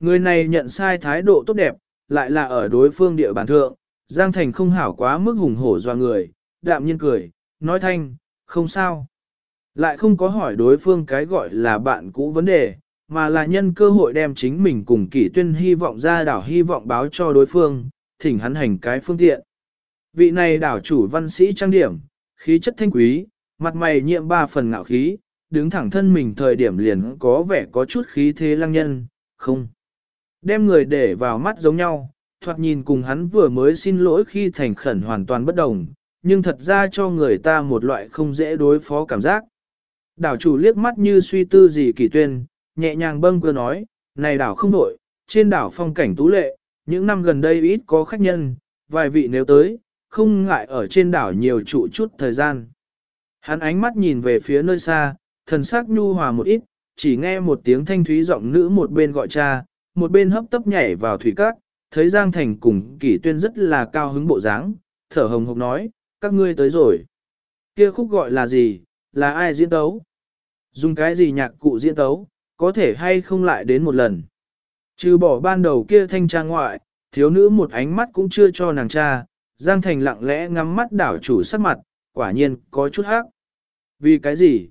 Người này nhận sai thái độ tốt đẹp, lại là ở đối phương địa bàn thượng, Giang Thành không hảo quá mức hùng hổ doa người, đạm nhiên cười, nói thanh, không sao. Lại không có hỏi đối phương cái gọi là bạn cũ vấn đề, mà là nhân cơ hội đem chính mình cùng kỷ tuyên hy vọng ra đảo hy vọng báo cho đối phương, thỉnh hắn hành cái phương tiện. Vị này đảo chủ văn sĩ trang điểm, khí chất thanh quý, mặt mày nhiệm ba phần ngạo khí, đứng thẳng thân mình thời điểm liền có vẻ có chút khí thế lăng nhân, không. Đem người để vào mắt giống nhau, thoạt nhìn cùng hắn vừa mới xin lỗi khi thành khẩn hoàn toàn bất đồng, nhưng thật ra cho người ta một loại không dễ đối phó cảm giác. Đảo chủ liếc mắt như suy tư gì kỳ tuyên, nhẹ nhàng bâng cơ nói, này đảo không đổi, trên đảo phong cảnh tú lệ, những năm gần đây ít có khách nhân, vài vị nếu tới, không ngại ở trên đảo nhiều trụ chút thời gian. Hắn ánh mắt nhìn về phía nơi xa, thần sắc nhu hòa một ít, chỉ nghe một tiếng thanh thúy giọng nữ một bên gọi cha, một bên hấp tấp nhảy vào thủy cát, thấy Giang Thành cùng kỷ tuyên rất là cao hứng bộ dáng, thở hồng hộc nói, các ngươi tới rồi. Kia khúc gọi là gì, là ai diễn tấu? Dùng cái gì nhạc cụ diễn tấu, có thể hay không lại đến một lần. Trừ bỏ ban đầu kia thanh trang ngoại, thiếu nữ một ánh mắt cũng chưa cho nàng cha, Giang Thành lặng lẽ ngắm mắt đảo chủ sắc mặt, quả nhiên có chút hắc. Vì cái gì?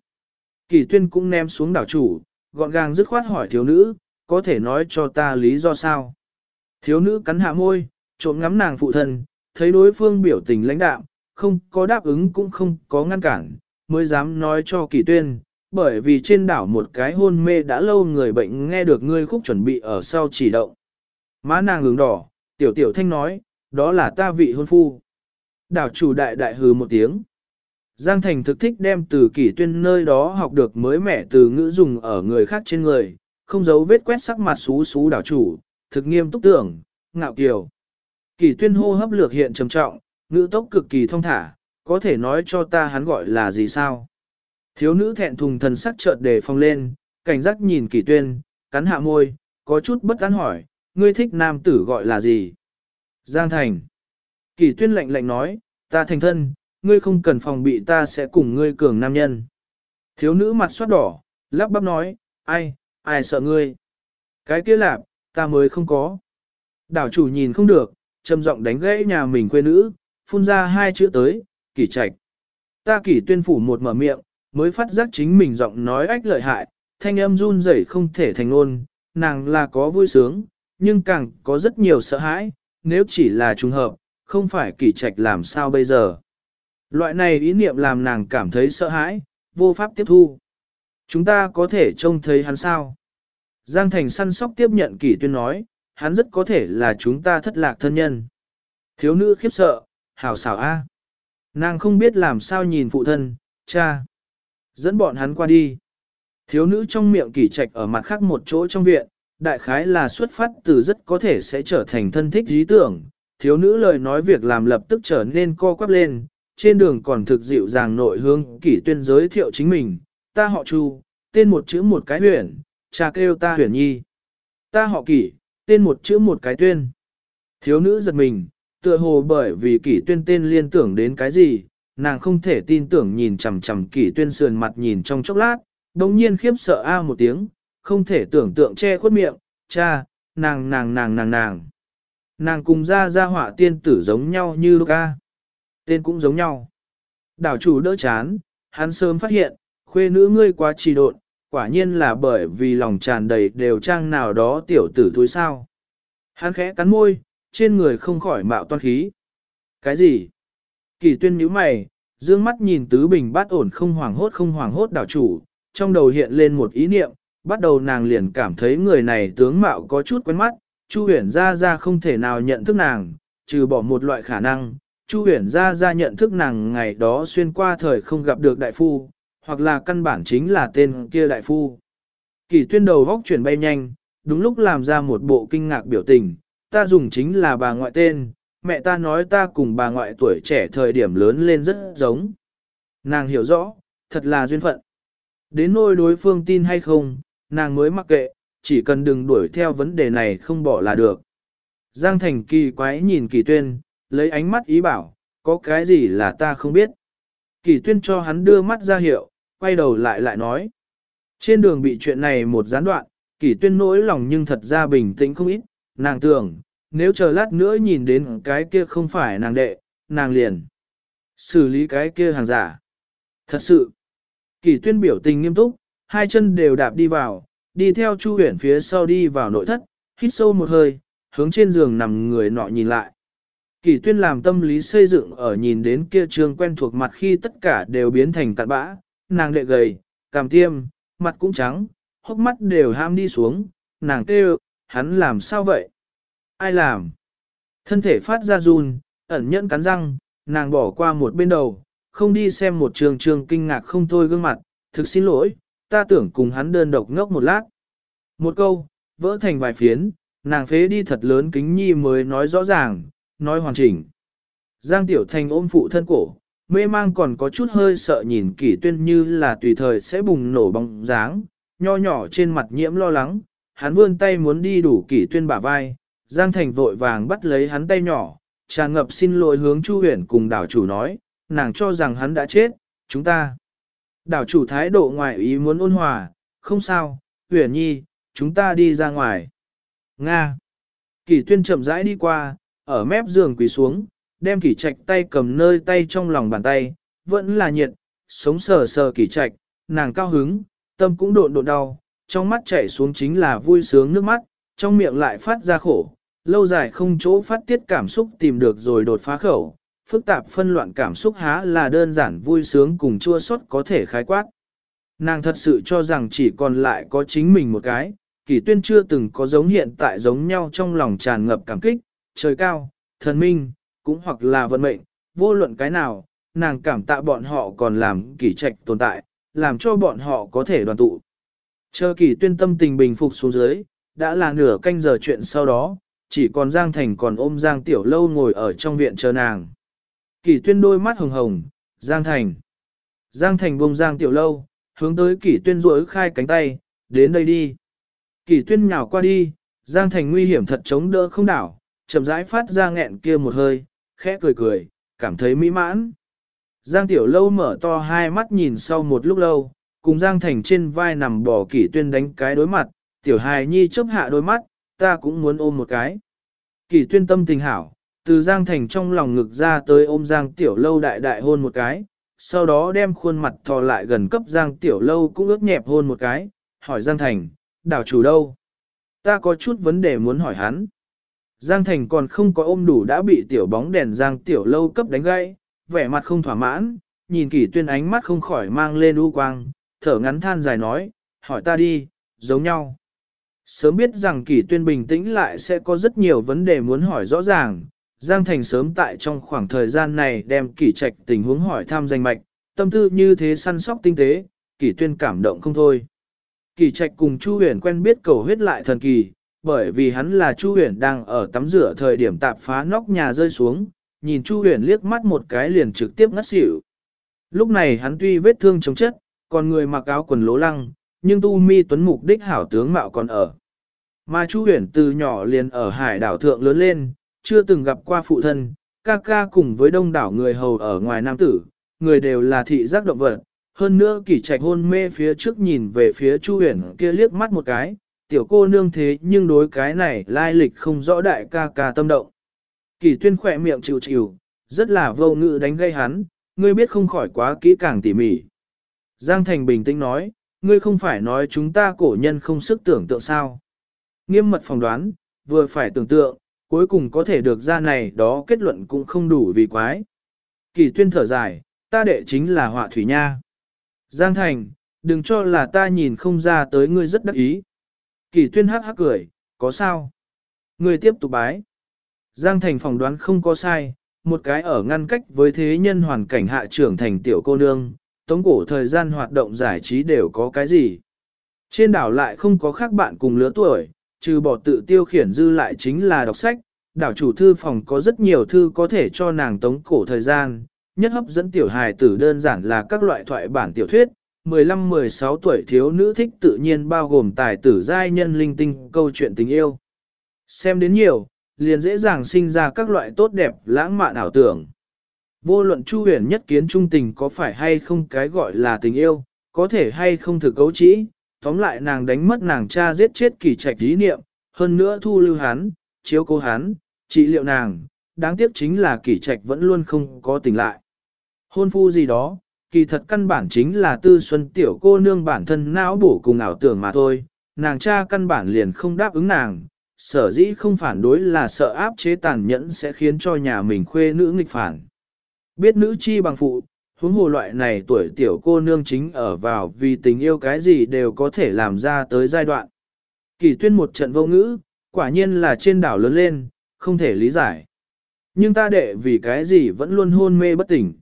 Kỳ tuyên cũng ném xuống đảo chủ, gọn gàng dứt khoát hỏi thiếu nữ, có thể nói cho ta lý do sao? Thiếu nữ cắn hạ môi, trộm ngắm nàng phụ thân, thấy đối phương biểu tình lãnh đạm, không có đáp ứng cũng không có ngăn cản, mới dám nói cho kỳ tuyên, bởi vì trên đảo một cái hôn mê đã lâu người bệnh nghe được ngươi khúc chuẩn bị ở sau chỉ động. Má nàng hướng đỏ, tiểu tiểu thanh nói, đó là ta vị hôn phu. Đảo chủ đại đại hừ một tiếng. Giang Thành thực thích đem từ kỷ tuyên nơi đó học được mới mẻ từ ngữ dùng ở người khác trên người, không giấu vết quét sắc mặt xú xú đảo chủ, thực nghiêm túc tưởng, ngạo kiều. kỳ tuyên hô hấp lược hiện trầm trọng, ngữ tốc cực kỳ thông thả, có thể nói cho ta hắn gọi là gì sao? Thiếu nữ thẹn thùng thần sắc chợt đề phong lên, cảnh giác nhìn kỳ tuyên, cắn hạ môi, có chút bất an hỏi, ngươi thích nam tử gọi là gì? Giang Thành. kỳ tuyên lạnh lạnh nói, ta thành thân, ngươi không cần phòng bị ta sẽ cùng ngươi cường nam nhân. Thiếu nữ mặt xoát đỏ, lắp bắp nói, ai, ai sợ ngươi? Cái kia lạp, ta mới không có. Đảo chủ nhìn không được, trầm giọng đánh gãy nhà mình quê nữ, phun ra hai chữ tới, kỷ trạch. Ta kỷ tuyên phủ một mở miệng, mới phát giác chính mình giọng nói ách lợi hại, thanh âm run rẩy không thể thành ngôn, nàng là có vui sướng, nhưng càng có rất nhiều sợ hãi, nếu chỉ là trùng hợp, không phải kỷ trạch làm sao bây giờ. Loại này ý niệm làm nàng cảm thấy sợ hãi, vô pháp tiếp thu. Chúng ta có thể trông thấy hắn sao? Giang Thành săn sóc tiếp nhận kỷ tuyên nói, hắn rất có thể là chúng ta thất lạc thân nhân. Thiếu nữ khiếp sợ, hảo xảo a. Nàng không biết làm sao nhìn phụ thân, cha. Dẫn bọn hắn qua đi. Thiếu nữ trong miệng kỷ trạch ở mặt khác một chỗ trong viện, đại khái là xuất phát từ rất có thể sẽ trở thành thân thích lý tưởng. Thiếu nữ lời nói việc làm lập tức trở nên co quắp lên, trên đường còn thực dịu dàng nội hương kỷ tuyên giới thiệu chính mình, ta họ Chu, tên một chữ một cái huyền, cha kêu ta huyền nhi. Ta họ kỷ, tên một chữ một cái tuyên. Thiếu nữ giật mình, tựa hồ bởi vì kỷ tuyên tên liên tưởng đến cái gì, nàng không thể tin tưởng nhìn chằm chằm kỷ tuyên sườn mặt nhìn trong chốc lát, đồng nhiên khiếp sợ a một tiếng, không thể tưởng tượng che khuất miệng, cha, nàng nàng nàng nàng nàng. Nàng cùng ra ra họa tiên tử giống nhau như Luca. Tên cũng giống nhau. Đảo chủ đỡ chán, hắn sớm phát hiện, khuê nữ ngươi quá trì độn, quả nhiên là bởi vì lòng tràn đầy đều trang nào đó tiểu tử thúi sao. Hắn khẽ cắn môi, trên người không khỏi mạo toan khí. Cái gì? Kỳ tuyên nhíu mày, dương mắt nhìn tứ bình bát ổn không hoảng hốt không hoảng hốt đảo chủ, trong đầu hiện lên một ý niệm, bắt đầu nàng liền cảm thấy người này tướng mạo có chút quen mắt, Chu huyền ra ra không thể nào nhận thức nàng, trừ bỏ một loại khả năng, Chu huyền ra ra nhận thức nàng ngày đó xuyên qua thời không gặp được đại phu, hoặc là căn bản chính là tên kia đại phu. Kỳ tuyên đầu góc chuyển bay nhanh, đúng lúc làm ra một bộ kinh ngạc biểu tình, ta dùng chính là bà ngoại tên, mẹ ta nói ta cùng bà ngoại tuổi trẻ thời điểm lớn lên rất giống. Nàng hiểu rõ, thật là duyên phận. Đến nỗi đối phương tin hay không, nàng mới mặc kệ, chỉ cần đừng đuổi theo vấn đề này không bỏ là được. Giang Thành kỳ quái nhìn kỳ tuyên, lấy ánh mắt ý bảo, có cái gì là ta không biết. Kỳ tuyên cho hắn đưa mắt ra hiệu, quay đầu lại lại nói. Trên đường bị chuyện này một gián đoạn, Kỷ tuyên nỗi lòng nhưng thật ra bình tĩnh không ít, nàng tưởng, nếu chờ lát nữa nhìn đến cái kia không phải nàng đệ, nàng liền. Xử lý cái kia hàng giả. Thật sự, kỷ tuyên biểu tình nghiêm túc, hai chân đều đạp đi vào, đi theo Chu huyển phía sau đi vào nội thất, hít sâu một hơi, hướng trên giường nằm người nọ nhìn lại. Kỷ tuyên làm tâm lý xây dựng ở nhìn đến kia trường quen thuộc mặt khi tất cả đều biến thành tạt bã, nàng đệ gầy, cằm tiêm, mặt cũng trắng, hốc mắt đều ham đi xuống, nàng kêu, hắn làm sao vậy? Ai làm? Thân thể phát ra run, ẩn nhẫn cắn răng, nàng bỏ qua một bên đầu, không đi xem một trường trường kinh ngạc không thôi gương mặt, thực xin lỗi, ta tưởng cùng hắn đơn độc ngốc một lát. Một câu, vỡ thành vài phiến, nàng phế đi thật lớn kính nhi mới nói rõ ràng, nói hoàn chỉnh. Giang Tiểu Thành ôm phụ thân cổ, mê mang còn có chút hơi sợ nhìn kỷ tuyên như là tùy thời sẽ bùng nổ bóng dáng, nho nhỏ trên mặt nhiễm lo lắng, hắn vươn tay muốn đi đủ kỷ tuyên bả vai, Giang Thành vội vàng bắt lấy hắn tay nhỏ, tràn ngập xin lỗi hướng Chu Huyền cùng đảo chủ nói, nàng cho rằng hắn đã chết, chúng ta. Đảo chủ thái độ ngoại ý muốn ôn hòa, không sao, Huyền Nhi, chúng ta đi ra ngoài. Nga. Kỷ tuyên chậm rãi đi qua, ở mép giường quỳ xuống, đem kỷ trạch tay cầm nơi tay trong lòng bàn tay, vẫn là nhiệt, sống sờ sờ kỷ trạch, nàng cao hứng, tâm cũng độn độn đau, trong mắt chảy xuống chính là vui sướng nước mắt, trong miệng lại phát ra khổ, lâu dài không chỗ phát tiết cảm xúc tìm được rồi đột phá khẩu, phức tạp phân loạn cảm xúc há là đơn giản vui sướng cùng chua xót có thể khái quát. Nàng thật sự cho rằng chỉ còn lại có chính mình một cái, kỷ tuyên chưa từng có giống hiện tại giống nhau trong lòng tràn ngập cảm kích, trời cao, thần minh, cũng hoặc là vận mệnh, vô luận cái nào, nàng cảm tạ bọn họ còn làm kỷ trạch tồn tại, làm cho bọn họ có thể đoàn tụ. Chờ kỷ tuyên tâm tình bình phục xuống dưới, đã là nửa canh giờ chuyện sau đó, chỉ còn Giang Thành còn ôm Giang Tiểu Lâu ngồi ở trong viện chờ nàng. Kỷ tuyên đôi mắt hồng hồng, Giang Thành. Giang Thành buông Giang Tiểu Lâu, hướng tới kỷ tuyên rũi khai cánh tay, đến đây đi. Kỷ tuyên nhào qua đi, Giang Thành nguy hiểm thật chống đỡ không đảo, chậm rãi phát ra nghẹn kia một hơi, khẽ cười cười, cảm thấy mỹ mãn. Giang Tiểu Lâu mở to hai mắt nhìn sau một lúc lâu, cùng Giang Thành trên vai nằm bò kỷ tuyên đánh cái đối mặt, Tiểu Hài Nhi chớp hạ đôi mắt, ta cũng muốn ôm một cái. Kỷ tuyên tâm tình hảo, từ Giang Thành trong lòng ngực ra tới ôm Giang Tiểu Lâu đại đại hôn một cái, sau đó đem khuôn mặt thò lại gần cấp Giang Tiểu Lâu cũng ướt nhẹp hôn một cái, hỏi Giang Thành, đảo chủ đâu? Ta có chút vấn đề muốn hỏi hắn. Giang Thành còn không có ôm đủ đã bị tiểu bóng đèn Giang Tiểu Lâu cấp đánh gãy, vẻ mặt không thỏa mãn, nhìn kỷ tuyên ánh mắt không khỏi mang lên u quang, thở ngắn than dài nói, hỏi ta đi, giống nhau. Sớm biết rằng kỷ tuyên bình tĩnh lại sẽ có rất nhiều vấn đề muốn hỏi rõ ràng, Giang Thành sớm tại trong khoảng thời gian này đem kỷ trạch tình huống hỏi thăm danh mạch, tâm tư như thế săn sóc tinh tế, kỷ tuyên cảm động không thôi. Kỷ trạch cùng Chu huyền quen biết cầu huyết lại thần kỳ, bởi vì hắn là Chu huyền đang ở tắm rửa thời điểm tạp phá nóc nhà rơi xuống, nhìn Chu huyền liếc mắt một cái liền trực tiếp ngất xỉu. Lúc này hắn tuy vết thương chống chất, còn người mặc áo quần lố lăng, nhưng tu mi tuấn mục đích hảo tướng mạo còn ở. Mà Chu huyền từ nhỏ liền ở hải đảo thượng lớn lên, chưa từng gặp qua phụ thân, ca ca cùng với đông đảo người hầu ở ngoài nam tử, người đều là thị giác động vật. Hơn nữa kỳ trạch hôn mê phía trước nhìn về phía Chu huyền kia liếc mắt một cái, tiểu cô nương thế nhưng đối cái này lai lịch không rõ đại ca ca tâm động. Kỷ tuyên khỏe miệng chịu chịu, rất là vô ngự đánh gây hắn, ngươi biết không khỏi quá kỹ càng tỉ mỉ. Giang Thành bình tĩnh nói, ngươi không phải nói chúng ta cổ nhân không sức tưởng tượng sao. Nghiêm mật phỏng đoán, vừa phải tưởng tượng, cuối cùng có thể được ra này đó kết luận cũng không đủ vì quái. Kỳ tuyên thở dài, ta đệ chính là họa thủy nha. Giang Thành, đừng cho là ta nhìn không ra tới ngươi rất đắc ý. Kỳ tuyên hắc hắc cười, có sao? Người tiếp tục bái. Giang Thành phỏng đoán không có sai, một cái ở ngăn cách với thế nhân hoàn cảnh hạ trưởng thành tiểu cô nương, tống cổ thời gian hoạt động giải trí đều có cái gì. Trên đảo lại không có khác bạn cùng lứa tuổi, trừ bỏ tự tiêu khiển dư lại chính là đọc sách, đảo chủ thư phòng có rất nhiều thư có thể cho nàng tống cổ thời gian, nhất hấp dẫn tiểu hài tử đơn giản là các loại thoại bản tiểu thuyết, 15-16 tuổi thiếu nữ thích tự nhiên bao gồm tài tử giai nhân linh tinh câu chuyện tình yêu. Xem đến nhiều, liền dễ dàng sinh ra các loại tốt đẹp lãng mạn ảo tưởng. Vô luận Chu huyền nhất kiến trung tình có phải hay không cái gọi là tình yêu, có thể hay không thực cấu trĩ, tóm lại nàng đánh mất nàng cha giết chết kỳ trạch ý niệm, hơn nữa thu lưu hắn, chiếu cố hắn, trị liệu nàng, đáng tiếc chính là kỳ trạch vẫn luôn không có tỉnh lại. Hôn phu gì đó, kỳ thật căn bản chính là tư xuân tiểu cô nương bản thân não bổ cùng ảo tưởng mà thôi, nàng cha căn bản liền không đáp ứng nàng, sở dĩ không phản đối là sợ áp chế tàn nhẫn sẽ khiến cho nhà mình khuê nữ nghịch phản. Biết nữ chi bằng phụ, huống hồ loại này tuổi tiểu cô nương chính ở vào vì tình yêu cái gì đều có thể làm ra tới giai đoạn. Kỳ tuyên một trận vô ngữ, quả nhiên là trên đảo lớn lên, không thể lý giải. Nhưng ta đệ vì cái gì vẫn luôn hôn mê bất tỉnh.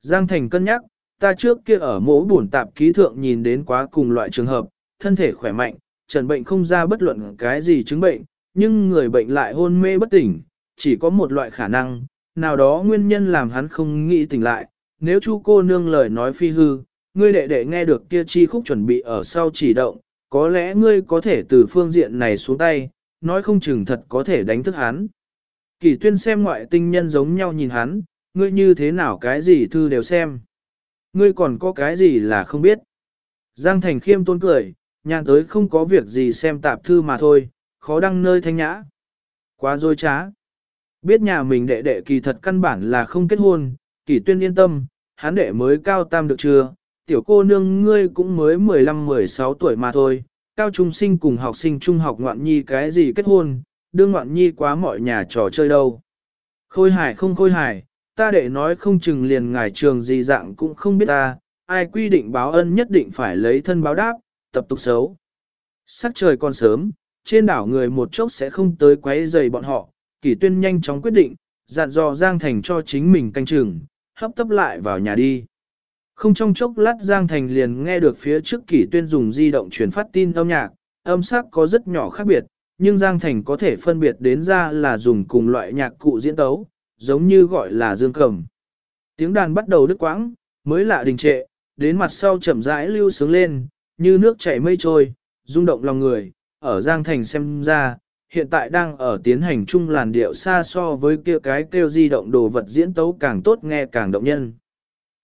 Giang Thành cân nhắc, ta trước kia ở mỗ buồn tạp ký thượng nhìn đến quá cùng loại trường hợp, thân thể khỏe mạnh, trần bệnh không ra bất luận cái gì chứng bệnh, nhưng người bệnh lại hôn mê bất tỉnh, chỉ có một loại khả năng, nào đó nguyên nhân làm hắn không nghĩ tỉnh lại. Nếu chu cô nương lời nói phi hư, ngươi đệ đệ nghe được kia chi khúc chuẩn bị ở sau chỉ động, có lẽ ngươi có thể từ phương diện này xuống tay, nói không chừng thật có thể đánh thức hắn. Kỳ tuyên xem ngoại tinh nhân giống nhau nhìn hắn, ngươi như thế nào cái gì thư đều xem. Ngươi còn có cái gì là không biết. Giang Thành khiêm tôn cười, nhàn tới không có việc gì xem tạp thư mà thôi, khó đăng nơi thanh nhã. Quá dối trá. Biết nhà mình đệ đệ kỳ thật căn bản là không kết hôn, kỳ tuyên yên tâm, hắn đệ mới cao tam được chưa, tiểu cô nương ngươi cũng mới 15-16 tuổi mà thôi, cao trung sinh cùng học sinh trung học ngoạn nhi cái gì kết hôn, đương ngoạn nhi quá mọi nhà trò chơi đâu. Khôi hải không khôi hải, ta đệ nói không chừng liền ngài trường gì dạng cũng không biết ta, ai quy định báo ân nhất định phải lấy thân báo đáp, tập tục xấu. Sắc trời còn sớm, trên đảo người một chốc sẽ không tới quấy rầy bọn họ, kỷ tuyên nhanh chóng quyết định, dặn dò Giang Thành cho chính mình canh chừng, hấp tấp lại vào nhà đi. Không trong chốc lát Giang Thành liền nghe được phía trước kỷ tuyên dùng di động truyền phát tin âm nhạc, âm sắc có rất nhỏ khác biệt, nhưng Giang Thành có thể phân biệt đến ra là dùng cùng loại nhạc cụ diễn tấu, giống như gọi là dương cầm. Tiếng đàn bắt đầu đứt quãng, mới lạ đình trệ, đến mặt sau chậm rãi lưu sướng lên, như nước chảy mây trôi, rung động lòng người, ở Giang Thành xem ra, hiện tại đang ở tiến hành chung làn điệu xa so với kia cái kêu di động đồ vật diễn tấu càng tốt nghe càng động nhân.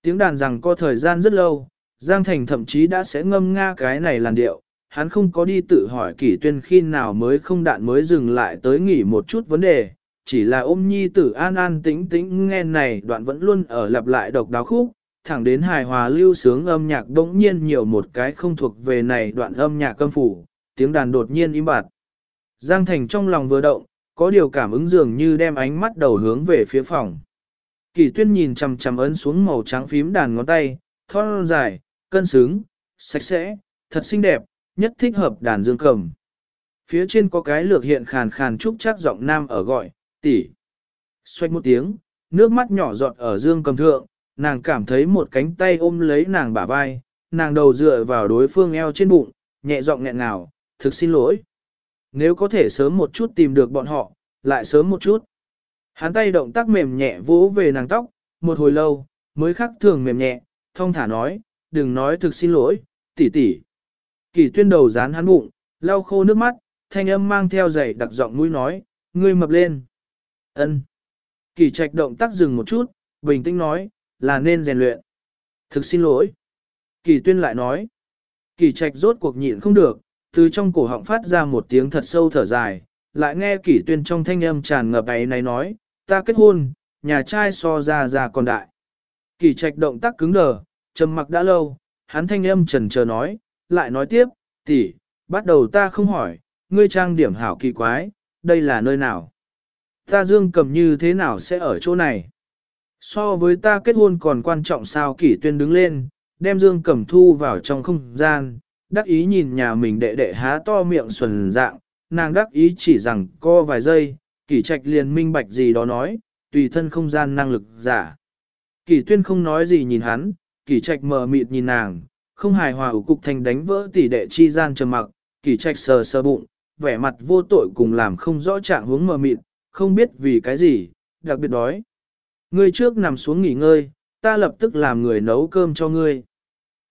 Tiếng đàn rằng có thời gian rất lâu, Giang Thành thậm chí đã sẽ ngâm nga cái này làn điệu, hắn không có đi tự hỏi kỷ tuyên khi nào mới không đạn mới dừng lại tới nghỉ một chút vấn đề, chỉ là ôm nhi tử an an tĩnh tĩnh nghe này đoạn vẫn luôn ở lặp lại độc đáo khúc, thẳng đến hài hòa lưu sướng âm nhạc bỗng nhiên nhiều một cái không thuộc về này đoạn âm nhạc câm phủ, tiếng đàn đột nhiên im bặt. Giang Thành trong lòng vừa động, có điều cảm ứng dường như đem ánh mắt đầu hướng về phía phòng. Kỳ tuyên nhìn chằm chằm ấn xuống màu trắng phím đàn ngón tay, thon dài, cân xứng, sạch sẽ, thật xinh đẹp, nhất thích hợp đàn dương cầm. Phía trên có cái lược hiện khàn khàn trúc chắc giọng nam ở gọi, tỷ. Xoay một tiếng, nước mắt nhỏ giọt ở dương cầm thượng, nàng cảm thấy một cánh tay ôm lấy nàng bả vai, nàng đầu dựa vào đối phương eo trên bụng, nhẹ giọng nghẹn ngào, thực xin lỗi. Nếu có thể sớm một chút tìm được bọn họ, lại sớm một chút. Hắn tay động tác mềm nhẹ vỗ về nàng tóc, một hồi lâu, mới khắc thường mềm nhẹ, thông thả nói, đừng nói thực xin lỗi, tỷ tỷ. Kỳ tuyên đầu dán hắn bụng, lau khô nước mắt, thanh âm mang theo giày đặc giọng mũi nói, ngươi mập lên. Ân. Kỳ trạch động tác dừng một chút, bình tĩnh nói, là nên rèn luyện. Thực xin lỗi. Kỳ tuyên lại nói. Kỳ trạch rốt cuộc nhịn không được, từ trong cổ họng phát ra một tiếng thật sâu thở dài, lại nghe kỳ tuyên trong thanh âm tràn ngập ấy này nói, ta kết hôn, nhà trai so ra ra còn đại. Kỳ trạch động tác cứng đờ, trầm mặc đã lâu, hắn thanh âm trần chờ nói, lại nói tiếp, tỷ, bắt đầu ta không hỏi, ngươi trang điểm hảo kỳ quái, đây là nơi nào? Ta dương cầm như thế nào sẽ ở chỗ này? So với ta kết hôn còn quan trọng sao kỷ tuyên đứng lên, đem dương cầm thu vào trong không gian, đắc ý nhìn nhà mình đệ đệ há to miệng xuẩn dạng, nàng đắc ý chỉ rằng co vài giây, kỷ trạch liền minh bạch gì đó nói, tùy thân không gian năng lực giả. Kỷ tuyên không nói gì nhìn hắn, kỷ trạch mờ mịt nhìn nàng, không hài hòa ủ cục thành đánh vỡ tỷ đệ chi gian trầm mặc, kỷ trạch sờ sờ bụng, vẻ mặt vô tội cùng làm không rõ trạng hướng mờ mịt, không biết vì cái gì, đặc biệt đói. Ngươi trước nằm xuống nghỉ ngơi, ta lập tức làm người nấu cơm cho ngươi.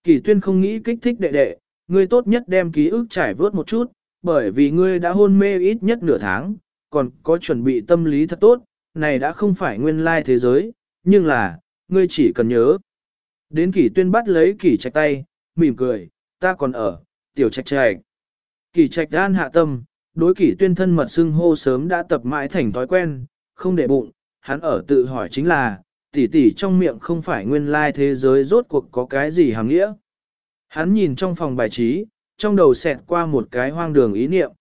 Kỳ tuyên không nghĩ kích thích đệ đệ, ngươi tốt nhất đem ký ức trải vớt một chút, bởi vì ngươi đã hôn mê ít nhất nửa tháng, còn có chuẩn bị tâm lý thật tốt, này đã không phải nguyên lai thế giới, nhưng là, ngươi chỉ cần nhớ. Đến kỷ tuyên bắt lấy kỷ trạch tay, mỉm cười, ta còn ở, tiểu trạch trạch. Kỳ trạch an hạ tâm, đối kỷ tuyên thân mật xưng hô sớm đã tập mãi thành thói quen, không để bụng, hắn ở tự hỏi chính là, tỷ tỷ trong miệng không phải nguyên lai thế giới rốt cuộc có cái gì hàm nghĩa. Hắn nhìn trong phòng bài trí, trong đầu xẹt qua một cái hoang đường ý niệm.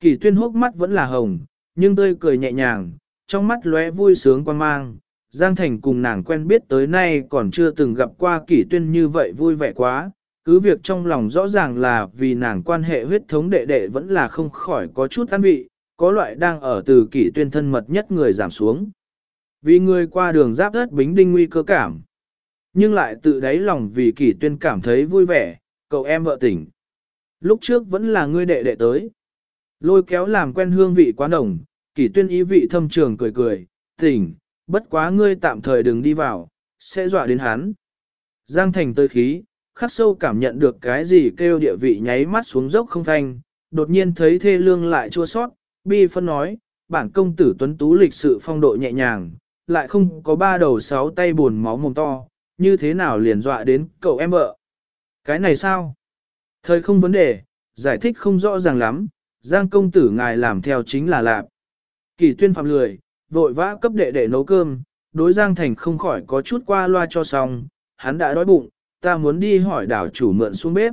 Kỷ tuyên hốc mắt vẫn là hồng, nhưng tươi cười nhẹ nhàng, trong mắt lóe vui sướng quan mang. Giang Thành cùng nàng quen biết tới nay còn chưa từng gặp qua kỷ tuyên như vậy vui vẻ quá, cứ việc trong lòng rõ ràng là vì nàng quan hệ huyết thống đệ đệ vẫn là không khỏi có chút an vị, có loại đang ở từ kỷ tuyên thân mật nhất người giảm xuống. Vì người qua đường giáp đất bính đinh nguy cơ cảm. Nhưng lại tự đáy lòng vì kỷ tuyên cảm thấy vui vẻ, cậu em vợ tỉnh. Lúc trước vẫn là ngươi đệ đệ tới. Lôi kéo làm quen hương vị quá nồng, kỷ tuyên ý vị thâm trường cười cười, tỉnh, bất quá ngươi tạm thời đừng đi vào, sẽ dọa đến hắn. Giang thành tới khí, khắc sâu cảm nhận được cái gì kêu địa vị nháy mắt xuống dốc không thanh, đột nhiên thấy thê lương lại chua sót, bi phân nói, bản công tử tuấn tú lịch sự phong độ nhẹ nhàng, lại không có ba đầu sáu tay buồn máu mồm to, như thế nào liền dọa đến cậu em vợ. Cái này sao? Thời không vấn đề, giải thích không rõ ràng lắm, Giang công tử ngài làm theo chính là lạp. Kỳ tuyên phạm lười, vội vã cấp đệ đệ nấu cơm, đối Giang Thành không khỏi có chút qua loa cho xong, hắn đã đói bụng, ta muốn đi hỏi đảo chủ mượn xuống bếp.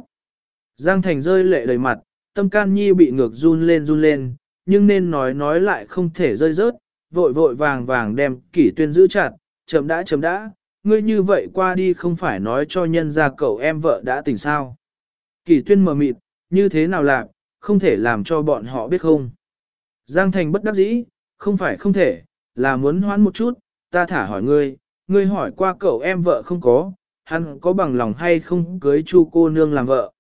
Giang Thành rơi lệ đầy mặt, tâm can nhi bị ngược run lên run lên, nhưng nên nói nói lại không thể rơi rớt, vội vội vàng vàng đem kỷ tuyên giữ chặt, chấm đã chấm đã, ngươi như vậy qua đi không phải nói cho nhân ra cậu em vợ đã tỉnh sao. Kỷ tuyên mờ mịt, như thế nào làm, không thể làm cho bọn họ biết không. Giang Thành bất đắc dĩ, không phải không thể, là muốn hoán một chút, ta thả hỏi ngươi, ngươi hỏi qua cậu em vợ không có, hắn có bằng lòng hay không cưới chu cô nương làm vợ.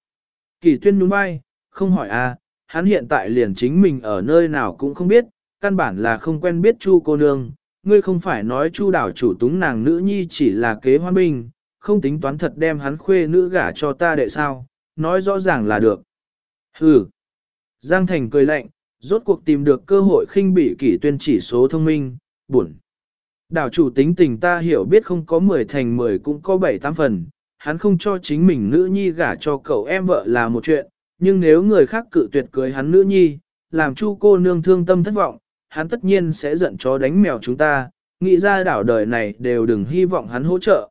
Kỳ tuyên nhún vai, không hỏi à, hắn hiện tại liền chính mình ở nơi nào cũng không biết, căn bản là không quen biết chu cô nương, ngươi không phải nói chu đảo chủ túng nàng nữ nhi chỉ là kế hoan binh, không tính toán thật đem hắn khuê nữ gả cho ta đệ sao, nói rõ ràng là được. Hừ. Giang Thành cười lạnh, rốt cuộc tìm được cơ hội khinh bị kỷ tuyên chỉ số thông minh, buồn. Đảo chủ tính tình ta hiểu biết không có 10 thành 10 cũng có 7-8 phần, hắn không cho chính mình nữ nhi gả cho cậu em vợ là một chuyện, nhưng nếu người khác cự tuyệt cưới hắn nữ nhi, làm chu cô nương thương tâm thất vọng, hắn tất nhiên sẽ giận chó đánh mèo chúng ta, nghĩ ra đảo đời này đều đừng hy vọng hắn hỗ trợ.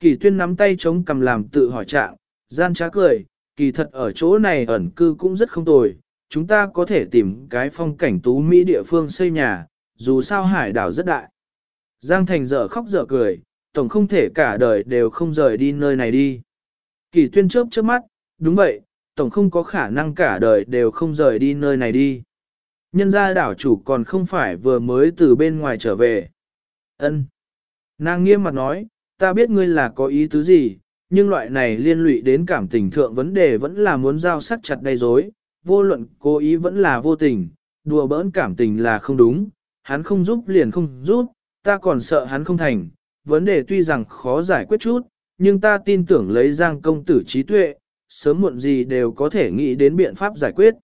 Kỳ tuyên nắm tay chống cầm làm tự hỏi trạng, gian trá cười, kỳ thật ở chỗ này ẩn cư cũng rất không tồi, chúng ta có thể tìm cái phong cảnh tú Mỹ địa phương xây nhà, dù sao hải đảo rất đại. Giang Thành dở khóc dở cười, tổng không thể cả đời đều không rời đi nơi này đi. Kỳ tuyên chớp chớp mắt, đúng vậy, tổng không có khả năng cả đời đều không rời đi nơi này đi. Nhân gia đảo chủ còn không phải vừa mới từ bên ngoài trở về. Ân. Nàng nghiêm mặt nói, ta biết ngươi là có ý tứ gì, nhưng loại này liên lụy đến cảm tình thượng vấn đề vẫn là muốn giao sắc chặt đầy dối, vô luận cố ý vẫn là vô tình, đùa bỡn cảm tình là không đúng, hắn không giúp liền không giúp, ta còn sợ hắn không thành, vấn đề tuy rằng khó giải quyết chút, nhưng ta tin tưởng lấy giang công tử trí tuệ, sớm muộn gì đều có thể nghĩ đến biện pháp giải quyết.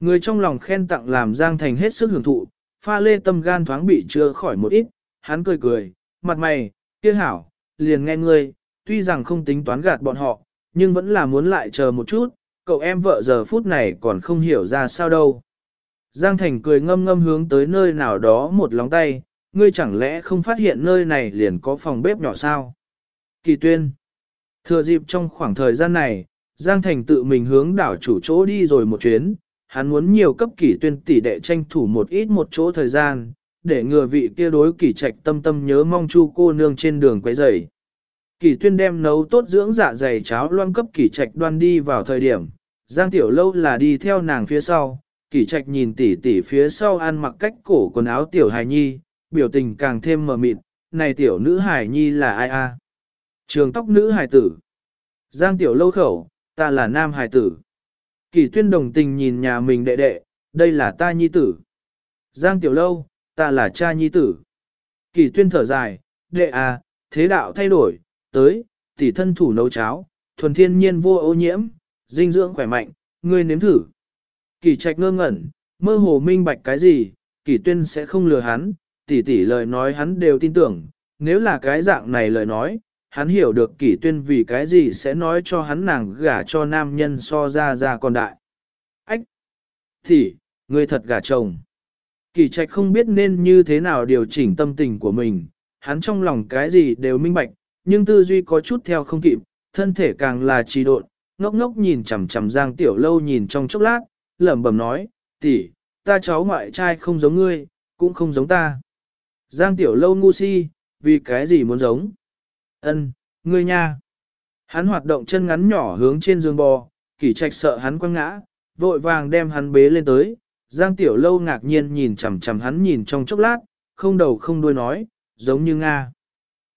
Người trong lòng khen tặng làm giang thành hết sức hưởng thụ, pha lê tâm gan thoáng bị chưa khỏi một ít, hắn cười cười, mặt mày, kia hảo, liền nghe ngươi, tuy rằng không tính toán gạt bọn họ, nhưng vẫn là muốn lại chờ một chút, cậu em vợ giờ phút này còn không hiểu ra sao đâu. Giang Thành cười ngâm ngâm hướng tới nơi nào đó một lóng tay, ngươi chẳng lẽ không phát hiện nơi này liền có phòng bếp nhỏ sao? Kỳ tuyên. Thừa dịp trong khoảng thời gian này, Giang Thành tự mình hướng đảo chủ chỗ đi rồi một chuyến, hắn muốn nhiều cấp kỳ tuyên tỷ đệ tranh thủ một ít một chỗ thời gian, để ngừa vị kia đối kỳ trạch tâm tâm nhớ mong chu cô nương trên đường quấy rầy. Kỳ tuyên đem nấu tốt dưỡng dạ dày cháo loang cấp kỳ trạch đoan đi vào thời điểm, Giang Tiểu Lâu là đi theo nàng phía sau, kỳ trạch nhìn tỷ tỷ phía sau ăn mặc cách cổ quần áo Tiểu Hài Nhi, biểu tình càng thêm mờ mịt, này Tiểu nữ Hài Nhi là ai a? Trường tóc nữ hài tử. Giang Tiểu Lâu khẩu, ta là nam hài tử. Kỳ tuyên đồng tình nhìn nhà mình đệ đệ, đây là ta nhi tử. Giang Tiểu Lâu, ta là cha nhi tử. Kỳ tuyên thở dài, đệ à, thế đạo thay đổi, tới, tỷ thân thủ nấu cháo, thuần thiên nhiên vô ô nhiễm, dinh dưỡng khỏe mạnh, ngươi nếm thử. Kỳ trạch ngơ ngẩn, mơ hồ minh bạch cái gì, kỳ tuyên sẽ không lừa hắn, tỷ tỷ lời nói hắn đều tin tưởng, nếu là cái dạng này lời nói, hắn hiểu được kỷ tuyên vì cái gì sẽ nói cho hắn nàng gả cho nam nhân so ra ra con đại. Ách! Thì, người thật gả chồng. Kỷ trạch không biết nên như thế nào điều chỉnh tâm tình của mình, hắn trong lòng cái gì đều minh bạch, nhưng tư duy có chút theo không kịp, thân thể càng là trì độn, ngốc ngốc nhìn chằm chằm Giang Tiểu Lâu nhìn trong chốc lát, lẩm bẩm nói, tỷ, ta cháu ngoại trai không giống ngươi, cũng không giống ta. Giang Tiểu Lâu ngu si, vì cái gì muốn giống? Ân, ngươi nha. Hắn hoạt động chân ngắn nhỏ hướng trên giường bò, kỷ trạch sợ hắn quăng ngã, vội vàng đem hắn bế lên tới. Giang Tiểu Lâu ngạc nhiên nhìn chằm chằm hắn nhìn trong chốc lát, không đầu không đuôi nói, giống như Nga.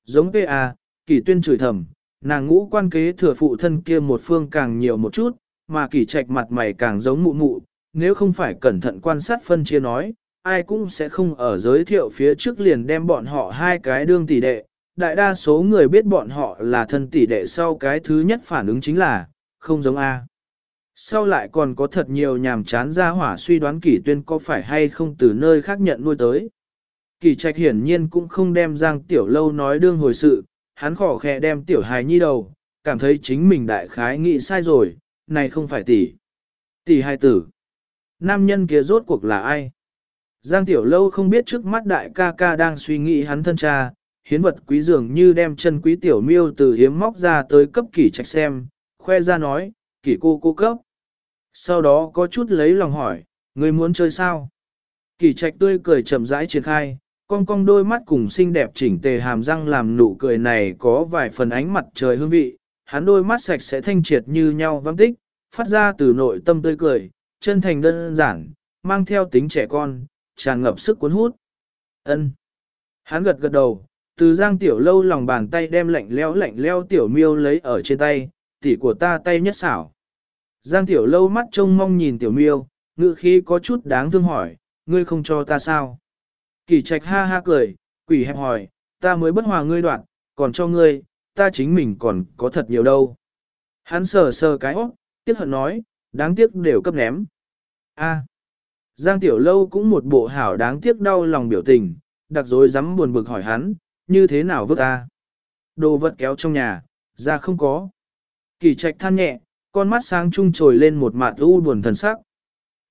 Giống PA, kỷ tuyên chửi thầm, nàng ngũ quan kế thừa phụ thân kia một phương càng nhiều một chút, mà kỷ trạch mặt mày càng giống mụ mụ, nếu không phải cẩn thận quan sát phân chia nói, ai cũng sẽ không ở giới thiệu phía trước liền đem bọn họ hai cái đương tỷ đệ. Đại đa số người biết bọn họ là thân tỷ đệ sau cái thứ nhất phản ứng chính là, không giống A. Sau lại còn có thật nhiều nhàm chán ra hỏa suy đoán kỷ tuyên có phải hay không từ nơi khác nhận nuôi tới. Kỷ trạch hiển nhiên cũng không đem Giang Tiểu Lâu nói đương hồi sự, hắn khỏ khẽ đem Tiểu Hài Nhi đầu, cảm thấy chính mình đại khái nghĩ sai rồi, này không phải tỷ. Tỷ hai tử. Nam nhân kia rốt cuộc là ai? Giang Tiểu Lâu không biết trước mắt đại ca ca đang suy nghĩ hắn thân cha, hiến vật quý dường như đem chân quý Tiểu Miêu từ hiếm móc ra tới cấp kỷ trạch xem, khoe ra nói, kỷ cô cô cấp. Sau đó có chút lấy lòng hỏi, người muốn chơi sao? Kỷ trạch tươi cười chậm rãi triển khai, cong cong đôi mắt cùng xinh đẹp chỉnh tề hàm răng làm nụ cười này có vài phần ánh mặt trời hương vị, hắn đôi mắt sạch sẽ thanh triệt như nhau văng tích, phát ra từ nội tâm tươi cười, chân thành đơn giản, mang theo tính trẻ con, tràn ngập sức cuốn hút. Ân. Hắn gật gật đầu, từ giang tiểu lâu lòng bàn tay đem lạnh leo lạnh leo tiểu miêu lấy ở trên tay, tỉ của ta tay nhất xảo. Giang tiểu lâu mắt trông mong nhìn tiểu miêu, ngự khí có chút đáng thương hỏi, ngươi không cho ta sao? Kỳ trạch ha ha cười, quỷ hẹp hỏi, ta mới bất hòa ngươi đoạn, còn cho ngươi, ta chính mình còn có thật nhiều đâu. Hắn sờ sờ cái óc, tiếc hận nói, đáng tiếc đều cấp ném. A. Giang Tiểu Lâu cũng một bộ hảo đáng tiếc đau lòng biểu tình, đặc dối dám buồn bực hỏi hắn, như thế nào vứt ta? Đồ vật kéo trong nhà, ra không có. Kỳ trạch than nhẹ, con mắt sáng trung trồi lên một mặt u buồn thần sắc.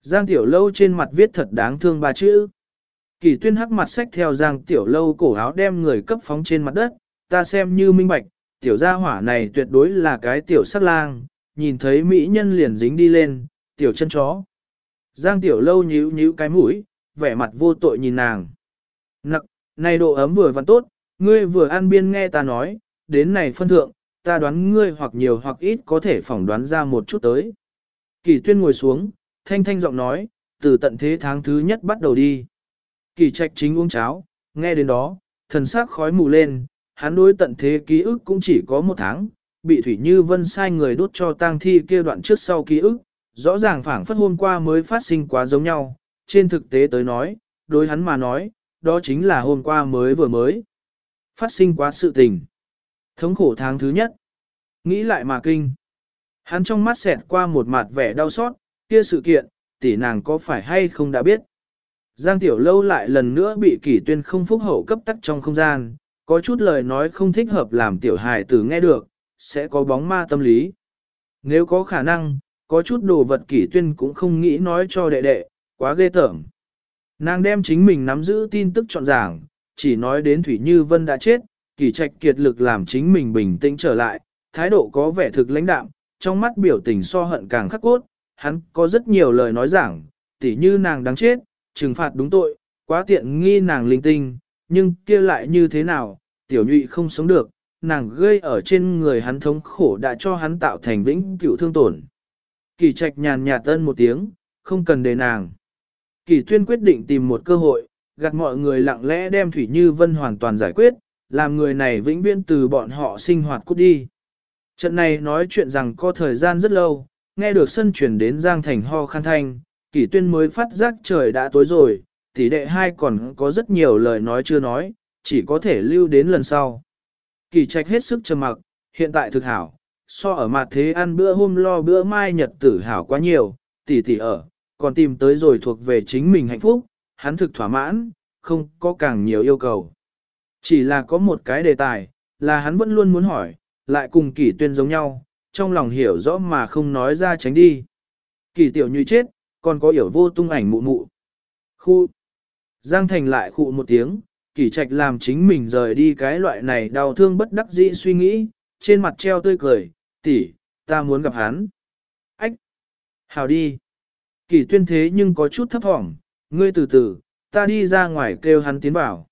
Giang Tiểu Lâu trên mặt viết thật đáng thương ba chữ. Kỳ tuyên hắc mặt sách theo Giang Tiểu Lâu cổ áo đem người cấp phóng trên mặt đất, ta xem như minh bạch, tiểu gia hỏa này tuyệt đối là cái tiểu sắc lang, nhìn thấy mỹ nhân liền dính đi lên, tiểu chân chó. Giang tiểu lâu nhíu nhíu cái mũi, vẻ mặt vô tội nhìn nàng. Nặc, này độ ấm vừa văn tốt, ngươi vừa ăn biên nghe ta nói, đến này phân thượng, ta đoán ngươi hoặc nhiều hoặc ít có thể phỏng đoán ra một chút tới. Kỳ tuyên ngồi xuống, thanh thanh giọng nói, từ tận thế tháng thứ nhất bắt đầu đi. Kỳ trạch chính uống cháo, nghe đến đó, thần sắc khói mù lên, hắn đối tận thế ký ức cũng chỉ có một tháng, bị Thủy Như Vân sai người đốt cho tang thi kia đoạn trước sau ký ức, rõ ràng phảng phất hôm qua mới phát sinh quá giống nhau, trên thực tế tới nói, đối hắn mà nói, đó chính là hôm qua mới vừa mới. Phát sinh quá sự tình. Thống khổ tháng thứ nhất. Nghĩ lại mà kinh. Hắn trong mắt xẹt qua một mặt vẻ đau xót, kia sự kiện, tỷ nàng có phải hay không đã biết. Giang Tiểu Lâu lại lần nữa bị kỷ tuyên không phúc hậu cấp tắc trong không gian, có chút lời nói không thích hợp làm Tiểu Hài tử nghe được, sẽ có bóng ma tâm lý. Nếu có khả năng, có chút đồ vật kỷ tuyên cũng không nghĩ nói cho đệ đệ, quá ghê tởm. Nàng đem chính mình nắm giữ tin tức trọn giảng, chỉ nói đến Thủy Như Vân đã chết, kỷ trạch kiệt lực làm chính mình bình tĩnh trở lại, thái độ có vẻ thực lãnh đạm, trong mắt biểu tình so hận càng khắc cốt, hắn có rất nhiều lời nói giảng, tỉ như nàng đáng chết, trừng phạt đúng tội, quá tiện nghi nàng linh tinh, nhưng kia lại như thế nào, tiểu nhụy không sống được, nàng gây ở trên người hắn thống khổ đã cho hắn tạo thành vĩnh cựu thương tổn. Kỳ trạch nhàn nhạt tân một tiếng, không cần đề nàng. Kỳ tuyên quyết định tìm một cơ hội, gạt mọi người lặng lẽ đem Thủy Như Vân hoàn toàn giải quyết, làm người này vĩnh viễn từ bọn họ sinh hoạt cút đi. Trận này nói chuyện rằng có thời gian rất lâu, nghe được sân chuyển đến Giang Thành ho khan thanh, Kỳ tuyên mới phát giác trời đã tối rồi, tỷ đệ hai còn có rất nhiều lời nói chưa nói, chỉ có thể lưu đến lần sau. Kỳ trạch hết sức trầm mặc, hiện tại thực hảo, so ở mặt thế ăn bữa hôm lo bữa mai nhật tử hảo quá nhiều, tỷ tỷ ở, còn tìm tới rồi thuộc về chính mình hạnh phúc, hắn thực thỏa mãn, không có càng nhiều yêu cầu. Chỉ là có một cái đề tài, Là hắn vẫn luôn muốn hỏi, lại cùng kỷ tuyên giống nhau, trong lòng hiểu rõ mà không nói ra tránh đi. Kỷ tiểu như chết, còn có hiểu vô tung ảnh mụ mụ. Khu. Giang Thành lại khụ một tiếng, kỷ trạch làm chính mình rời đi cái loại này đau thương bất đắc dĩ suy nghĩ, trên mặt treo tươi cười, tỷ, ta muốn gặp hắn. Ách! Hào đi! Kỷ tuyên thế nhưng có chút thấp thỏm, ngươi từ từ, ta đi ra ngoài kêu hắn tiến vào.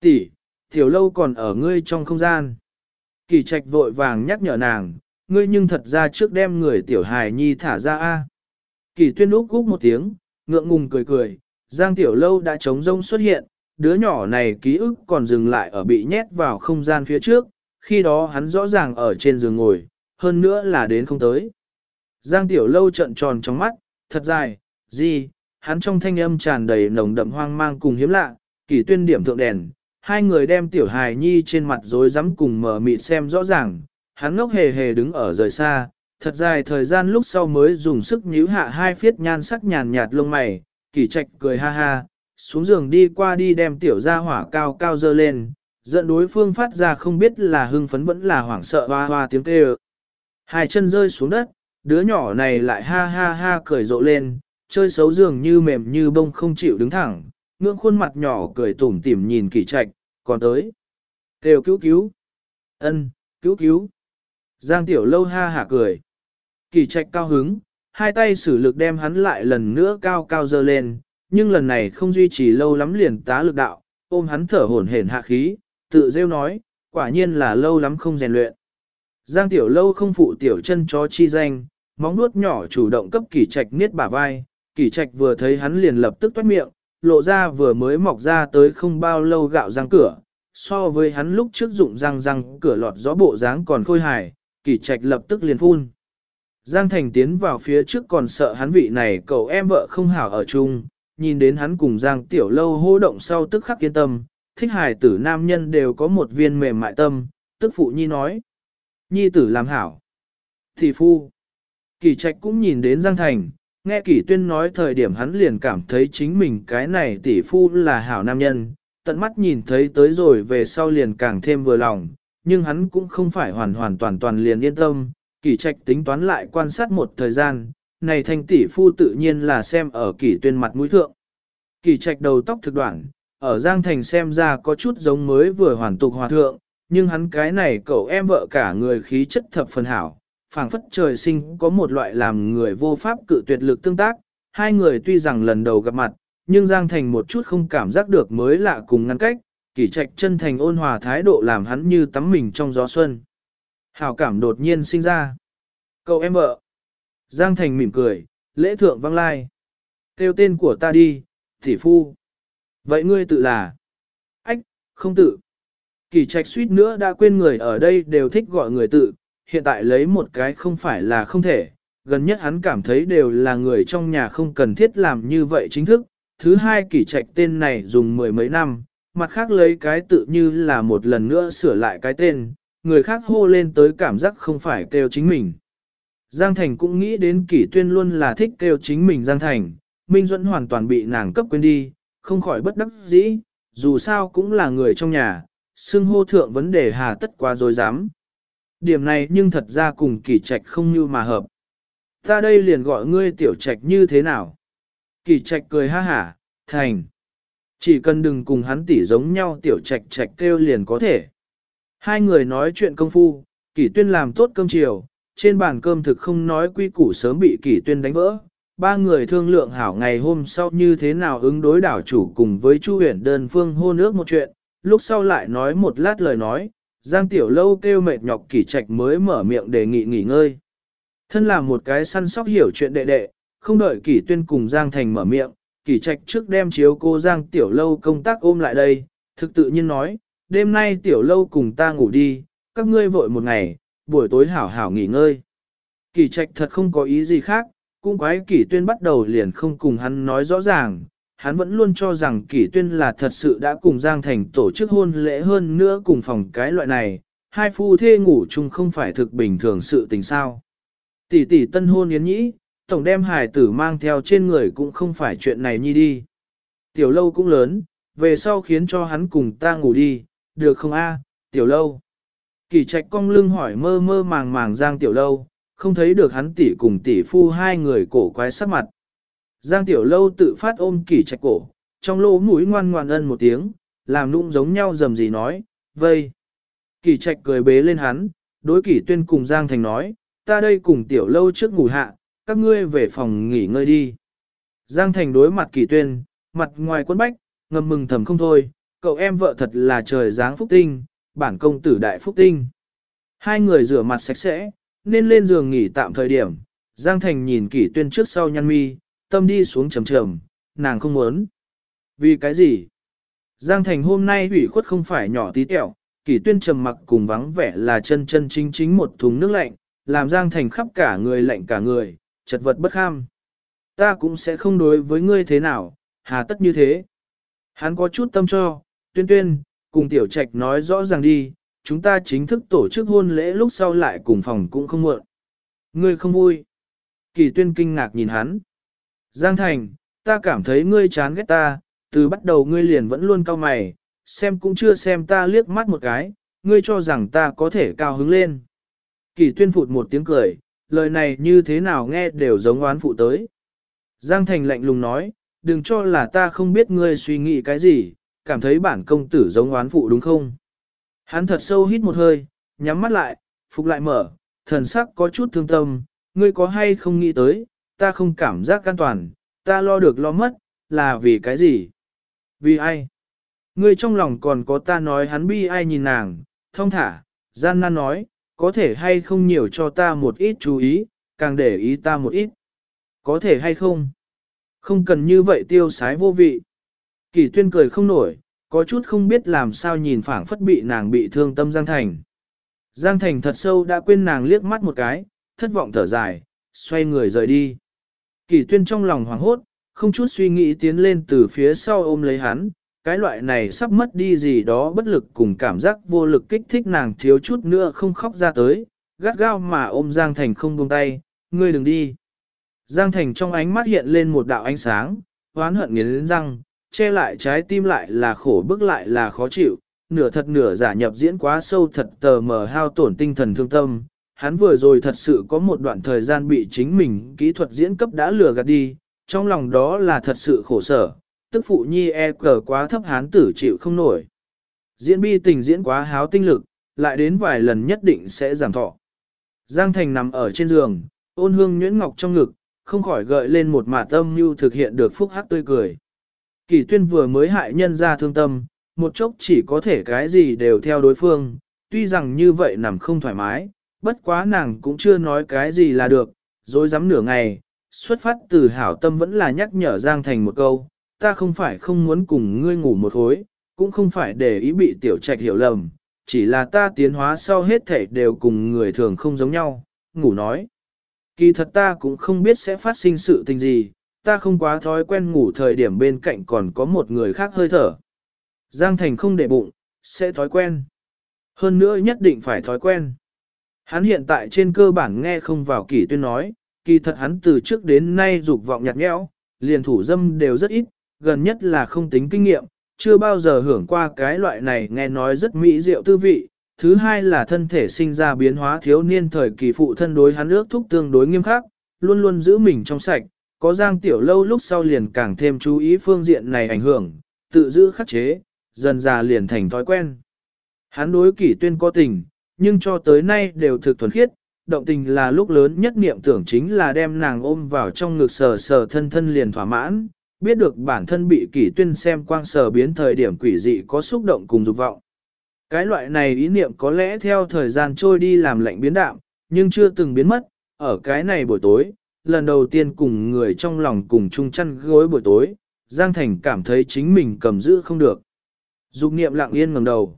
Tỷ, tiểu lâu còn ở ngươi trong không gian. Kỷ trạch vội vàng nhắc nhở nàng, ngươi nhưng thật ra trước đem người tiểu hài nhi thả ra a. Kỷ tuyên úc cúc một tiếng, ngượng ngùng cười cười, Giang tiểu lâu đã trống rông xuất hiện, đứa nhỏ này ký ức còn dừng lại ở bị nhét vào không gian phía trước, khi đó hắn rõ ràng ở trên giường ngồi, hơn nữa là đến không tới. Giang tiểu lâu trận tròn trong mắt, thật dài, gì, hắn trong thanh âm tràn đầy nồng đậm hoang mang cùng hiếm lạ, kỳ tuyên điểm thượng đèn, hai người đem tiểu hài nhi trên mặt rối rắm cùng mở mịt xem rõ ràng, hắn ngốc hề hề đứng ở rời xa, thật dài thời gian lúc sau mới dùng sức nhíu hạ hai phiết nhan sắc nhàn nhạt lông mày, kỳ trạch cười ha ha, xuống giường đi qua đi đem tiểu ra hỏa cao cao dơ lên, giận đối phương phát ra không biết là hưng phấn vẫn là hoảng sợ hoa hoa tiếng kêu. Hai chân rơi xuống đất, đứa nhỏ này lại ha ha ha cười rộ lên, chơi xấu dường như mềm như bông không chịu đứng thẳng, ngưỡng khuôn mặt nhỏ cười tủm tỉm nhìn kỳ trạch, còn tới. Kêu cứu cứu. ân cứu cứu. Giang tiểu lâu ha hả cười. Kỳ trạch cao hứng, hai tay sử lực đem hắn lại lần nữa cao cao dơ lên, nhưng lần này không duy trì lâu lắm liền tá lực đạo, ôm hắn thở hổn hển hạ khí, tự rêu nói, quả nhiên là lâu lắm không rèn luyện. Giang tiểu lâu không phụ tiểu chân chó chi danh, móng nuốt nhỏ chủ động cấp kỷ trạch niết bả vai, kỷ trạch vừa thấy hắn liền lập tức toát miệng, lộ ra vừa mới mọc ra tới không bao lâu gạo răng cửa, so với hắn lúc trước dụng răng răng cửa lọt gió bộ dáng còn khôi hài, kỷ trạch lập tức liền phun. Giang Thành tiến vào phía trước còn sợ hắn vị này cậu em vợ không hảo ở chung, nhìn đến hắn cùng Giang Tiểu Lâu hô động sau tức khắc yên tâm, thích hài tử nam nhân đều có một viên mềm mại tâm, tức phụ nhi nói. Nhi tử làm hảo. Thị phu. Kỳ trạch cũng nhìn đến Giang Thành, nghe Kỳ tuyên nói thời điểm hắn liền cảm thấy chính mình cái này tỷ phu là hảo nam nhân, tận mắt nhìn thấy tới rồi về sau liền càng thêm vừa lòng, nhưng hắn cũng không phải hoàn hoàn toàn toàn liền yên tâm, Kỳ trạch tính toán lại quan sát một thời gian, này thành tỷ phu tự nhiên là xem ở Kỳ tuyên mặt mũi thượng. Kỳ trạch đầu tóc thực đoạn, ở Giang Thành xem ra có chút giống mới vừa hoàn tục hòa thượng, nhưng hắn cái này cậu em vợ cả người khí chất thập phần hảo, phảng phất trời sinh có một loại làm người vô pháp cự tuyệt lực tương tác, hai người tuy rằng lần đầu gặp mặt, nhưng Giang Thành một chút không cảm giác được mới lạ cùng ngăn cách, kỳ trạch chân thành ôn hòa thái độ làm hắn như tắm mình trong gió xuân. Hảo cảm đột nhiên sinh ra. Cậu em vợ. Giang Thành mỉm cười, lễ thượng văng lai. Kêu tên của ta đi, thị phu. Vậy ngươi tự là? Ách, không tự. Kỳ trạch suýt nữa đã quên người ở đây đều thích gọi người tự, hiện tại lấy một cái không phải là không thể, gần nhất hắn cảm thấy đều là người trong nhà không cần thiết làm như vậy chính thức. Thứ hai kỳ trạch tên này dùng mười mấy năm, mặt khác lấy cái tự như là một lần nữa sửa lại cái tên, người khác hô lên tới cảm giác không phải kêu chính mình. Giang Thành cũng nghĩ đến kỷ tuyên luôn là thích kêu chính mình Giang Thành, Minh Duẫn hoàn toàn bị nàng cấp quên đi, không khỏi bất đắc dĩ, dù sao cũng là người trong nhà, xưng hô thượng vấn đề hà tất quá dối dám. Điểm này nhưng thật ra cùng kỳ trạch không như mà hợp. Ta đây liền gọi ngươi tiểu trạch như thế nào? Kỳ trạch cười ha hả, thành. Chỉ cần đừng cùng hắn tỉ giống nhau tiểu trạch trạch kêu liền có thể. Hai người nói chuyện công phu, kỷ tuyên làm tốt cơm chiều, trên bàn cơm thực không nói quy củ sớm bị kỷ tuyên đánh vỡ. Ba người thương lượng hảo ngày hôm sau như thế nào ứng đối đảo chủ cùng với Chu huyền đơn phương hôn ước một chuyện, lúc sau lại nói một lát lời nói, Giang Tiểu Lâu kêu mệt nhọc kỷ trạch mới mở miệng đề nghị nghỉ ngơi. Thân là một cái săn sóc hiểu chuyện đệ đệ, không đợi kỷ tuyên cùng Giang Thành mở miệng, kỷ trạch trước đem chiếu cô Giang Tiểu Lâu công tác ôm lại đây, thực tự nhiên nói, đêm nay Tiểu Lâu cùng ta ngủ đi, các ngươi vội một ngày, buổi tối hảo hảo nghỉ ngơi. Kỷ trạch thật không có ý gì khác, cũng quái kỷ tuyên bắt đầu liền không cùng hắn nói rõ ràng, hắn vẫn luôn cho rằng kỷ tuyên là thật sự đã cùng Giang Thành tổ chức hôn lễ hơn nữa cùng phòng cái loại này, hai phu thê ngủ chung không phải thực bình thường sự tình sao. Tỷ tỷ tân hôn yến nhĩ, tổng đem hài tử mang theo trên người cũng không phải chuyện này nhi đi. Tiểu lâu cũng lớn, về sau khiến cho hắn cùng ta ngủ đi, được không a, tiểu lâu. Kỳ trạch cong lưng hỏi mơ mơ màng màng Giang Tiểu Lâu, không thấy được hắn tỷ cùng tỷ phu hai người cổ quái sắc mặt. Giang Tiểu Lâu tự phát ôm Kỷ trạch cổ, trong lỗ mũi ngoan ngoan ân một tiếng, làm nụng giống nhau dầm gì nói, vây. Kỷ trạch cười bế lên hắn, đối Kỷ tuyên cùng Giang Thành nói, ta đây cùng Tiểu Lâu trước ngủ hạ, các ngươi về phòng nghỉ ngơi đi. Giang Thành đối mặt Kỷ tuyên, mặt ngoài quân bách, ngầm mừng thầm không thôi, cậu em vợ thật là trời dáng phúc tinh, bản công tử đại phúc tinh. Hai người rửa mặt sạch sẽ, nên lên giường nghỉ tạm thời điểm. Giang Thành nhìn kỷ tuyên trước sau nhăn mi, tâm đi xuống trầm trầm, nàng không muốn. Vì cái gì? Giang Thành hôm nay ủy khuất không phải nhỏ tí tẹo, kỷ tuyên trầm mặc cùng vắng vẻ là chân chân chính chính một thùng nước lạnh, làm Giang Thành khắp cả người lạnh cả người, chật vật bất kham. Ta cũng sẽ không đối với ngươi thế nào, hà tất như thế. Hắn có chút tâm cho, tuyên tuyên, cùng tiểu trạch nói rõ ràng đi, chúng ta chính thức tổ chức hôn lễ lúc sau lại cùng phòng cũng không muộn. Ngươi không vui. Kỳ tuyên kinh ngạc nhìn hắn. Giang Thành, ta cảm thấy ngươi chán ghét ta, từ bắt đầu ngươi liền vẫn luôn cao mày, xem cũng chưa xem ta liếc mắt một cái, ngươi cho rằng ta có thể cao hứng lên. Kỳ tuyên phụt một tiếng cười, lời này như thế nào nghe đều giống oán phụ tới. Giang Thành lạnh lùng nói, đừng cho là ta không biết ngươi suy nghĩ cái gì, cảm thấy bản công tử giống oán phụ đúng không? Hắn thật sâu hít một hơi, nhắm mắt lại, phục lại mở, thần sắc có chút thương tâm, ngươi có hay không nghĩ tới, ta không cảm giác an toàn, ta lo được lo mất, là vì cái gì? Vì ai? Ngươi trong lòng còn có ta nói hắn bi ai nhìn nàng, thông thả, gian nan nói, có thể hay không nhiều cho ta một ít chú ý, càng để ý ta một ít. Có thể hay không? Không cần như vậy tiêu sái vô vị. Kỳ tuyên cười không nổi, có chút không biết làm sao nhìn phảng phất bị nàng bị thương tâm Giang Thành. Giang Thành thật sâu đã quên nàng liếc mắt một cái, thất vọng thở dài, xoay người rời đi. Kỳ tuyên trong lòng hoảng hốt, không chút suy nghĩ tiến lên từ phía sau ôm lấy hắn, cái loại này sắp mất đi gì đó bất lực cùng cảm giác vô lực kích thích nàng thiếu chút nữa không khóc ra tới, gắt gao mà ôm Giang Thành không buông tay, ngươi đừng đi. Giang Thành trong ánh mắt hiện lên một đạo ánh sáng, hoán hận nghiến răng, che lại trái tim lại là khổ bức lại là khó chịu, nửa thật nửa giả nhập diễn quá sâu thật tờ mờ hao tổn tinh thần thương tâm. Hắn vừa rồi thật sự có một đoạn thời gian bị chính mình kỹ thuật diễn cấp đã lừa gạt đi, trong lòng đó là thật sự khổ sở, tức phụ nhi e cờ quá thấp hán tử chịu không nổi. Diễn bi tình diễn quá háo tinh lực, lại đến vài lần nhất định sẽ giảm thọ. Giang Thành nằm ở trên giường, ôn hương nhuyễn ngọc trong ngực, không khỏi gợi lên một mả tâm như thực hiện được phúc hắc tươi cười. Kỳ tuyên vừa mới hại nhân ra thương tâm, một chốc chỉ có thể cái gì đều theo đối phương, tuy rằng như vậy nằm không thoải mái, bất quá nàng cũng chưa nói cái gì là được, rồi dám nửa ngày, xuất phát từ hảo tâm vẫn là nhắc nhở Giang Thành một câu, ta không phải không muốn cùng ngươi ngủ một hối, cũng không phải để ý bị tiểu trạch hiểu lầm, chỉ là ta tiến hóa sau hết thể đều cùng người thường không giống nhau, ngủ nói. Kỳ thật ta cũng không biết sẽ phát sinh sự tình gì, ta không quá thói quen ngủ thời điểm bên cạnh còn có một người khác hơi thở. Giang Thành không để bụng, sẽ thói quen. Hơn nữa nhất định phải thói quen. Hắn hiện tại trên cơ bản nghe không vào kỳ tuyên nói, kỳ thật hắn từ trước đến nay dục vọng nhạt nhẽo, liền thủ dâm đều rất ít, gần nhất là không tính kinh nghiệm, chưa bao giờ hưởng qua cái loại này nghe nói rất mỹ diệu tư vị. Thứ hai là thân thể sinh ra biến hóa thiếu niên thời kỳ phụ thân đối hắn ước thúc tương đối nghiêm khắc, luôn luôn giữ mình trong sạch, có giang tiểu lâu lúc sau liền càng thêm chú ý phương diện này ảnh hưởng, tự giữ khắc chế, dần già liền thành thói quen. Hắn đối kỷ tuyên có tình, nhưng cho tới nay đều thực thuần khiết, động tình là lúc lớn nhất niệm tưởng chính là đem nàng ôm vào trong ngực sờ sờ thân thân liền thỏa mãn, biết được bản thân bị kỷ tuyên xem quang sờ biến thời điểm quỷ dị có xúc động cùng dục vọng. Cái loại này ý niệm có lẽ theo thời gian trôi đi làm lạnh biến đạm, nhưng chưa từng biến mất, ở cái này buổi tối, lần đầu tiên cùng người trong lòng cùng chung chăn gối buổi tối, Giang Thành cảm thấy chính mình cầm giữ không được. Dục niệm lặng yên ngẩng đầu.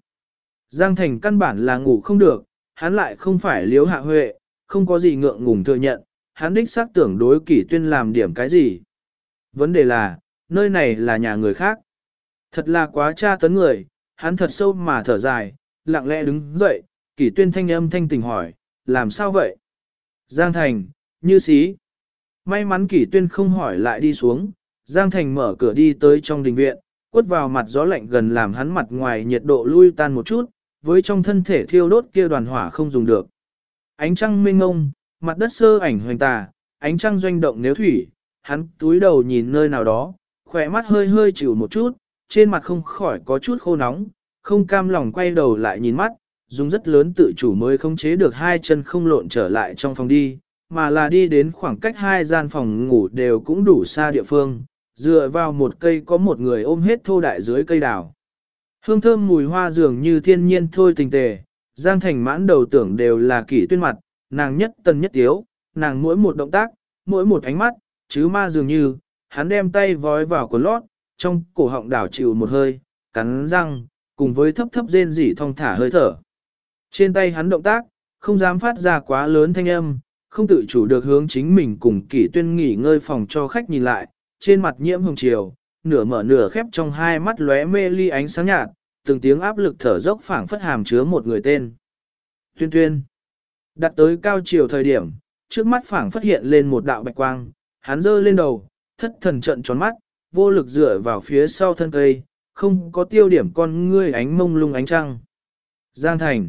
Giang Thành căn bản là ngủ không được, hắn lại không phải liếu hạ huệ, không có gì ngượng ngùng thừa nhận, hắn đích xác tưởng đối kỷ tuyên làm điểm cái gì. Vấn đề là, nơi này là nhà người khác. Thật là quá tra tấn người, hắn thật sâu mà thở dài, lặng lẽ đứng dậy, kỷ tuyên thanh âm thanh tình hỏi, làm sao vậy? Giang Thành, như xí. May mắn kỷ tuyên không hỏi lại đi xuống, Giang Thành mở cửa đi tới trong đình viện, quất vào mặt gió lạnh gần làm hắn mặt ngoài nhiệt độ lui tan một chút, với trong thân thể thiêu đốt kia đoàn hỏa không dùng được. Ánh trăng mênh ngông, mặt đất sơ ảnh hoành tà, ánh trăng doanh động nếu thủy, hắn túi đầu nhìn nơi nào đó, khỏe mắt hơi hơi chịu một chút, trên mặt không khỏi có chút khô nóng, không cam lòng quay đầu lại nhìn mắt, dùng rất lớn tự chủ mới không chế được hai chân không lộn trở lại trong phòng đi, mà là đi đến khoảng cách hai gian phòng ngủ đều cũng đủ xa địa phương, dựa vào một cây có một người ôm hết thô đại dưới cây đào. Hương thơm mùi hoa dường như thiên nhiên thôi tình tề, Giang Thành mãn đầu tưởng đều là kỷ tuyên mặt, nàng nhất tần nhất tiếu, nàng mỗi một động tác, mỗi một ánh mắt, chứ ma dường như, hắn đem tay vói vào quần lót, trong cổ họng đảo chịu một hơi, cắn răng, cùng với thấp thấp rên rỉ thong thả hơi thở. Trên tay hắn động tác, không dám phát ra quá lớn thanh âm, không tự chủ được hướng chính mình cùng kỷ tuyên nghỉ ngơi phòng cho khách nhìn lại, trên mặt nhiễm hồng chiều, nửa mở nửa khép trong hai mắt lóe mê ly ánh sáng nhạt, từng tiếng áp lực thở dốc phảng phất hàm chứa một người tên. Tuyên tuyên. Đặt tới cao chiều thời điểm, trước mắt phảng phất hiện lên một đạo bạch quang, hắn giơ lên đầu, thất thần trận tròn mắt, vô lực dựa vào phía sau thân cây, không có tiêu điểm con ngươi ánh mông lung ánh trăng. Giang Thành.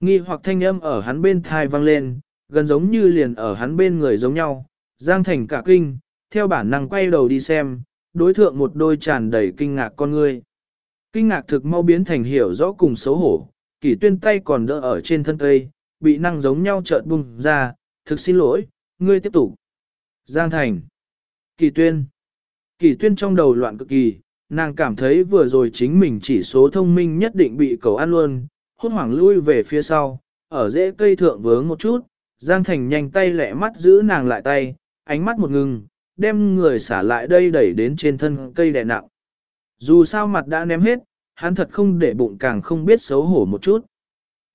Nghi hoặc thanh âm ở hắn bên thai vang lên, gần giống như liền ở hắn bên người giống nhau. Giang Thành cả kinh, theo bản năng quay đầu đi xem, đối thượng một đôi tràn đầy kinh ngạc con ngươi. Kinh ngạc thực mau biến thành hiểu rõ cùng xấu hổ, kỷ tuyên tay còn đỡ ở trên thân cây, bị năng giống nhau chợt bùng ra, thực xin lỗi, ngươi tiếp tục. Giang Thành. Kỳ tuyên. Kỳ tuyên trong đầu loạn cực kỳ, nàng cảm thấy vừa rồi chính mình chỉ số thông minh nhất định bị cầu ăn luôn, hốt hoảng lui về phía sau, ở rễ cây thượng vướng một chút, Giang Thành nhanh tay lẹ mắt giữ nàng lại tay, ánh mắt một ngừng, đem người xả lại đây đẩy đến trên thân cây đè nặng. Dù sao mặt đã ném hết, hắn thật không để bụng càng không biết xấu hổ một chút.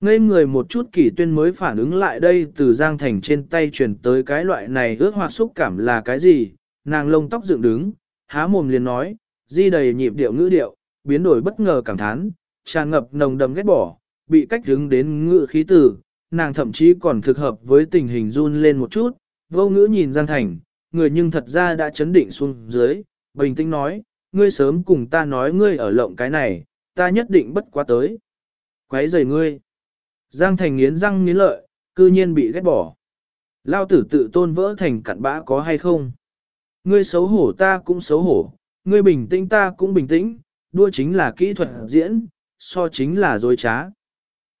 Ngây người một chút kỷ tuyên mới phản ứng lại đây từ Giang Thành trên tay truyền tới cái loại này ướt hoặc xúc cảm là cái gì, nàng lông tóc dựng đứng, há mồm liền nói, di đầy nhịp điệu ngữ điệu, biến đổi bất ngờ cảm thán, tràn ngập nồng đầm ghét bỏ, bị cách đứng đến ngữ khí tử, nàng thậm chí còn thực hợp với tình hình run lên một chút, vô ngữ nhìn Giang Thành, người nhưng thật ra đã chấn định xuống dưới, bình tĩnh nói, ngươi sớm cùng ta nói ngươi ở lộng cái này, ta nhất định bất quá tới. Quấy rầy ngươi. Giang Thành nghiến răng nghiến lợi, cư nhiên bị ghét bỏ. Lao tử tự tôn vỡ thành cặn bã có hay không? Ngươi xấu hổ ta cũng xấu hổ, ngươi bình tĩnh ta cũng bình tĩnh, đua chính là kỹ thuật diễn, so chính là dối trá.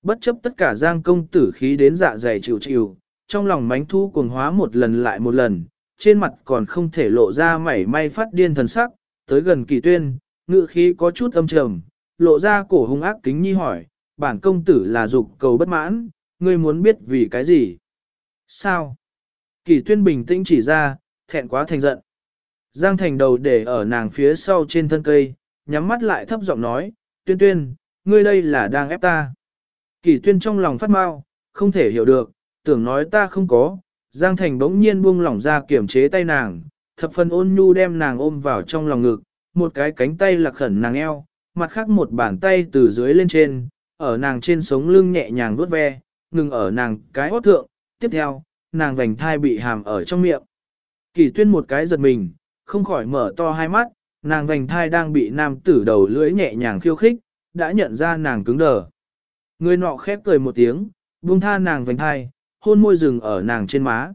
Bất chấp tất cả giang công tử khí đến dạ dày chịu chịu, trong lòng mánh thu cuồng hóa một lần lại một lần, trên mặt còn không thể lộ ra mảy may phát điên thần sắc, tới gần kỳ tuyên, ngự khí có chút âm trầm, lộ ra cổ hung ác kính nhi hỏi, bản công tử là dục cầu bất mãn, ngươi muốn biết vì cái gì? Sao? Kỳ tuyên bình tĩnh chỉ ra, thẹn quá thành giận. Giang thành đầu để ở nàng phía sau trên thân cây, nhắm mắt lại thấp giọng nói, tuyên tuyên, ngươi đây là đang ép ta. Kỳ tuyên trong lòng phát mau, không thể hiểu được, tưởng nói ta không có, Giang thành bỗng nhiên buông lỏng ra kiểm chế tay nàng, thập phần ôn nhu đem nàng ôm vào trong lòng ngực, một cái cánh tay lạc khẩn nàng eo, mặt khác một bàn tay từ dưới lên trên, ở nàng trên sống lưng nhẹ nhàng vuốt ve, ngừng ở nàng cái hót thượng, tiếp theo, nàng vành thai bị hàm ở trong miệng. Kỳ tuyên một cái giật mình, không khỏi mở to hai mắt, nàng vành thai đang bị nam tử đầu lưỡi nhẹ nhàng khiêu khích, đã nhận ra nàng cứng đờ. Người nọ khép cười một tiếng, buông tha nàng vành thai, hôn môi rừng ở nàng trên má.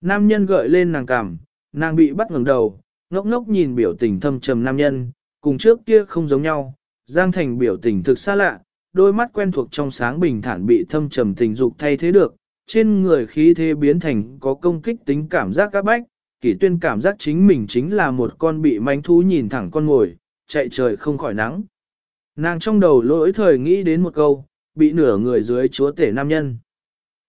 Nam nhân gợi lên nàng cằm, nàng bị bắt ngẩng đầu, ngốc ngốc nhìn biểu tình thâm trầm nam nhân, cùng trước kia không giống nhau, Giang Thành biểu tình thực xa lạ, đôi mắt quen thuộc trong sáng bình thản bị thâm trầm tình dục thay thế được, trên người khí thế biến thành có công kích tính cảm giác các bách, kỷ tuyên cảm giác chính mình chính là một con bị manh thú nhìn thẳng con ngồi, chạy trời không khỏi nắng. Nàng trong đầu lỗi thời nghĩ đến một câu, bị nửa người dưới chúa tể nam nhân.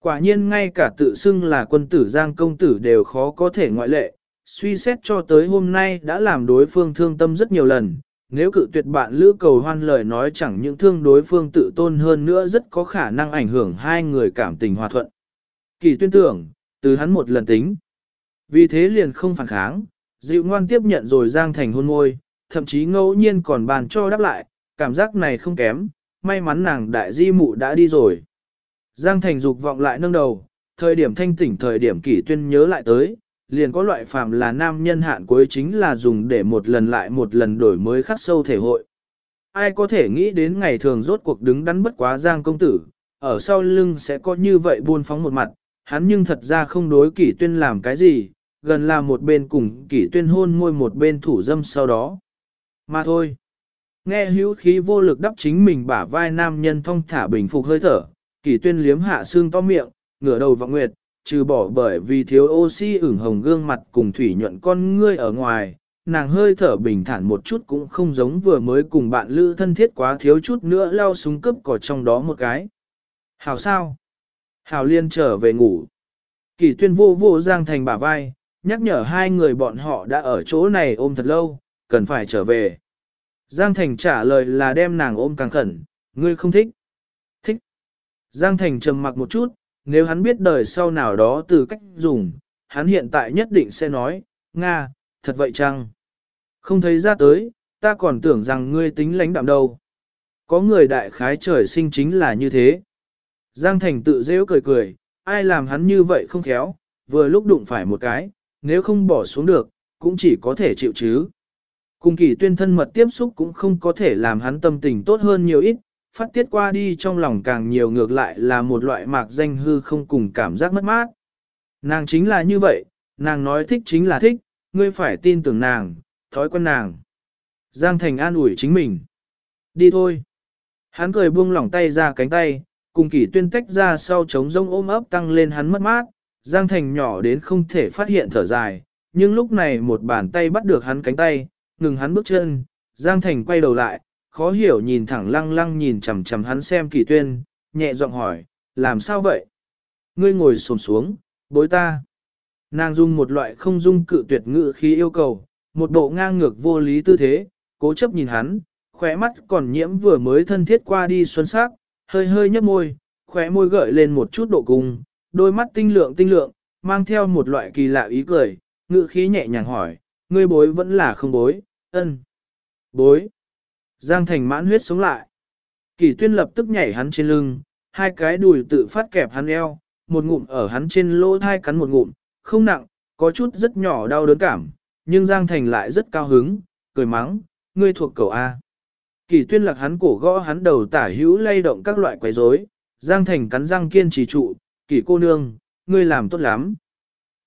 Quả nhiên ngay cả tự xưng là quân tử giang công tử đều khó có thể ngoại lệ, suy xét cho tới hôm nay đã làm đối phương thương tâm rất nhiều lần, nếu cự tuyệt bạn lữ cầu hoan lời nói chẳng những thương đối phương tự tôn hơn nữa rất có khả năng ảnh hưởng hai người cảm tình hòa thuận. Kỳ tuyên tưởng, từ hắn một lần tính. Vì thế liền không phản kháng, dịu ngoan tiếp nhận rồi giang thành hôn môi, thậm chí ngẫu nhiên còn bàn cho đáp lại, cảm giác này không kém, may mắn nàng đại di mụ đã đi rồi. Giang thành dục vọng lại nâng đầu, thời điểm thanh tỉnh thời điểm kỷ tuyên nhớ lại tới, liền có loại phàm là nam nhân hạn cuối chính là dùng để một lần lại một lần đổi mới khắc sâu thể hội. ai có thể nghĩ đến ngày thường rốt cuộc đứng đắn bất quá Giang công tử, ở sau lưng sẽ có như vậy buôn phóng một mặt, hắn nhưng thật ra không đối kỷ tuyên làm cái gì, gần là một bên cùng kỷ tuyên hôn môi một bên thủ dâm sau đó. Mà thôi, nghe hữu khí vô lực đắp chính mình bả vai nam nhân thong thả bình phục hơi thở, kỷ tuyên liếm hạ xương to miệng, ngửa đầu vọng nguyệt, trừ bỏ bởi vì thiếu oxy ửng hồng gương mặt cùng thủy nhuận con ngươi ở ngoài, nàng hơi thở bình thản một chút cũng không giống vừa mới cùng bạn lữ thân thiết quá thiếu chút nữa lao súng cướp cỏ trong đó một cái. Hảo sao? Hảo liên trở về ngủ. Kỳ tuyên vô vô Giang Thành bả vai, nhắc nhở hai người bọn họ đã ở chỗ này ôm thật lâu, cần phải trở về. Giang Thành trả lời là đem nàng ôm càng khẩn, ngươi không thích. Thích. Giang Thành trầm mặc một chút, nếu hắn biết đời sau nào đó từ cách dùng, hắn hiện tại nhất định sẽ nói, Nga, thật vậy chăng? Không thấy ra tới, ta còn tưởng rằng ngươi tính lãnh đạm đâu. Có người đại khái trời sinh chính là như thế. Giang Thành tự dễ cười cười, ai làm hắn như vậy không khéo, vừa lúc đụng phải một cái, nếu không bỏ xuống được, cũng chỉ có thể chịu chứ. Cùng kỳ tuyên thân mật tiếp xúc cũng không có thể làm hắn tâm tình tốt hơn nhiều ít, phát tiết qua đi trong lòng càng nhiều ngược lại là một loại mạc danh hư không cùng cảm giác mất mát. Nàng chính là như vậy, nàng nói thích chính là thích, ngươi phải tin tưởng nàng, thói quen nàng. Giang Thành an ủi chính mình. Đi thôi. Hắn cười buông lỏng tay ra cánh tay, cùng kỷ tuyên tách ra sau chống rông ôm ấp tăng lên hắn mất mát. Giang Thành nhỏ đến không thể phát hiện thở dài, nhưng lúc này một bàn tay bắt được hắn cánh tay, ngừng hắn bước chân. Giang Thành quay đầu lại, khó hiểu nhìn thẳng lăng lăng nhìn chằm chằm hắn xem kỳ tuyên, nhẹ giọng hỏi, làm sao vậy? Ngươi ngồi xổm xuống, bối ta. Nàng dung một loại không dung cự tuyệt ngự khi yêu cầu, một bộ ngang ngược vô lý tư thế, cố chấp nhìn hắn, khóe mắt còn nhiễm vừa mới thân thiết qua đi xuân sắc, hơi hơi nhấp môi, khóe môi gợi lên một chút độ cung, đôi mắt tinh lượng tinh lượng, mang theo một loại kỳ lạ ý cười, ngự khí nhẹ nhàng hỏi, ngươi bối vẫn là không bối, ân. Bối. Giang thành mãn huyết sống lại. Kỳ tuyên lập tức nhảy hắn trên lưng, hai cái đùi tự phát kẹp hắn eo, một ngụm ở hắn trên lỗ thai cắn một ngụm, không nặng, có chút rất nhỏ đau đớn cảm, nhưng Giang Thành lại rất cao hứng, cười mắng, ngươi thuộc cầu A. Kỳ tuyên lạc hắn cổ gõ hắn đầu tả hữu lay động các loại quấy rối, Giang Thành cắn răng kiên trì trụ, kỳ cô nương, ngươi làm tốt lắm.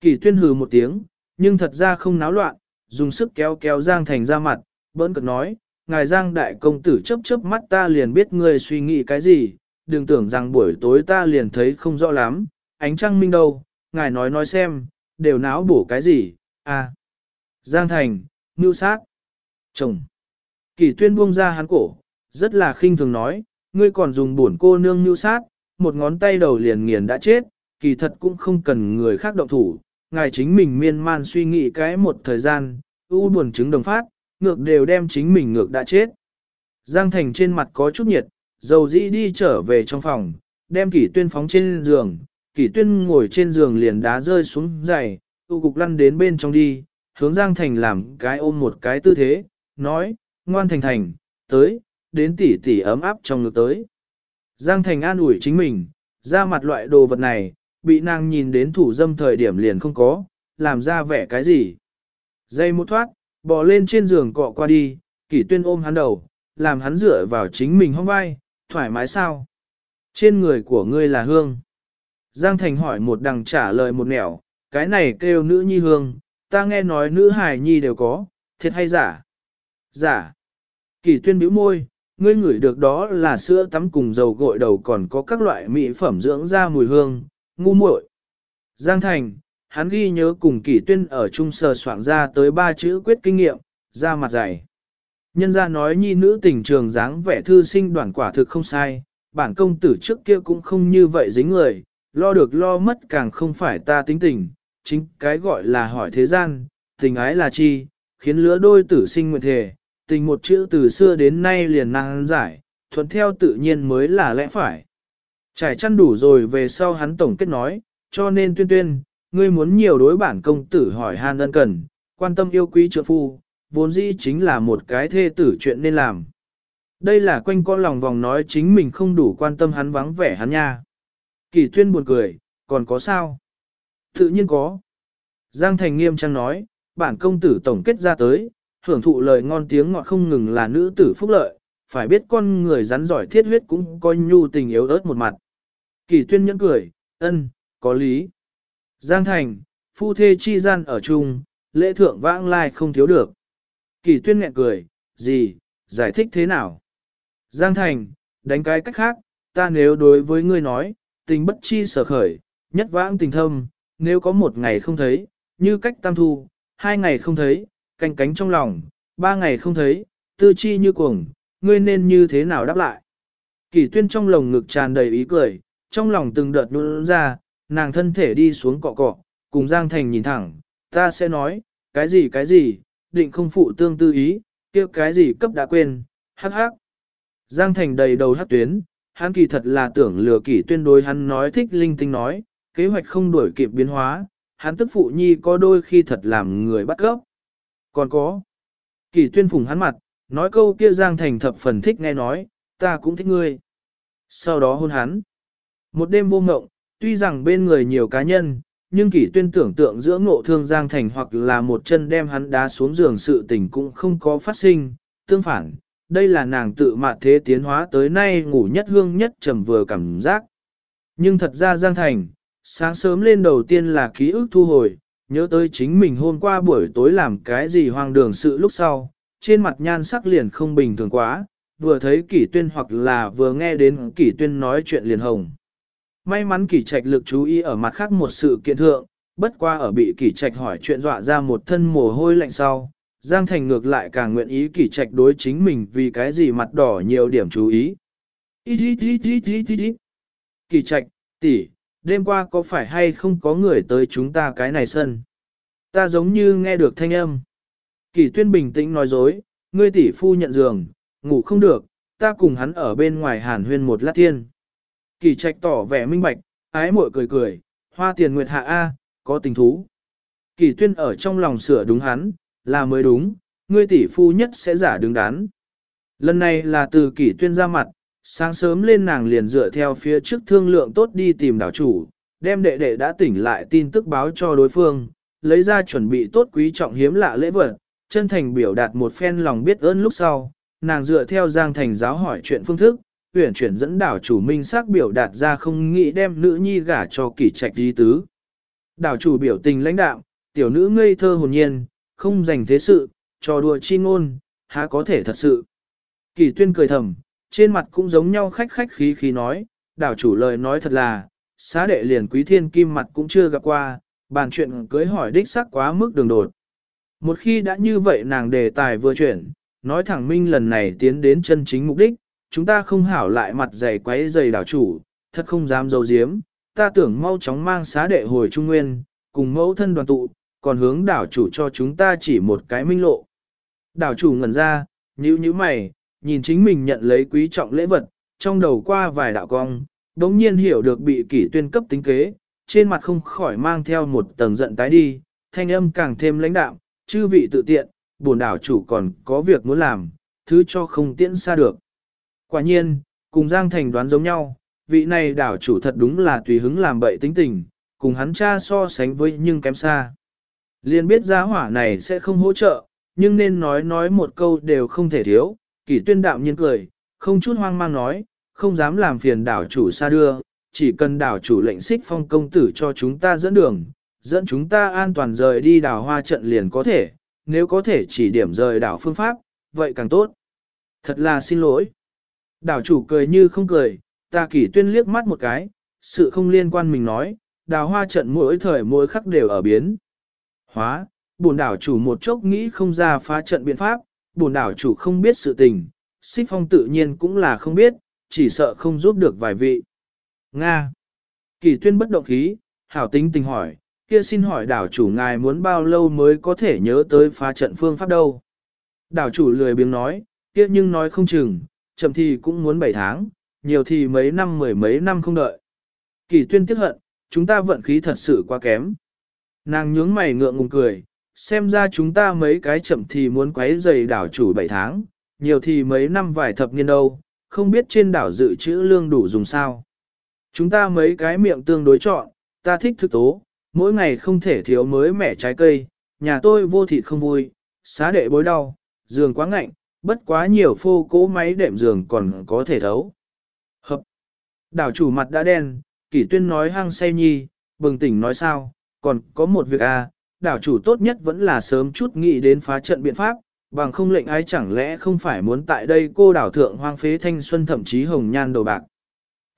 Kỳ tuyên hừ một tiếng, nhưng thật ra không náo loạn, dùng sức kéo kéo Giang Thành ra mặt, bỡn cực nói, ngài Giang đại công tử chớp chớp mắt ta liền biết ngươi suy nghĩ cái gì, đừng tưởng rằng buổi tối ta liền thấy không rõ lắm, ánh trăng minh đâu, ngài nói nói xem, đều náo bổ cái gì, à. Giang Thành, mưu sát, chồng. Kỳ tuyên buông ra hắn cổ, rất là khinh thường nói, ngươi còn dùng bổn cô nương mưu sát, một ngón tay đầu liền nghiền đã chết, kỳ thật cũng không cần người khác động thủ, ngài chính mình miên man suy nghĩ cái một thời gian, u buồn chứng đồng phát, ngược đều đem chính mình ngược đã chết. Giang Thành trên mặt có chút nhiệt, dầu dĩ đi trở về trong phòng, đem kỷ tuyên phóng trên giường, kỷ tuyên ngồi trên giường liền đá rơi xuống giày, tu cục lăn đến bên trong đi, hướng Giang Thành làm cái ôm một cái tư thế, nói, ngoan thành thành, tới, đến tỉ tỉ ấm áp trong ngực tới. Giang Thành an ủi chính mình, ra mặt loại đồ vật này, bị nàng nhìn đến thủ dâm thời điểm liền không có, làm ra vẻ cái gì. Dây một thoát, bò lên trên giường cọ qua đi, kỷ tuyên ôm hắn đầu, làm hắn dựa vào chính mình hông vai, thoải mái sao? Trên người của ngươi là hương. Giang Thành hỏi một đằng trả lời một nẻo, cái này kêu nữ nhi hương, ta nghe nói nữ hài nhi đều có, thiệt hay giả? Giả. Kỳ tuyên bĩu môi, ngươi ngửi được đó là sữa tắm cùng dầu gội đầu còn có các loại mỹ phẩm dưỡng da mùi hương, ngu muội. Giang Thành, hắn ghi nhớ cùng kỷ tuyên ở trung sờ soạn ra tới ba chữ quyết kinh nghiệm, ra mặt dày. Nhân gia nói nhi nữ tình trường dáng vẻ thư sinh đoàn quả thực không sai, bản công tử trước kia cũng không như vậy dính người, lo được lo mất càng không phải ta tính tình, chính cái gọi là hỏi thế gian, tình ái là chi, khiến lứa đôi tử sinh nguyện thể, tình một chữ từ xưa đến nay liền năng giải, thuận theo tự nhiên mới là lẽ phải. Trải chăn đủ rồi về sau hắn tổng kết nói, cho nên tuyên tuyên, ngươi muốn nhiều đối bản công tử hỏi han ân cần, quan tâm yêu quý trượng phu, vốn dĩ chính là một cái thê tử chuyện nên làm. Đây là quanh con lòng vòng nói chính mình không đủ quan tâm hắn vắng vẻ hắn nha. Kỳ tuyên buồn cười, còn có sao? Tự nhiên có. Giang Thành nghiêm trang nói, bản công tử tổng kết ra tới, hưởng thụ lời ngon tiếng ngọt không ngừng là nữ tử phúc lợi, phải biết con người rắn giỏi thiết huyết cũng coi nhu tình yếu ớt một mặt. Kỳ tuyên nhẫn cười, ân, có lý. Giang thành, phu thê chi gian ở chung, lễ thượng vãng lai không thiếu được. Kỳ tuyên nghẹn cười, gì, giải thích thế nào? Giang thành, đánh cái cách khác, ta nếu đối với ngươi nói, tình bất chi sở khởi, nhất vãng tình thâm, nếu có một ngày không thấy, như cách tam thu, hai ngày không thấy, canh cánh trong lòng, ba ngày không thấy, tư chi như cuồng, ngươi nên như thế nào đáp lại. Kỳ tuyên trong lồng ngực tràn đầy ý cười, trong lòng từng đợt nôn ra, nàng thân thể đi xuống cọ cọ, cùng Giang Thành nhìn thẳng, ta sẽ nói, cái gì cái gì, định không phụ tương tư ý, kia cái gì cấp đã quên, hắc hắc. Giang Thành đầy đầu hắc tuyến, hắn kỳ thật là tưởng lừa kỷ tuyên đối hắn nói thích linh tinh nói, kế hoạch không đuổi kịp biến hóa, hắn tức phụ nhi có đôi khi thật làm người bắt gốc. Còn có, kỷ tuyên phùng hắn mặt, nói câu kia Giang Thành thập phần thích nghe nói, ta cũng thích ngươi. Sau đó hôn hắn. Một đêm vô ngộng, tuy rằng bên người nhiều cá nhân, nhưng kỷ tuyên tưởng tượng giữa ngộ thương Giang Thành hoặc là một chân đem hắn đá xuống giường sự tình cũng không có phát sinh, tương phản, đây là nàng tự mạt thế tiến hóa tới nay ngủ nhất hương nhất trầm vừa cảm giác. Nhưng thật ra Giang Thành, sáng sớm lên đầu tiên là ký ức thu hồi, nhớ tới chính mình hôm qua buổi tối làm cái gì hoang đường sự lúc sau, trên mặt nhan sắc liền không bình thường quá, vừa thấy kỷ tuyên hoặc là vừa nghe đến kỷ tuyên nói chuyện liền hồng. May mắn kỳ trạch lực chú ý ở mặt khác một sự kiện thượng, bất qua ở bị kỳ trạch hỏi chuyện dọa ra một thân mồ hôi lạnh sau, Giang Thành ngược lại càng nguyện ý kỳ trạch đối chính mình vì cái gì mặt đỏ nhiều điểm chú ý. Kỳ trạch, tỷ, đêm qua có phải hay không có người tới chúng ta cái này sân? Ta giống như nghe được thanh âm. Kỳ tuyên bình tĩnh nói dối, ngươi tỷ phu nhận giường, ngủ không được, ta cùng hắn ở bên ngoài hàn huyên một lát thiên. Kỳ trạch tỏ vẻ minh bạch, ái muội cười cười, hoa tiền nguyệt hạ A, có tình thú. Kỳ tuyên ở trong lòng sửa đúng hắn, là mới đúng, ngươi tỷ phu nhất sẽ giả đứng đắn. Lần này là từ kỳ tuyên ra mặt, sáng sớm lên nàng liền dựa theo phía trước thương lượng tốt đi tìm đảo chủ, đem đệ đệ đã tỉnh lại tin tức báo cho đối phương, lấy ra chuẩn bị tốt quý trọng hiếm lạ lễ vật, chân thành biểu đạt một phen lòng biết ơn lúc sau, nàng dựa theo Giang Thành giáo hỏi chuyện phương thức, tuyển chuyển dẫn đảo chủ minh xác biểu đạt ra không nghĩ đem nữ nhi gả cho kỷ trạch di tứ. Đảo chủ biểu tình lãnh đạo, tiểu nữ ngây thơ hồn nhiên, không dành thế sự, trò đùa chi ngôn, há có thể thật sự. Kỷ tuyên cười thầm, trên mặt cũng giống nhau khách khách khí khí nói, đảo chủ lời nói thật là, xá đệ liền quý thiên kim mặt cũng chưa gặp qua, bàn chuyện cưới hỏi đích xác quá mức đường đột. Một khi đã như vậy nàng đề tài vừa chuyển, nói thẳng minh lần này tiến đến chân chính mục đích, chúng ta không hảo lại mặt dày quấy dày đảo chủ, thật không dám dấu diếm, ta tưởng mau chóng mang xá đệ hồi Trung Nguyên, cùng mẫu thân đoàn tụ, còn hướng đảo chủ cho chúng ta chỉ một cái minh lộ. Đảo chủ ngẩn ra, nhíu nhíu mày, nhìn chính mình nhận lấy quý trọng lễ vật, trong đầu qua vài đạo cong, đống nhiên hiểu được bị kỷ tuyên cấp tính kế, trên mặt không khỏi mang theo một tầng giận tái đi, thanh âm càng thêm lãnh đạo, chư vị tự tiện, buồn đảo chủ còn có việc muốn làm, thứ cho không tiễn xa được. Quả nhiên, cùng Giang Thành đoán giống nhau, vị này đảo chủ thật đúng là tùy hứng làm bậy tính tình, cùng hắn cha so sánh với nhưng kém xa. Liên biết giá hỏa này sẽ không hỗ trợ, nhưng nên nói nói một câu đều không thể thiếu, kỷ tuyên đạo nhiên cười, không chút hoang mang nói, không dám làm phiền đảo chủ xa đưa, chỉ cần đảo chủ lệnh xích phong công tử cho chúng ta dẫn đường, dẫn chúng ta an toàn rời đi đảo hoa trận liền có thể, nếu có thể chỉ điểm rời đảo phương pháp, vậy càng tốt. Thật là xin lỗi. Đảo chủ cười như không cười, ta kỷ tuyên liếc mắt một cái, sự không liên quan mình nói, đào hoa trận mỗi thời mỗi khắc đều ở biến. Hóa, bổn đảo chủ một chốc nghĩ không ra phá trận biện pháp, bổn đảo chủ không biết sự tình, xích phong tự nhiên cũng là không biết, chỉ sợ không giúp được vài vị. Nga. Kỷ tuyên bất động khí, hảo tính tình hỏi, kia xin hỏi đảo chủ ngài muốn bao lâu mới có thể nhớ tới phá trận phương pháp đâu. Đảo chủ lười biếng nói, kia nhưng nói không chừng, chậm thì cũng muốn 7 tháng, nhiều thì mấy năm mười mấy năm không đợi. Kỳ tuyên tiếc hận, chúng ta vận khí thật sự quá kém. Nàng nhướng mày ngượng ngùng cười, xem ra chúng ta mấy cái chậm thì muốn quấy dày đảo chủ 7 tháng, nhiều thì mấy năm vài thập niên đâu, không biết trên đảo dự trữ lương đủ dùng sao. Chúng ta mấy cái miệng tương đối chọn, ta thích thực tố, mỗi ngày không thể thiếu mới mẻ trái cây, nhà tôi vô thịt không vui, xá đệ bối đau, giường quá ngạnh, bất quá nhiều phô cố máy đệm giường còn có thể thấu. Hợp. Đảo chủ mặt đã đen, kỷ tuyên nói hăng say nhi, bừng tỉnh nói sao, còn có một việc à, đảo chủ tốt nhất vẫn là sớm chút nghĩ đến phá trận biện pháp, bằng không lệnh ai chẳng lẽ không phải muốn tại đây cô đảo thượng hoang phế thanh xuân thậm chí hồng nhan đồ bạc.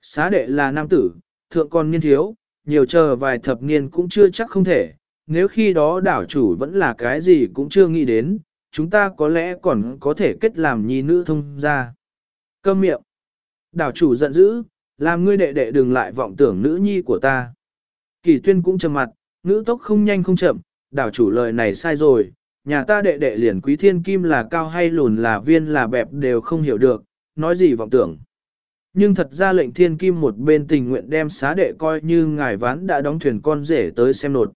Xá đệ là nam tử, thượng còn niên thiếu, nhiều chờ vài thập niên cũng chưa chắc không thể, nếu khi đó đảo chủ vẫn là cái gì cũng chưa nghĩ đến, chúng ta có lẽ còn có thể kết làm nhi nữ thông gia, Câm miệng. Đảo chủ giận dữ, làm ngươi đệ đệ đừng lại vọng tưởng nữ nhi của ta. Kỳ tuyên cũng trầm mặt, nữ tốc không nhanh không chậm, đảo chủ lời này sai rồi, nhà ta đệ đệ liền quý thiên kim là cao hay lùn là viên là bẹp đều không hiểu được, nói gì vọng tưởng. Nhưng thật ra lệnh thiên kim một bên tình nguyện đem xá đệ coi như ngài ván đã đóng thuyền con rể tới xem nột.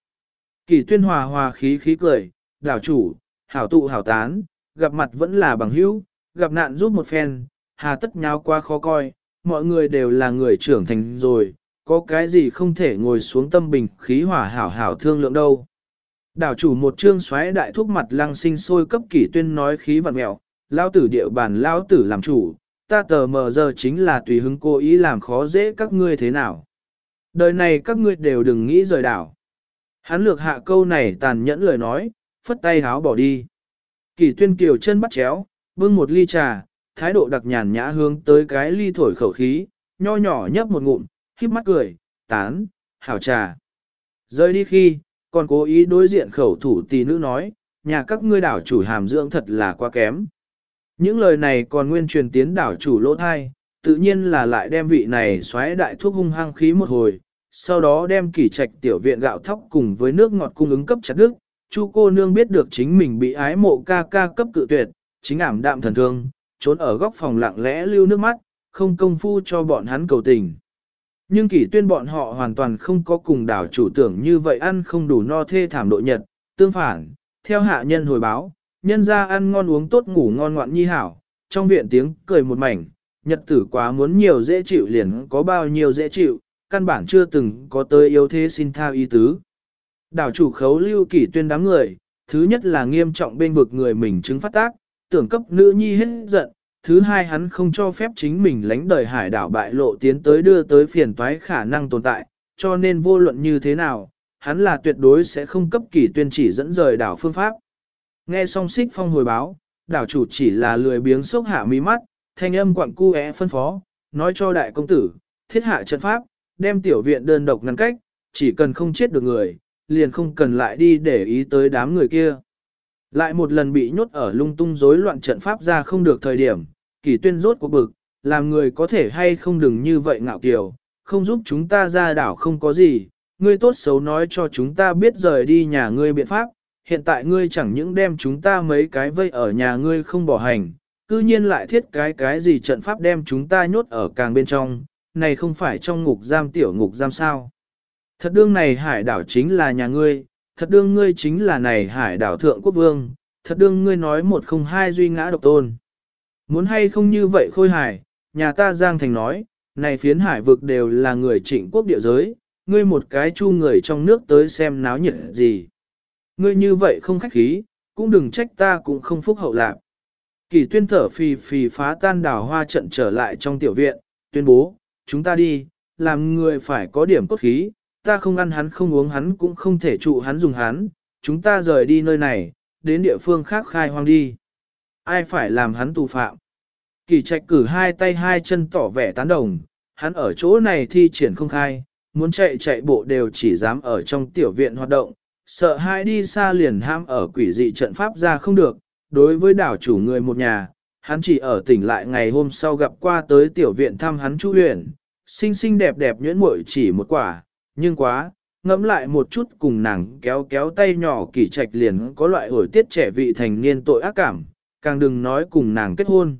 Kỳ tuyên hòa hòa khí khí cười, đảo chủ, hảo tụ hảo tán, gặp mặt vẫn là bằng hữu, gặp nạn giúp một phen, hà tất nháo qua khó coi, mọi người đều là người trưởng thành rồi, có cái gì không thể ngồi xuống tâm bình khí hỏa hảo hảo thương lượng đâu. Đảo chủ một trương xoáy đại thúc mặt lăng sinh sôi cấp kỷ tuyên nói khí vặn mẹo, lao tử địa bàn lao tử làm chủ, ta tờ mờ giờ chính là tùy hứng cố ý làm khó dễ các ngươi thế nào. Đời này các ngươi đều đừng nghĩ rời đảo. Hắn lược hạ câu này tàn nhẫn lời nói, phất tay háo bỏ đi. Kỷ tuyên kiều chân bắt chéo, bưng một ly trà, thái độ đặc nhàn nhã hướng tới cái ly thổi khẩu khí, nho nhỏ nhấp một ngụm, híp mắt cười, tán, hảo trà. Rơi đi khi, còn cố ý đối diện khẩu thủ tỷ nữ nói, nhà các ngươi đảo chủ hàm dưỡng thật là quá kém. Những lời này còn nguyên truyền tiến đảo chủ lỗ thai, tự nhiên là lại đem vị này xoáy đại thuốc hung hăng khí một hồi, sau đó đem kỷ trạch tiểu viện gạo thóc cùng với nước ngọt cung ứng cấp chặt đức. Chu cô nương biết được chính mình bị ái mộ ca ca cấp cự tuyệt, chính ảm đạm thần thương, trốn ở góc phòng lặng lẽ lưu nước mắt, không công phu cho bọn hắn cầu tình. Nhưng kỷ tuyên bọn họ hoàn toàn không có cùng đảo chủ tưởng như vậy ăn không đủ no thê thảm độ nhật, tương phản, theo hạ nhân hồi báo, nhân ra ăn ngon uống tốt ngủ ngon ngoạn nhi hảo, trong viện tiếng cười một mảnh, nhật tử quá muốn nhiều dễ chịu liền có bao nhiêu dễ chịu, căn bản chưa từng có tới yêu thế xin tha ý tứ. Đảo chủ khấu lưu kỷ tuyên đám người, thứ nhất là nghiêm trọng bên vực người mình chứng phát tác, tưởng cấp nữ nhi hết giận, thứ hai hắn không cho phép chính mình lánh đời hải đảo bại lộ tiến tới đưa tới phiền toái khả năng tồn tại, cho nên vô luận như thế nào, hắn là tuyệt đối sẽ không cấp kỷ tuyên chỉ dẫn rời đảo phương pháp. Nghe xong xích phong hồi báo, đảo chủ chỉ là lười biếng sốc hạ mí mắt, thanh âm quặng cu é phân phó, nói cho đại công tử, thiết hạ trận pháp, đem tiểu viện đơn độc ngăn cách, chỉ cần không chết được người, liền không cần lại đi để ý tới đám người kia. Lại một lần bị nhốt ở lung tung rối loạn trận pháp ra không được thời điểm, kỳ tuyên rốt cuộc bực, làm người có thể hay không đừng như vậy ngạo kiều, không giúp chúng ta ra đảo không có gì, ngươi tốt xấu nói cho chúng ta biết rời đi nhà ngươi biện pháp, hiện tại ngươi chẳng những đem chúng ta mấy cái vây ở nhà ngươi không bỏ hành, cư nhiên lại thiết cái cái gì trận pháp đem chúng ta nhốt ở càng bên trong, này không phải trong ngục giam tiểu ngục giam sao. Thật đương này hải đảo chính là nhà ngươi, thật đương ngươi chính là này hải đảo thượng quốc vương, thật đương ngươi nói một không hai duy ngã độc tôn. Muốn hay không như vậy khôi hải, nhà ta Giang Thành nói, này phiến hải vực đều là người trịnh quốc địa giới, ngươi một cái chu người trong nước tới xem náo nhiệt gì. Ngươi như vậy không khách khí, cũng đừng trách ta cũng không phúc hậu lạc. Kỳ tuyên thở phì phì phá tan đảo hoa trận trở lại trong tiểu viện, tuyên bố, chúng ta đi, làm người phải có điểm cốt khí, ta không ăn hắn không uống hắn cũng không thể trụ hắn dùng hắn, chúng ta rời đi nơi này, đến địa phương khác khai hoang đi. Ai phải làm hắn tù phạm? Kỳ trạch cử hai tay hai chân tỏ vẻ tán đồng, hắn ở chỗ này thi triển không khai, muốn chạy chạy bộ đều chỉ dám ở trong tiểu viện hoạt động, sợ hai đi xa liền ham ở quỷ dị trận pháp ra không được, đối với đảo chủ người một nhà, hắn chỉ ở tỉnh lại ngày hôm sau gặp qua tới tiểu viện thăm hắn chu huyền, xinh xinh đẹp đẹp nhuyễn muội chỉ một quả, nhưng quá, ngẫm lại một chút cùng nàng kéo kéo tay nhỏ kỳ trạch liền có loại hồi tiết trẻ vị thành niên tội ác cảm, càng đừng nói cùng nàng kết hôn.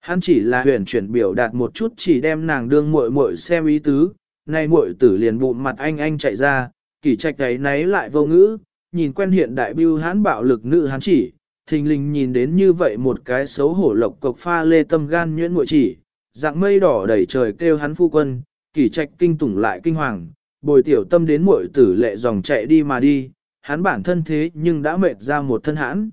Hắn chỉ là huyền chuyển biểu đạt một chút chỉ đem nàng đương muội muội xem ý tứ, nay muội tử liền bụng mặt anh anh chạy ra, kỳ trạch thấy náy lại vô ngữ, nhìn quen hiện đại bưu hán bạo lực nữ hắn chỉ, thình lình nhìn đến như vậy một cái xấu hổ lộc cộc pha lê tâm gan nhuyễn muội chỉ, dạng mây đỏ đầy trời kêu hắn phu quân, kỳ trạch kinh tủng lại kinh hoàng, bồi tiểu tâm đến muội tử lệ dòng chạy đi mà đi, hắn bản thân thế nhưng đã mệt ra một thân hãn.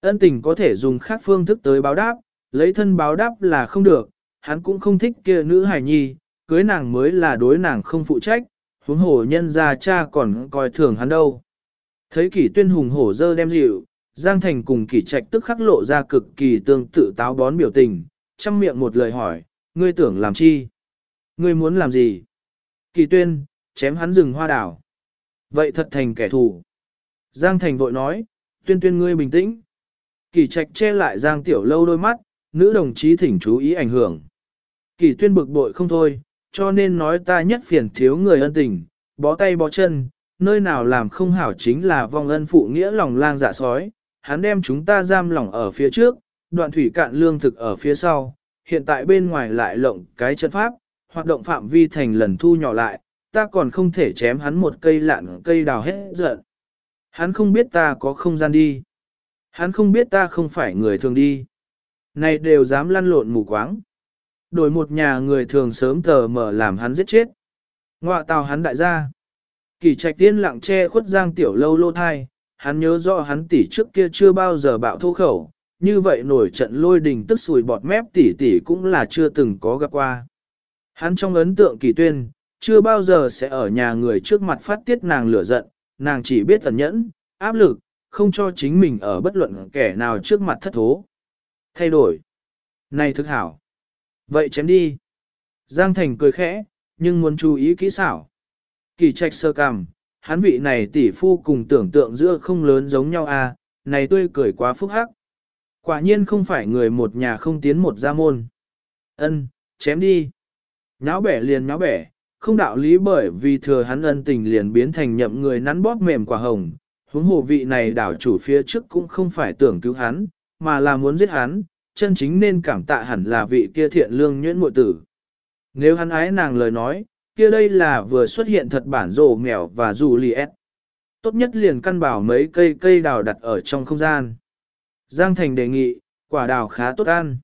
Ân tình có thể dùng khác phương thức tới báo đáp, lấy thân báo đáp là không được, hắn cũng không thích kia nữ hài nhi, cưới nàng mới là đối nàng không phụ trách, huống hổ nhân gia cha còn coi thường hắn đâu. Thấy kỷ tuyên hùng hổ dơ đem dịu, Giang Thành cùng kỷ trạch tức khắc lộ ra cực kỳ tương tự táo bón biểu tình, chăm miệng một lời hỏi, ngươi tưởng làm chi? Ngươi muốn làm gì? Kỷ tuyên, chém hắn rừng hoa đảo. Vậy thật thành kẻ thù. Giang Thành vội nói, tuyên tuyên ngươi bình tĩnh. kỳ trạch che lại Giang Tiểu Lâu đôi mắt, nữ đồng chí thỉnh chú ý ảnh hưởng. kỳ tuyên bực bội không thôi, cho nên nói ta nhất phiền thiếu người ân tình, bó tay bó chân, nơi nào làm không hảo chính là vong ân phụ nghĩa lòng lang dạ sói, hắn đem chúng ta giam lỏng ở phía trước, đoạn thủy cạn lương thực ở phía sau, hiện tại bên ngoài lại lộng cái chân pháp, hoạt động phạm vi thành lần thu nhỏ lại, ta còn không thể chém hắn một cây lạn cây đào hết giận. Hắn không biết ta có không gian đi. Hắn không biết ta không phải người thường đi. Này đều dám lăn lộn mù quáng. Đổi một nhà người thường sớm tờ mở làm hắn giết chết. Ngoạ tào hắn đại gia. Kỳ trạch tiên lặng che khuất giang tiểu lâu lô thai, hắn nhớ rõ hắn tỷ trước kia chưa bao giờ bạo thô khẩu, như vậy nổi trận lôi đình tức sùi bọt mép tỷ tỷ cũng là chưa từng có gặp qua. Hắn trong ấn tượng kỳ tuyên, chưa bao giờ sẽ ở nhà người trước mặt phát tiết nàng lửa giận, nàng chỉ biết ẩn nhẫn, áp lực, không cho chính mình ở bất luận kẻ nào trước mặt thất thố. Thay đổi. Này thức hảo. Vậy chém đi. Giang Thành cười khẽ, nhưng muốn chú ý kỹ xảo. Kỳ trạch sơ cằm, hắn vị này tỷ phu cùng tưởng tượng giữa không lớn giống nhau à, này tươi cười quá phúc hắc. Quả nhiên không phải người một nhà không tiến một gia môn. Ân, chém đi. Nháo bẻ liền nháo bẻ, không đạo lý bởi vì thừa hắn ân tình liền biến thành nhậm người nắn bóp mềm quả hồng. Huống hồ vị này đảo chủ phía trước cũng không phải tưởng cứu hắn, mà là muốn giết hắn, chân chính nên cảm tạ hẳn là vị kia thiện lương nhuyễn muội tử. Nếu hắn ái nàng lời nói, kia đây là vừa xuất hiện thật bản rổ mèo và dù liệt. Tốt nhất liền căn bảo mấy cây cây đào đặt ở trong không gian. Giang Thành đề nghị, quả đào khá tốt ăn.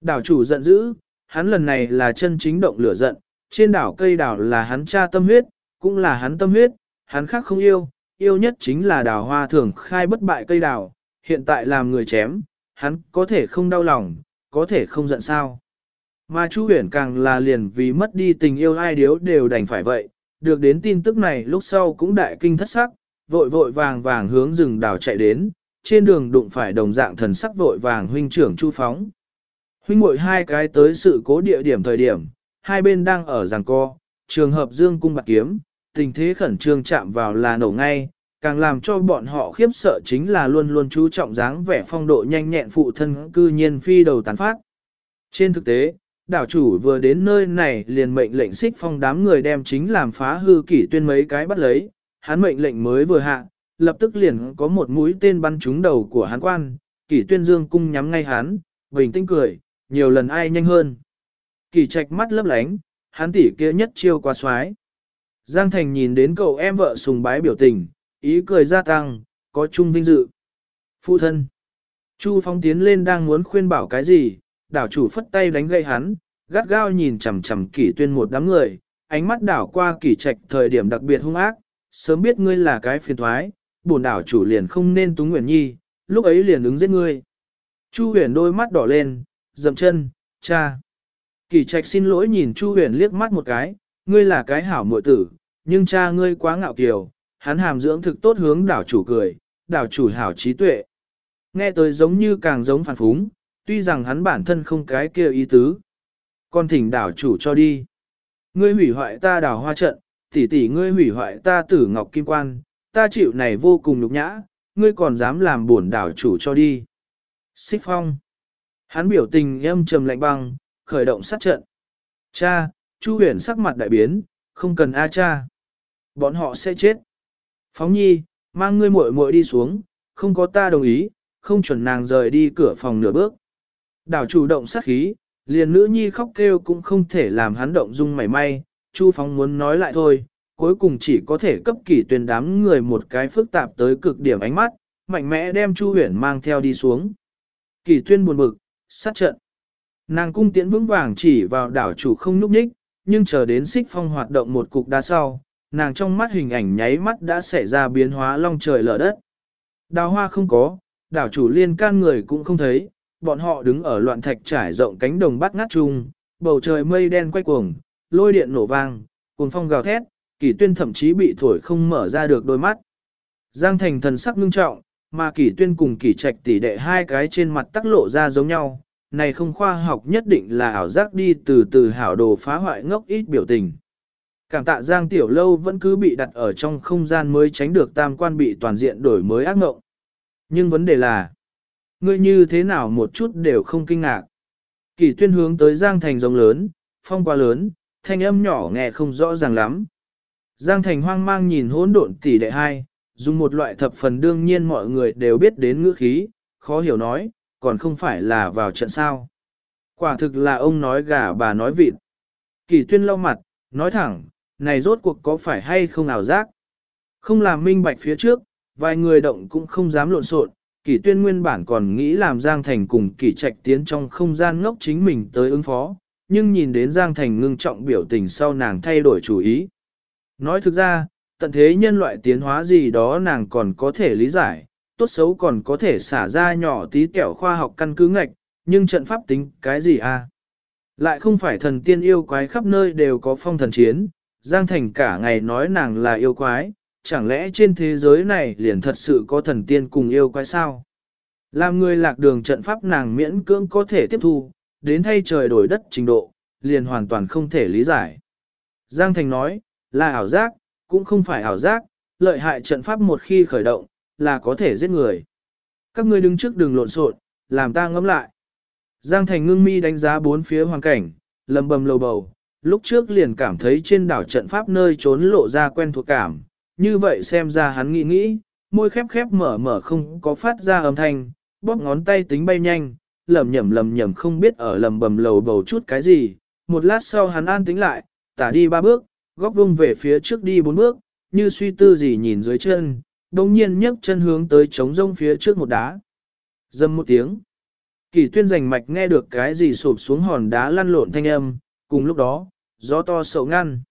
Đảo chủ giận dữ, hắn lần này là chân chính động lửa giận, trên đảo cây đảo là hắn cha tâm huyết, cũng là hắn tâm huyết, hắn khác không yêu, yêu nhất chính là đào hoa thường khai bất bại cây đảo hiện tại làm người chém, hắn có thể không đau lòng, có thể không giận sao. Mà Chu Huyền càng là liền vì mất đi tình yêu ai điếu đều đành phải vậy, được đến tin tức này lúc sau cũng đại kinh thất sắc, vội vội vàng vàng hướng rừng đảo chạy đến, trên đường đụng phải đồng dạng thần sắc vội vàng huynh trưởng Chu Phóng. Huynh muội hai cái tới sự cố địa điểm thời điểm, hai bên đang ở giằng co, trường hợp dương cung bạc kiếm, tình thế khẩn trương chạm vào là nổ ngay, càng làm cho bọn họ khiếp sợ chính là luôn luôn chú trọng dáng vẻ phong độ nhanh nhẹn phụ thân cư nhiên phi đầu tán phát. Trên thực tế, đảo chủ vừa đến nơi này liền mệnh lệnh xích phong đám người đem chính làm phá hư kỷ tuyên mấy cái bắt lấy, hắn mệnh lệnh mới vừa hạ, lập tức liền có một mũi tên bắn trúng đầu của hắn quan, kỷ tuyên dương cung nhắm ngay hắn, bình tĩnh cười, nhiều lần ai nhanh hơn kỳ trạch mắt lấp lánh, hắn tỷ kia nhất chiêu qua xoái. Giang Thành nhìn đến cậu em vợ sùng bái biểu tình, ý cười gia tăng, có chung vinh dự. Phụ thân. Chu Phong tiến lên đang muốn khuyên bảo cái gì, đảo chủ phất tay đánh gây hắn, gắt gao nhìn chằm chằm kỷ tuyên một đám người, ánh mắt đảo qua kỷ trạch thời điểm đặc biệt hung ác, sớm biết ngươi là cái phiền thoái, bổn đảo chủ liền không nên túng nguyện nhi, lúc ấy liền ứng giết ngươi. Chu huyền đôi mắt đỏ lên, dậm chân, cha. Kỳ trạch xin lỗi nhìn Chu huyền liếc mắt một cái, ngươi là cái hảo muội tử, nhưng cha ngươi quá ngạo kiều, hắn hàm dưỡng thực tốt hướng đảo chủ cười, đảo chủ hảo trí tuệ. Nghe tới giống như càng giống phản phúng, tuy rằng hắn bản thân không cái kia ý tứ. Con thỉnh đảo chủ cho đi. Ngươi hủy hoại ta đảo hoa trận, tỷ tỷ ngươi hủy hoại ta tử ngọc kim quan, ta chịu này vô cùng nhục nhã, ngươi còn dám làm buồn đảo chủ cho đi. Xích phong. Hắn biểu tình âm trầm lạnh băng, khởi động sát trận. Cha, Chu huyền sắc mặt đại biến, không cần a cha. Bọn họ sẽ chết. Phóng nhi, mang ngươi muội muội đi xuống, không có ta đồng ý, không chuẩn nàng rời đi cửa phòng nửa bước. Đảo chủ động sát khí, liền nữ nhi khóc kêu cũng không thể làm hắn động dung mảy may, Chu Phóng muốn nói lại thôi, cuối cùng chỉ có thể cấp kỷ tuyên đám người một cái phức tạp tới cực điểm ánh mắt, mạnh mẽ đem Chu Huyền mang theo đi xuống. Kỷ tuyên buồn bực, sát trận. Nàng cung tiễn vững vàng chỉ vào đảo chủ không núp đích, nhưng chờ đến xích phong hoạt động một cục đá sau, nàng trong mắt hình ảnh nháy mắt đã xảy ra biến hóa long trời lở đất. Đào hoa không có, đảo chủ liên can người cũng không thấy, bọn họ đứng ở loạn thạch trải rộng cánh đồng bắt ngát chung, bầu trời mây đen quay cuồng, lôi điện nổ vang, cuồng phong gào thét, kỷ tuyên thậm chí bị thổi không mở ra được đôi mắt. Giang thành thần sắc ngưng trọng, mà kỷ tuyên cùng kỷ trạch tỷ đệ hai cái trên mặt tắc lộ ra giống nhau, này không khoa học nhất định là ảo giác đi từ từ hảo đồ phá hoại ngốc ít biểu tình. Cảm tạ Giang Tiểu Lâu vẫn cứ bị đặt ở trong không gian mới tránh được tam quan bị toàn diện đổi mới ác ngộng. Nhưng vấn đề là, ngươi như thế nào một chút đều không kinh ngạc. Kỳ tuyên hướng tới Giang Thành rồng lớn, phong quá lớn, thanh âm nhỏ nghe không rõ ràng lắm. Giang Thành hoang mang nhìn hỗn độn tỷ đệ hai, dùng một loại thập phần đương nhiên mọi người đều biết đến ngữ khí, khó hiểu nói, còn không phải là vào trận sao. Quả thực là ông nói gà bà nói vịt. Kỳ tuyên lau mặt, nói thẳng, này rốt cuộc có phải hay không ảo giác. Không làm minh bạch phía trước, vài người động cũng không dám lộn xộn. Kỷ tuyên nguyên bản còn nghĩ làm Giang Thành cùng kỷ trạch tiến trong không gian ngốc chính mình tới ứng phó, nhưng nhìn đến Giang Thành ngưng trọng biểu tình sau nàng thay đổi chủ ý. Nói thực ra, tận thế nhân loại tiến hóa gì đó nàng còn có thể lý giải, tốt xấu còn có thể xả ra nhỏ tí kẹo khoa học căn cứ ngạch, nhưng trận pháp tính cái gì à? Lại không phải thần tiên yêu quái khắp nơi đều có phong thần chiến, Giang Thành cả ngày nói nàng là yêu quái, chẳng lẽ trên thế giới này liền thật sự có thần tiên cùng yêu quái sao? Làm người lạc đường trận pháp nàng miễn cưỡng có thể tiếp thu, đến thay trời đổi đất trình độ, liền hoàn toàn không thể lý giải. Giang Thành nói, là ảo giác, cũng không phải ảo giác, lợi hại trận pháp một khi khởi động, là có thể giết người. Các ngươi đứng trước đường lộn xộn, làm ta ngẫm lại. Giang Thành ngưng mi đánh giá bốn phía hoàn cảnh, lầm bầm lầu bầu, lúc trước liền cảm thấy trên đảo trận pháp nơi trốn lộ ra quen thuộc cảm, như vậy xem ra hắn nghĩ nghĩ, môi khép khép mở mở không có phát ra âm thanh, bóp ngón tay tính bay nhanh, lầm nhầm lầm nhầm không biết ở lầm bầm lầu bầu chút cái gì, một lát sau hắn an tính lại, tả đi ba bước, góc vung về phía trước đi bốn bước, như suy tư gì nhìn dưới chân, đồng nhiên nhấc chân hướng tới trống rông phía trước một đá. Dâm một tiếng. Kỳ tuyên rành mạch nghe được cái gì sụp xuống hòn đá lăn lộn thanh âm, cùng lúc đó, gió to sậu ngăn.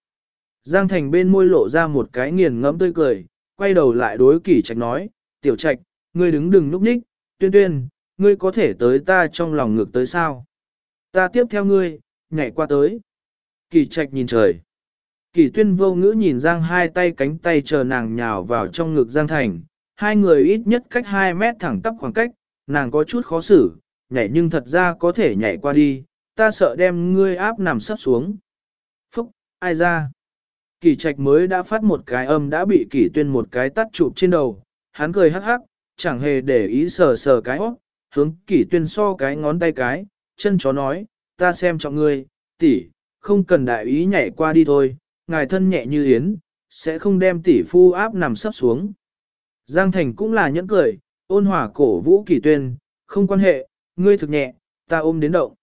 Giang Thành bên môi lộ ra một cái nghiền ngẫm tươi cười, quay đầu lại đối kỷ trạch nói, tiểu trạch, ngươi đứng đừng núp ních, tuyên tuyên, ngươi có thể tới ta trong lòng ngược tới sao? Ta tiếp theo ngươi, nhảy qua tới. Kỳ trạch nhìn trời. Kỳ tuyên vô ngữ nhìn Giang hai tay cánh tay chờ nàng nhào vào trong ngực Giang Thành. Hai người ít nhất cách 2 mét thẳng tắp khoảng cách, nàng có chút khó xử, nhảy nhưng thật ra có thể nhảy qua đi, ta sợ đem ngươi áp nằm sắp xuống. Phúc, ai ra? Kỳ trạch mới đã phát một cái âm đã bị Kỳ tuyên một cái tắt chụp trên đầu, hắn cười hắc hắc, chẳng hề để ý sờ sờ cái hót, hướng Kỳ tuyên so cái ngón tay cái, chân chó nói, ta xem cho ngươi, tỷ, không cần đại ý nhảy qua đi thôi, ngài thân nhẹ như yến, sẽ không đem tỷ phu áp nằm sắp xuống. Giang Thành cũng là nhẫn cười, ôn hòa cổ vũ kỷ tuyên, không quan hệ, ngươi thực nhẹ, ta ôm đến động.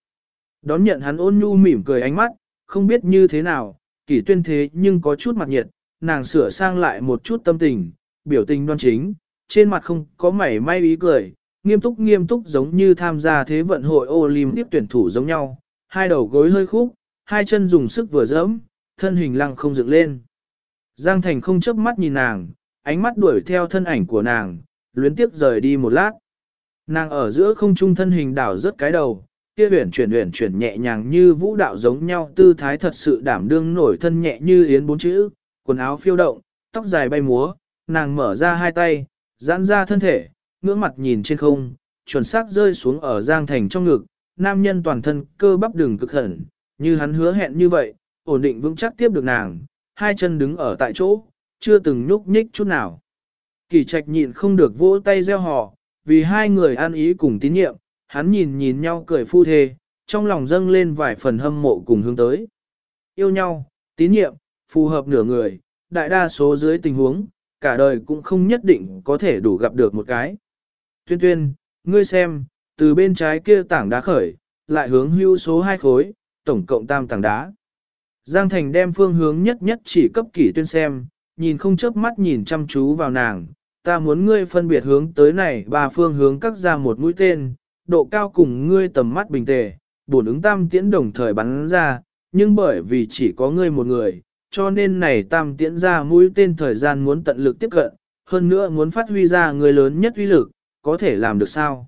Đón nhận hắn ôn nhu mỉm cười ánh mắt, không biết như thế nào, kỷ tuyên thế nhưng có chút mặt nhiệt, nàng sửa sang lại một chút tâm tình, biểu tình đoan chính, trên mặt không có mảy may ý cười, nghiêm túc nghiêm túc giống như tham gia thế vận hội Olympic tuyển thủ giống nhau, hai đầu gối hơi khúc, hai chân dùng sức vừa dẫm, thân hình lăng không dựng lên. Giang Thành không chớp mắt nhìn nàng, ánh mắt đuổi theo thân ảnh của nàng, luyến tiếp rời đi một lát. Nàng ở giữa không trung thân hình đảo rất cái đầu, kia huyền chuyển huyền chuyển nhẹ nhàng như vũ đạo giống nhau tư thái thật sự đảm đương nổi thân nhẹ như yến bốn chữ, quần áo phiêu động, tóc dài bay múa, nàng mở ra hai tay, giãn ra thân thể, ngưỡng mặt nhìn trên không, chuẩn xác rơi xuống ở giang thành trong ngực, nam nhân toàn thân cơ bắp đường cực hẳn, như hắn hứa hẹn như vậy, ổn định vững chắc tiếp được nàng, hai chân đứng ở tại chỗ, chưa từng nhúc nhích chút nào. Kỳ trạch nhịn không được vỗ tay gieo họ, vì hai người an ý cùng tín nhiệm, hắn nhìn nhìn nhau cười phu thê, trong lòng dâng lên vài phần hâm mộ cùng hướng tới. Yêu nhau, tín nhiệm, phù hợp nửa người, đại đa số dưới tình huống, cả đời cũng không nhất định có thể đủ gặp được một cái. Tuyên tuyên, ngươi xem, từ bên trái kia tảng đá khởi, lại hướng hưu số hai khối, tổng cộng tam tảng đá. Giang Thành đem phương hướng nhất nhất chỉ cấp kỷ tuyên xem, nhìn không chớp mắt nhìn chăm chú vào nàng, ta muốn ngươi phân biệt hướng tới này ba phương hướng cắt ra một mũi tên, độ cao cùng ngươi tầm mắt bình tề, bổn ứng tam tiễn đồng thời bắn ra, nhưng bởi vì chỉ có ngươi một người, cho nên này tam tiễn ra mũi tên thời gian muốn tận lực tiếp cận, hơn nữa muốn phát huy ra người lớn nhất uy lực, có thể làm được sao?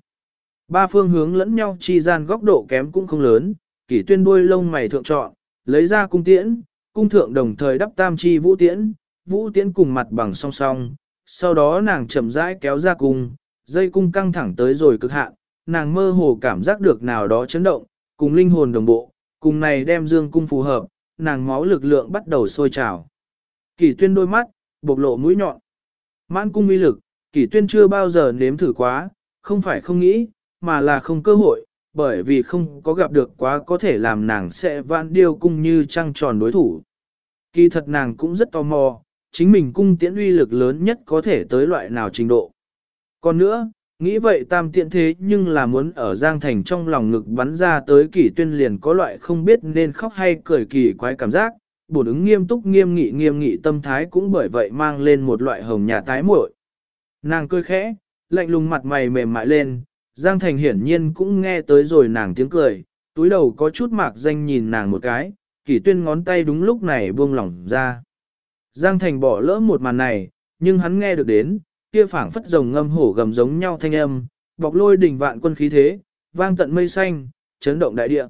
Ba phương hướng lẫn nhau chi gian góc độ kém cũng không lớn, kỷ tuyên đuôi lông mày thượng chọn, lấy ra cung tiễn, cung thượng đồng thời đắp tam chi vũ tiễn, vũ tiễn cùng mặt bằng song song, sau đó nàng chậm rãi kéo ra cung, dây cung căng thẳng tới rồi cực hạn, nàng mơ hồ cảm giác được nào đó chấn động, cùng linh hồn đồng bộ, cùng này đem dương cung phù hợp, nàng máu lực lượng bắt đầu sôi trào. Kỷ tuyên đôi mắt, bộc lộ mũi nhọn. Mãn cung uy lực, kỷ tuyên chưa bao giờ nếm thử quá, không phải không nghĩ, mà là không cơ hội, bởi vì không có gặp được quá có thể làm nàng sẽ vãn điêu cung như trăng tròn đối thủ. Kỳ thật nàng cũng rất tò mò, chính mình cung tiễn uy lực lớn nhất có thể tới loại nào trình độ. Còn nữa, nghĩ vậy tam tiện thế nhưng là muốn ở Giang Thành trong lòng ngực bắn ra tới kỷ tuyên liền có loại không biết nên khóc hay cười kỳ quái cảm giác, bổn ứng nghiêm túc nghiêm nghị nghiêm nghị tâm thái cũng bởi vậy mang lên một loại hồng nhà tái muội. Nàng cười khẽ, lạnh lùng mặt mày mềm mại lên, Giang Thành hiển nhiên cũng nghe tới rồi nàng tiếng cười, túi đầu có chút mạc danh nhìn nàng một cái, kỷ tuyên ngón tay đúng lúc này buông lỏng ra. Giang Thành bỏ lỡ một màn này, nhưng hắn nghe được đến, kia phảng phất rồng ngâm hổ gầm giống nhau thanh âm, bọc lôi đỉnh vạn quân khí thế, vang tận mây xanh, chấn động đại địa.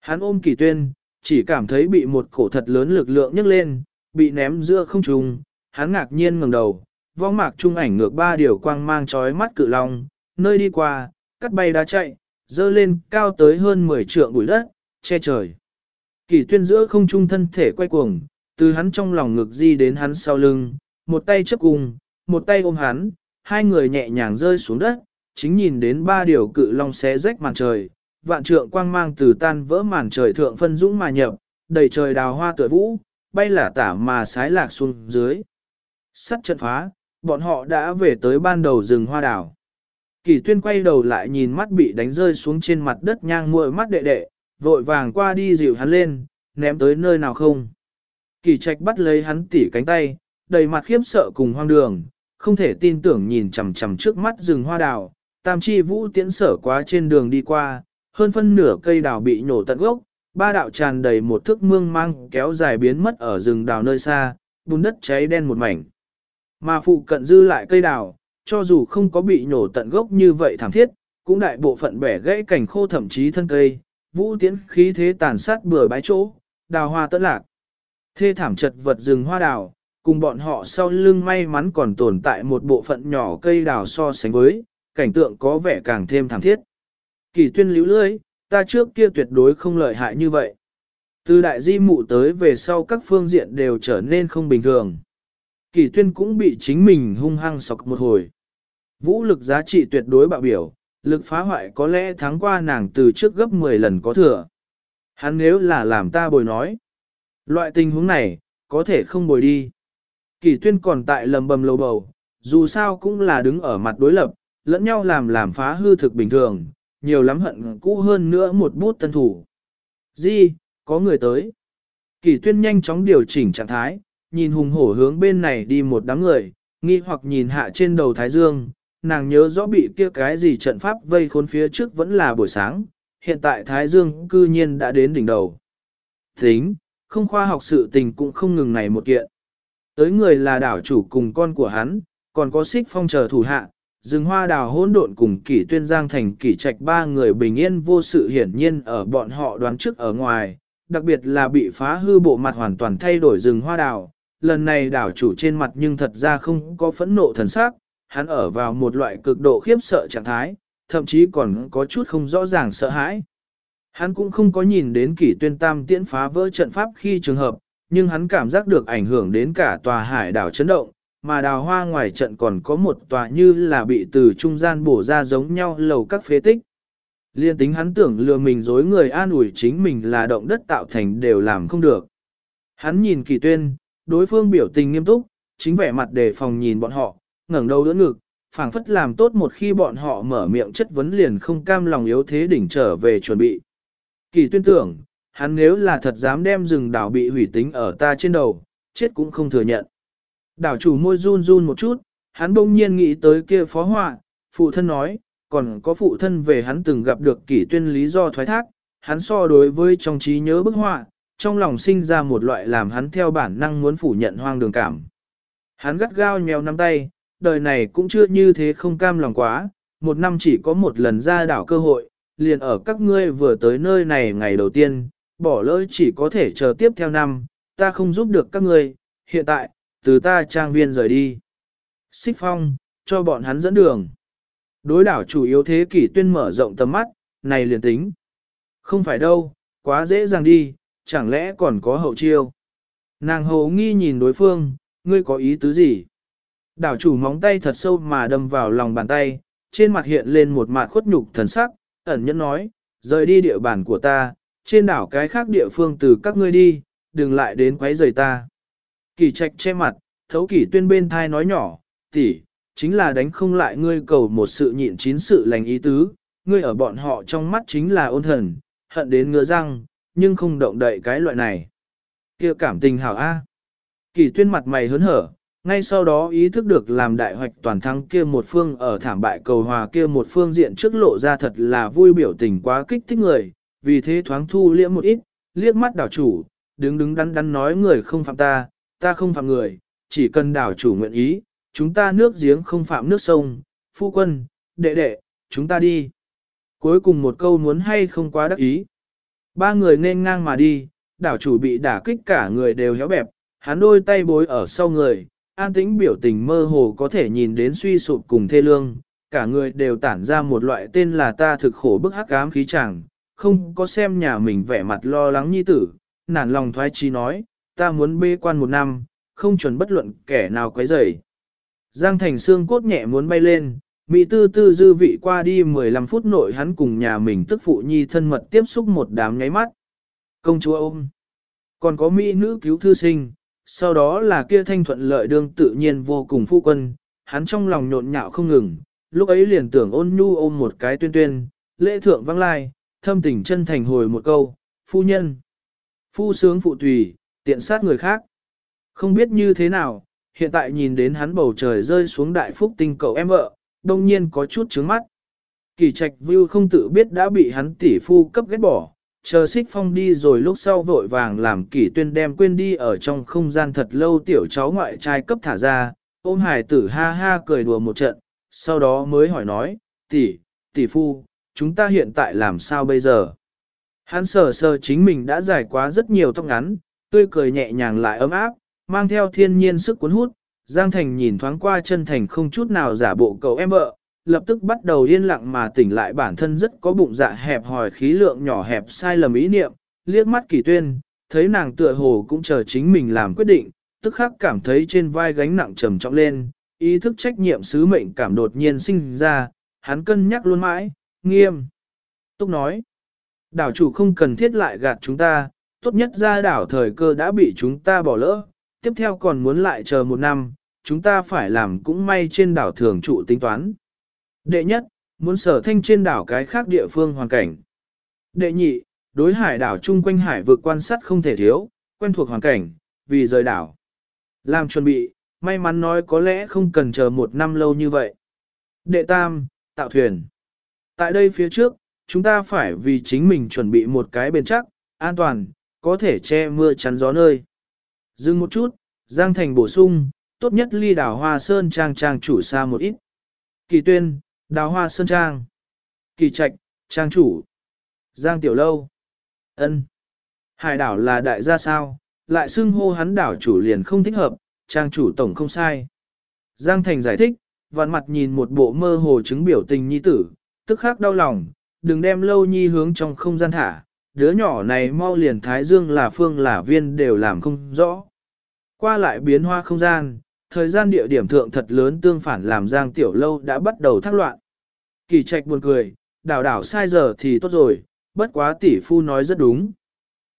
Hắn ôm kỷ tuyên, chỉ cảm thấy bị một cổ thật lớn lực lượng nhấc lên, bị ném giữa không trung, hắn ngạc nhiên ngẩng đầu, vong mạc trung ảnh ngược ba điều quang mang chói mắt cự long, nơi đi qua, cắt bay đá chạy, dơ lên cao tới hơn 10 trượng bụi đất, che trời. Kỳ tuyên giữa không trung thân thể quay cuồng, từ hắn trong lòng ngực di đến hắn sau lưng, một tay chấp cùng, một tay ôm hắn, hai người nhẹ nhàng rơi xuống đất, chính nhìn đến ba điều cự long xé rách màn trời, vạn trượng quang mang từ tan vỡ màn trời thượng phân dũng mà nhập, đầy trời đào hoa tựa vũ, bay lả tả mà sái lạc xuống dưới. Sắt trận phá, bọn họ đã về tới ban đầu rừng hoa đào. Kỳ tuyên quay đầu lại nhìn mắt bị đánh rơi xuống trên mặt đất nhang muội mắt đệ đệ, vội vàng qua đi dịu hắn lên, ném tới nơi nào không. Kỳ trạch bắt lấy hắn tỉ cánh tay, đầy mặt khiếp sợ cùng hoang đường, không thể tin tưởng nhìn chằm chằm trước mắt rừng hoa đào, tam chi vũ tiễn sở quá trên đường đi qua, hơn phân nửa cây đào bị nhổ tận gốc, ba đạo tràn đầy một thước mương mang kéo dài biến mất ở rừng đào nơi xa, bùn đất cháy đen một mảnh. Mà phụ cận dư lại cây đào, cho dù không có bị nhổ tận gốc như vậy thảm thiết, cũng đại bộ phận bẻ gãy cảnh khô thậm chí thân cây, vũ tiễn khí thế tàn sát bừa bãi chỗ, đào hoa tận lạc. Thê thảm chật vật rừng hoa đào, cùng bọn họ sau lưng may mắn còn tồn tại một bộ phận nhỏ cây đào so sánh với, cảnh tượng có vẻ càng thêm thảm thiết. Kỳ tuyên liễu lưới, ta trước kia tuyệt đối không lợi hại như vậy. Từ đại di mụ tới về sau các phương diện đều trở nên không bình thường. Kỳ tuyên cũng bị chính mình hung hăng sọc một hồi. Vũ lực giá trị tuyệt đối bạo biểu, lực phá hoại có lẽ thắng qua nàng từ trước gấp 10 lần có thừa. Hắn nếu là làm ta bồi nói. Loại tình huống này, có thể không bồi đi. Kỳ tuyên còn tại lầm bầm lầu bầu, dù sao cũng là đứng ở mặt đối lập, lẫn nhau làm làm phá hư thực bình thường, nhiều lắm hận cũ hơn nữa một bút tân thủ. Di, có người tới. Kỳ tuyên nhanh chóng điều chỉnh trạng thái, nhìn hùng hổ hướng bên này đi một đám người, nghi hoặc nhìn hạ trên đầu Thái Dương, nàng nhớ rõ bị kia cái gì trận pháp vây khốn phía trước vẫn là buổi sáng, hiện tại Thái Dương cư nhiên đã đến đỉnh đầu. Tính, không khoa học sự tình cũng không ngừng này một kiện. Tới người là đảo chủ cùng con của hắn, còn có xích phong chờ thủ hạ, rừng hoa đào hỗn độn cùng kỷ tuyên giang thành kỷ trạch ba người bình yên vô sự hiển nhiên ở bọn họ đoán trước ở ngoài, đặc biệt là bị phá hư bộ mặt hoàn toàn thay đổi rừng hoa đào. Lần này đảo chủ trên mặt nhưng thật ra không có phẫn nộ thần sắc, hắn ở vào một loại cực độ khiếp sợ trạng thái, thậm chí còn có chút không rõ ràng sợ hãi. Hắn cũng không có nhìn đến kỷ tuyên tam tiễn phá vỡ trận pháp khi trường hợp, nhưng hắn cảm giác được ảnh hưởng đến cả tòa hải đảo chấn động, mà đào hoa ngoài trận còn có một tòa như là bị từ trung gian bổ ra giống nhau lầu các phế tích. Liên tính hắn tưởng lừa mình dối người an ủi chính mình là động đất tạo thành đều làm không được. Hắn nhìn kỳ tuyên, đối phương biểu tình nghiêm túc, chính vẻ mặt đề phòng nhìn bọn họ, ngẩng đầu đỡ ngực, phảng phất làm tốt một khi bọn họ mở miệng chất vấn liền không cam lòng yếu thế đỉnh trở về chuẩn bị. Kỳ tuyên tưởng, hắn nếu là thật dám đem rừng đảo bị hủy tính ở ta trên đầu, chết cũng không thừa nhận. Đảo chủ môi run run một chút, hắn bỗng nhiên nghĩ tới kia phó họa, phụ thân nói, còn có phụ thân về hắn từng gặp được kỷ tuyên lý do thoái thác, hắn so đối với trong trí nhớ bức họa, trong lòng sinh ra một loại làm hắn theo bản năng muốn phủ nhận hoang đường cảm. Hắn gắt gao nhèo nắm tay, đời này cũng chưa như thế không cam lòng quá, một năm chỉ có một lần ra đảo cơ hội, liền ở các ngươi vừa tới nơi này ngày đầu tiên, bỏ lỡ chỉ có thể chờ tiếp theo năm, ta không giúp được các ngươi, hiện tại, từ ta trang viên rời đi. Xích phong, cho bọn hắn dẫn đường. Đối đảo chủ yếu thế kỷ tuyên mở rộng tầm mắt, này liền tính. Không phải đâu, quá dễ dàng đi, chẳng lẽ còn có hậu chiêu. Nàng hầu nghi nhìn đối phương, ngươi có ý tứ gì? Đảo chủ móng tay thật sâu mà đâm vào lòng bàn tay, trên mặt hiện lên một mặt khuất nhục thần sắc, ẩn nhẫn nói, rời đi địa bàn của ta, trên đảo cái khác địa phương từ các ngươi đi, đừng lại đến quấy rầy ta. Kỳ trạch che mặt, thấu kỳ tuyên bên thai nói nhỏ, tỷ, chính là đánh không lại ngươi cầu một sự nhịn chín sự lành ý tứ, ngươi ở bọn họ trong mắt chính là ôn thần, hận đến ngựa răng, nhưng không động đậy cái loại này. kia cảm tình hảo A. Kỳ tuyên mặt mày hớn hở, ngay sau đó ý thức được làm đại hoạch toàn thắng kia một phương ở thảm bại cầu hòa kia một phương diện trước lộ ra thật là vui biểu tình quá kích thích người, vì thế thoáng thu liễm một ít, liếc mắt đảo chủ, đứng đứng đắn đắn nói người không phạm ta, ta không phạm người, chỉ cần đảo chủ nguyện ý, chúng ta nước giếng không phạm nước sông, phu quân, đệ đệ, chúng ta đi. Cuối cùng một câu muốn hay không quá đắc ý. Ba người nên ngang mà đi, đảo chủ bị đả kích cả người đều héo bẹp, hắn đôi tay bối ở sau người, an tĩnh biểu tình mơ hồ có thể nhìn đến suy sụp cùng thê lương, cả người đều tản ra một loại tên là ta thực khổ bức hắc ám khí chẳng, không có xem nhà mình vẻ mặt lo lắng nhi tử, nản lòng thoái chi nói, ta muốn bê quan một năm, không chuẩn bất luận kẻ nào quấy rầy. Giang thành xương cốt nhẹ muốn bay lên, Mỹ tư tư dư vị qua đi 15 phút nội hắn cùng nhà mình tức phụ nhi thân mật tiếp xúc một đám nháy mắt. Công chúa ôm. Còn có Mỹ nữ cứu thư sinh, sau đó là kia thanh thuận lợi đương tự nhiên vô cùng phu quân, hắn trong lòng nhộn nhạo không ngừng, lúc ấy liền tưởng ôn nhu ôm một cái tuyên tuyên, lễ thượng vắng lai, thâm tình chân thành hồi một câu, phu nhân. Phu sướng phụ tùy, tiện sát người khác. Không biết như thế nào, hiện tại nhìn đến hắn bầu trời rơi xuống đại phúc tinh cậu em vợ, đông nhiên có chút trướng mắt. Kỳ trạch view không tự biết đã bị hắn tỷ phu cấp ghét bỏ, chờ xích phong đi rồi lúc sau vội vàng làm kỷ tuyên đem quên đi ở trong không gian thật lâu tiểu cháu ngoại trai cấp thả ra, ôm hải tử ha ha cười đùa một trận, sau đó mới hỏi nói, tỷ, tỷ phu, chúng ta hiện tại làm sao bây giờ? Hắn sờ sờ chính mình đã dài quá rất nhiều tóc ngắn, tươi cười nhẹ nhàng lại ấm áp, mang theo thiên nhiên sức cuốn hút, Giang Thành nhìn thoáng qua chân thành không chút nào giả bộ cậu em vợ, lập tức bắt đầu yên lặng mà tỉnh lại bản thân rất có bụng dạ hẹp hòi khí lượng nhỏ hẹp sai lầm ý niệm, liếc mắt kỳ tuyên, thấy nàng tựa hồ cũng chờ chính mình làm quyết định, tức khắc cảm thấy trên vai gánh nặng trầm trọng lên, ý thức trách nhiệm sứ mệnh cảm đột nhiên sinh ra, hắn cân nhắc luôn mãi, nghiêm. Túc nói, đảo chủ không cần thiết lại gạt chúng ta, tốt nhất ra đảo thời cơ đã bị chúng ta bỏ lỡ, tiếp theo còn muốn lại chờ một năm, chúng ta phải làm cũng may trên đảo thường trụ tính toán. Đệ nhất, muốn sở thanh trên đảo cái khác địa phương hoàn cảnh. Đệ nhị, đối hải đảo chung quanh hải vực quan sát không thể thiếu, quen thuộc hoàn cảnh, vì rời đảo. Làm chuẩn bị, may mắn nói có lẽ không cần chờ một năm lâu như vậy. Đệ tam, tạo thuyền. Tại đây phía trước, chúng ta phải vì chính mình chuẩn bị một cái bền chắc, an toàn, có thể che mưa chắn gió nơi. Dừng một chút, Giang Thành bổ sung, tốt nhất ly đảo hoa sơn trang trang chủ xa một ít. Kỳ tuyên, đào hoa sơn trang. Kỳ trạch, trang chủ. Giang tiểu lâu. ân Hải đảo là đại gia sao, lại xưng hô hắn đảo chủ liền không thích hợp, trang chủ tổng không sai. Giang Thành giải thích, vạn mặt nhìn một bộ mơ hồ chứng biểu tình nhi tử, tức khắc đau lòng, đừng đem lâu nhi hướng trong không gian thả, đứa nhỏ này mau liền thái dương là phương là viên đều làm không rõ. Qua lại biến hoa không gian, thời gian địa điểm thượng thật lớn tương phản làm Giang Tiểu Lâu đã bắt đầu thác loạn. Kỳ trạch buồn cười, đảo đảo sai giờ thì tốt rồi, bất quá tỷ phu nói rất đúng.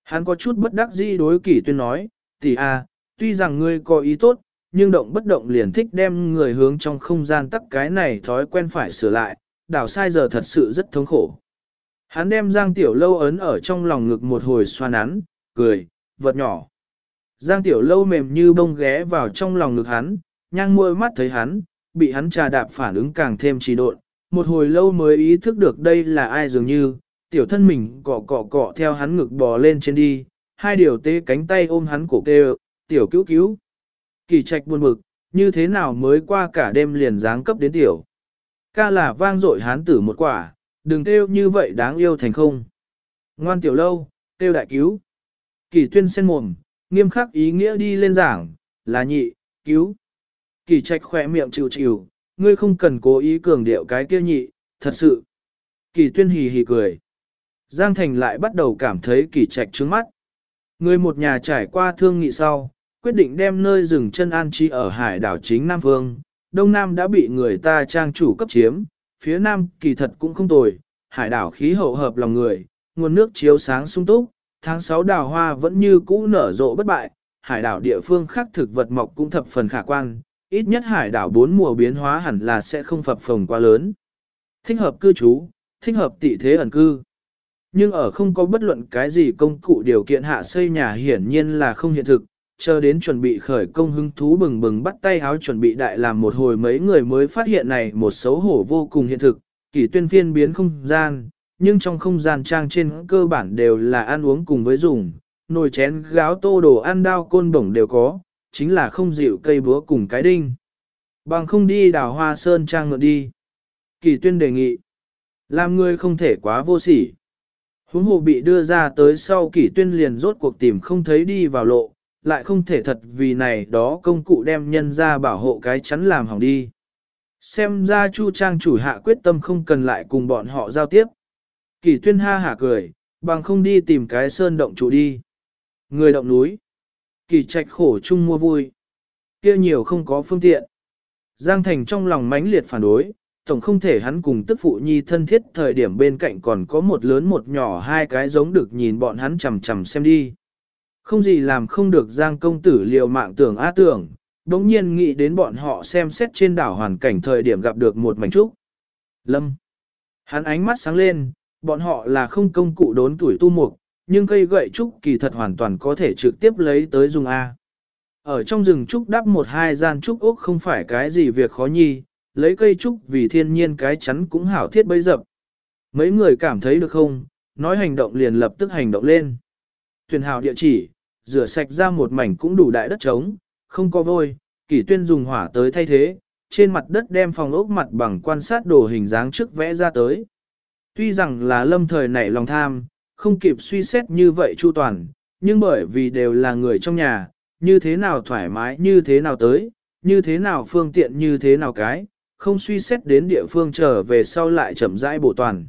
Hắn có chút bất đắc dĩ đối kỳ tuyên nói, tỷ a, à, tuy rằng ngươi có ý tốt, nhưng động bất động liền thích đem người hướng trong không gian tắc cái này thói quen phải sửa lại, đảo sai giờ thật sự rất thống khổ. Hắn đem Giang Tiểu Lâu ấn ở trong lòng ngực một hồi xoa nắn, cười, vật nhỏ. Giang Tiểu Lâu mềm như bông ghé vào trong lòng ngực hắn, nhang môi mắt thấy hắn, bị hắn trà đạp phản ứng càng thêm trì độn, một hồi lâu mới ý thức được đây là ai dường như, tiểu thân mình cọ cọ cọ theo hắn ngực bò lên trên đi, hai điều tê cánh tay ôm hắn cổ kêu, tiểu cứu cứu. Kỳ trạch buồn bực, như thế nào mới qua cả đêm liền dáng cấp đến tiểu. Ca là vang dội hán tử một quả, đừng kêu như vậy đáng yêu thành không. Ngoan tiểu lâu, kêu đại cứu. Kỳ tuyên sen mồm, nghiêm khắc ý nghĩa đi lên giảng, là nhị, cứu. Kỳ trạch khỏe miệng chịu chịu, ngươi không cần cố ý cường điệu cái kia nhị, thật sự. Kỳ tuyên hì hì cười. Giang Thành lại bắt đầu cảm thấy kỳ trạch trướng mắt. Người một nhà trải qua thương nghị sau, quyết định đem nơi dừng chân an trí ở hải đảo chính Nam Phương. Đông Nam đã bị người ta trang chủ cấp chiếm, phía Nam kỳ thật cũng không tồi, hải đảo khí hậu hợp lòng người, nguồn nước chiếu sáng sung túc, tháng 6 đào hoa vẫn như cũ nở rộ bất bại, hải đảo địa phương khác thực vật mọc cũng thập phần khả quan, ít nhất hải đảo bốn mùa biến hóa hẳn là sẽ không phập phồng quá lớn. Thích hợp cư trú, thích hợp tị thế ẩn cư. Nhưng ở không có bất luận cái gì công cụ điều kiện hạ xây nhà hiển nhiên là không hiện thực, chờ đến chuẩn bị khởi công hứng thú bừng bừng bắt tay háo chuẩn bị đại làm một hồi mấy người mới phát hiện này một xấu hổ vô cùng hiện thực, kỷ tuyên phiên biến không gian, nhưng trong không gian trang trên cơ bản đều là ăn uống cùng với dùng, nồi chén gáo tô đồ ăn đao côn bổng đều có, chính là không dịu cây búa cùng cái đinh. Bằng không đi đào hoa sơn trang ngựa đi. Kỳ tuyên đề nghị. Làm người không thể quá vô sỉ. Huống hồ bị đưa ra tới sau kỷ tuyên liền rốt cuộc tìm không thấy đi vào lộ, lại không thể thật vì này đó công cụ đem nhân ra bảo hộ cái chắn làm hỏng đi. Xem ra Chu Trang chủ hạ quyết tâm không cần lại cùng bọn họ giao tiếp. Kỷ tuyên ha hả cười, bằng không đi tìm cái sơn động chủ đi. Người động núi. Kỳ trạch khổ chung mua vui. kia nhiều không có phương tiện. Giang Thành trong lòng mãnh liệt phản đối, tổng không thể hắn cùng tức phụ nhi thân thiết thời điểm bên cạnh còn có một lớn một nhỏ hai cái giống được nhìn bọn hắn chằm chằm xem đi. Không gì làm không được Giang công tử liều mạng tưởng á tưởng, đống nhiên nghĩ đến bọn họ xem xét trên đảo hoàn cảnh thời điểm gặp được một mảnh trúc. Lâm. Hắn ánh mắt sáng lên, bọn họ là không công cụ đốn tuổi tu mục, nhưng cây gậy trúc kỳ thật hoàn toàn có thể trực tiếp lấy tới dùng A. Ở trong rừng trúc đắp một hai gian trúc ốc không phải cái gì việc khó nhi, lấy cây trúc vì thiên nhiên cái chắn cũng hảo thiết bấy dập. Mấy người cảm thấy được không, nói hành động liền lập tức hành động lên. thuyền hào địa chỉ, rửa sạch ra một mảnh cũng đủ đại đất trống, không có vôi, kỷ tuyên dùng hỏa tới thay thế, trên mặt đất đem phòng ốc mặt bằng quan sát đồ hình dáng trước vẽ ra tới. Tuy rằng là lâm thời nảy lòng tham, không kịp suy xét như vậy chu toàn, nhưng bởi vì đều là người trong nhà, như thế nào thoải mái như thế nào tới, như thế nào phương tiện như thế nào cái, không suy xét đến địa phương trở về sau lại chậm rãi bổ toàn.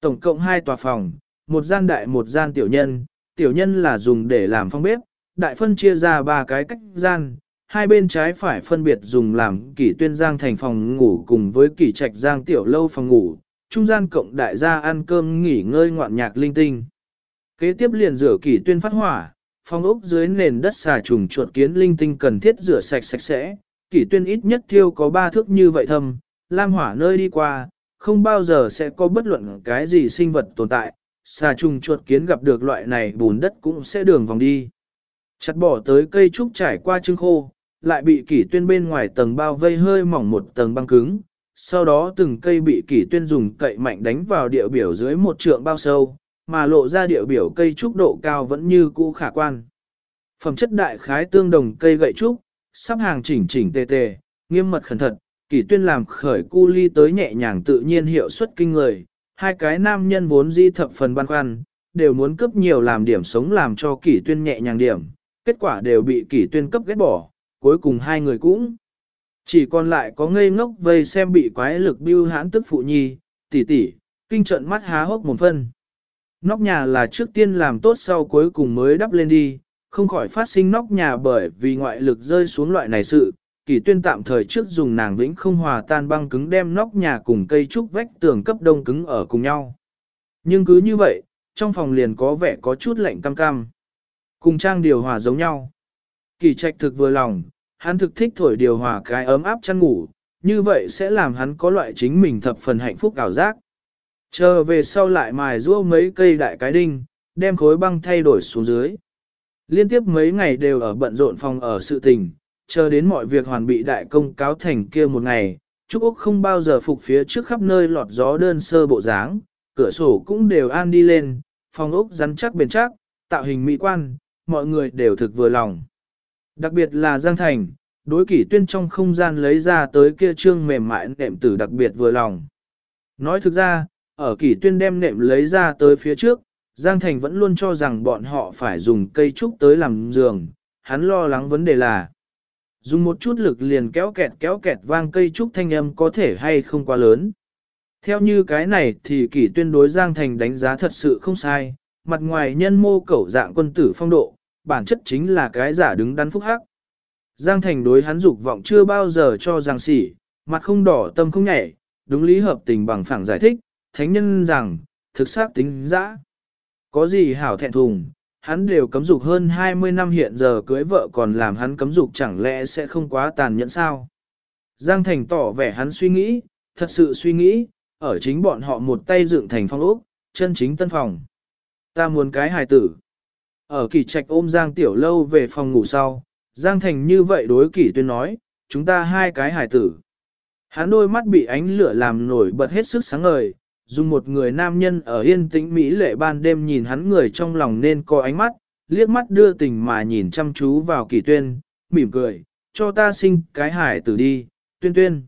Tổng cộng hai tòa phòng, một gian đại một gian tiểu nhân, tiểu nhân là dùng để làm phong bếp, đại phân chia ra ba cái cách gian, hai bên trái phải phân biệt dùng làm kỷ tuyên giang thành phòng ngủ cùng với kỷ trạch giang tiểu lâu phòng ngủ, trung gian cộng đại gia ăn cơm nghỉ ngơi ngoạn nhạc linh tinh. Kế tiếp liền rửa kỷ tuyên phát hỏa, phòng ốc dưới nền đất xà trùng chuột kiến linh tinh cần thiết rửa sạch sạch sẽ, kỷ tuyên ít nhất thiêu có ba thước như vậy thâm, lam hỏa nơi đi qua, không bao giờ sẽ có bất luận cái gì sinh vật tồn tại, xà trùng chuột kiến gặp được loại này bùn đất cũng sẽ đường vòng đi. Chặt bỏ tới cây trúc trải qua trưng khô, lại bị kỷ tuyên bên ngoài tầng bao vây hơi mỏng một tầng băng cứng, sau đó từng cây bị kỷ tuyên dùng cậy mạnh đánh vào địa biểu dưới một trượng bao sâu, mà lộ ra địa biểu cây trúc độ cao vẫn như cũ khả quan. Phẩm chất đại khái tương đồng cây gậy trúc, sắp hàng chỉnh chỉnh tề tề, nghiêm mật khẩn thật, kỷ tuyên làm khởi cu ly tới nhẹ nhàng tự nhiên hiệu suất kinh người, hai cái nam nhân vốn di thập phần băn khoăn, đều muốn cấp nhiều làm điểm sống làm cho kỷ tuyên nhẹ nhàng điểm, kết quả đều bị kỷ tuyên cấp ghét bỏ, cuối cùng hai người cũng chỉ còn lại có ngây ngốc vây xem bị quái lực bưu hãn tức phụ nhi, tỷ tỷ, kinh trận mắt há hốc một phân. Nóc nhà là trước tiên làm tốt sau cuối cùng mới đắp lên đi, không khỏi phát sinh nóc nhà bởi vì ngoại lực rơi xuống loại này sự. Kỳ tuyên tạm thời trước dùng nàng vĩnh không hòa tan băng cứng đem nóc nhà cùng cây trúc vách tường cấp đông cứng ở cùng nhau. Nhưng cứ như vậy, trong phòng liền có vẻ có chút lạnh cam cam. Cùng trang điều hòa giống nhau. Kỳ trạch thực vừa lòng, hắn thực thích thổi điều hòa cái ấm áp chăn ngủ, như vậy sẽ làm hắn có loại chính mình thập phần hạnh phúc ảo giác. Chờ về sau lại mài rua mấy cây đại cái đinh, đem khối băng thay đổi xuống dưới. Liên tiếp mấy ngày đều ở bận rộn phòng ở sự tình, chờ đến mọi việc hoàn bị đại công cáo thành kia một ngày, Trúc Úc không bao giờ phục phía trước khắp nơi lọt gió đơn sơ bộ dáng, cửa sổ cũng đều an đi lên, phòng ốc rắn chắc bền chắc, tạo hình mỹ quan, mọi người đều thực vừa lòng. Đặc biệt là Giang Thành, đối kỷ tuyên trong không gian lấy ra tới kia trương mềm mại nệm tử đặc biệt vừa lòng. Nói thực ra, ở kỷ tuyên đem nệm lấy ra tới phía trước, Giang Thành vẫn luôn cho rằng bọn họ phải dùng cây trúc tới làm giường, hắn lo lắng vấn đề là dùng một chút lực liền kéo kẹt kéo kẹt vang cây trúc thanh âm có thể hay không quá lớn. Theo như cái này thì kỷ tuyên đối Giang Thành đánh giá thật sự không sai, mặt ngoài nhân mô cẩu dạng quân tử phong độ, bản chất chính là cái giả đứng đắn phúc hắc. Giang Thành đối hắn dục vọng chưa bao giờ cho Giang sỉ, mặt không đỏ tâm không nhảy, đúng lý hợp tình bằng phẳng giải thích, thánh nhân rằng, thực xác tính dã. Có gì hảo thẹn thùng, hắn đều cấm dục hơn 20 năm hiện giờ cưới vợ còn làm hắn cấm dục chẳng lẽ sẽ không quá tàn nhẫn sao? Giang Thành tỏ vẻ hắn suy nghĩ, thật sự suy nghĩ, ở chính bọn họ một tay dựng thành phong ốc, chân chính tân phòng. Ta muốn cái hài tử. Ở kỳ trạch ôm Giang Tiểu Lâu về phòng ngủ sau, Giang Thành như vậy đối kỳ tuyên nói, chúng ta hai cái hài tử. Hắn đôi mắt bị ánh lửa làm nổi bật hết sức sáng ngời, dùng một người nam nhân ở yên tĩnh Mỹ lệ ban đêm nhìn hắn người trong lòng nên có ánh mắt, liếc mắt đưa tình mà nhìn chăm chú vào kỷ tuyên, mỉm cười, cho ta sinh cái hải tử đi, tuyên tuyên.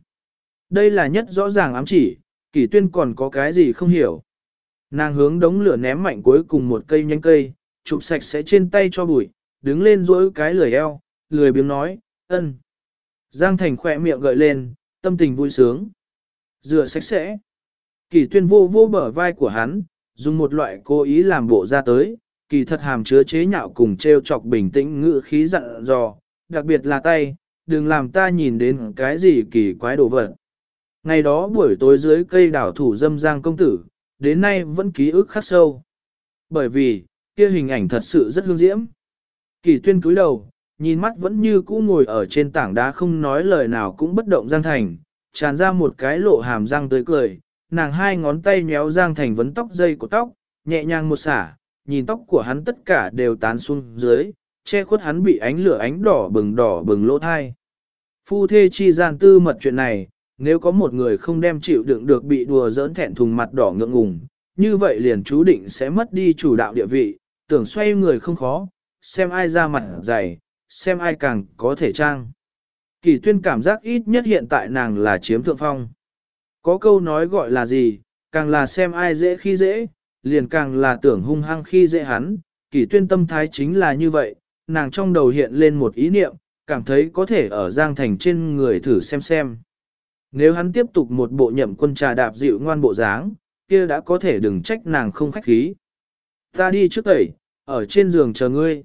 Đây là nhất rõ ràng ám chỉ, kỷ tuyên còn có cái gì không hiểu. Nàng hướng đống lửa ném mạnh cuối cùng một cây nhánh cây, chụp sạch sẽ trên tay cho bụi, đứng lên dỗi cái lười eo, lười biếng nói, ân. Giang Thành khỏe miệng gợi lên, tâm tình vui sướng. Rửa sạch sẽ. Kỳ tuyên vô vô bờ vai của hắn, dùng một loại cố ý làm bộ ra tới, kỳ thật hàm chứa chế nhạo cùng treo chọc bình tĩnh ngữ khí dặn dò, đặc biệt là tay, đừng làm ta nhìn đến cái gì kỳ quái đồ vật. Ngày đó buổi tối dưới cây đảo thủ dâm giang công tử, đến nay vẫn ký ức khắc sâu. Bởi vì, kia hình ảnh thật sự rất hương diễm. Kỳ tuyên cúi đầu, nhìn mắt vẫn như cũ ngồi ở trên tảng đá không nói lời nào cũng bất động Giang Thành, tràn ra một cái lộ hàm răng tới cười, nàng hai ngón tay nhéo Giang Thành vấn tóc dây của tóc, nhẹ nhàng một xả, nhìn tóc của hắn tất cả đều tán xuống dưới, che khuất hắn bị ánh lửa ánh đỏ bừng đỏ bừng lỗ thai. Phu thê chi gian tư mật chuyện này, nếu có một người không đem chịu đựng được bị đùa giỡn thẹn thùng mặt đỏ ngượng ngùng, như vậy liền chú định sẽ mất đi chủ đạo địa vị, tưởng xoay người không khó, xem ai ra mặt dày, xem ai càng có thể trang. Kỳ tuyên cảm giác ít nhất hiện tại nàng là chiếm thượng phong. Có câu nói gọi là gì, càng là xem ai dễ khi dễ, liền càng là tưởng hung hăng khi dễ hắn, Kỷ tuyên tâm thái chính là như vậy, nàng trong đầu hiện lên một ý niệm, cảm thấy có thể ở Giang Thành trên người thử xem xem. Nếu hắn tiếp tục một bộ nhậm quân trà đạp dịu ngoan bộ dáng, kia đã có thể đừng trách nàng không khách khí. Ta đi trước tẩy, ở trên giường chờ ngươi.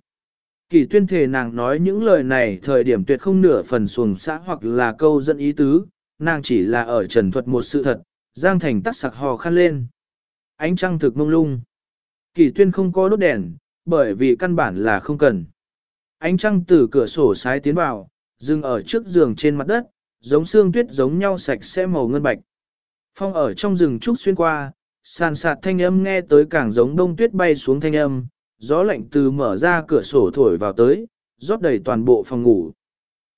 Kỳ tuyên thể nàng nói những lời này thời điểm tuyệt không nửa phần xuồng xã hoặc là câu dẫn ý tứ, nàng chỉ là ở trần thuật một sự thật, Giang Thành tắt sặc hò khăn lên. Ánh trăng thực mông lung. Kỳ tuyên không có đốt đèn, bởi vì căn bản là không cần. Ánh trăng từ cửa sổ sái tiến vào, dừng ở trước giường trên mặt đất, giống xương tuyết giống nhau sạch sẽ màu ngân bạch. Phong ở trong rừng trúc xuyên qua, sàn sạt thanh âm nghe tới càng giống đông tuyết bay xuống thanh âm, gió lạnh từ mở ra cửa sổ thổi vào tới, rót đầy toàn bộ phòng ngủ.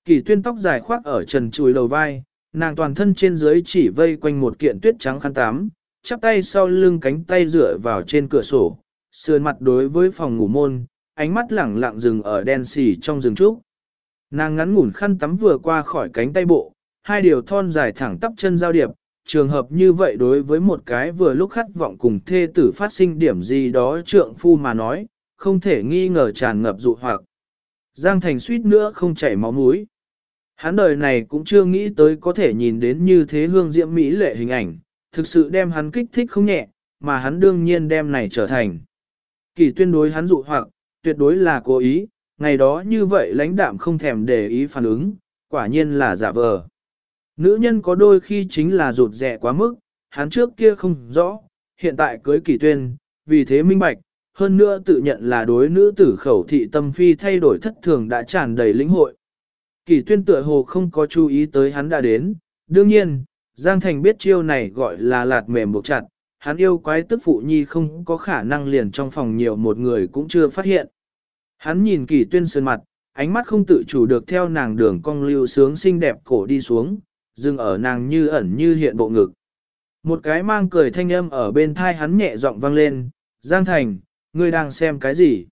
Kỳ tuyên tóc dài khoác ở trần chùi đầu vai, nàng toàn thân trên dưới chỉ vây quanh một kiện tuyết trắng khăn tám, chắp tay sau lưng cánh tay dựa vào trên cửa sổ, sườn mặt đối với phòng ngủ môn, ánh mắt lẳng lặng dừng ở đen xì trong rừng trúc. Nàng ngắn ngủn khăn tắm vừa qua khỏi cánh tay bộ, hai điều thon dài thẳng tắp chân giao điệp, trường hợp như vậy đối với một cái vừa lúc khát vọng cùng thê tử phát sinh điểm gì đó trượng phu mà nói, không thể nghi ngờ tràn ngập dụ hoặc. Giang Thành suýt nữa không chảy máu mũi. Hắn đời này cũng chưa nghĩ tới có thể nhìn đến như thế hương diễm mỹ lệ hình ảnh, thực sự đem hắn kích thích không nhẹ, mà hắn đương nhiên đem này trở thành. Kỳ tuyên đối hắn dụ hoặc, tuyệt đối là cố ý, ngày đó như vậy lãnh đạm không thèm để ý phản ứng, quả nhiên là giả vờ. Nữ nhân có đôi khi chính là rụt rẻ quá mức, hắn trước kia không rõ, hiện tại cưới kỳ tuyên, vì thế minh bạch, hơn nữa tự nhận là đối nữ tử khẩu thị tâm phi thay đổi thất thường đã tràn đầy lĩnh hội. Kỳ tuyên tựa hồ không có chú ý tới hắn đã đến, đương nhiên, Giang Thành biết chiêu này gọi là lạt mềm buộc chặt, hắn yêu quái tức phụ nhi không có khả năng liền trong phòng nhiều một người cũng chưa phát hiện. Hắn nhìn kỳ tuyên sơn mặt, ánh mắt không tự chủ được theo nàng đường cong lưu sướng xinh đẹp cổ đi xuống, dừng ở nàng như ẩn như hiện bộ ngực. Một cái mang cười thanh âm ở bên thai hắn nhẹ giọng vang lên, Giang Thành, ngươi đang xem cái gì?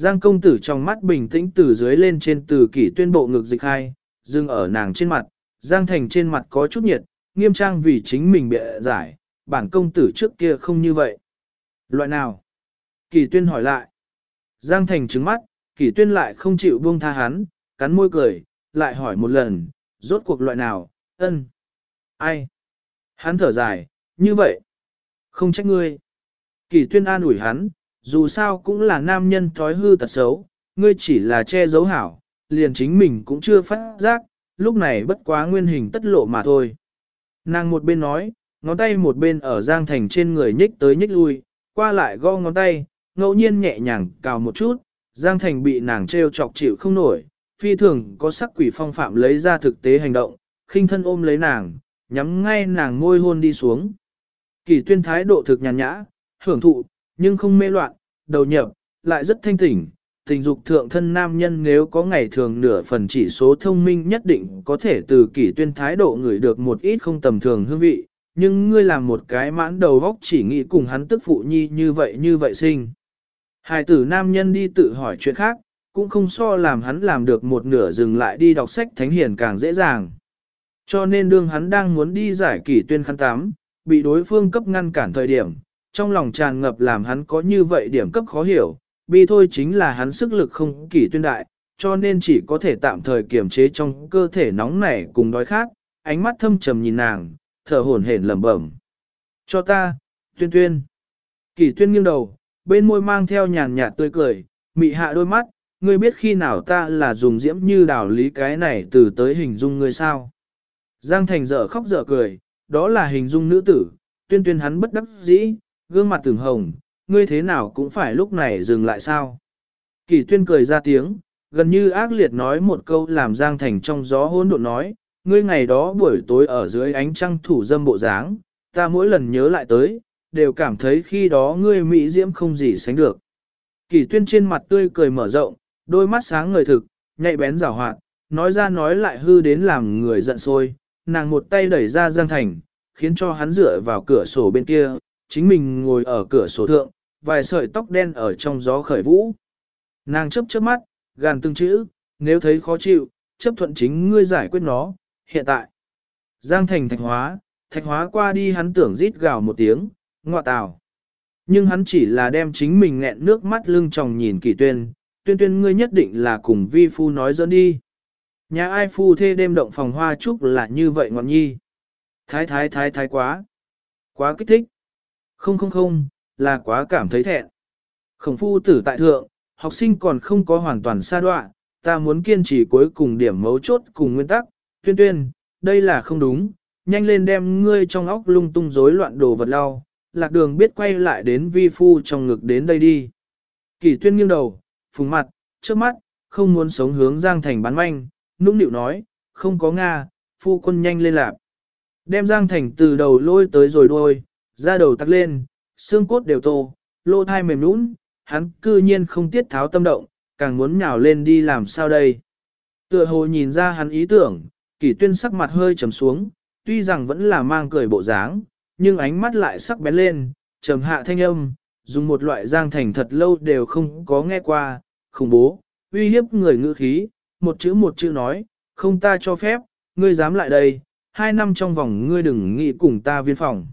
Giang công tử trong mắt bình tĩnh từ dưới lên trên từ kỷ tuyên bộ ngược dịch hai, dừng ở nàng trên mặt, Giang Thành trên mặt có chút nhiệt, nghiêm trang vì chính mình bị giải, bản công tử trước kia không như vậy. Loại nào? kỷ tuyên hỏi lại. Giang Thành trứng mắt, kỷ tuyên lại không chịu buông tha hắn, cắn môi cười, lại hỏi một lần, rốt cuộc loại nào, ân. Ai? Hắn thở dài, như vậy. Không trách ngươi. kỷ tuyên an ủi hắn, dù sao cũng là nam nhân thói hư tật xấu, ngươi chỉ là che giấu hảo, liền chính mình cũng chưa phát giác, lúc này bất quá nguyên hình tất lộ mà thôi. Nàng một bên nói, ngón tay một bên ở Giang Thành trên người nhích tới nhích lui, qua lại gõ ngón tay, ngẫu nhiên nhẹ nhàng cào một chút, Giang Thành bị nàng trêu chọc chịu không nổi, phi thường có sắc quỷ phong phạm lấy ra thực tế hành động, khinh thân ôm lấy nàng, nhắm ngay nàng ngôi hôn đi xuống. Kỳ tuyên thái độ thực nhàn nhã, hưởng thụ, nhưng không mê loạn, đầu nhập, lại rất thanh tỉnh. Tình dục thượng thân nam nhân nếu có ngày thường nửa phần chỉ số thông minh nhất định có thể từ kỷ tuyên thái độ người được một ít không tầm thường hương vị, nhưng ngươi làm một cái mãn đầu góc chỉ nghĩ cùng hắn tức phụ nhi như vậy như vậy sinh. Hai tử nam nhân đi tự hỏi chuyện khác, cũng không so làm hắn làm được một nửa dừng lại đi đọc sách thánh hiền càng dễ dàng. Cho nên đương hắn đang muốn đi giải kỷ tuyên khăn tám, bị đối phương cấp ngăn cản thời điểm, trong lòng tràn ngập làm hắn có như vậy điểm cấp khó hiểu, bi thôi chính là hắn sức lực không kỳ tuyên đại, cho nên chỉ có thể tạm thời kiềm chế trong cơ thể nóng nảy cùng đói khát, ánh mắt thâm trầm nhìn nàng, thở hổn hển lẩm bẩm. Cho ta, tuyên tuyên. kỳ tuyên nghiêng đầu, bên môi mang theo nhàn nhạt tươi cười, mị hạ đôi mắt, ngươi biết khi nào ta là dùng diễm như đảo lý cái này từ tới hình dung ngươi sao. Giang Thành dở khóc dở cười, đó là hình dung nữ tử, tuyên tuyên hắn bất đắc dĩ, gương mặt từng hồng, ngươi thế nào cũng phải lúc này dừng lại sao. Kỳ tuyên cười ra tiếng, gần như ác liệt nói một câu làm Giang Thành trong gió hỗn độn nói, ngươi ngày đó buổi tối ở dưới ánh trăng thủ dâm bộ dáng, ta mỗi lần nhớ lại tới, đều cảm thấy khi đó ngươi mỹ diễm không gì sánh được. Kỳ tuyên trên mặt tươi cười mở rộng, đôi mắt sáng ngời thực, nhạy bén rào hoạt, nói ra nói lại hư đến làm người giận sôi nàng một tay đẩy ra Giang Thành, khiến cho hắn dựa vào cửa sổ bên kia, chính mình ngồi ở cửa sổ thượng, vài sợi tóc đen ở trong gió khởi vũ. Nàng chấp chớp mắt, gàn từng chữ, nếu thấy khó chịu, chấp thuận chính ngươi giải quyết nó, hiện tại. Giang Thành thạch hóa, thạch hóa qua đi hắn tưởng rít gào một tiếng, ngọa tào. Nhưng hắn chỉ là đem chính mình nghẹn nước mắt lưng tròng nhìn kỳ tuyên, tuyên tuyên ngươi nhất định là cùng vi phu nói dẫn đi. Nhà ai phu thê đêm động phòng hoa trúc là như vậy ngọn nhi. Thái thái thái thái quá. Quá kích thích. Không không không, là quá cảm thấy thẹn. Khổng phu tử tại thượng, học sinh còn không có hoàn toàn xa đoạn, ta muốn kiên trì cuối cùng điểm mấu chốt cùng nguyên tắc, tuyên tuyên, đây là không đúng, nhanh lên đem ngươi trong óc lung tung rối loạn đồ vật lao lạc đường biết quay lại đến vi phu trong ngực đến đây đi. Kỳ tuyên nghiêng đầu, phùng mặt, trước mắt, không muốn sống hướng Giang Thành bán manh, nũng nịu nói, không có Nga, phu quân nhanh lên lạp. Đem Giang Thành từ đầu lôi tới rồi đuôi, da đầu tắc lên, xương cốt đều tô, lô thai mềm nũng, hắn cư nhiên không tiết tháo tâm động, càng muốn nhào lên đi làm sao đây. Tựa hồ nhìn ra hắn ý tưởng, kỷ tuyên sắc mặt hơi trầm xuống, tuy rằng vẫn là mang cười bộ dáng, nhưng ánh mắt lại sắc bén lên, trầm hạ thanh âm, dùng một loại giang thành thật lâu đều không có nghe qua, khủng bố, uy hiếp người ngữ khí, một chữ một chữ nói, không ta cho phép, ngươi dám lại đây, hai năm trong vòng ngươi đừng nghĩ cùng ta viên phòng.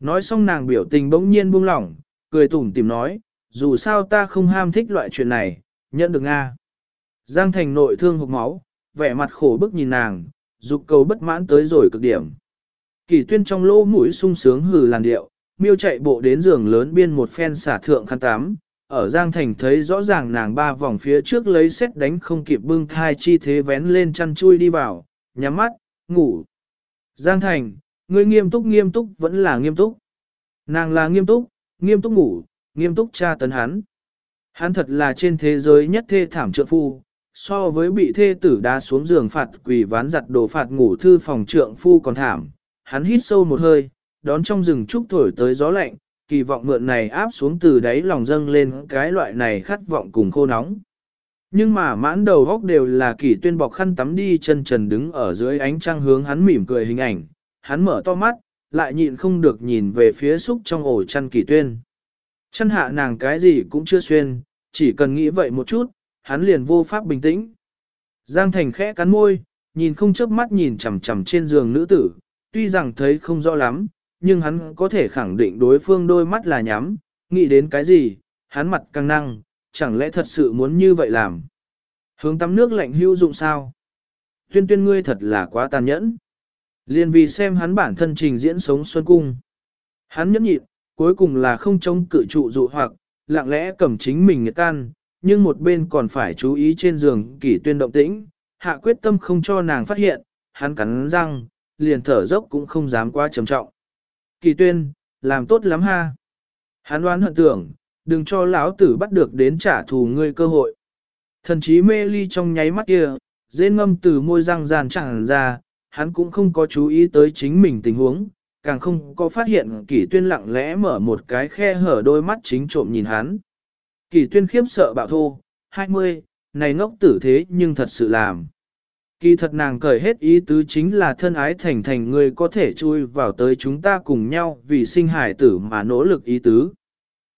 Nói xong nàng biểu tình bỗng nhiên buông lỏng, cười tủm tìm nói, dù sao ta không ham thích loại chuyện này, nhận được Nga. Giang thành nội thương hộp máu, vẻ mặt khổ bức nhìn nàng, dục cầu bất mãn tới rồi cực điểm. Kỳ tuyên trong lỗ mũi sung sướng hừ làn điệu, miêu chạy bộ đến giường lớn biên một phen xả thượng khăn tám, ở Giang Thành thấy rõ ràng nàng ba vòng phía trước lấy xét đánh không kịp bưng thai chi thế vén lên chăn chui đi vào, nhắm mắt, ngủ. Giang Thành, ngươi nghiêm túc nghiêm túc vẫn là nghiêm túc. Nàng là nghiêm túc, nghiêm túc ngủ, nghiêm túc tra tấn hắn. Hắn thật là trên thế giới nhất thê thảm trượng phu, so với bị thê tử đá xuống giường phạt quỳ ván giặt đồ phạt ngủ thư phòng trượng phu còn thảm. Hắn hít sâu một hơi, đón trong rừng trúc thổi tới gió lạnh, kỳ vọng mượn này áp xuống từ đáy lòng dâng lên cái loại này khát vọng cùng khô nóng. Nhưng mà mãn đầu góc đều là kỳ tuyên bọc khăn tắm đi chân trần đứng ở dưới ánh trăng hướng hắn mỉm cười hình ảnh, hắn mở to mắt, lại nhịn không được nhìn về phía xúc trong ổ chăn kỳ tuyên. Chân hạ nàng cái gì cũng chưa xuyên, chỉ cần nghĩ vậy một chút, hắn liền vô pháp bình tĩnh. Giang Thành khẽ cắn môi, nhìn không chớp mắt nhìn chằm chằm trên giường nữ tử, tuy rằng thấy không rõ lắm, nhưng hắn có thể khẳng định đối phương đôi mắt là nhắm, nghĩ đến cái gì, hắn mặt căng năng, chẳng lẽ thật sự muốn như vậy làm. Hướng tắm nước lạnh hữu dụng sao? Tuyên tuyên ngươi thật là quá tàn nhẫn. Liên vì xem hắn bản thân trình diễn sống xuân cung. Hắn nhẫn nhịn, cuối cùng là không chống cự trụ dụ hoặc, lặng lẽ cầm chính mình nghiệt tan, nhưng một bên còn phải chú ý trên giường kỷ tuyên động tĩnh, hạ quyết tâm không cho nàng phát hiện, hắn cắn răng, liền thở dốc cũng không dám quá trầm trọng. Kỳ tuyên, làm tốt lắm ha. Hắn đoán hận tưởng, đừng cho lão tử bắt được đến trả thù ngươi cơ hội. Thần chí mê ly trong nháy mắt kia, dễ ngâm từ môi răng ràn chẳng ra, hắn cũng không có chú ý tới chính mình tình huống, càng không có phát hiện kỷ tuyên lặng lẽ mở một cái khe hở đôi mắt chính trộm nhìn hắn. Kỷ tuyên khiếp sợ bạo thô, 20, này ngốc tử thế nhưng thật sự làm. Kỳ thật nàng cởi hết ý tứ chính là thân ái thành thành người có thể chui vào tới chúng ta cùng nhau vì sinh hải tử mà nỗ lực ý tứ.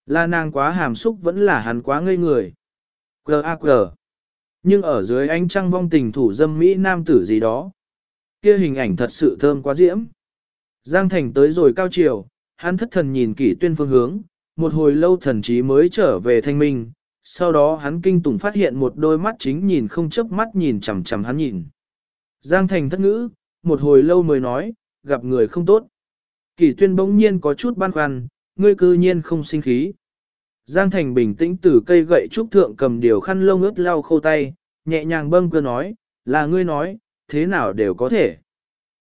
Là nàng quá hàm xúc vẫn là hắn quá ngây người. Quờ a quờ. Nhưng ở dưới ánh trăng vong tình thủ dâm Mỹ nam tử gì đó. Kia hình ảnh thật sự thơm quá diễm. Giang Thành tới rồi cao chiều, hắn thất thần nhìn kỷ tuyên phương hướng, một hồi lâu thần trí mới trở về thanh minh, sau đó hắn kinh tủng phát hiện một đôi mắt chính nhìn không chớp mắt nhìn chằm chằm hắn nhìn. Giang Thành thất ngữ, một hồi lâu mới nói, gặp người không tốt. Kỷ tuyên bỗng nhiên có chút băn khoăn, ngươi cư nhiên không sinh khí. Giang Thành bình tĩnh từ cây gậy trúc thượng cầm điều khăn lông ướt lau khô tay, nhẹ nhàng bâng cơ nói, là ngươi nói, thế nào đều có thể.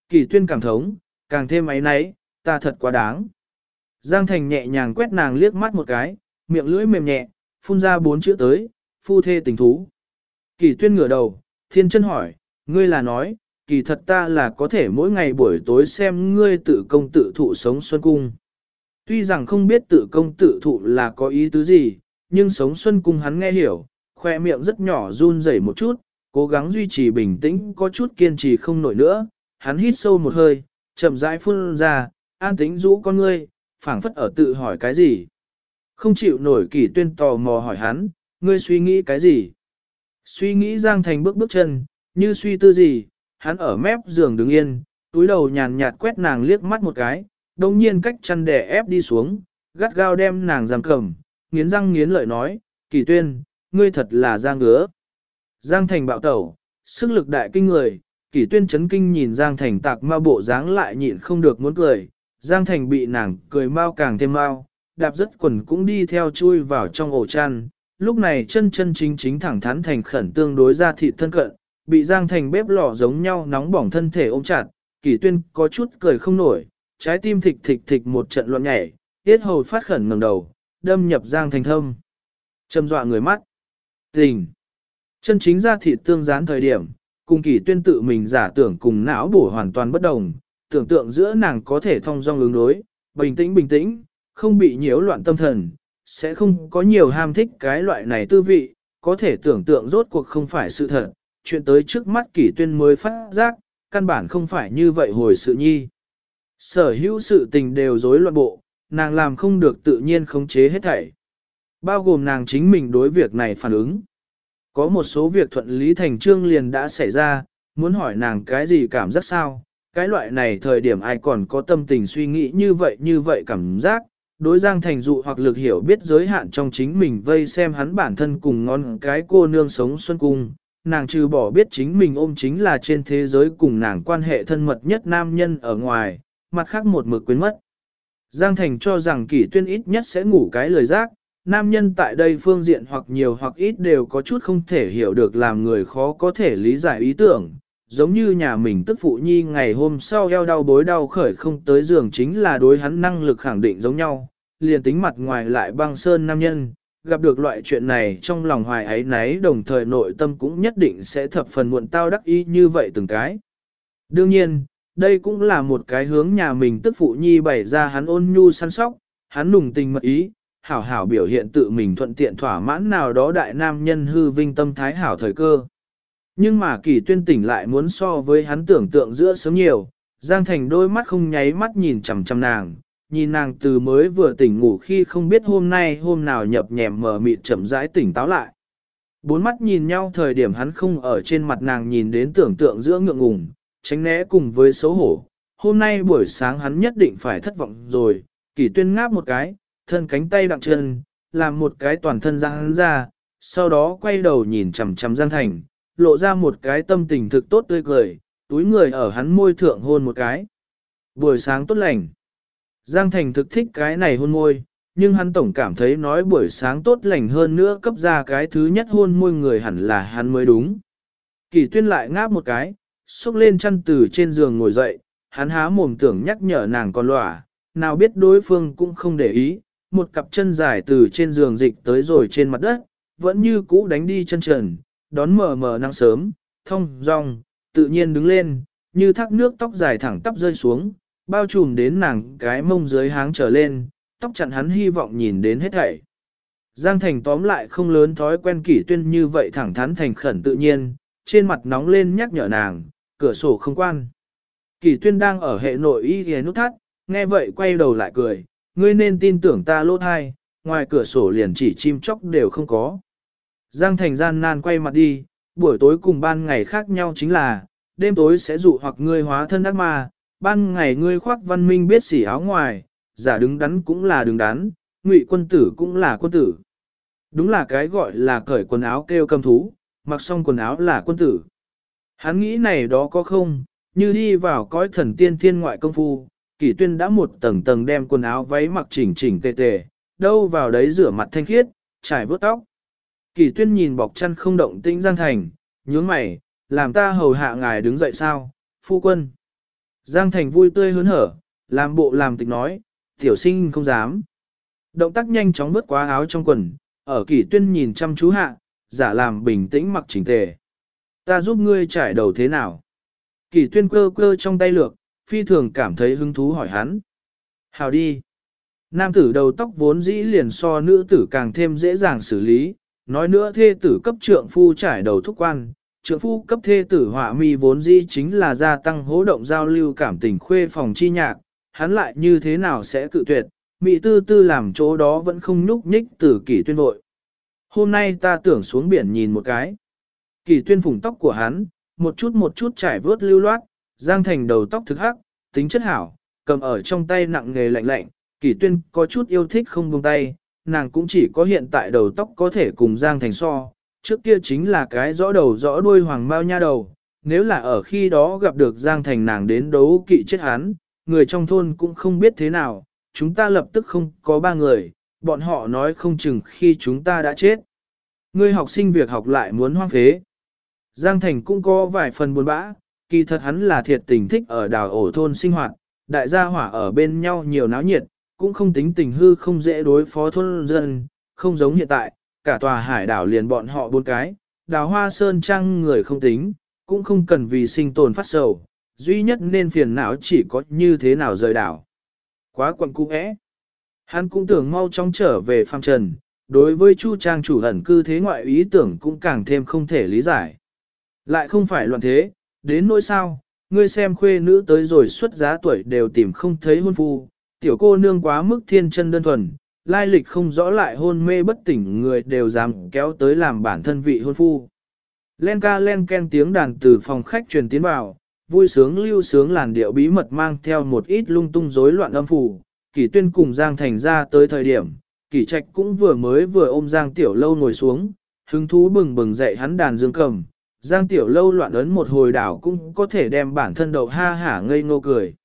Kỳ tuyên càng thống, càng thêm ấy nấy, ta thật quá đáng. Giang Thành nhẹ nhàng quét nàng liếc mắt một cái, miệng lưỡi mềm nhẹ, phun ra bốn chữ tới, phu thê tình thú. Kỳ tuyên ngửa đầu, thiên chân hỏi, ngươi là nói, kỳ thật ta là có thể mỗi ngày buổi tối xem ngươi tự công tự thụ sống xuân cung. Tuy rằng không biết tự công tự thụ là có ý tứ gì, nhưng sống xuân cung hắn nghe hiểu, khoe miệng rất nhỏ run rẩy một chút, cố gắng duy trì bình tĩnh có chút kiên trì không nổi nữa, hắn hít sâu một hơi, chậm rãi phun ra, an tĩnh rũ con ngươi, phảng phất ở tự hỏi cái gì. Không chịu nổi kỳ tuyên tò mò hỏi hắn, ngươi suy nghĩ cái gì? Suy nghĩ Giang Thành bước bước chân, như suy tư gì, hắn ở mép giường đứng yên, túi đầu nhàn nhạt quét nàng liếc mắt một cái, đồng nhiên cách chăn đè ép đi xuống, gắt gao đem nàng giam cầm, nghiến răng nghiến lợi nói, kỳ tuyên, ngươi thật là Giang ngứa. Giang Thành bạo tẩu, sức lực đại kinh người, Kỷ tuyên chấn kinh nhìn Giang Thành tạc ma bộ dáng lại nhịn không được muốn cười, Giang Thành bị nàng cười mau càng thêm mau, đạp rất quần cũng đi theo chui vào trong ổ chăn, lúc này chân chân chính chính thẳng thắn thành khẩn tương đối ra thịt thân cận, bị Giang Thành bếp lò giống nhau nóng bỏng thân thể ôm chặt, Kỷ tuyên có chút cười không nổi, trái tim thịch thịch thịch một trận loạn nhảy, tiết hầu phát khẩn ngẩng đầu, đâm nhập Giang Thành thâm. Châm dọa người mắt. Tình. Chân chính ra thịt tương gián thời điểm, cùng kỳ tuyên tự mình giả tưởng cùng não bổ hoàn toàn bất đồng, tưởng tượng giữa nàng có thể thông dong ứng đối, bình tĩnh bình tĩnh, không bị nhiễu loạn tâm thần, sẽ không có nhiều ham thích cái loại này tư vị, có thể tưởng tượng rốt cuộc không phải sự thật, chuyện tới trước mắt kỷ tuyên mới phát giác, căn bản không phải như vậy hồi sự nhi. Sở hữu sự tình đều rối loạn bộ, nàng làm không được tự nhiên khống chế hết thảy. Bao gồm nàng chính mình đối việc này phản ứng. Có một số việc thuận lý thành trương liền đã xảy ra, muốn hỏi nàng cái gì cảm giác sao, cái loại này thời điểm ai còn có tâm tình suy nghĩ như vậy như vậy cảm giác, đối giang thành dụ hoặc lực hiểu biết giới hạn trong chính mình vây xem hắn bản thân cùng ngon cái cô nương sống xuân cung, nàng trừ bỏ biết chính mình ôm chính là trên thế giới cùng nàng quan hệ thân mật nhất nam nhân ở ngoài, mặt khác một mực quên mất. Giang Thành cho rằng kỷ tuyên ít nhất sẽ ngủ cái lời giác, nam nhân tại đây phương diện hoặc nhiều hoặc ít đều có chút không thể hiểu được làm người khó có thể lý giải ý tưởng, giống như nhà mình tức phụ nhi ngày hôm sau eo đau bối đau khởi không tới giường chính là đối hắn năng lực khẳng định giống nhau, liền tính mặt ngoài lại băng sơn nam nhân, gặp được loại chuyện này trong lòng hoài ấy náy đồng thời nội tâm cũng nhất định sẽ thập phần muộn tao đắc ý như vậy từng cái. Đương nhiên, đây cũng là một cái hướng nhà mình tức phụ nhi bày ra hắn ôn nhu săn sóc, hắn nùng tình mật ý, hảo hảo biểu hiện tự mình thuận tiện thỏa mãn nào đó đại nam nhân hư vinh tâm thái hảo thời cơ. Nhưng mà kỳ tuyên tỉnh lại muốn so với hắn tưởng tượng giữa sớm nhiều, Giang Thành đôi mắt không nháy mắt nhìn chằm chằm nàng, nhìn nàng từ mới vừa tỉnh ngủ khi không biết hôm nay hôm nào nhập nhèm mờ mịt chậm rãi tỉnh táo lại. Bốn mắt nhìn nhau thời điểm hắn không ở trên mặt nàng nhìn đến tưởng tượng giữa ngượng ngùng, tránh né cùng với xấu hổ. Hôm nay buổi sáng hắn nhất định phải thất vọng rồi, Kỳ tuyên ngáp một cái, thân cánh tay đặng chân, làm một cái toàn thân ra hắn ra, sau đó quay đầu nhìn chằm chằm Giang Thành, lộ ra một cái tâm tình thực tốt tươi cười, túi người ở hắn môi thượng hôn một cái. Buổi sáng tốt lành. Giang Thành thực thích cái này hôn môi, nhưng hắn tổng cảm thấy nói buổi sáng tốt lành hơn nữa cấp ra cái thứ nhất hôn môi người hẳn là hắn mới đúng. Kỳ tuyên lại ngáp một cái, xúc lên chăn từ trên giường ngồi dậy, hắn há mồm tưởng nhắc nhở nàng con lỏa, nào biết đối phương cũng không để ý, một cặp chân dài từ trên giường dịch tới rồi trên mặt đất, vẫn như cũ đánh đi chân trần, đón mờ mờ nắng sớm, thông, rong, tự nhiên đứng lên, như thác nước tóc dài thẳng tắp rơi xuống, bao trùm đến nàng cái mông dưới háng trở lên, tóc chặn hắn hy vọng nhìn đến hết thảy. Giang Thành tóm lại không lớn thói quen kỷ tuyên như vậy thẳng thắn thành khẩn tự nhiên, trên mặt nóng lên nhắc nhở nàng, cửa sổ không quan. Kỷ tuyên đang ở hệ nội y ghé nút thắt, nghe vậy quay đầu lại cười, ngươi nên tin tưởng ta lỗ thai, ngoài cửa sổ liền chỉ chim chóc đều không có. Giang Thành gian nan quay mặt đi, buổi tối cùng ban ngày khác nhau chính là, đêm tối sẽ dụ hoặc ngươi hóa thân ác ma, ban ngày ngươi khoác văn minh biết xỉ áo ngoài, giả đứng đắn cũng là đứng đắn, ngụy quân tử cũng là quân tử. Đúng là cái gọi là cởi quần áo kêu cầm thú, mặc xong quần áo là quân tử. Hắn nghĩ này đó có không, như đi vào cõi thần tiên thiên ngoại công phu, kỷ tuyên đã một tầng tầng đem quần áo váy mặc chỉnh chỉnh tề tề, đâu vào đấy rửa mặt thanh khiết, trải vớt tóc. Kỷ tuyên nhìn bọc chăn không động tĩnh Giang Thành, nhướng mày, làm ta hầu hạ ngài đứng dậy sao, phu quân. Giang Thành vui tươi hớn hở, làm bộ làm tịch nói, tiểu sinh không dám. Động tác nhanh chóng vứt quá áo trong quần, ở kỷ tuyên nhìn chăm chú hạ, giả làm bình tĩnh mặc chỉnh tề. Ta giúp ngươi trải đầu thế nào? Kỷ tuyên cơ cơ trong tay lược, phi thường cảm thấy hứng thú hỏi hắn. Hào đi. Nam tử đầu tóc vốn dĩ liền so nữ tử càng thêm dễ dàng xử lý, nói nữa thê tử cấp trượng phu trải đầu thúc quan, trượng phu cấp thê tử họa mi vốn dĩ chính là gia tăng hố động giao lưu cảm tình khuê phòng chi nhạc, hắn lại như thế nào sẽ cự tuyệt, Mị tư tư làm chỗ đó vẫn không nhúc nhích từ kỷ tuyên vội. Hôm nay ta tưởng xuống biển nhìn một cái. Kỷ tuyên phùng tóc của hắn, một chút một chút trải vớt lưu loát, giang thành đầu tóc thực hắc, tính chất hảo, cầm ở trong tay nặng nghề lạnh lạnh, kỷ tuyên có chút yêu thích không buông tay, nàng cũng chỉ có hiện tại đầu tóc có thể cùng giang thành so, trước kia chính là cái rõ đầu rõ đuôi hoàng mao nha đầu, nếu là ở khi đó gặp được giang thành nàng đến đấu kỵ chết hắn, người trong thôn cũng không biết thế nào, chúng ta lập tức không có ba người, bọn họ nói không chừng khi chúng ta đã chết. Ngươi học sinh việc học lại muốn hoang phế. Giang Thành cũng có vài phần buồn bã, kỳ thật hắn là thiệt tình thích ở đảo ổ thôn sinh hoạt, đại gia hỏa ở bên nhau nhiều náo nhiệt, cũng không tính tình hư không dễ đối phó thôn dân, không giống hiện tại, cả tòa hải đảo liền bọn họ bốn cái, đào hoa sơn trăng người không tính, cũng không cần vì sinh tồn phát sầu, duy nhất nên phiền não chỉ có như thế nào rời đảo. Quá quận cung ẽ. Hắn cũng tưởng mau chóng trở về phàm trần, đối với Chu Trang chủ ẩn cư thế ngoại ý tưởng cũng càng thêm không thể lý giải. Lại không phải loạn thế, đến nỗi sao, ngươi xem khuê nữ tới rồi xuất giá tuổi đều tìm không thấy hôn phu, tiểu cô nương quá mức thiên chân đơn thuần, lai lịch không rõ lại hôn mê bất tỉnh người đều dám kéo tới làm bản thân vị hôn phu. Len ca len ken tiếng đàn từ phòng khách truyền tiến vào, vui sướng lưu sướng làn điệu bí mật mang theo một ít lung tung rối loạn âm phủ. Kỷ tuyên cùng Giang Thành ra tới thời điểm, Kỷ Trạch cũng vừa mới vừa ôm Giang Tiểu Lâu ngồi xuống, hứng thú bừng bừng dậy hắn đàn dương cầm. Giang Tiểu Lâu loạn ấn một hồi đảo cũng có thể đem bản thân đầu ha hả ngây ngô cười.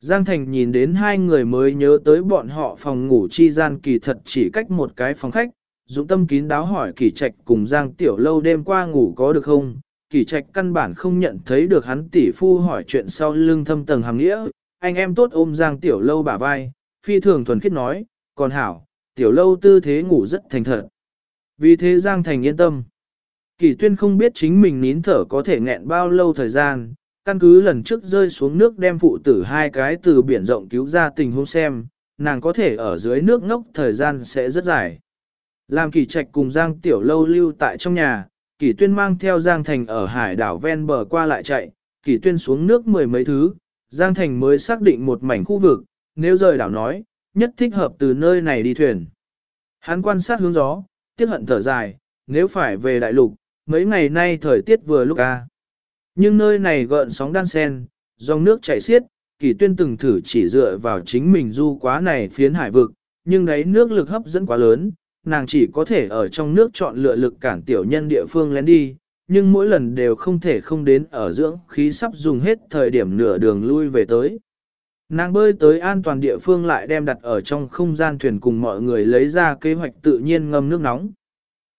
Giang Thành nhìn đến hai người mới nhớ tới bọn họ phòng ngủ chi gian kỳ thật chỉ cách một cái phòng khách, dũng tâm kín đáo hỏi Kỷ Trạch cùng Giang Tiểu Lâu đêm qua ngủ có được không, kỳ trạch căn bản không nhận thấy được hắn tỷ phu hỏi chuyện sau lưng thâm tầng hàng nghĩa, anh em tốt ôm Giang Tiểu Lâu bả vai, phi thường thuần khiết nói, còn hảo, Tiểu Lâu tư thế ngủ rất thành thật. Vì thế Giang Thành yên tâm. Kỳ tuyên không biết chính mình nín thở có thể nghẹn bao lâu thời gian, căn cứ lần trước rơi xuống nước đem phụ tử hai cái từ biển rộng cứu ra tình huống xem, nàng có thể ở dưới nước ngốc thời gian sẽ rất dài. Làm kỳ trạch cùng Giang Tiểu Lâu lưu tại trong nhà, Kỳ tuyên mang theo Giang Thành ở hải đảo ven bờ qua lại chạy, Kỳ tuyên xuống nước mười mấy thứ, Giang Thành mới xác định một mảnh khu vực, nếu rời đảo nói, nhất thích hợp từ nơi này đi thuyền. Hắn quan sát hướng gió, tiếc hận thở dài, nếu phải về đại lục, mấy ngày nay thời tiết vừa lúc a. Nhưng nơi này gợn sóng đan sen, dòng nước chảy xiết, kỳ tuyên từng thử chỉ dựa vào chính mình du quá này phiến hải vực, nhưng đấy nước lực hấp dẫn quá lớn, nàng chỉ có thể ở trong nước chọn lựa lực cản tiểu nhân địa phương lén đi, nhưng mỗi lần đều không thể không đến ở dưỡng khí sắp dùng hết thời điểm nửa đường lui về tới. Nàng bơi tới an toàn địa phương lại đem đặt ở trong không gian thuyền cùng mọi người lấy ra kế hoạch tự nhiên ngâm nước nóng.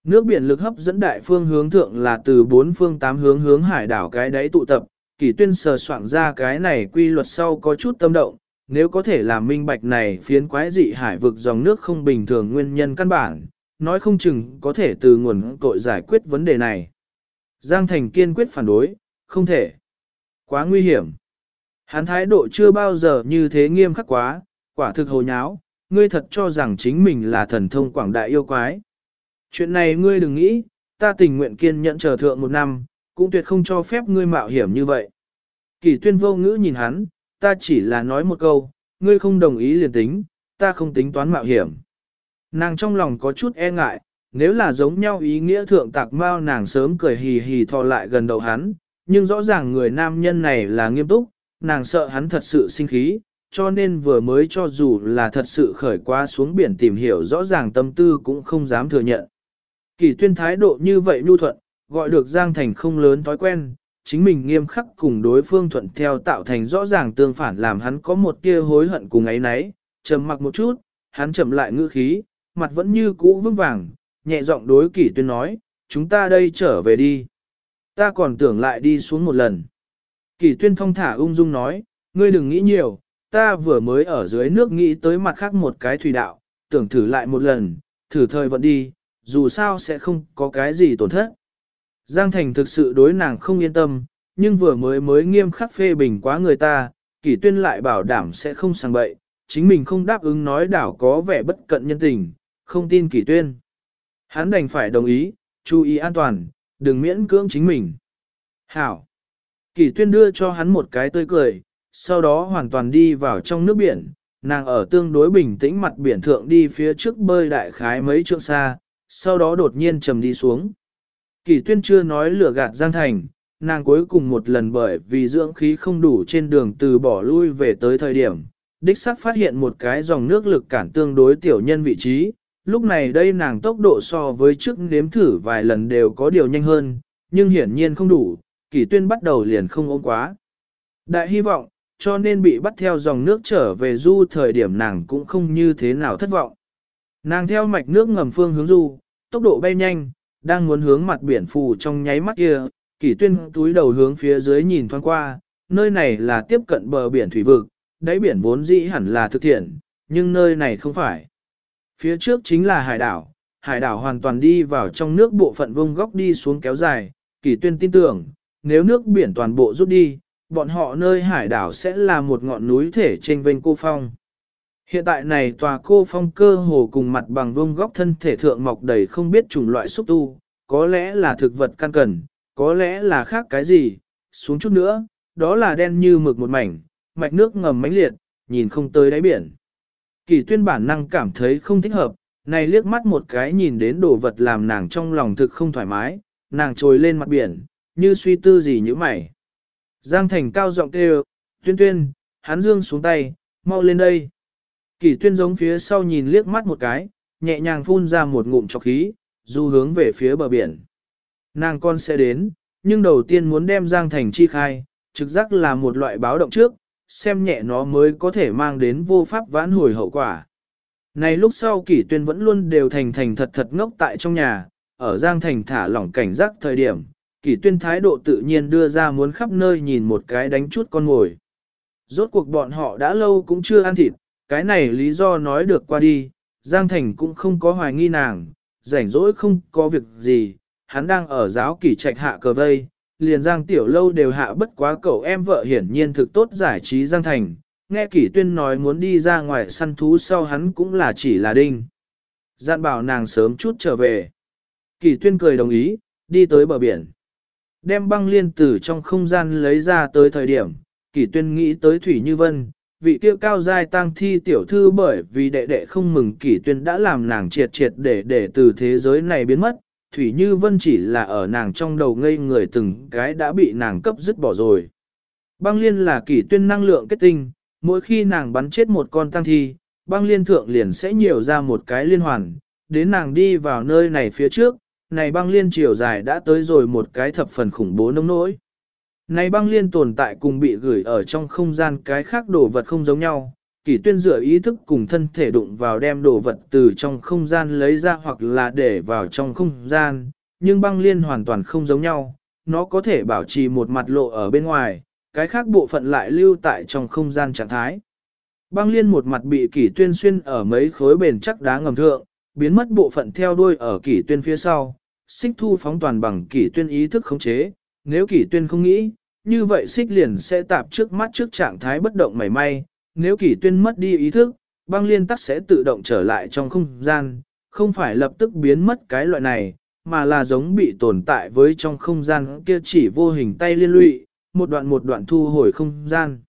Nước biển lực hấp dẫn đại phương hướng thượng là từ bốn phương tám hướng hướng hải đảo cái đáy tụ tập, kỳ tuyên sờ soạn ra cái này quy luật sau có chút tâm động, nếu có thể làm minh bạch này phiến quái dị hải vực dòng nước không bình thường nguyên nhân căn bản, nói không chừng có thể từ nguồn tội giải quyết vấn đề này. Giang Thành kiên quyết phản đối, không thể. Quá nguy hiểm. Hắn thái độ chưa bao giờ như thế nghiêm khắc quá, quả thực hồ nháo, ngươi thật cho rằng chính mình là thần thông quảng đại yêu quái. Chuyện này ngươi đừng nghĩ, ta tình nguyện kiên nhẫn chờ thượng một năm, cũng tuyệt không cho phép ngươi mạo hiểm như vậy. Kỳ tuyên vô ngữ nhìn hắn, ta chỉ là nói một câu, ngươi không đồng ý liền tính, ta không tính toán mạo hiểm. Nàng trong lòng có chút e ngại, nếu là giống nhau ý nghĩa thượng tạc mao nàng sớm cười hì hì thò lại gần đầu hắn, nhưng rõ ràng người nam nhân này là nghiêm túc, nàng sợ hắn thật sự sinh khí, cho nên vừa mới cho dù là thật sự khởi qua xuống biển tìm hiểu rõ ràng tâm tư cũng không dám thừa nhận. Kỳ tuyên thái độ như vậy nhu thuận, gọi được Giang Thành không lớn thói quen, chính mình nghiêm khắc cùng đối phương thuận theo tạo thành rõ ràng tương phản làm hắn có một tia hối hận cùng ấy nấy, trầm mặc một chút, hắn chậm lại ngữ khí, mặt vẫn như cũ vững vàng, nhẹ giọng đối kỷ tuyên nói, chúng ta đây trở về đi. Ta còn tưởng lại đi xuống một lần. Kỷ tuyên thong thả ung dung nói, ngươi đừng nghĩ nhiều, ta vừa mới ở dưới nước nghĩ tới mặt khác một cái thủy đạo, tưởng thử lại một lần, thử thời vận đi, dù sao sẽ không có cái gì tổn thất. Giang Thành thực sự đối nàng không yên tâm, nhưng vừa mới mới nghiêm khắc phê bình quá người ta, kỷ tuyên lại bảo đảm sẽ không sang bậy, chính mình không đáp ứng nói đảo có vẻ bất cận nhân tình, không tin kỷ tuyên. Hắn đành phải đồng ý, chú ý an toàn, đừng miễn cưỡng chính mình. Hảo. Kỷ tuyên đưa cho hắn một cái tươi cười, sau đó hoàn toàn đi vào trong nước biển, nàng ở tương đối bình tĩnh mặt biển thượng đi phía trước bơi đại khái mấy trượng xa, sau đó đột nhiên trầm đi xuống. Kỷ tuyên chưa nói lửa gạt Giang Thành, nàng cuối cùng một lần bởi vì dưỡng khí không đủ trên đường từ bỏ lui về tới thời điểm, đích sắc phát hiện một cái dòng nước lực cản tương đối tiểu nhân vị trí, lúc này đây nàng tốc độ so với trước nếm thử vài lần đều có điều nhanh hơn, nhưng hiển nhiên không đủ, kỷ tuyên bắt đầu liền không ôm quá. Đại hy vọng, cho nên bị bắt theo dòng nước trở về du thời điểm nàng cũng không như thế nào thất vọng. Nàng theo mạch nước ngầm phương hướng du, tốc độ bay nhanh, đang muốn hướng mặt biển phù trong nháy mắt kia, kỷ tuyên túi đầu hướng phía dưới nhìn thoáng qua, nơi này là tiếp cận bờ biển thủy vực, đáy biển vốn dĩ hẳn là thực thiện, nhưng nơi này không phải. Phía trước chính là hải đảo, hải đảo hoàn toàn đi vào trong nước bộ phận vông góc đi xuống kéo dài, kỷ tuyên tin tưởng, nếu nước biển toàn bộ rút đi, bọn họ nơi hải đảo sẽ là một ngọn núi thể trên vênh cô phong. Hiện tại này tòa cô phong cơ hồ cùng mặt bằng vông góc thân thể thượng mọc đầy không biết chủng loại xúc tu, có lẽ là thực vật căn cần, có lẽ là khác cái gì, xuống chút nữa, đó là đen như mực một mảnh, mạch nước ngầm mãnh liệt, nhìn không tới đáy biển. Kỳ tuyên bản năng cảm thấy không thích hợp, này liếc mắt một cái nhìn đến đồ vật làm nàng trong lòng thực không thoải mái, nàng trồi lên mặt biển, như suy tư gì như mày. Giang Thành cao giọng kêu, tuyên tuyên, hắn dương xuống tay, mau lên đây. Kỳ tuyên giống phía sau nhìn liếc mắt một cái, nhẹ nhàng phun ra một ngụm chọc khí, du hướng về phía bờ biển. Nàng con sẽ đến, nhưng đầu tiên muốn đem Giang Thành chi khai, trực giác là một loại báo động trước, xem nhẹ nó mới có thể mang đến vô pháp vãn hồi hậu quả. Này lúc sau kỷ tuyên vẫn luôn đều thành thành thật thật ngốc tại trong nhà, ở Giang Thành thả lỏng cảnh giác thời điểm, kỷ tuyên thái độ tự nhiên đưa ra muốn khắp nơi nhìn một cái đánh chút con ngồi. Rốt cuộc bọn họ đã lâu cũng chưa ăn thịt, cái này lý do nói được qua đi, Giang Thành cũng không có hoài nghi nàng, rảnh rỗi không có việc gì, hắn đang ở giáo kỳ trạch hạ cờ vây, liền Giang Tiểu Lâu đều hạ bất quá cậu em vợ hiển nhiên thực tốt giải trí Giang Thành, nghe kỷ tuyên nói muốn đi ra ngoài săn thú sau hắn cũng là chỉ là đinh. Dặn bảo nàng sớm chút trở về. Kỷ tuyên cười đồng ý, đi tới bờ biển. Đem băng liên tử trong không gian lấy ra tới thời điểm, kỷ tuyên nghĩ tới Thủy Như Vân, vị kia cao giai tăng thi tiểu thư bởi vì đệ đệ không mừng kỷ tuyên đã làm nàng triệt triệt để để từ thế giới này biến mất, Thủy Như Vân chỉ là ở nàng trong đầu ngây người từng cái đã bị nàng cấp dứt bỏ rồi. Băng liên là kỷ tuyên năng lượng kết tinh, mỗi khi nàng bắn chết một con tăng thi, băng liên thượng liền sẽ nhiều ra một cái liên hoàn, đến nàng đi vào nơi này phía trước, này băng liên chiều dài đã tới rồi một cái thập phần khủng bố nông nỗi. Này băng liên tồn tại cùng bị gửi ở trong không gian cái khác đồ vật không giống nhau, kỷ tuyên dựa ý thức cùng thân thể đụng vào đem đồ vật từ trong không gian lấy ra hoặc là để vào trong không gian, nhưng băng liên hoàn toàn không giống nhau, nó có thể bảo trì một mặt lộ ở bên ngoài, cái khác bộ phận lại lưu tại trong không gian trạng thái. Băng liên một mặt bị kỷ tuyên xuyên ở mấy khối bền chắc đá ngầm thượng, biến mất bộ phận theo đuôi ở kỷ tuyên phía sau, xích thu phóng toàn bằng kỷ tuyên ý thức khống chế, nếu kỷ tuyên không nghĩ, như vậy xích liền sẽ tạp trước mắt trước trạng thái bất động mảy may, nếu kỷ tuyên mất đi ý thức, băng liên tắc sẽ tự động trở lại trong không gian, không phải lập tức biến mất cái loại này, mà là giống bị tồn tại với trong không gian kia chỉ vô hình tay liên lụy, một đoạn một đoạn thu hồi không gian.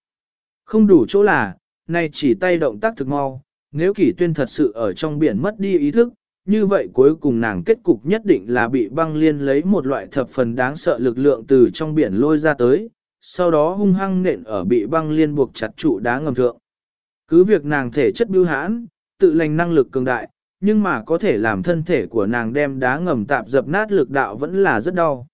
Không đủ chỗ là, này chỉ tay động tác thực mau, nếu kỷ tuyên thật sự ở trong biển mất đi ý thức, như vậy cuối cùng nàng kết cục nhất định là bị băng liên lấy một loại thập phần đáng sợ lực lượng từ trong biển lôi ra tới, sau đó hung hăng nện ở bị băng liên buộc chặt trụ đá ngầm thượng. Cứ việc nàng thể chất bưu hãn, tự lành năng lực cường đại, nhưng mà có thể làm thân thể của nàng đem đá ngầm tạp dập nát lực đạo vẫn là rất đau.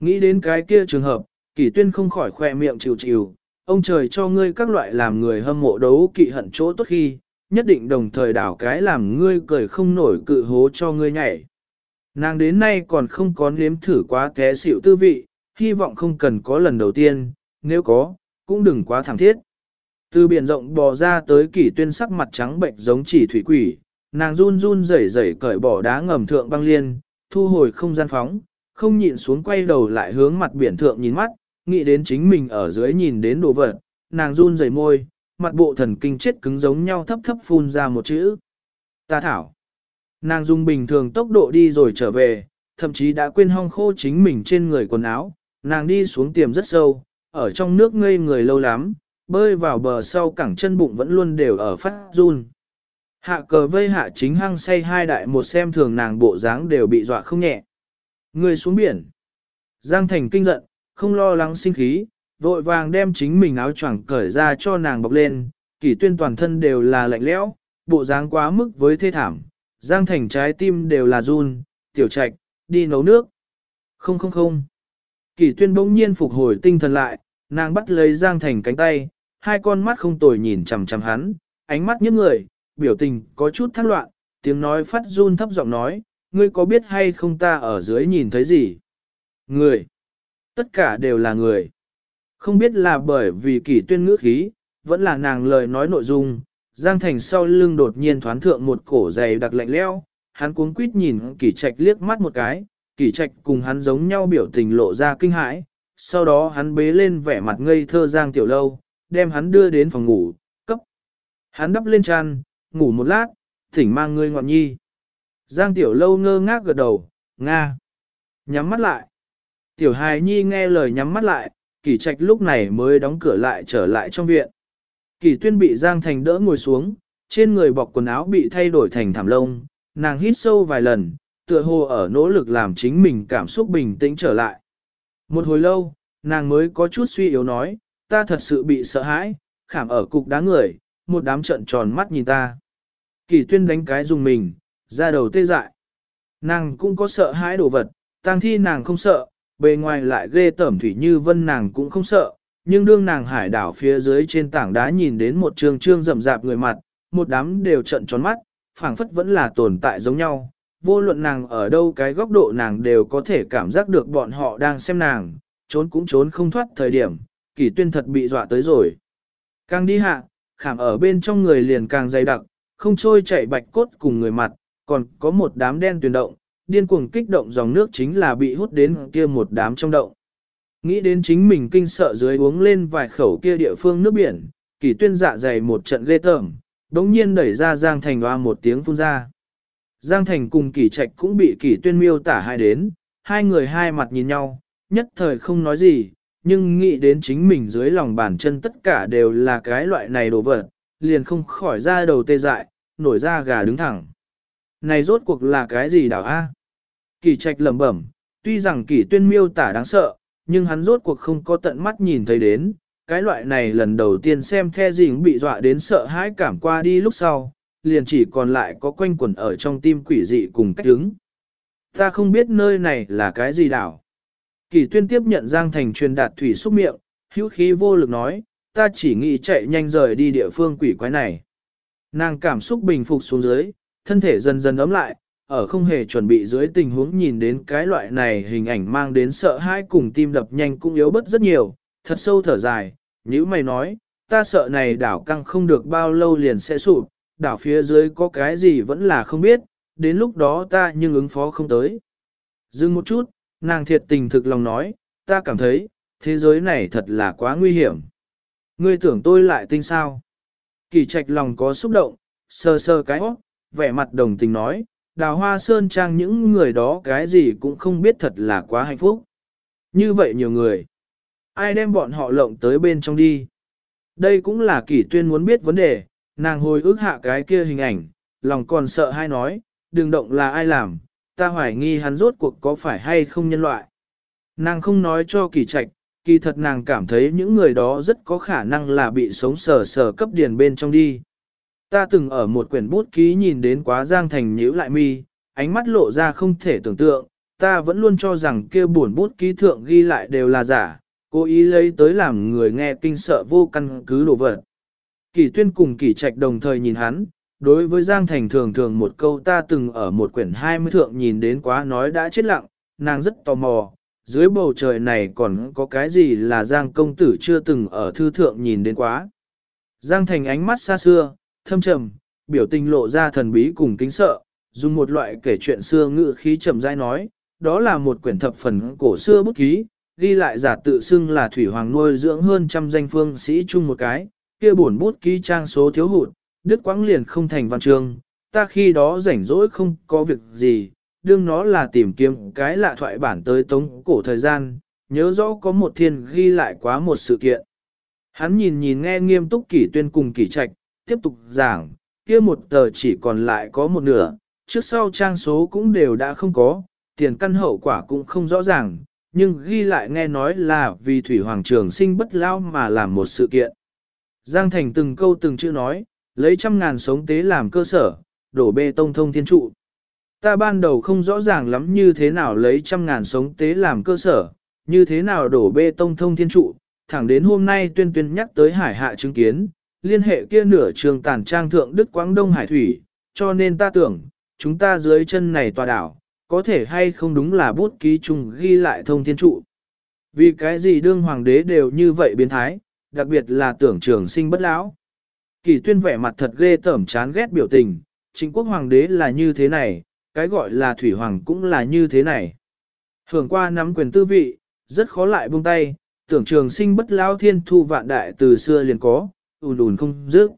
Nghĩ đến cái kia trường hợp, kỷ tuyên không khỏi khoe miệng chịu chịu, ông trời cho ngươi các loại làm người hâm mộ đấu kỵ hận chỗ tốt khi, nhất định đồng thời đảo cái làm ngươi cười không nổi cự hố cho ngươi nhảy. Nàng đến nay còn không có nếm thử quá té xịu tư vị, hy vọng không cần có lần đầu tiên, nếu có, cũng đừng quá thẳng thiết. Từ biển rộng bò ra tới kỷ tuyên sắc mặt trắng bệnh giống chỉ thủy quỷ, nàng run run rẩy rẩy cởi bỏ đá ngầm thượng băng liên, thu hồi không gian phóng, không nhịn xuống quay đầu lại hướng mặt biển thượng nhìn mắt, nghĩ đến chính mình ở dưới nhìn đến đồ vật, nàng run rẩy môi, mặt bộ thần kinh chết cứng giống nhau thấp thấp phun ra một chữ. Ta thảo. Nàng dùng bình thường tốc độ đi rồi trở về, thậm chí đã quên hong khô chính mình trên người quần áo, nàng đi xuống tiềm rất sâu, ở trong nước ngây người lâu lắm, bơi vào bờ sau cẳng chân bụng vẫn luôn đều ở phát run. Hạ cờ vây hạ chính hăng say hai đại một xem thường nàng bộ dáng đều bị dọa không nhẹ. Người xuống biển. Giang Thành kinh giận, không lo lắng sinh khí, vội vàng đem chính mình áo choàng cởi ra cho nàng bọc lên, kỷ tuyên toàn thân đều là lạnh lẽo, bộ dáng quá mức với thê thảm, Giang Thành trái tim đều là run, tiểu trạch, đi nấu nước. Không không không. Kỷ tuyên bỗng nhiên phục hồi tinh thần lại, nàng bắt lấy Giang Thành cánh tay, hai con mắt không tồi nhìn chằm chằm hắn, ánh mắt những người, biểu tình có chút thắc loạn, tiếng nói phát run thấp giọng nói, ngươi có biết hay không ta ở dưới nhìn thấy gì? Người. Tất cả đều là người. Không biết là bởi vì kỷ tuyên ngữ khí, vẫn là nàng lời nói nội dung, Giang Thành sau lưng đột nhiên thoán thượng một cổ dày đặc lạnh leo, hắn cuống quýt nhìn kỷ trạch liếc mắt một cái, kỷ trạch cùng hắn giống nhau biểu tình lộ ra kinh hãi, sau đó hắn bế lên vẻ mặt ngây thơ Giang Tiểu Lâu, đem hắn đưa đến phòng ngủ, cấp. Hắn đắp lên chăn, ngủ một lát, thỉnh mang ngươi ngọn nhi. Giang Tiểu Lâu ngơ ngác gật đầu, Nga. Nhắm mắt lại. Tiểu Hài Nhi nghe lời nhắm mắt lại, Kỳ Trạch lúc này mới đóng cửa lại trở lại trong viện. Kỳ Tuyên bị Giang Thành đỡ ngồi xuống, trên người bọc quần áo bị thay đổi thành thảm lông, nàng hít sâu vài lần, tựa hồ ở nỗ lực làm chính mình cảm xúc bình tĩnh trở lại. Một hồi lâu, nàng mới có chút suy yếu nói, ta thật sự bị sợ hãi, khảm ở cục đá người, một đám trận tròn mắt nhìn ta. Kỳ tuyên đánh cái dùng mình, ra đầu tê dại. Nàng cũng có sợ hãi đồ vật, tang thi nàng không sợ, bề ngoài lại ghê tởm thủy như vân nàng cũng không sợ, nhưng đương nàng hải đảo phía dưới trên tảng đá nhìn đến một trường trương rậm rạp người mặt, một đám đều trận tròn mắt, phảng phất vẫn là tồn tại giống nhau. Vô luận nàng ở đâu cái góc độ nàng đều có thể cảm giác được bọn họ đang xem nàng, trốn cũng trốn không thoát thời điểm, kỳ tuyên thật bị dọa tới rồi. Càng đi hạ, khảm ở bên trong người liền càng dày đặc, không trôi chạy bạch cốt cùng người mặt, còn có một đám đen tuyền động, điên cuồng kích động dòng nước chính là bị hút đến kia một đám trong động. Nghĩ đến chính mình kinh sợ dưới uống lên vài khẩu kia địa phương nước biển, kỳ tuyên dạ dày một trận ghê tởm, đống nhiên đẩy ra Giang Thành hoa một tiếng phun ra. Giang Thành cùng kỳ trạch cũng bị kỳ tuyên miêu tả hai đến, hai người hai mặt nhìn nhau, nhất thời không nói gì, nhưng nghĩ đến chính mình dưới lòng bàn chân tất cả đều là cái loại này đồ vật, liền không khỏi ra đầu tê dại, nổi ra gà đứng thẳng. Này rốt cuộc là cái gì đảo A? Kỳ trạch lẩm bẩm, tuy rằng kỳ tuyên miêu tả đáng sợ, nhưng hắn rốt cuộc không có tận mắt nhìn thấy đến, cái loại này lần đầu tiên xem the dình bị dọa đến sợ hãi cảm qua đi lúc sau, liền chỉ còn lại có quanh quẩn ở trong tim quỷ dị cùng cách đứng. Ta không biết nơi này là cái gì đảo. Kỳ tuyên tiếp nhận Giang Thành truyền đạt thủy xúc miệng, hữu khí vô lực nói, ta chỉ nghĩ chạy nhanh rời đi địa phương quỷ quái này. Nàng cảm xúc bình phục xuống dưới, thân thể dần dần ấm lại, ở không hề chuẩn bị dưới tình huống nhìn đến cái loại này hình ảnh mang đến sợ hãi cùng tim đập nhanh cũng yếu bớt rất nhiều, thật sâu thở dài, như mày nói, ta sợ này đảo căng không được bao lâu liền sẽ sụp, đảo phía dưới có cái gì vẫn là không biết, đến lúc đó ta nhưng ứng phó không tới. Dừng một chút, nàng thiệt tình thực lòng nói, ta cảm thấy, thế giới này thật là quá nguy hiểm. Ngươi tưởng tôi lại tinh sao? Kỳ trạch lòng có xúc động, sơ sơ cái óc, vẻ mặt đồng tình nói, đào hoa sơn trang những người đó cái gì cũng không biết thật là quá hạnh phúc. Như vậy nhiều người, ai đem bọn họ lộng tới bên trong đi? Đây cũng là kỷ tuyên muốn biết vấn đề, nàng hồi ước hạ cái kia hình ảnh, lòng còn sợ hay nói, đừng động là ai làm, ta hoài nghi hắn rốt cuộc có phải hay không nhân loại. Nàng không nói cho kỳ trạch, kỳ thật nàng cảm thấy những người đó rất có khả năng là bị sống sờ sờ cấp điền bên trong đi. Ta từng ở một quyển bút ký nhìn đến quá giang thành nhíu lại mi, ánh mắt lộ ra không thể tưởng tượng, ta vẫn luôn cho rằng kia buồn bút ký thượng ghi lại đều là giả, cố ý lấy tới làm người nghe kinh sợ vô căn cứ đồ vật. Kỳ tuyên cùng kỳ trạch đồng thời nhìn hắn, đối với Giang Thành thường thường một câu ta từng ở một quyển 20 thượng nhìn đến quá nói đã chết lặng, nàng rất tò mò, dưới bầu trời này còn có cái gì là Giang công tử chưa từng ở thư thượng nhìn đến quá. Giang Thành ánh mắt xa xưa, thâm trầm, biểu tình lộ ra thần bí cùng kính sợ, dùng một loại kể chuyện xưa ngự khí trầm dai nói, đó là một quyển thập phần cổ xưa bút ký, ghi lại giả tự xưng là thủy hoàng nuôi dưỡng hơn trăm danh phương sĩ chung một cái, kia buồn bút ký trang số thiếu hụt, đứt quãng liền không thành văn chương, ta khi đó rảnh rỗi không có việc gì, đương nó là tìm kiếm cái lạ thoại bản tới tống cổ thời gian, nhớ rõ có một thiên ghi lại quá một sự kiện. Hắn nhìn nhìn nghe nghiêm túc kỷ tuyên cùng kỷ trạch, tiếp tục giảng, kia một tờ chỉ còn lại có một nửa, trước sau trang số cũng đều đã không có, tiền căn hậu quả cũng không rõ ràng, nhưng ghi lại nghe nói là vì Thủy Hoàng Trường sinh bất lao mà làm một sự kiện. Giang Thành từng câu từng chữ nói, lấy trăm ngàn sống tế làm cơ sở, đổ bê tông thông thiên trụ. Ta ban đầu không rõ ràng lắm như thế nào lấy trăm ngàn sống tế làm cơ sở, như thế nào đổ bê tông thông thiên trụ, thẳng đến hôm nay tuyên tuyên nhắc tới hải hạ chứng kiến, liên hệ kia nửa trường tàn trang thượng Đức Quang Đông Hải Thủy, cho nên ta tưởng, chúng ta dưới chân này tòa đảo, có thể hay không đúng là bút ký chung ghi lại thông thiên trụ. Vì cái gì đương hoàng đế đều như vậy biến thái, đặc biệt là tưởng trường sinh bất lão. Kỳ tuyên vẻ mặt thật ghê tởm chán ghét biểu tình, chính quốc hoàng đế là như thế này, cái gọi là thủy hoàng cũng là như thế này. Hưởng qua nắm quyền tư vị, rất khó lại buông tay, tưởng trường sinh bất lão thiên thu vạn đại từ xưa liền có, ùn ùn không dứt.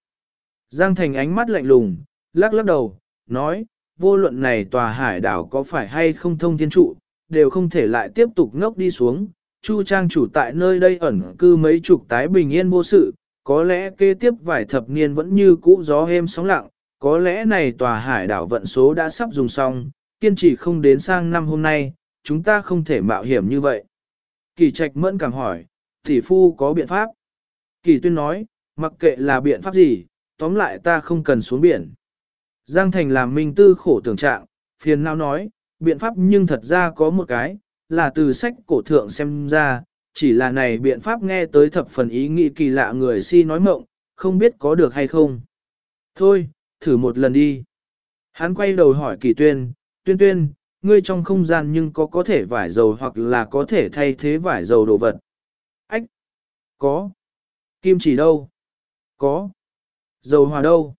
Giang Thành ánh mắt lạnh lùng, lắc lắc đầu, nói, vô luận này tòa hải đảo có phải hay không thông thiên trụ, đều không thể lại tiếp tục ngốc đi xuống. Chu trang chủ tại nơi đây ẩn cư mấy chục tái bình yên vô sự, có lẽ kế tiếp vài thập niên vẫn như cũ gió êm sóng lặng, có lẽ này tòa hải đảo vận số đã sắp dùng xong, kiên trì không đến sang năm hôm nay, chúng ta không thể mạo hiểm như vậy. Kỳ trạch mẫn càng hỏi, tỷ phu có biện pháp? Kỳ tuyên nói, mặc kệ là biện pháp gì, tóm lại ta không cần xuống biển. Giang Thành làm minh tư khổ tưởng trạng, phiền não nói, biện pháp nhưng thật ra có một cái, là từ sách cổ thượng xem ra, chỉ là này biện pháp nghe tới thập phần ý nghĩ kỳ lạ người si nói mộng, không biết có được hay không. Thôi, thử một lần đi. Hắn quay đầu hỏi kỳ tuyên, tuyên tuyên, ngươi trong không gian nhưng có có thể vải dầu hoặc là có thể thay thế vải dầu đồ vật. Ách! Có. Kim chỉ đâu? Có. Dầu hỏa đâu?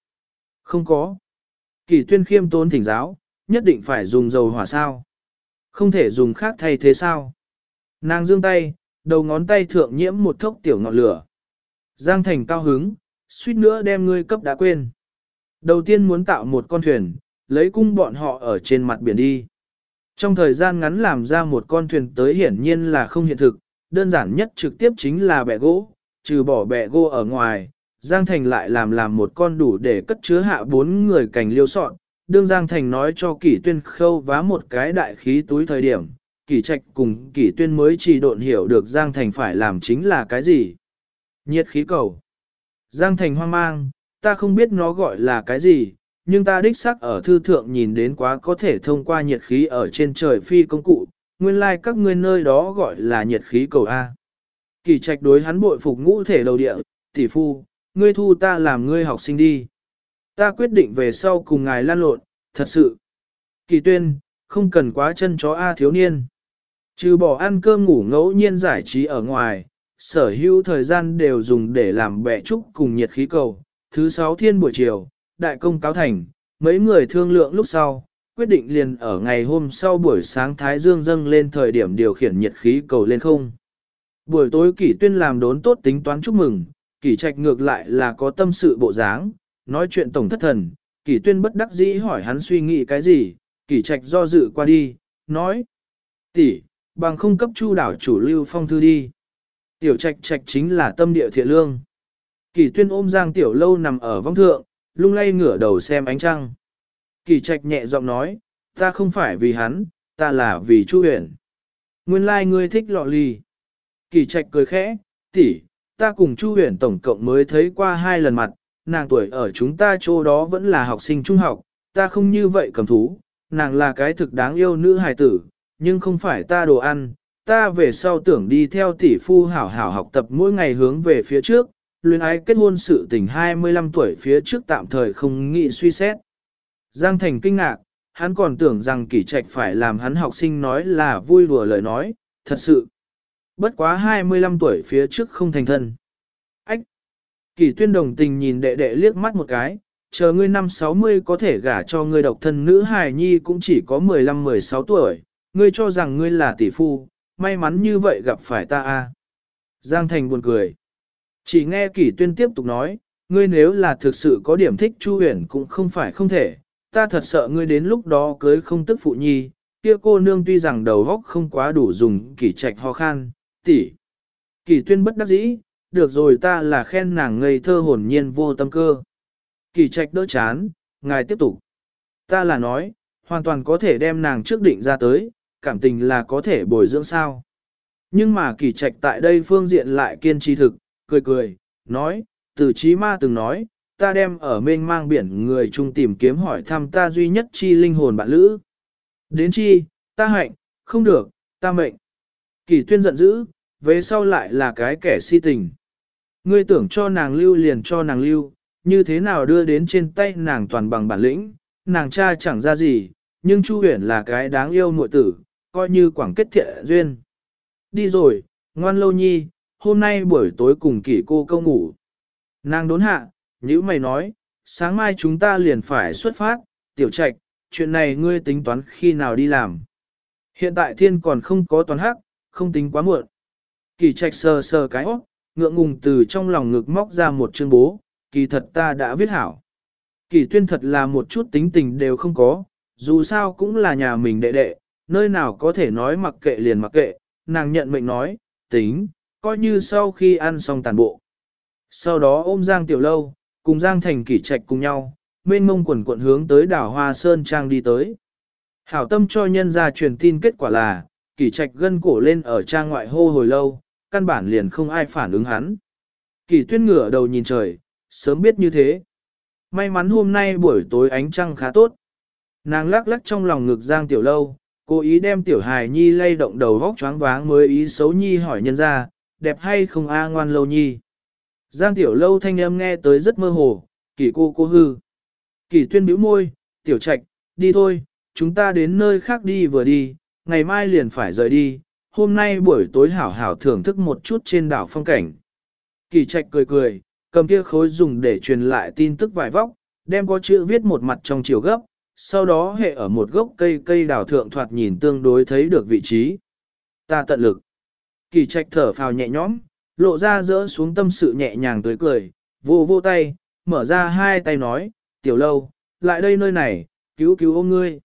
Không có. Kỳ tuyên khiêm tốn thỉnh giáo, nhất định phải dùng dầu hỏa sao? Không thể dùng khác thay thế sao? Nàng dương tay, đầu ngón tay thượng nhiễm một thốc tiểu ngọn lửa. Giang Thành cao hứng, suýt nữa đem ngươi cấp đã quên. Đầu tiên muốn tạo một con thuyền, lấy cung bọn họ ở trên mặt biển đi. Trong thời gian ngắn làm ra một con thuyền tới hiển nhiên là không hiện thực, đơn giản nhất trực tiếp chính là bẻ gỗ, trừ bỏ bẻ gỗ ở ngoài, Giang Thành lại làm làm một con đủ để cất chứa hạ bốn người cành liêu sọn, đương Giang Thành nói cho kỷ tuyên khâu vá một cái đại khí túi thời điểm, kỷ trạch cùng kỷ tuyên mới chỉ độn hiểu được Giang Thành phải làm chính là cái gì. Nhiệt khí cầu. Giang Thành hoang mang, ta không biết nó gọi là cái gì, nhưng ta đích xác ở thư thượng nhìn đến quá có thể thông qua nhiệt khí ở trên trời phi công cụ, nguyên lai like các ngươi nơi đó gọi là nhiệt khí cầu A. Kỳ trạch đối hắn bội phục ngũ thể đầu địa, tỷ phu, ngươi thu ta làm ngươi học sinh đi. Ta quyết định về sau cùng ngài lan lộn, thật sự. Kỳ tuyên, không cần quá chân chó A thiếu niên. Trừ bỏ ăn cơm ngủ ngẫu nhiên giải trí ở ngoài, sở hữu thời gian đều dùng để làm bẻ trúc cùng nhiệt khí cầu. Thứ sáu thiên buổi chiều, đại công cáo thành, mấy người thương lượng lúc sau, quyết định liền ở ngày hôm sau buổi sáng Thái Dương dâng lên thời điểm điều khiển nhiệt khí cầu lên không. Buổi tối kỷ tuyên làm đốn tốt tính toán chúc mừng, kỷ trạch ngược lại là có tâm sự bộ dáng, nói chuyện tổng thất thần, kỷ tuyên bất đắc dĩ hỏi hắn suy nghĩ cái gì, kỷ trạch do dự qua đi, nói, tỷ, bằng không cấp chu đảo chủ lưu phong thư đi. Tiểu trạch trạch chính là tâm địa thiện lương. Kỷ tuyên ôm giang tiểu lâu nằm ở vong thượng, lung lay ngửa đầu xem ánh trăng. Kỷ trạch nhẹ giọng nói, ta không phải vì hắn, ta là vì chu huyền. Nguyên lai like ngươi thích lọ lì. Kỷ trạch cười khẽ, tỷ, ta cùng Chu huyền tổng cộng mới thấy qua hai lần mặt, nàng tuổi ở chúng ta chỗ đó vẫn là học sinh trung học, ta không như vậy cầm thú, nàng là cái thực đáng yêu nữ hài tử, nhưng không phải ta đồ ăn, ta về sau tưởng đi theo tỷ phu hảo hảo học tập mỗi ngày hướng về phía trước, luyến ái kết hôn sự tình 25 tuổi phía trước tạm thời không nghĩ suy xét. Giang Thành kinh ngạc, hắn còn tưởng rằng kỷ trạch phải làm hắn học sinh nói là vui đùa lời nói, thật sự. Bất quá 25 tuổi phía trước không thành thân. Ách! Kỳ tuyên đồng tình nhìn đệ đệ liếc mắt một cái, chờ ngươi năm 60 có thể gả cho ngươi độc thân nữ hài nhi cũng chỉ có 15-16 tuổi, ngươi cho rằng ngươi là tỷ phu, may mắn như vậy gặp phải ta a. Giang Thành buồn cười. Chỉ nghe kỷ tuyên tiếp tục nói, ngươi nếu là thực sự có điểm thích Chu huyền cũng không phải không thể, ta thật sợ ngươi đến lúc đó cưới không tức phụ nhi, kia cô nương tuy rằng đầu góc không quá đủ dùng kỷ trạch ho khan, tỷ. Kỳ tuyên bất đắc dĩ, được rồi ta là khen nàng ngây thơ hồn nhiên vô tâm cơ. Kỳ trạch đỡ chán, ngài tiếp tục. Ta là nói, hoàn toàn có thể đem nàng trước định ra tới, cảm tình là có thể bồi dưỡng sao. Nhưng mà kỳ trạch tại đây phương diện lại kiên trì thực, cười cười, nói, từ trí ma từng nói, ta đem ở mênh mang biển người chung tìm kiếm hỏi thăm ta duy nhất chi linh hồn bạn lữ. Đến chi, ta hạnh, không được, ta mệnh. Kỳ tuyên giận dữ, về sau lại là cái kẻ si tình. Ngươi tưởng cho nàng lưu liền cho nàng lưu, như thế nào đưa đến trên tay nàng toàn bằng bản lĩnh, nàng cha chẳng ra gì, nhưng Chu Huyền là cái đáng yêu muội tử, coi như quảng kết thiện duyên. Đi rồi, ngoan lâu nhi, hôm nay buổi tối cùng kỷ cô câu ngủ. Nàng đốn hạ, nhữ mày nói, sáng mai chúng ta liền phải xuất phát, tiểu trạch, chuyện này ngươi tính toán khi nào đi làm. Hiện tại thiên còn không có toán hắc, không tính quá muộn. Kỳ trạch sờ sờ cái óc, ngượng ngùng từ trong lòng ngực móc ra một chương bố, kỳ thật ta đã viết hảo. Kỳ tuyên thật là một chút tính tình đều không có, dù sao cũng là nhà mình đệ đệ, nơi nào có thể nói mặc kệ liền mặc kệ, nàng nhận mệnh nói, tính, coi như sau khi ăn xong tàn bộ. Sau đó ôm Giang Tiểu Lâu, cùng Giang Thành Kỷ Trạch cùng nhau, mênh mông quần quận hướng tới đảo Hoa Sơn Trang đi tới. Hảo tâm cho nhân ra truyền tin kết quả là, Kỷ Trạch gân cổ lên ở trang ngoại hô hồi lâu, căn bản liền không ai phản ứng hắn. Kỷ tuyên ngửa đầu nhìn trời, sớm biết như thế. May mắn hôm nay buổi tối ánh trăng khá tốt. Nàng lắc lắc trong lòng ngực Giang Tiểu Lâu, cố ý đem Tiểu Hài Nhi lay động đầu vóc choáng váng mới ý xấu Nhi hỏi nhân ra, đẹp hay không a ngoan lâu Nhi. Giang Tiểu Lâu thanh âm nghe tới rất mơ hồ, kỷ cô cô hư. Kỷ tuyên bĩu môi, Tiểu Trạch, đi thôi, chúng ta đến nơi khác đi vừa đi, ngày mai liền phải rời đi, hôm nay buổi tối hảo hảo thưởng thức một chút trên đảo phong cảnh. Kỳ trạch cười cười, cầm kia khối dùng để truyền lại tin tức vài vóc, đem có chữ viết một mặt trong chiều gấp, sau đó hệ ở một gốc cây cây đảo thượng thoạt nhìn tương đối thấy được vị trí. Ta tận lực. Kỳ trạch thở phào nhẹ nhõm, lộ ra rỡ xuống tâm sự nhẹ nhàng tới cười, vô vô tay, mở ra hai tay nói, tiểu lâu, lại đây nơi này, cứu cứu ôm ngươi.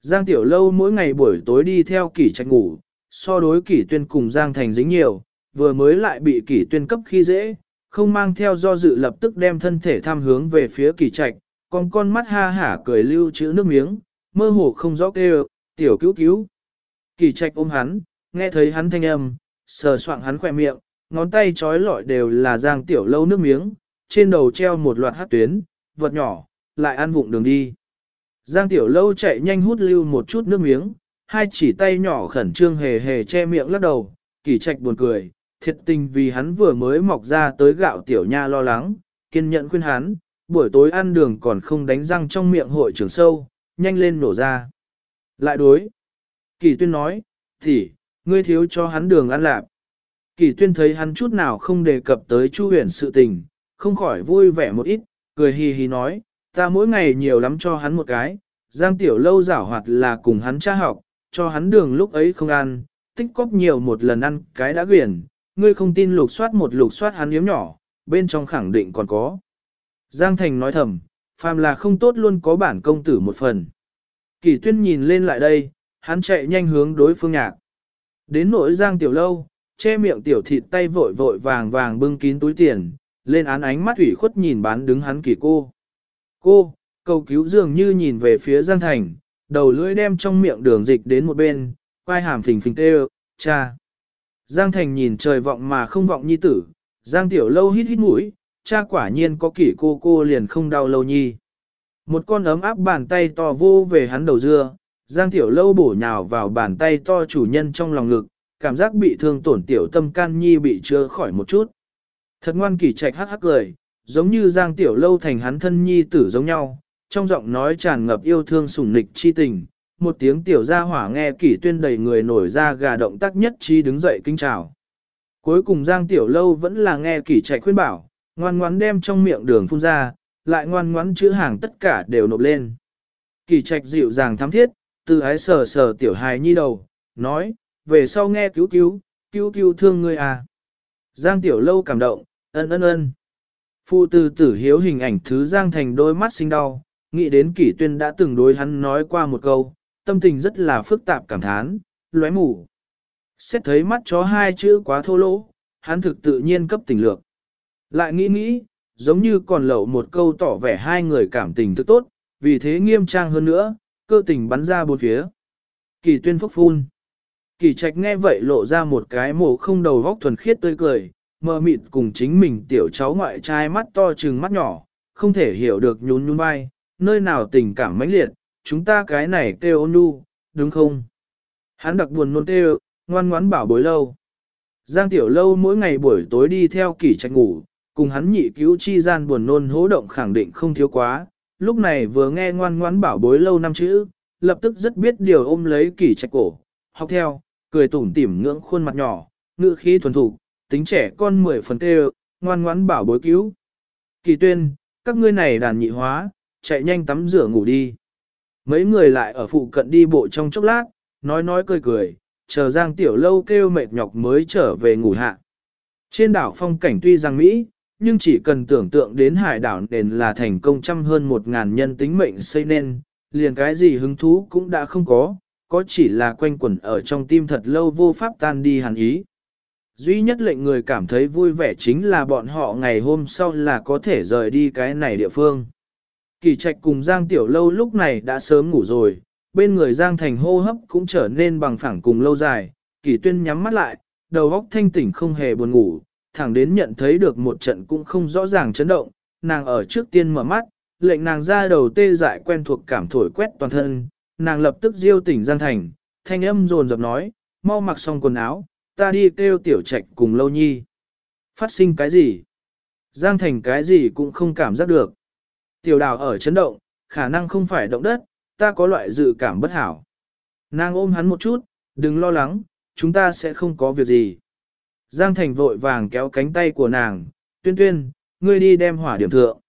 Giang Tiểu Lâu mỗi ngày buổi tối đi theo kỷ trạch ngủ, so đối kỷ tuyên cùng Giang Thành dính nhiều, vừa mới lại bị kỷ tuyên cấp khi dễ, không mang theo do dự lập tức đem thân thể tham hướng về phía kỷ trạch, còn con mắt ha hả cười lưu chữ nước miếng, mơ hồ không rõ kêu, tiểu cứu cứu. Kỳ trạch ôm hắn, nghe thấy hắn thanh âm, sờ soạng hắn khỏe miệng, ngón tay trói lọi đều là giang tiểu lâu nước miếng, trên đầu treo một loạt hát tuyến, vật nhỏ, lại ăn vụng đường đi. Giang tiểu lâu chạy nhanh hút lưu một chút nước miếng, hai chỉ tay nhỏ khẩn trương hề hề che miệng lắc đầu, kỳ trạch buồn cười, thiệt tình vì hắn vừa mới mọc ra tới gạo tiểu nha lo lắng, kiên nhẫn khuyên hắn, buổi tối ăn đường còn không đánh răng trong miệng hội trưởng sâu, nhanh lên nổ ra. Lại đối. Kỳ tuyên nói, thì, ngươi thiếu cho hắn đường ăn lạp. Kỳ tuyên thấy hắn chút nào không đề cập tới Chu huyền sự tình, không khỏi vui vẻ một ít, cười hì hì nói, ta mỗi ngày nhiều lắm cho hắn một cái, giang tiểu lâu giảo hoạt là cùng hắn tra học, cho hắn đường lúc ấy không ăn, tích cóp nhiều một lần ăn cái đã quyển, ngươi không tin lục soát một lục soát hắn yếm nhỏ, bên trong khẳng định còn có. Giang Thành nói thầm, phàm là không tốt luôn có bản công tử một phần. Kỳ tuyên nhìn lên lại đây, hắn chạy nhanh hướng đối phương nhạc. Đến nỗi Giang Tiểu Lâu, che miệng tiểu thịt tay vội vội vàng vàng bưng kín túi tiền, lên án ánh mắt ủy khuất nhìn bán đứng hắn kỳ cô. Cô, cầu cứu dường như nhìn về phía Giang Thành, đầu lưỡi đem trong miệng đường dịch đến một bên, quai hàm phình phình tê cha. Giang Thành nhìn trời vọng mà không vọng nhi tử, Giang Tiểu Lâu hít hít mũi, cha quả nhiên có kỷ cô cô liền không đau lâu nhi. Một con ấm áp bàn tay to vô về hắn đầu dưa, Giang Tiểu Lâu bổ nhào vào bàn tay to chủ nhân trong lòng ngực, cảm giác bị thương tổn tiểu tâm can nhi bị chưa khỏi một chút. Thật ngoan kỳ trạch hắc hắc cười, giống như Giang Tiểu Lâu thành hắn thân nhi tử giống nhau, trong giọng nói tràn ngập yêu thương sủng nịch chi tình. Một tiếng tiểu gia hỏa nghe kỷ tuyên đầy người nổi ra gà động tác nhất chi đứng dậy kinh chào. Cuối cùng Giang Tiểu Lâu vẫn là nghe kỷ chạy khuyên bảo, ngoan ngoắn đem trong miệng đường phun ra, lại ngoan ngoãn chữ hàng tất cả đều nộp lên. Kỳ trạch dịu dàng thắm thiết, từ ái sờ sờ tiểu hài nhi đầu, nói, về sau nghe cứu cứu, cứu cứu thương ngươi à. Giang tiểu lâu cảm động, ân ân ân. Phụ từ tử hiếu hình ảnh thứ Giang thành đôi mắt sinh đau, nghĩ đến kỷ tuyên đã từng đối hắn nói qua một câu, tâm tình rất là phức tạp cảm thán, lóe mù. Xét thấy mắt chó hai chữ quá thô lỗ, hắn thực tự nhiên cấp tình lược. Lại nghĩ nghĩ, giống như còn lậu một câu tỏ vẻ hai người cảm tình thức tốt, vì thế nghiêm trang hơn nữa, cơ tình bắn ra bốn phía. Kỳ tuyên phúc phun. Kỳ trạch nghe vậy lộ ra một cái mồ không đầu vóc thuần khiết tươi cười, mờ mịt cùng chính mình tiểu cháu ngoại trai mắt to trừng mắt nhỏ, không thể hiểu được nhún nhún vai, nơi nào tình cảm mãnh liệt, chúng ta cái này kêu ôn nhu, đúng không? Hắn đặc buồn nôn kêu, ngoan ngoãn bảo bối lâu. Giang tiểu lâu mỗi ngày buổi tối đi theo kỷ trạch ngủ, cùng hắn nhị cứu chi gian buồn nôn hố động khẳng định không thiếu quá, lúc này vừa nghe ngoan ngoãn bảo bối lâu năm chữ, lập tức rất biết điều ôm lấy kỷ trạch cổ, học theo, cười tủm tỉm ngưỡng khuôn mặt nhỏ, ngữ khí thuần thủ, tính trẻ con mười phần tê ngoan ngoãn bảo bối cứu. Kỳ tuyên, các ngươi này đàn nhị hóa, chạy nhanh tắm rửa ngủ đi. Mấy người lại ở phụ cận đi bộ trong chốc lát, nói nói cười cười, chờ Giang Tiểu Lâu kêu mệt nhọc mới trở về ngủ hạ. Trên đảo phong cảnh tuy rằng Mỹ, nhưng chỉ cần tưởng tượng đến hải đảo nền là thành công trăm hơn một ngàn nhân tính mệnh xây nên, liền cái gì hứng thú cũng đã không có, có chỉ là quanh quẩn ở trong tim thật lâu vô pháp tan đi hẳn ý. Duy nhất lệnh người cảm thấy vui vẻ chính là bọn họ ngày hôm sau là có thể rời đi cái này địa phương. Kỳ trạch cùng Giang Tiểu Lâu lúc này đã sớm ngủ rồi, bên người Giang Thành hô hấp cũng trở nên bằng phẳng cùng lâu dài, Kỳ tuyên nhắm mắt lại, đầu óc thanh tỉnh không hề buồn ngủ, thẳng đến nhận thấy được một trận cũng không rõ ràng chấn động, nàng ở trước tiên mở mắt, lệnh nàng ra đầu tê dại quen thuộc cảm thổi quét toàn thân, nàng lập tức diêu tỉnh Giang Thành, thanh âm rồn rập nói, mau mặc xong quần áo, ta đi kêu tiểu trạch cùng lâu nhi. Phát sinh cái gì? Giang Thành cái gì cũng không cảm giác được. Tiểu đào ở chấn động, khả năng không phải động đất, ta có loại dự cảm bất hảo. Nàng ôm hắn một chút, đừng lo lắng, chúng ta sẽ không có việc gì. Giang Thành vội vàng kéo cánh tay của nàng, tuyên tuyên, ngươi đi đem hỏa điểm thượng.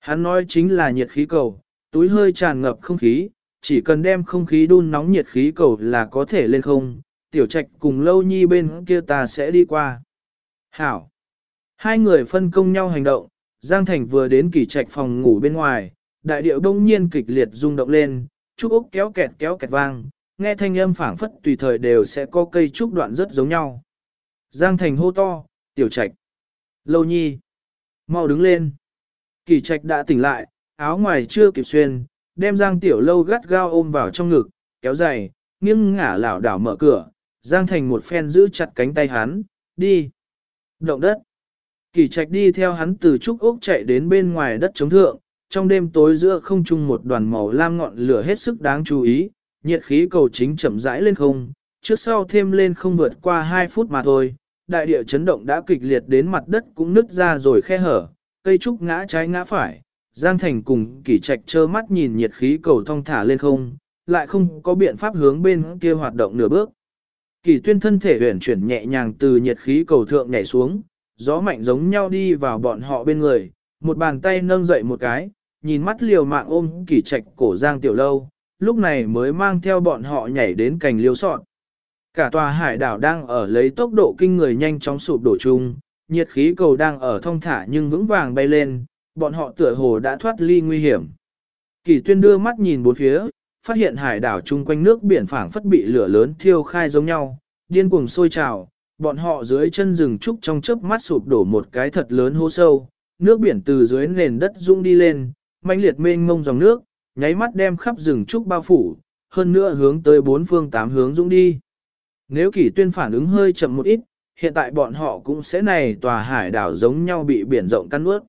Hắn nói chính là nhiệt khí cầu, túi hơi tràn ngập không khí, chỉ cần đem không khí đun nóng nhiệt khí cầu là có thể lên không, tiểu trạch cùng lâu nhi bên kia ta sẽ đi qua. Hảo! Hai người phân công nhau hành động, Giang Thành vừa đến kỳ trạch phòng ngủ bên ngoài, đại điệu đông nhiên kịch liệt rung động lên, trúc úc kéo kẹt kéo kẹt vang, nghe thanh âm phảng phất tùy thời đều sẽ có cây trúc đoạn rất giống nhau. Giang Thành hô to, tiểu trạch. Lâu nhi. Mau đứng lên. Kỳ trạch đã tỉnh lại, áo ngoài chưa kịp xuyên, đem Giang Tiểu Lâu gắt gao ôm vào trong ngực, kéo dày, nghiêng ngả lảo đảo mở cửa, Giang Thành một phen giữ chặt cánh tay hắn, đi. Động đất. Kỳ trạch đi theo hắn từ trúc ốc chạy đến bên ngoài đất chống thượng, trong đêm tối giữa không trung một đoàn màu lam ngọn lửa hết sức đáng chú ý, nhiệt khí cầu chính chậm rãi lên không, trước sau thêm lên không vượt qua 2 phút mà thôi, đại địa chấn động đã kịch liệt đến mặt đất cũng nứt ra rồi khe hở, cây trúc ngã trái ngã phải, Giang Thành cùng kỳ trạch trơ mắt nhìn nhiệt khí cầu thong thả lên không, lại không có biện pháp hướng bên kia hoạt động nửa bước. Kỳ tuyên thân thể huyển chuyển nhẹ nhàng từ nhiệt khí cầu thượng nhảy xuống, gió mạnh giống nhau đi vào bọn họ bên người, một bàn tay nâng dậy một cái, nhìn mắt liều mạng ôm kỳ trạch cổ Giang Tiểu Lâu, lúc này mới mang theo bọn họ nhảy đến cành liêu sọn. Cả tòa hải đảo đang ở lấy tốc độ kinh người nhanh chóng sụp đổ chung, nhiệt khí cầu đang ở thông thả nhưng vững vàng bay lên, bọn họ tựa hồ đã thoát ly nguy hiểm. Kỳ tuyên đưa mắt nhìn bốn phía, phát hiện hải đảo chung quanh nước biển phảng phất bị lửa lớn thiêu khai giống nhau, điên cuồng sôi trào, bọn họ dưới chân rừng trúc trong chớp mắt sụp đổ một cái thật lớn hố sâu, nước biển từ dưới nền đất rung đi lên, mãnh liệt mênh mông dòng nước, nháy mắt đem khắp rừng trúc bao phủ, hơn nữa hướng tới bốn phương tám hướng dũng đi. Nếu kỷ tuyên phản ứng hơi chậm một ít, hiện tại bọn họ cũng sẽ này tòa hải đảo giống nhau bị biển rộng căn ướt.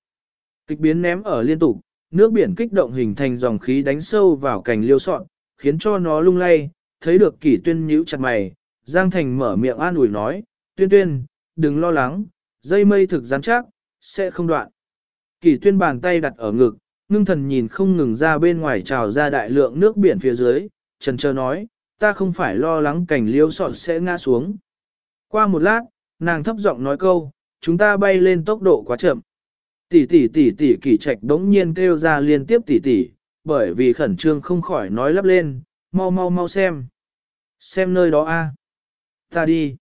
Kịch biến ném ở liên tục, nước biển kích động hình thành dòng khí đánh sâu vào cành liêu sọn, khiến cho nó lung lay, thấy được kỷ tuyên nhíu chặt mày, Giang Thành mở miệng an ủi nói, tuyên tuyên, đừng lo lắng, dây mây thực rắn chắc, sẽ không đoạn. Kỳ tuyên bàn tay đặt ở ngực, ngưng thần nhìn không ngừng ra bên ngoài trào ra đại lượng nước biển phía dưới, trần trơ nói, ta không phải lo lắng cảnh liêu sọt sẽ ngã xuống. Qua một lát, nàng thấp giọng nói câu, chúng ta bay lên tốc độ quá chậm. Tỷ tỷ tỷ tỷ kỳ trạch đống nhiên kêu ra liên tiếp tỷ tỷ, bởi vì khẩn trương không khỏi nói lắp lên, mau mau mau xem. Xem nơi đó a. Ta đi.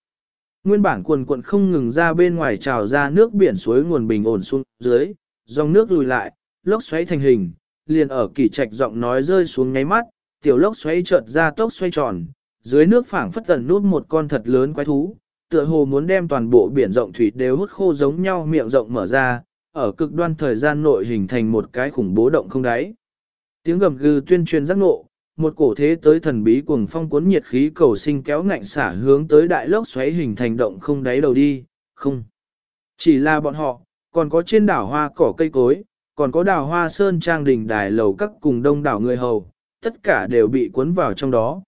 Nguyên bản quần quận không ngừng ra bên ngoài trào ra nước biển suối nguồn bình ổn xuống dưới, dòng nước lùi lại, lốc xoáy thành hình, liền ở kỳ trạch giọng nói rơi xuống nháy mắt, tiểu lốc xoáy chợt ra tốc xoay tròn, dưới nước phảng phất tần nút một con thật lớn quái thú, tựa hồ muốn đem toàn bộ biển rộng thủy đều hút khô giống nhau miệng rộng mở ra, ở cực đoan thời gian nội hình thành một cái khủng bố động không đáy. Tiếng gầm gừ tuyên truyền giác ngộ, một cổ thế tới thần bí cuồng phong cuốn nhiệt khí cầu sinh kéo ngạnh xả hướng tới đại lốc xoáy hình thành động không đáy đầu đi, không. Chỉ là bọn họ, còn có trên đảo hoa cỏ cây cối, còn có đảo hoa sơn trang đình đài lầu các cùng đông đảo người hầu, tất cả đều bị cuốn vào trong đó.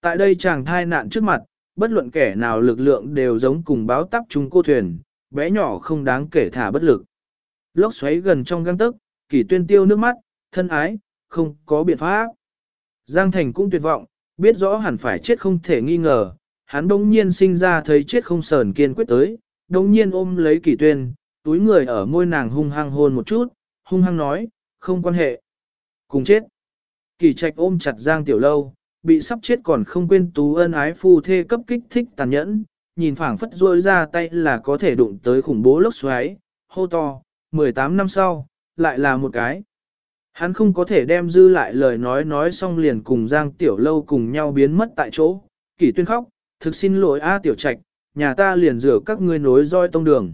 Tại đây chàng thai nạn trước mặt, bất luận kẻ nào lực lượng đều giống cùng báo tắp chúng cô thuyền, bé nhỏ không đáng kể thả bất lực. Lốc xoáy gần trong găng tức, kỳ tuyên tiêu nước mắt, thân ái, không có biện pháp. Giang Thành cũng tuyệt vọng, biết rõ hẳn phải chết không thể nghi ngờ, hắn đông nhiên sinh ra thấy chết không sờn kiên quyết tới, đông nhiên ôm lấy kỳ tuyên, túi người ở môi nàng hung hăng hôn một chút, hung hăng nói, không quan hệ. Cùng chết. Kỳ trạch ôm chặt Giang Tiểu Lâu, bị sắp chết còn không quên tú ân ái phu thê cấp kích thích tàn nhẫn, nhìn phảng phất rôi ra tay là có thể đụng tới khủng bố lốc xoáy, hô to, 18 năm sau, lại là một cái. Hắn không có thể đem dư lại lời nói nói xong liền cùng Giang Tiểu Lâu cùng nhau biến mất tại chỗ, kỷ tuyên khóc, thực xin lỗi A Tiểu Trạch, nhà ta liền rửa các ngươi nối roi tông đường.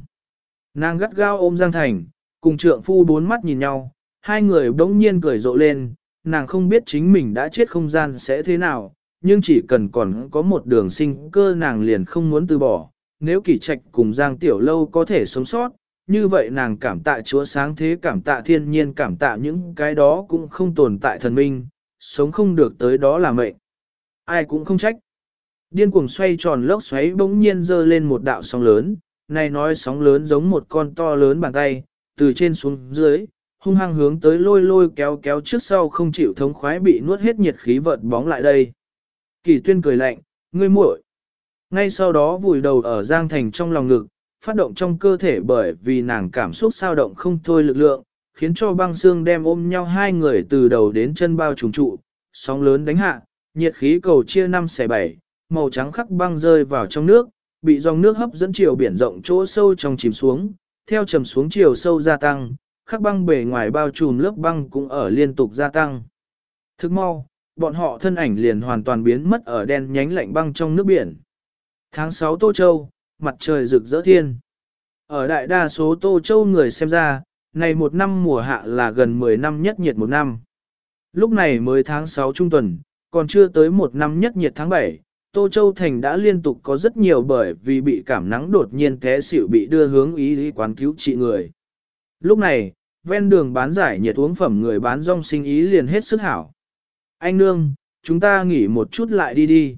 Nàng gắt gao ôm Giang Thành, cùng trượng phu bốn mắt nhìn nhau, hai người bỗng nhiên cười rộ lên, nàng không biết chính mình đã chết không gian sẽ thế nào, nhưng chỉ cần còn có một đường sinh cơ nàng liền không muốn từ bỏ. Nếu kỷ trạch cùng Giang Tiểu Lâu có thể sống sót, như vậy nàng cảm tạ chúa sáng thế cảm tạ thiên nhiên cảm tạ những cái đó cũng không tồn tại thần minh, sống không được tới đó là mệnh. Ai cũng không trách. Điên cuồng xoay tròn lốc xoáy bỗng nhiên dơ lên một đạo sóng lớn, này nói sóng lớn giống một con to lớn bàn tay, từ trên xuống dưới, hung hăng hướng tới lôi lôi kéo kéo trước sau không chịu thống khoái bị nuốt hết nhiệt khí vợt bóng lại đây. Kỳ tuyên cười lạnh, ngươi muội. Ngay sau đó vùi đầu ở Giang Thành trong lòng ngực, phát động trong cơ thể bởi vì nàng cảm xúc sao động không thôi lực lượng, khiến cho băng xương đem ôm nhau hai người từ đầu đến chân bao trùng trụ, sóng lớn đánh hạ, nhiệt khí cầu chia năm xẻ bảy, màu trắng khắc băng rơi vào trong nước, bị dòng nước hấp dẫn chiều biển rộng chỗ sâu trong chìm xuống, theo trầm xuống chiều sâu gia tăng, khắc băng bề ngoài bao trùm lớp băng cũng ở liên tục gia tăng. Thức mau, bọn họ thân ảnh liền hoàn toàn biến mất ở đen nhánh lạnh băng trong nước biển. Tháng 6 Tô Châu, mặt trời rực rỡ thiên. Ở đại đa số Tô Châu người xem ra, này một năm mùa hạ là gần 10 năm nhất nhiệt một năm. Lúc này mới tháng 6 trung tuần, còn chưa tới một năm nhất nhiệt tháng 7, Tô Châu Thành đã liên tục có rất nhiều bởi vì bị cảm nắng đột nhiên té xỉu bị đưa hướng ý lý quán cứu trị người. Lúc này, ven đường bán giải nhiệt uống phẩm người bán rong sinh ý liền hết sức hảo. Anh nương, chúng ta nghỉ một chút lại đi đi.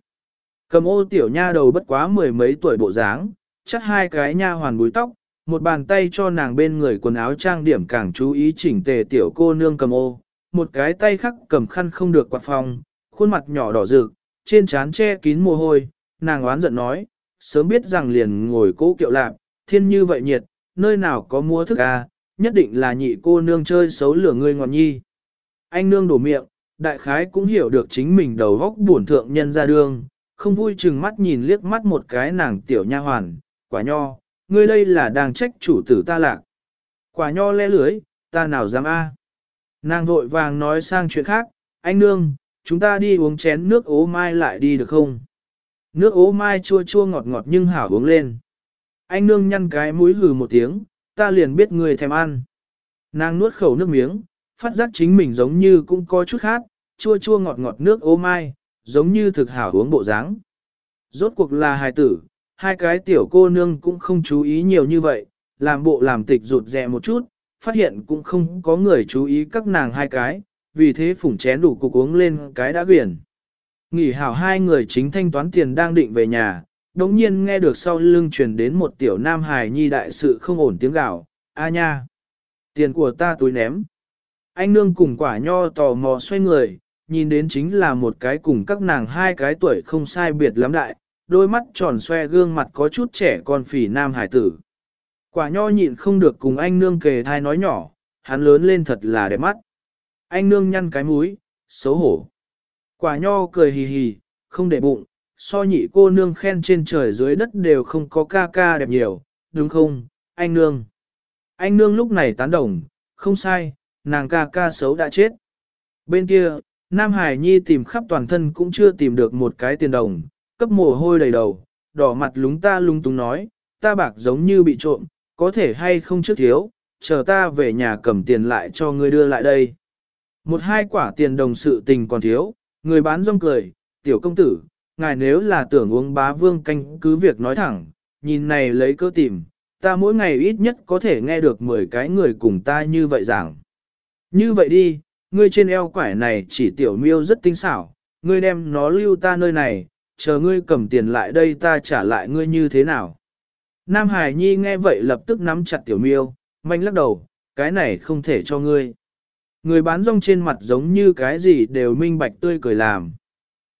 Cầm ô tiểu nha đầu bất quá mười mấy tuổi bộ dáng, chắc hai cái nha hoàn búi tóc, một bàn tay cho nàng bên người quần áo trang điểm càng chú ý chỉnh tề tiểu cô nương cầm ô, một cái tay khác cầm khăn không được quạt phòng, khuôn mặt nhỏ đỏ rực, trên trán che kín mồ hôi, nàng oán giận nói, sớm biết rằng liền ngồi cố kiệu lạp, thiên như vậy nhiệt, nơi nào có mua thức à, nhất định là nhị cô nương chơi xấu lửa ngươi ngọt nhi. Anh nương đổ miệng, đại khái cũng hiểu được chính mình đầu góc buồn thượng nhân ra đường, không vui chừng mắt nhìn liếc mắt một cái nàng tiểu nha hoàn, quả nho, ngươi đây là đang trách chủ tử ta lạc. Quả nho le lưới, ta nào dám a? Nàng vội vàng nói sang chuyện khác, anh nương, chúng ta đi uống chén nước ố mai lại đi được không? Nước ố mai chua chua ngọt ngọt nhưng hảo uống lên. Anh nương nhăn cái mũi hừ một tiếng, ta liền biết người thèm ăn. Nàng nuốt khẩu nước miếng, phát giác chính mình giống như cũng có chút khác, chua chua ngọt ngọt nước ố mai, giống như thực hảo uống bộ dáng. Rốt cuộc là hài tử, hai cái tiểu cô nương cũng không chú ý nhiều như vậy, làm bộ làm tịch rụt rẹ một chút, phát hiện cũng không có người chú ý các nàng hai cái, vì thế phủng chén đủ cục uống lên cái đã quyển. Nghỉ hảo hai người chính thanh toán tiền đang định về nhà, đống nhiên nghe được sau lưng truyền đến một tiểu nam hài nhi đại sự không ổn tiếng gạo, a nha, tiền của ta túi ném. Anh nương cùng quả nho tò mò xoay người, nhìn đến chính là một cái cùng các nàng hai cái tuổi không sai biệt lắm đại, đôi mắt tròn xoe gương mặt có chút trẻ con phỉ nam hải tử. Quả nho nhịn không được cùng anh nương kề thai nói nhỏ, hắn lớn lên thật là đẹp mắt. Anh nương nhăn cái mũi, xấu hổ. Quả nho cười hì hì, không để bụng, so nhị cô nương khen trên trời dưới đất đều không có ca ca đẹp nhiều, đúng không, anh nương. Anh nương lúc này tán đồng, không sai, nàng ca ca xấu đã chết. Bên kia, Nam Hải Nhi tìm khắp toàn thân cũng chưa tìm được một cái tiền đồng, cấp mồ hôi đầy đầu, đỏ mặt lúng ta lung tung nói, ta bạc giống như bị trộm, có thể hay không trước thiếu, chờ ta về nhà cầm tiền lại cho ngươi đưa lại đây. Một hai quả tiền đồng sự tình còn thiếu, người bán rong cười, tiểu công tử, ngài nếu là tưởng uống bá vương canh cứ việc nói thẳng, nhìn này lấy cơ tìm, ta mỗi ngày ít nhất có thể nghe được 10 cái người cùng ta như vậy giảng. Như vậy đi, ngươi trên eo quải này chỉ tiểu miêu rất tinh xảo, ngươi đem nó lưu ta nơi này, chờ ngươi cầm tiền lại đây ta trả lại ngươi như thế nào. Nam Hải Nhi nghe vậy lập tức nắm chặt tiểu miêu, manh lắc đầu, cái này không thể cho ngươi. Người bán rong trên mặt giống như cái gì đều minh bạch tươi cười làm.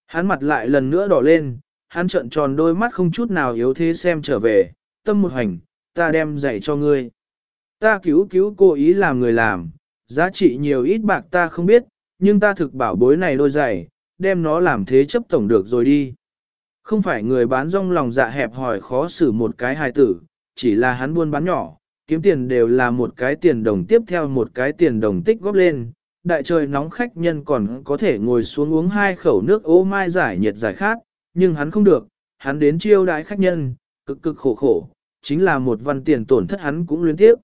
Hắn mặt lại lần nữa đỏ lên, hắn trợn tròn đôi mắt không chút nào yếu thế xem trở về, tâm một hành, ta đem dạy cho ngươi. Ta cứu cứu cô ý làm người làm, giá trị nhiều ít bạc ta không biết, nhưng ta thực bảo bối này đôi giày, đem nó làm thế chấp tổng được rồi đi. Không phải người bán rong lòng dạ hẹp hỏi khó xử một cái hài tử, chỉ là hắn buôn bán nhỏ, kiếm tiền đều là một cái tiền đồng tiếp theo một cái tiền đồng tích góp lên. Đại trời nóng khách nhân còn có thể ngồi xuống uống hai khẩu nước ô mai giải nhiệt giải khát, nhưng hắn không được, hắn đến chiêu đãi khách nhân, cực cực khổ khổ, chính là một văn tiền tổn thất hắn cũng liên tiếp.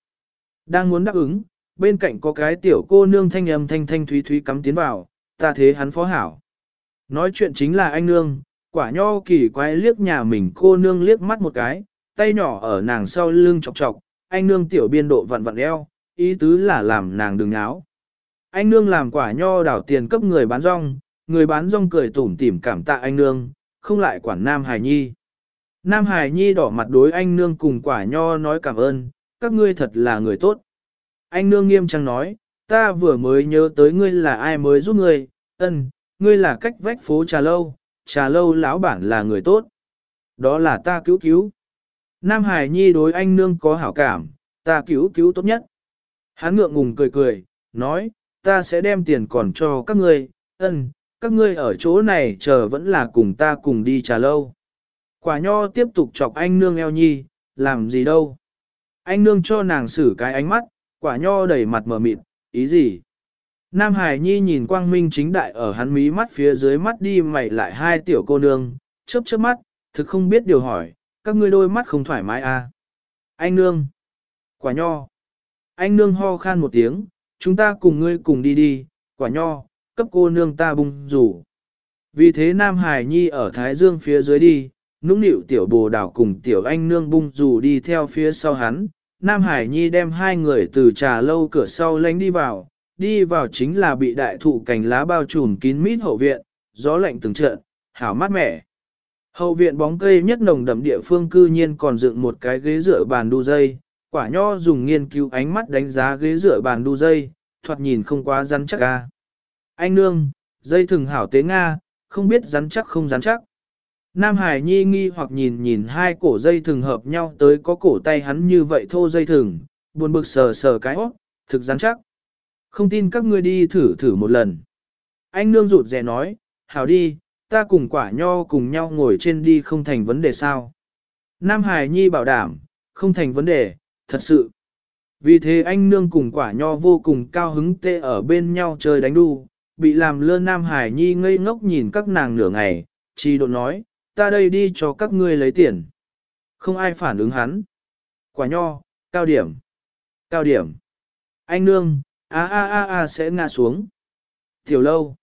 Đang muốn đáp ứng, bên cạnh có cái tiểu cô nương thanh âm thanh thanh thúy thúy cắm tiến vào, ta thế hắn phó hảo. Nói chuyện chính là anh nương, quả nho kỳ quái liếc nhà mình cô nương liếc mắt một cái, tay nhỏ ở nàng sau lưng chọc chọc, anh nương tiểu biên độ vặn vặn eo, ý tứ là làm nàng đừng áo. Anh nương làm quả nho đảo tiền cấp người bán rong, người bán rong cười tủm tỉm cảm tạ anh nương, không lại quản Nam Hải Nhi. Nam Hải Nhi đỏ mặt đối anh nương cùng quả nho nói cảm ơn, các ngươi thật là người tốt. Anh nương nghiêm trang nói, ta vừa mới nhớ tới ngươi là ai mới giúp ngươi, ân, ngươi là cách vách phố trà lâu, trà lâu lão bản là người tốt. Đó là ta cứu cứu. Nam Hải Nhi đối anh nương có hảo cảm, ta cứu cứu tốt nhất. Hắn ngượng ngùng cười cười, nói, ta sẽ đem tiền còn cho các ngươi, ân, các ngươi ở chỗ này chờ vẫn là cùng ta cùng đi trà lâu. Quả nho tiếp tục chọc anh nương eo nhi, làm gì đâu. Anh nương cho nàng xử cái ánh mắt, quả nho đầy mặt mờ mịt, ý gì? Nam Hải Nhi nhìn quang minh chính đại ở hắn mí mắt phía dưới mắt đi mày lại hai tiểu cô nương, chớp chớp mắt, thực không biết điều hỏi, các ngươi đôi mắt không thoải mái à? Anh nương! Quả nho! Anh nương ho khan một tiếng, chúng ta cùng ngươi cùng đi đi, quả nho, cấp cô nương ta bung rủ. Vì thế Nam Hải Nhi ở Thái Dương phía dưới đi, nũng nịu tiểu bồ đảo cùng tiểu anh nương bung rủ đi theo phía sau hắn. Nam Hải Nhi đem hai người từ trà lâu cửa sau lánh đi vào, đi vào chính là bị đại thụ cành lá bao trùm kín mít hậu viện, gió lạnh từng trận, hảo mát mẻ. Hậu viện bóng cây nhất nồng đậm địa phương cư nhiên còn dựng một cái ghế dựa bàn đu dây, quả nho dùng nghiên cứu ánh mắt đánh giá ghế dựa bàn đu dây, thoạt nhìn không quá rắn chắc ga. Anh nương, dây thừng hảo tế Nga, không biết rắn chắc không rắn chắc. Nam Hải Nhi nghi hoặc nhìn nhìn hai cổ dây thừng hợp nhau tới có cổ tay hắn như vậy thô dây thừng, buồn bực sờ sờ cái óc, thực rắn chắc. Không tin các ngươi đi thử thử một lần. Anh nương rụt rè nói, hảo đi, ta cùng quả nho cùng nhau ngồi trên đi không thành vấn đề sao. Nam Hải Nhi bảo đảm, không thành vấn đề, thật sự. Vì thế anh nương cùng quả nho vô cùng cao hứng tê ở bên nhau chơi đánh đu, bị làm lơ Nam Hải Nhi ngây ngốc nhìn các nàng nửa ngày, chi độ nói, ta đây đi cho các ngươi lấy tiền. Không ai phản ứng hắn. Quả nho, cao điểm, cao điểm. Anh nương, a a a a sẽ ngã xuống. Tiểu lâu.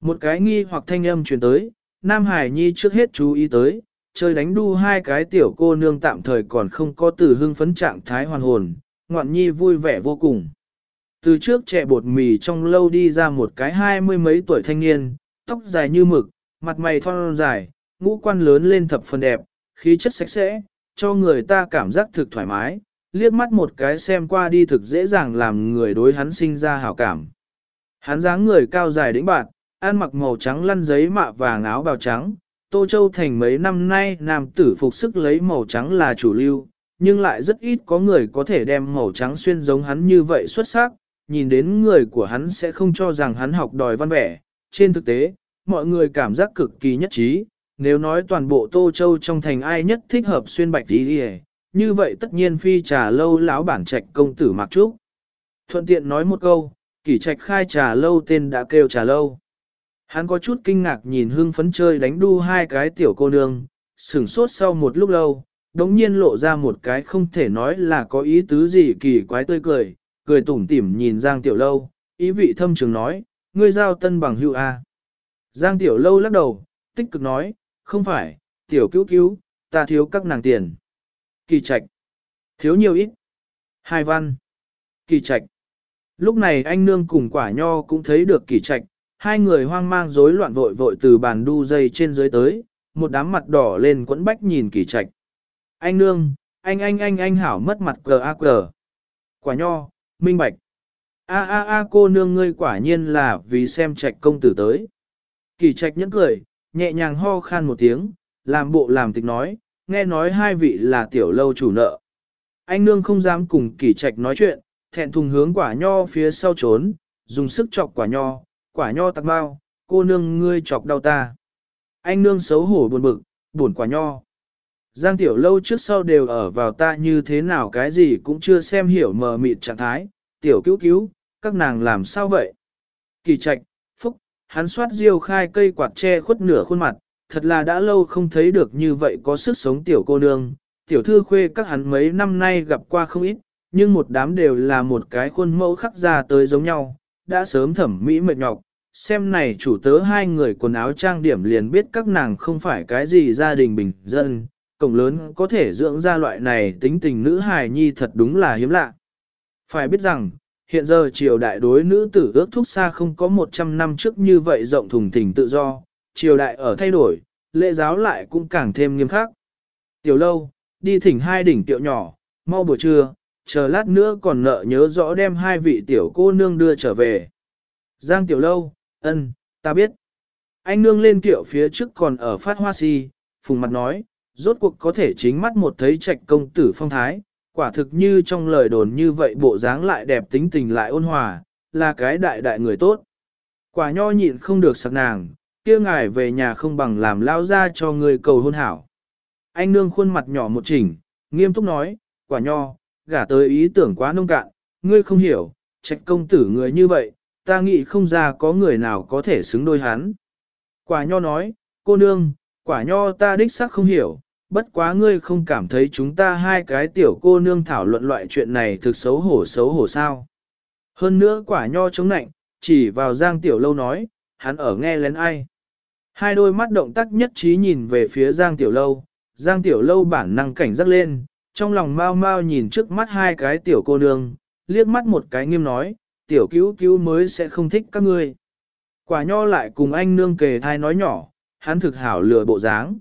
Một cái nghi hoặc thanh âm truyền tới, Nam Hải Nhi trước hết chú ý tới, chơi đánh đu hai cái tiểu cô nương tạm thời còn không có từ hưng phấn trạng thái hoàn hồn, ngoạn nhi vui vẻ vô cùng. Từ trước trẻ bột mì trong lâu đi ra một cái hai mươi mấy tuổi thanh niên, tóc dài như mực, mặt mày thon dài, ngũ quan lớn lên thập phần đẹp, khí chất sạch sẽ, cho người ta cảm giác thực thoải mái, liếc mắt một cái xem qua đi thực dễ dàng làm người đối hắn sinh ra hảo cảm. Hắn dáng người cao dài đĩnh bạt, ăn mặc màu trắng lăn giấy mạ vàng áo bào trắng, Tô Châu Thành mấy năm nay nam tử phục sức lấy màu trắng là chủ lưu, nhưng lại rất ít có người có thể đem màu trắng xuyên giống hắn như vậy xuất sắc, nhìn đến người của hắn sẽ không cho rằng hắn học đòi văn vẻ. Trên thực tế, mọi người cảm giác cực kỳ nhất trí, nếu nói toàn bộ Tô Châu trong thành ai nhất thích hợp xuyên bạch tí đi như vậy tất nhiên phi trà lâu lão bản trạch công tử Mạc Trúc. Thuận tiện nói một câu, kỷ trạch khai trà lâu tên đã kêu trà lâu. Hắn có chút kinh ngạc nhìn hương phấn chơi đánh đu hai cái tiểu cô nương, sửng sốt sau một lúc lâu, đống nhiên lộ ra một cái không thể nói là có ý tứ gì kỳ quái tươi cười, cười tủm tỉm nhìn Giang Tiểu Lâu, ý vị thâm trường nói, ngươi giao tân bằng hữu A. Giang Tiểu Lâu lắc đầu, tích cực nói, không phải, Tiểu cứu cứu, ta thiếu các nàng tiền. Kỳ trạch. Thiếu nhiều ít. Hai văn. Kỳ trạch. Lúc này anh nương cùng quả nho cũng thấy được kỳ trạch, hai người hoang mang rối loạn vội vội từ bàn đu dây trên dưới tới, một đám mặt đỏ lên quẫn bách nhìn kỳ trạch. Anh nương, anh anh anh anh hảo mất mặt cờ a cờ. Quả nho, minh bạch. A a a cô nương ngươi quả nhiên là vì xem trạch công tử tới. Kỳ trạch nhẫn cười, nhẹ nhàng ho khan một tiếng, làm bộ làm tịch nói, nghe nói hai vị là tiểu lâu chủ nợ. Anh nương không dám cùng kỳ trạch nói chuyện, thẹn thùng hướng quả nho phía sau trốn, dùng sức chọc quả nho, quả nho tặc bao, cô nương ngươi chọc đau ta. Anh nương xấu hổ buồn bực, buồn quả nho. Giang tiểu lâu trước sau đều ở vào ta như thế nào cái gì cũng chưa xem hiểu mờ mịt trạng thái, tiểu cứu cứu, các nàng làm sao vậy? Kỳ trạch, hắn soát diêu khai cây quạt che khuất nửa khuôn mặt, thật là đã lâu không thấy được như vậy có sức sống tiểu cô nương, tiểu thư khuê các hắn mấy năm nay gặp qua không ít, nhưng một đám đều là một cái khuôn mẫu khắc ra tới giống nhau, đã sớm thẩm mỹ mệt nhọc, xem này chủ tớ hai người quần áo trang điểm liền biết các nàng không phải cái gì gia đình bình dân, cổng lớn có thể dưỡng ra loại này tính tình nữ hài nhi thật đúng là hiếm lạ. Phải biết rằng, hiện giờ triều đại đối nữ tử ước thúc xa không có 100 năm trước như vậy rộng thùng thình tự do, triều đại ở thay đổi, lễ giáo lại cũng càng thêm nghiêm khắc. Tiểu lâu, đi thỉnh hai đỉnh tiệu nhỏ, mau buổi trưa, chờ lát nữa còn nợ nhớ rõ đem hai vị tiểu cô nương đưa trở về. Giang tiểu lâu, ân, ta biết. Anh nương lên tiệu phía trước còn ở phát hoa si, phùng mặt nói, rốt cuộc có thể chính mắt một thấy trạch công tử phong thái, quả thực như trong lời đồn như vậy bộ dáng lại đẹp tính tình lại ôn hòa, là cái đại đại người tốt. Quả nho nhịn không được sặc nàng, kia ngài về nhà không bằng làm lao ra cho người cầu hôn hảo. Anh nương khuôn mặt nhỏ một chỉnh, nghiêm túc nói, quả nho, gả tới ý tưởng quá nông cạn, ngươi không hiểu, trách công tử người như vậy, ta nghĩ không ra có người nào có thể xứng đôi hắn. Quả nho nói, cô nương, quả nho ta đích xác không hiểu, bất quá ngươi không cảm thấy chúng ta hai cái tiểu cô nương thảo luận loại chuyện này thực xấu hổ xấu hổ sao. Hơn nữa quả nho chống nạnh, chỉ vào Giang Tiểu Lâu nói, hắn ở nghe lén ai. Hai đôi mắt động tác nhất trí nhìn về phía Giang Tiểu Lâu, Giang Tiểu Lâu bản năng cảnh giác lên, trong lòng mau mau nhìn trước mắt hai cái tiểu cô nương, liếc mắt một cái nghiêm nói, tiểu cứu cứu mới sẽ không thích các ngươi. Quả nho lại cùng anh nương kề thai nói nhỏ, hắn thực hảo lừa bộ dáng.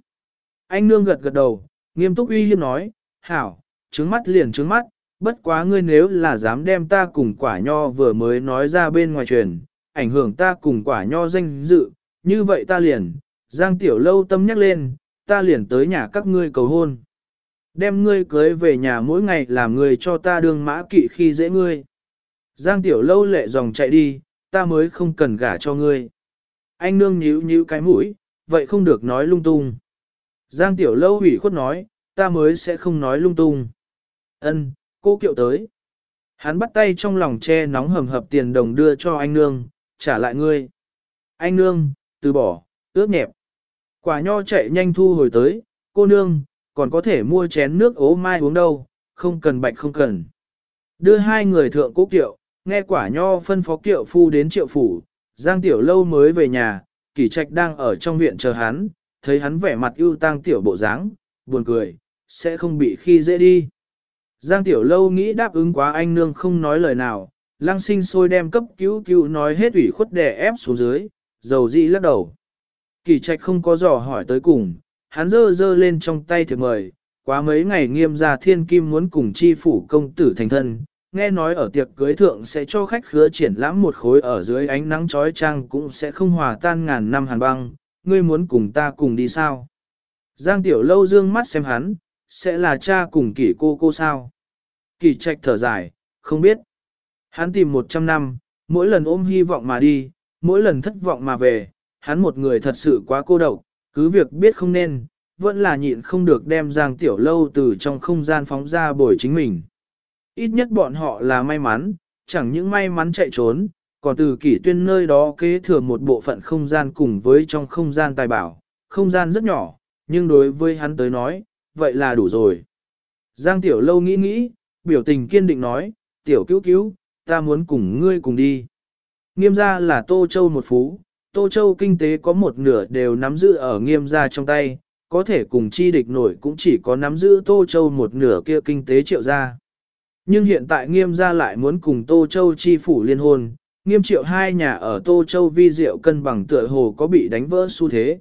Anh nương gật gật đầu, nghiêm túc uy hiếp nói, hảo, trứng mắt liền trứng mắt, bất quá ngươi nếu là dám đem ta cùng quả nho vừa mới nói ra bên ngoài truyền, ảnh hưởng ta cùng quả nho danh dự, như vậy ta liền, Giang Tiểu Lâu tâm nhắc lên, ta liền tới nhà các ngươi cầu hôn. Đem ngươi cưới về nhà mỗi ngày làm người cho ta đương mã kỵ khi dễ ngươi. Giang Tiểu Lâu lệ dòng chạy đi, ta mới không cần gả cho ngươi. Anh nương nhíu nhíu cái mũi, vậy không được nói lung tung. Giang Tiểu Lâu ủy khuất nói, ta mới sẽ không nói lung tung. Ân, cô kiệu tới. Hắn bắt tay trong lòng che nóng hầm hập tiền đồng đưa cho anh nương, trả lại ngươi. Anh nương, từ bỏ, ướt nhẹp. Quả nho chạy nhanh thu hồi tới, cô nương, còn có thể mua chén nước ố mai uống đâu, không cần bạch không cần. Đưa hai người thượng cố kiệu, nghe quả nho phân phó kiệu phu đến triệu phủ, Giang Tiểu Lâu mới về nhà, Kỷ Trạch đang ở trong viện chờ hắn, thấy hắn vẻ mặt ưu tang tiểu bộ dáng, buồn cười, sẽ không bị khi dễ đi. Giang Tiểu Lâu nghĩ đáp ứng quá anh nương không nói lời nào, lăng sinh sôi đem cấp cứu cứu nói hết ủy khuất đè ép xuống dưới, dầu dị lắc đầu. Kỳ trạch không có dò hỏi tới cùng, hắn dơ dơ lên trong tay thiệp mời, quá mấy ngày nghiêm gia thiên kim muốn cùng chi phủ công tử thành thân, nghe nói ở tiệc cưới thượng sẽ cho khách khứa triển lãm một khối ở dưới ánh nắng chói chang cũng sẽ không hòa tan ngàn năm hàn băng, ngươi muốn cùng ta cùng đi sao? Giang tiểu lâu dương mắt xem hắn, sẽ là cha cùng kỷ cô cô sao? Kỷ trạch thở dài, không biết. Hắn tìm 100 năm, mỗi lần ôm hy vọng mà đi, mỗi lần thất vọng mà về, hắn một người thật sự quá cô độc, cứ việc biết không nên, vẫn là nhịn không được đem Giang Tiểu Lâu từ trong không gian phóng ra bồi chính mình. Ít nhất bọn họ là may mắn, chẳng những may mắn chạy trốn, còn từ kỷ tuyên nơi đó kế thừa một bộ phận không gian cùng với trong không gian tài bảo, không gian rất nhỏ, nhưng đối với hắn tới nói, vậy là đủ rồi. Giang Tiểu Lâu nghĩ nghĩ, biểu tình kiên định nói, Tiểu cứu cứu, ta muốn cùng ngươi cùng đi. Nghiêm gia là Tô Châu một phú, Tô Châu kinh tế có một nửa đều nắm giữ ở nghiêm gia trong tay, có thể cùng chi địch nổi cũng chỉ có nắm giữ Tô Châu một nửa kia kinh tế triệu gia. Nhưng hiện tại nghiêm gia lại muốn cùng Tô Châu chi phủ liên hôn, nghiêm triệu hai nhà ở Tô Châu vi diệu cân bằng tựa hồ có bị đánh vỡ xu thế.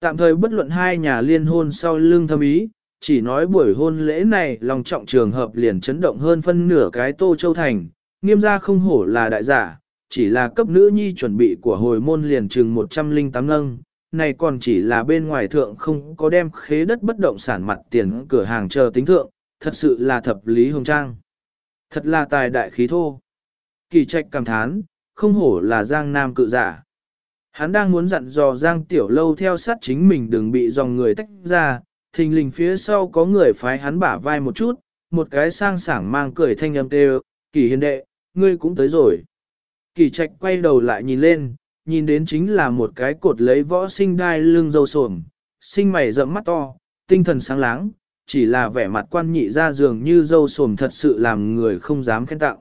Tạm thời bất luận hai nhà liên hôn sau lưng thâm ý, chỉ nói buổi hôn lễ này lòng trọng trường hợp liền chấn động hơn phân nửa cái Tô Châu Thành, nghiêm gia không hổ là đại giả, chỉ là cấp nữ nhi chuẩn bị của hồi môn liền chừng 108 lâng, này còn chỉ là bên ngoài thượng không có đem khế đất bất động sản mặt tiền cửa hàng chờ tính thượng, thật sự là thập lý hồng trang. Thật là tài đại khí thô. Kỳ trạch cảm thán, không hổ là Giang Nam cự giả. Hắn đang muốn dặn dò Giang Tiểu Lâu theo sát chính mình đừng bị dòng người tách ra, thình lình phía sau có người phái hắn bả vai một chút, một cái sang sảng mang cười thanh âm kêu, kỳ hiền đệ, ngươi cũng tới rồi. Kỳ trạch quay đầu lại nhìn lên, nhìn đến chính là một cái cột lấy võ sinh đai lưng dâu sồm, sinh mày rậm mắt to, tinh thần sáng láng, chỉ là vẻ mặt quan nhị ra dường như dâu sồm thật sự làm người không dám khen tặng.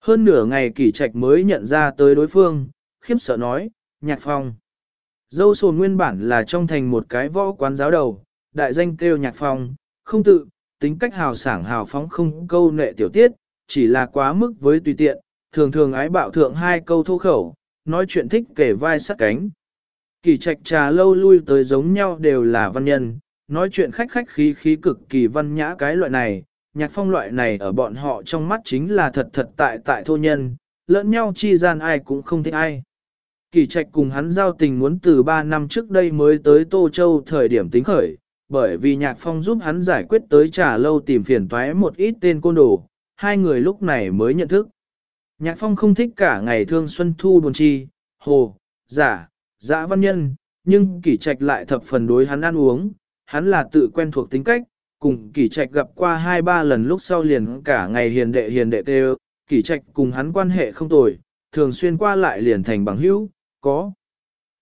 Hơn nửa ngày kỳ trạch mới nhận ra tới đối phương, khiếp sợ nói, nhạc phong. Dâu sồn nguyên bản là trong thành một cái võ quán giáo đầu, đại danh kêu nhạc phong, không tự, tính cách hào sảng hào phóng không câu nệ tiểu tiết, chỉ là quá mức với tùy tiện, thường thường ái bạo thượng hai câu thô khẩu, nói chuyện thích kể vai sát cánh. Kỳ trạch trà lâu lui tới giống nhau đều là văn nhân, nói chuyện khách khách khí khí cực kỳ văn nhã cái loại này, nhạc phong loại này ở bọn họ trong mắt chính là thật thật tại tại thô nhân, lẫn nhau chi gian ai cũng không thích ai. Kỳ trạch cùng hắn giao tình muốn từ 3 năm trước đây mới tới Tô Châu thời điểm tính khởi, bởi vì nhạc phong giúp hắn giải quyết tới trả lâu tìm phiền toái một ít tên côn đồ, hai người lúc này mới nhận thức. Nhạc phong không thích cả ngày thương xuân thu buồn chi, hồ, giả, giả văn nhân, nhưng kỷ trạch lại thập phần đối hắn ăn uống, hắn là tự quen thuộc tính cách, cùng kỷ trạch gặp qua hai ba lần lúc sau liền cả ngày hiền đệ hiền đệ tê kỷ trạch cùng hắn quan hệ không tồi, thường xuyên qua lại liền thành bằng hữu, có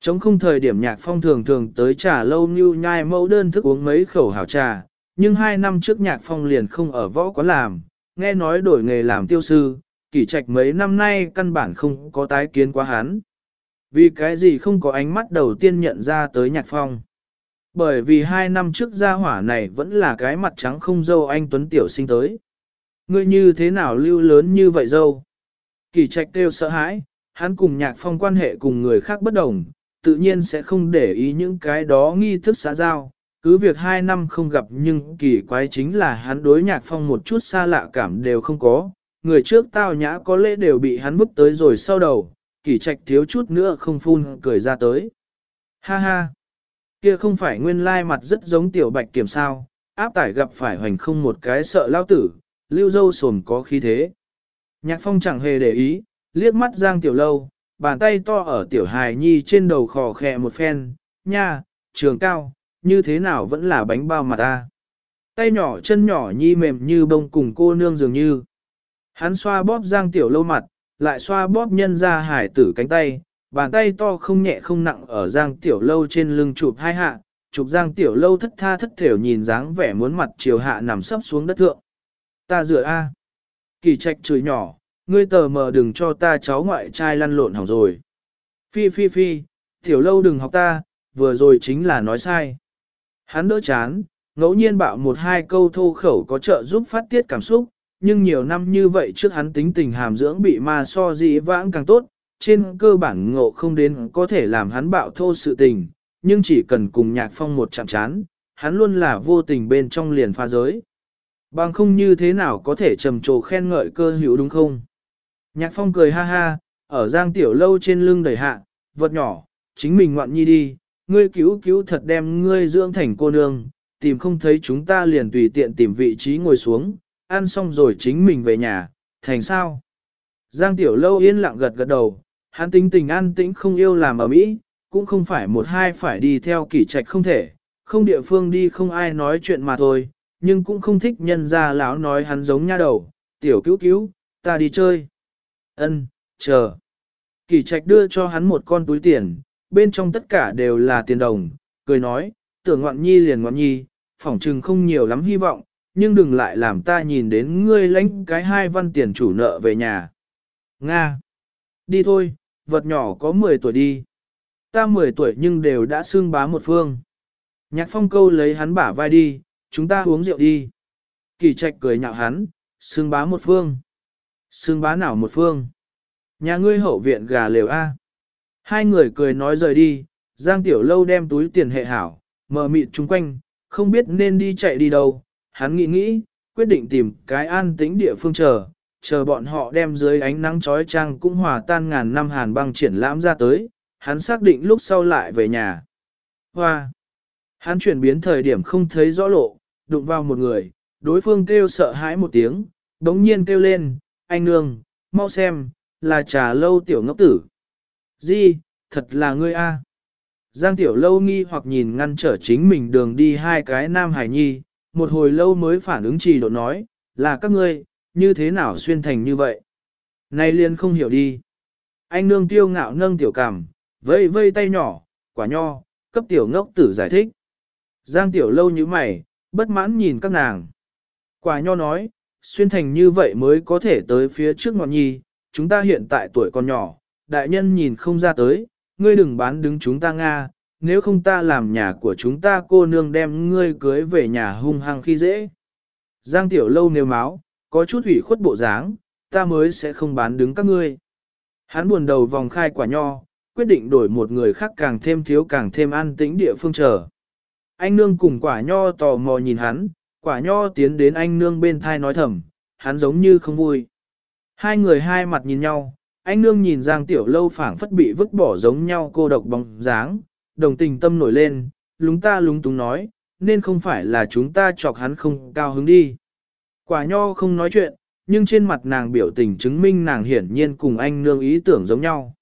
Trong không thời điểm nhạc phong thường thường tới trà lâu như nhai mẫu đơn thức uống mấy khẩu hảo trà, nhưng hai năm trước nhạc phong liền không ở võ quán làm, nghe nói đổi nghề làm tiêu sư, kỷ trạch mấy năm nay căn bản không có tái kiến quá hắn. Vì cái gì không có ánh mắt đầu tiên nhận ra tới nhạc phong. Bởi vì hai năm trước gia hỏa này vẫn là cái mặt trắng không dâu anh Tuấn Tiểu sinh tới. Ngươi như thế nào lưu lớn như vậy dâu? Kỳ trạch kêu sợ hãi, hắn cùng nhạc phong quan hệ cùng người khác bất đồng, tự nhiên sẽ không để ý những cái đó nghi thức xã giao. Cứ việc hai năm không gặp nhưng kỳ quái chính là hắn đối nhạc phong một chút xa lạ cảm đều không có. Người trước tao nhã có lẽ đều bị hắn vứt tới rồi sau đầu, kỳ trạch thiếu chút nữa không phun cười ra tới. Ha ha! Kia không phải nguyên lai mặt rất giống tiểu bạch kiểm sao, áp tải gặp phải hoành không một cái sợ lao tử, lưu dâu sồn có khí thế. Nhạc phong chẳng hề để ý, liếc mắt giang tiểu lâu, bàn tay to ở tiểu hài nhi trên đầu khò khẹ một phen, nha, trường cao, như thế nào vẫn là bánh bao mà ta. Tay nhỏ chân nhỏ nhi mềm như bông cùng cô nương dường như. Hắn xoa bóp giang tiểu lâu mặt, lại xoa bóp nhân ra hải tử cánh tay, bàn tay to không nhẹ không nặng ở giang tiểu lâu trên lưng chụp hai hạ, chụp giang tiểu lâu thất tha thất thểu nhìn dáng vẻ muốn mặt chiều hạ nằm sấp xuống đất thượng. Ta dựa A. Kỳ trạch chửi nhỏ, ngươi tờ mờ đừng cho ta cháu ngoại trai lăn lộn hỏng rồi. Phi phi phi, tiểu lâu đừng học ta, vừa rồi chính là nói sai. Hắn đỡ chán, ngẫu nhiên bạo một hai câu thô khẩu có trợ giúp phát tiết cảm xúc, nhưng nhiều năm như vậy trước hắn tính tình hàm dưỡng bị ma so dĩ vãng càng tốt, trên cơ bản ngộ không đến có thể làm hắn bạo thô sự tình, nhưng chỉ cần cùng nhạc phong một chạm chán, hắn luôn là vô tình bên trong liền pha giới. Bằng không như thế nào có thể trầm trồ khen ngợi cơ hữu đúng không? Nhạc phong cười ha ha, ở giang tiểu lâu trên lưng đầy hạ, vật nhỏ, chính mình ngoạn nhi đi, ngươi cứu cứu thật đem ngươi dưỡng thành cô nương, tìm không thấy chúng ta liền tùy tiện tìm vị trí ngồi xuống, ăn xong rồi chính mình về nhà, thành sao? Giang tiểu lâu yên lặng gật gật đầu, hắn tính tình an tĩnh không yêu làm ở mỹ, cũng không phải một hai phải đi theo kỷ trạch không thể, không địa phương đi không ai nói chuyện mà thôi, nhưng cũng không thích nhân ra lão nói hắn giống nha đầu, tiểu cứu cứu, ta đi chơi. Ân, chờ. Kỷ trạch đưa cho hắn một con túi tiền, bên trong tất cả đều là tiền đồng, cười nói, tưởng ngoạn nhi liền ngoạn nhi, phỏng trừng không nhiều lắm hy vọng, nhưng đừng lại làm ta nhìn đến ngươi lãnh cái hai văn tiền chủ nợ về nhà. Nga. Đi thôi, vật nhỏ có 10 tuổi đi. Ta 10 tuổi nhưng đều đã xương bá một phương. Nhạc phong câu lấy hắn bả vai đi, chúng ta uống rượu đi. Kỳ trạch cười nhạo hắn, xương bá một phương. Xương bá nào một phương? Nhà ngươi hậu viện gà lều A. Hai người cười nói rời đi, Giang Tiểu Lâu đem túi tiền hệ hảo, mờ mịt chung quanh, không biết nên đi chạy đi đâu. Hắn nghĩ nghĩ, quyết định tìm cái an tĩnh địa phương chờ, chờ bọn họ đem dưới ánh nắng chói chang cũng hòa tan ngàn năm hàn băng triển lãm ra tới, hắn xác định lúc sau lại về nhà. Hoa! Hắn chuyển biến thời điểm không thấy rõ lộ, đụng vào một người, đối phương kêu sợ hãi một tiếng, đống nhiên kêu lên, anh nương, mau xem, là trà lâu tiểu ngốc tử. Di, thật là ngươi a. Giang tiểu lâu nghi hoặc nhìn ngăn trở chính mình đường đi hai cái nam hải nhi, một hồi lâu mới phản ứng trì độ nói, là các ngươi, như thế nào xuyên thành như vậy? nay liền không hiểu đi. Anh nương tiêu ngạo nâng tiểu cảm, vây vây tay nhỏ, quả nho, cấp tiểu ngốc tử giải thích. Giang tiểu lâu như mày, bất mãn nhìn các nàng. Quả nho nói, xuyên thành như vậy mới có thể tới phía trước ngọn nhi, chúng ta hiện tại tuổi còn nhỏ, đại nhân nhìn không ra tới, ngươi đừng bán đứng chúng ta Nga, nếu không ta làm nhà của chúng ta cô nương đem ngươi cưới về nhà hung hăng khi dễ. Giang tiểu lâu nêu máu, có chút ủy khuất bộ dáng, ta mới sẽ không bán đứng các ngươi. Hắn buồn đầu vòng khai quả nho, quyết định đổi một người khác càng thêm thiếu càng thêm an tĩnh địa phương chờ. Anh nương cùng quả nho tò mò nhìn hắn, quả nho tiến đến anh nương bên thai nói thầm, hắn giống như không vui. Hai người hai mặt nhìn nhau, anh nương nhìn Giang Tiểu Lâu phảng phất bị vứt bỏ giống nhau cô độc bóng dáng, đồng tình tâm nổi lên, lúng ta lúng túng nói, nên không phải là chúng ta chọc hắn không cao hứng đi. Quả nho không nói chuyện, nhưng trên mặt nàng biểu tình chứng minh nàng hiển nhiên cùng anh nương ý tưởng giống nhau.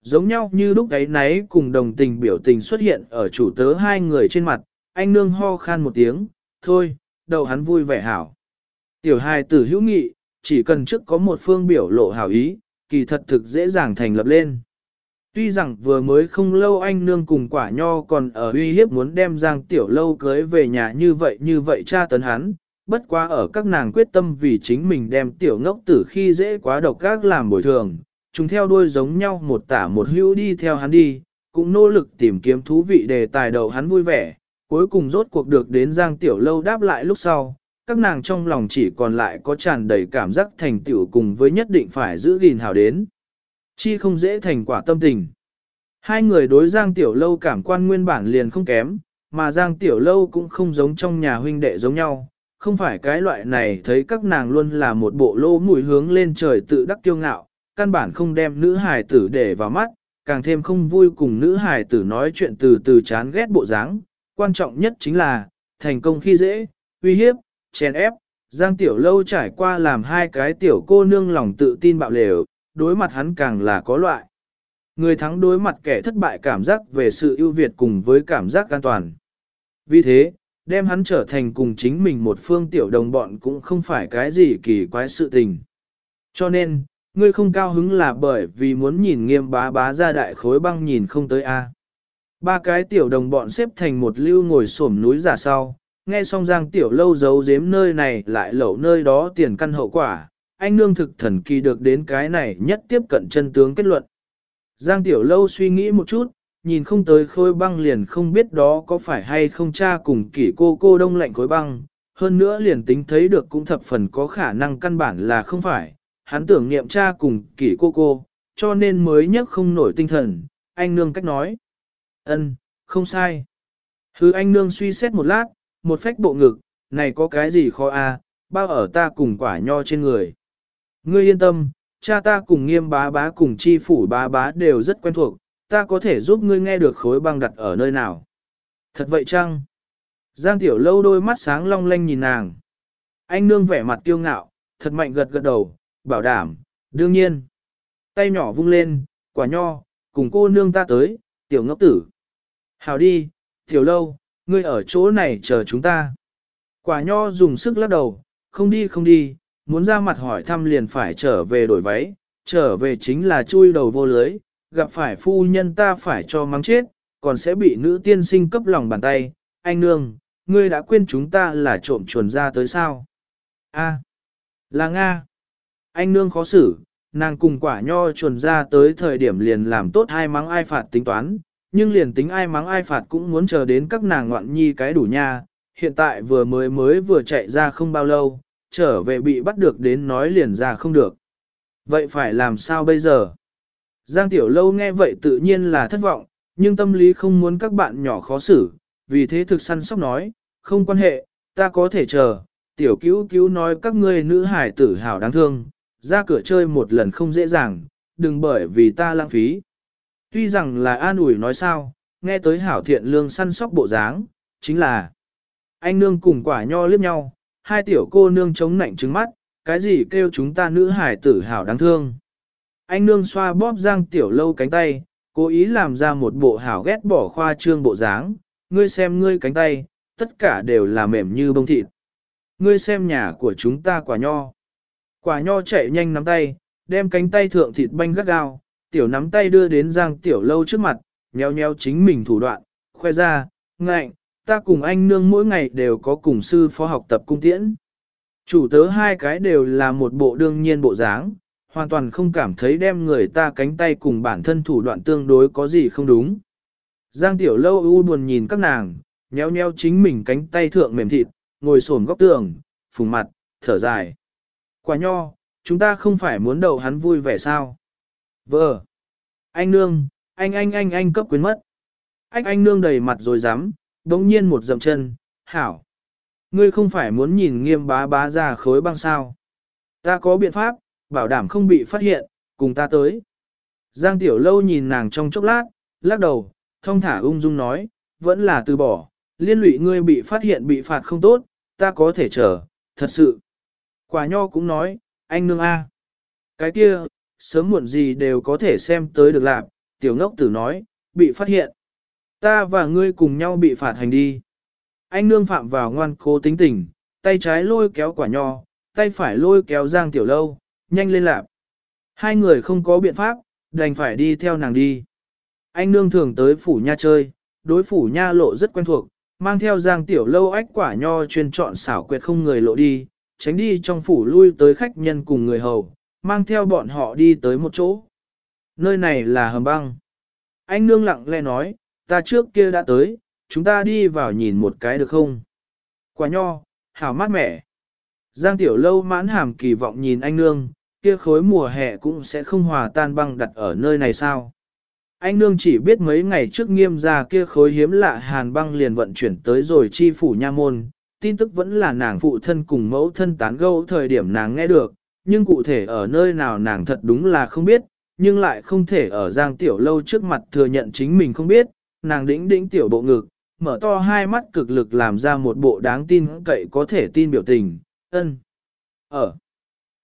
Giống nhau như lúc ấy nấy cùng đồng tình biểu tình xuất hiện ở chủ tớ hai người trên mặt, anh nương ho khan một tiếng, thôi, đầu hắn vui vẻ hảo. Tiểu hài tử hữu nghị, chỉ cần trước có một phương biểu lộ hảo ý, kỳ thật thực dễ dàng thành lập lên. Tuy rằng vừa mới không lâu anh nương cùng quả nho còn ở uy hiếp muốn đem Giang Tiểu Lâu cưới về nhà như vậy như vậy cha tấn hắn, bất quá ở các nàng quyết tâm vì chính mình đem Tiểu ngốc tử khi dễ quá độc gác làm bồi thường, chúng theo đuôi giống nhau một tả một hữu đi theo hắn đi, cũng nỗ lực tìm kiếm thú vị đề tài đầu hắn vui vẻ, cuối cùng rốt cuộc được đến Giang Tiểu Lâu đáp lại lúc sau, các nàng trong lòng chỉ còn lại có tràn đầy cảm giác thành tựu cùng với nhất định phải giữ gìn hào đến. Chi không dễ thành quả tâm tình. Hai người đối Giang Tiểu Lâu cảm quan nguyên bản liền không kém, mà Giang Tiểu Lâu cũng không giống trong nhà huynh đệ giống nhau, không phải cái loại này thấy các nàng luôn là một bộ lô mùi hướng lên trời tự đắc kiêu ngạo, căn bản không đem nữ hài tử để vào mắt, càng thêm không vui cùng nữ hài tử nói chuyện từ từ chán ghét bộ dáng. Quan trọng nhất chính là, thành công khi dễ, uy hiếp, chèn ép, Giang Tiểu Lâu trải qua làm hai cái tiểu cô nương lòng tự tin bạo lều, đối mặt hắn càng là có loại. Người thắng đối mặt kẻ thất bại cảm giác về sự ưu việt cùng với cảm giác an toàn. Vì thế, đem hắn trở thành cùng chính mình một phương tiểu đồng bọn cũng không phải cái gì kỳ quái sự tình. Cho nên, ngươi không cao hứng là bởi vì muốn nhìn nghiêm bá bá ra đại khối băng nhìn không tới A. Ba cái tiểu đồng bọn xếp thành một lưu ngồi xổm núi giả sau, nghe xong giang tiểu lâu giấu giếm nơi này lại lẩu nơi đó tiền căn hậu quả, anh nương thực thần kỳ được đến cái này nhất tiếp cận chân tướng kết luận. Giang tiểu lâu suy nghĩ một chút, nhìn không tới khối băng liền không biết đó có phải hay không cha cùng kỷ cô cô đông lạnh khối băng, hơn nữa liền tính thấy được cũng thập phần có khả năng căn bản là không phải, hắn tưởng niệm cha cùng kỷ cô cô, cho nên mới nhất không nổi tinh thần, anh nương cách nói. ân không sai. Hứ anh nương suy xét một lát, một phách bộ ngực, này có cái gì khó a à, bao ở ta cùng quả nho trên người. Ngươi yên tâm, cha ta cùng nghiêm bá bá cùng chi phủ bá bá đều rất quen thuộc, ta có thể giúp ngươi nghe được khối băng đặt ở nơi nào. Thật vậy chăng? Giang tiểu lâu đôi mắt sáng long lanh nhìn nàng. Anh nương vẻ mặt kiêu ngạo, thật mạnh gật gật đầu, bảo đảm, đương nhiên. Tay nhỏ vung lên, quả nho, cùng cô nương ta tới, tiểu ngốc tử. Hào đi, tiểu lâu, ngươi ở chỗ này chờ chúng ta. Quả nho dùng sức lắc đầu, không đi không đi, muốn ra mặt hỏi thăm liền phải trở về đổi váy, trở về chính là chui đầu vô lưới, gặp phải phu nhân ta phải cho mắng chết, còn sẽ bị nữ tiên sinh cấp lòng bàn tay. Anh nương, ngươi đã quên chúng ta là trộm chuồn ra tới sao? A, là Nga. Anh nương khó xử, nàng cùng quả nho chuồn ra tới thời điểm liền làm tốt ai mắng ai phạt tính toán, nhưng liền tính ai mắng ai phạt cũng muốn chờ đến các nàng ngoạn nhi cái đủ nha. Hiện tại vừa mới mới vừa chạy ra không bao lâu, trở về bị bắt được đến nói liền ra không được. Vậy phải làm sao bây giờ? Giang Tiểu Lâu nghe vậy tự nhiên là thất vọng, nhưng tâm lý không muốn các bạn nhỏ khó xử, vì thế thực săn sóc nói, không quan hệ, ta có thể chờ, Tiểu cứu cứu nói các ngươi nữ hải tử hào đáng thương, ra cửa chơi một lần không dễ dàng, đừng bởi vì ta lãng phí. Tuy rằng là an ủi nói sao, nghe tới hảo thiện lương săn sóc bộ dáng, chính là anh nương cùng quả nho liếc nhau, hai tiểu cô nương chống nạnh trứng mắt, cái gì kêu chúng ta nữ hải tử hảo đáng thương. Anh nương xoa bóp giang tiểu lâu cánh tay, cố ý làm ra một bộ hảo ghét bỏ khoa trương bộ dáng, ngươi xem ngươi cánh tay, tất cả đều là mềm như bông thịt. Ngươi xem nhà của chúng ta quả nho. Quả nho chạy nhanh nắm tay, đem cánh tay thượng thịt banh gắt gao, tiểu nắm tay đưa đến giang tiểu lâu trước mặt, nheo nheo chính mình thủ đoạn, khoe ra, ngạnh, ta cùng anh nương mỗi ngày đều có cùng sư phó học tập cung tiễn. Chủ tớ hai cái đều là một bộ đương nhiên bộ dáng, hoàn toàn không cảm thấy đem người ta cánh tay cùng bản thân thủ đoạn tương đối có gì không đúng. Giang Tiểu Lâu u buồn nhìn các nàng, nhéo nhéo chính mình cánh tay thượng mềm thịt, ngồi xổm góc tường, phùng mặt, thở dài. Quả nho, chúng ta không phải muốn đầu hắn vui vẻ sao? Vợ! Anh nương, anh anh anh anh cấp quyến mất. Anh anh nương đầy mặt rồi dám, đống nhiên một dậm chân, hảo. Ngươi không phải muốn nhìn nghiêm bá bá ra khối băng sao. Ta có biện pháp, bảo đảm không bị phát hiện, cùng ta tới. Giang Tiểu Lâu nhìn nàng trong chốc lát, lắc đầu, thông thả ung dung nói, vẫn là từ bỏ, liên lụy ngươi bị phát hiện bị phạt không tốt, ta có thể chờ, thật sự. Quả nho cũng nói, anh nương A. Cái kia, sớm muộn gì đều có thể xem tới được làm, tiểu ngốc tử nói, bị phát hiện. Ta và ngươi cùng nhau bị phạt hành đi. Anh nương phạm vào ngoan cố tính tình, tay trái lôi kéo quả nho, tay phải lôi kéo giang tiểu lâu, nhanh lên lạp. Hai người không có biện pháp, đành phải đi theo nàng đi. Anh nương thường tới phủ nha chơi, đối phủ nha lộ rất quen thuộc, mang theo giang tiểu lâu ách quả nho chuyên chọn xảo quyệt không người lộ đi, tránh đi trong phủ lui tới khách nhân cùng người hầu, mang theo bọn họ đi tới một chỗ. Nơi này là hầm băng. Anh nương lặng lẽ nói, ta trước kia đã tới, chúng ta đi vào nhìn một cái được không? Quả nho, hảo mát mẻ. Giang tiểu lâu mãn hàm kỳ vọng nhìn anh nương, kia khối mùa hè cũng sẽ không hòa tan băng đặt ở nơi này sao? Anh nương chỉ biết mấy ngày trước nghiêm ra kia khối hiếm lạ hàn băng liền vận chuyển tới rồi chi phủ nha môn, tin tức vẫn là nàng phụ thân cùng mẫu thân tán gẫu thời điểm nàng nghe được, nhưng cụ thể ở nơi nào nàng thật đúng là không biết, nhưng lại không thể ở giang tiểu lâu trước mặt thừa nhận chính mình không biết, nàng đĩnh đĩnh tiểu bộ ngực, mở to hai mắt cực lực làm ra một bộ đáng tin cậy có thể tin biểu tình, ân. Ở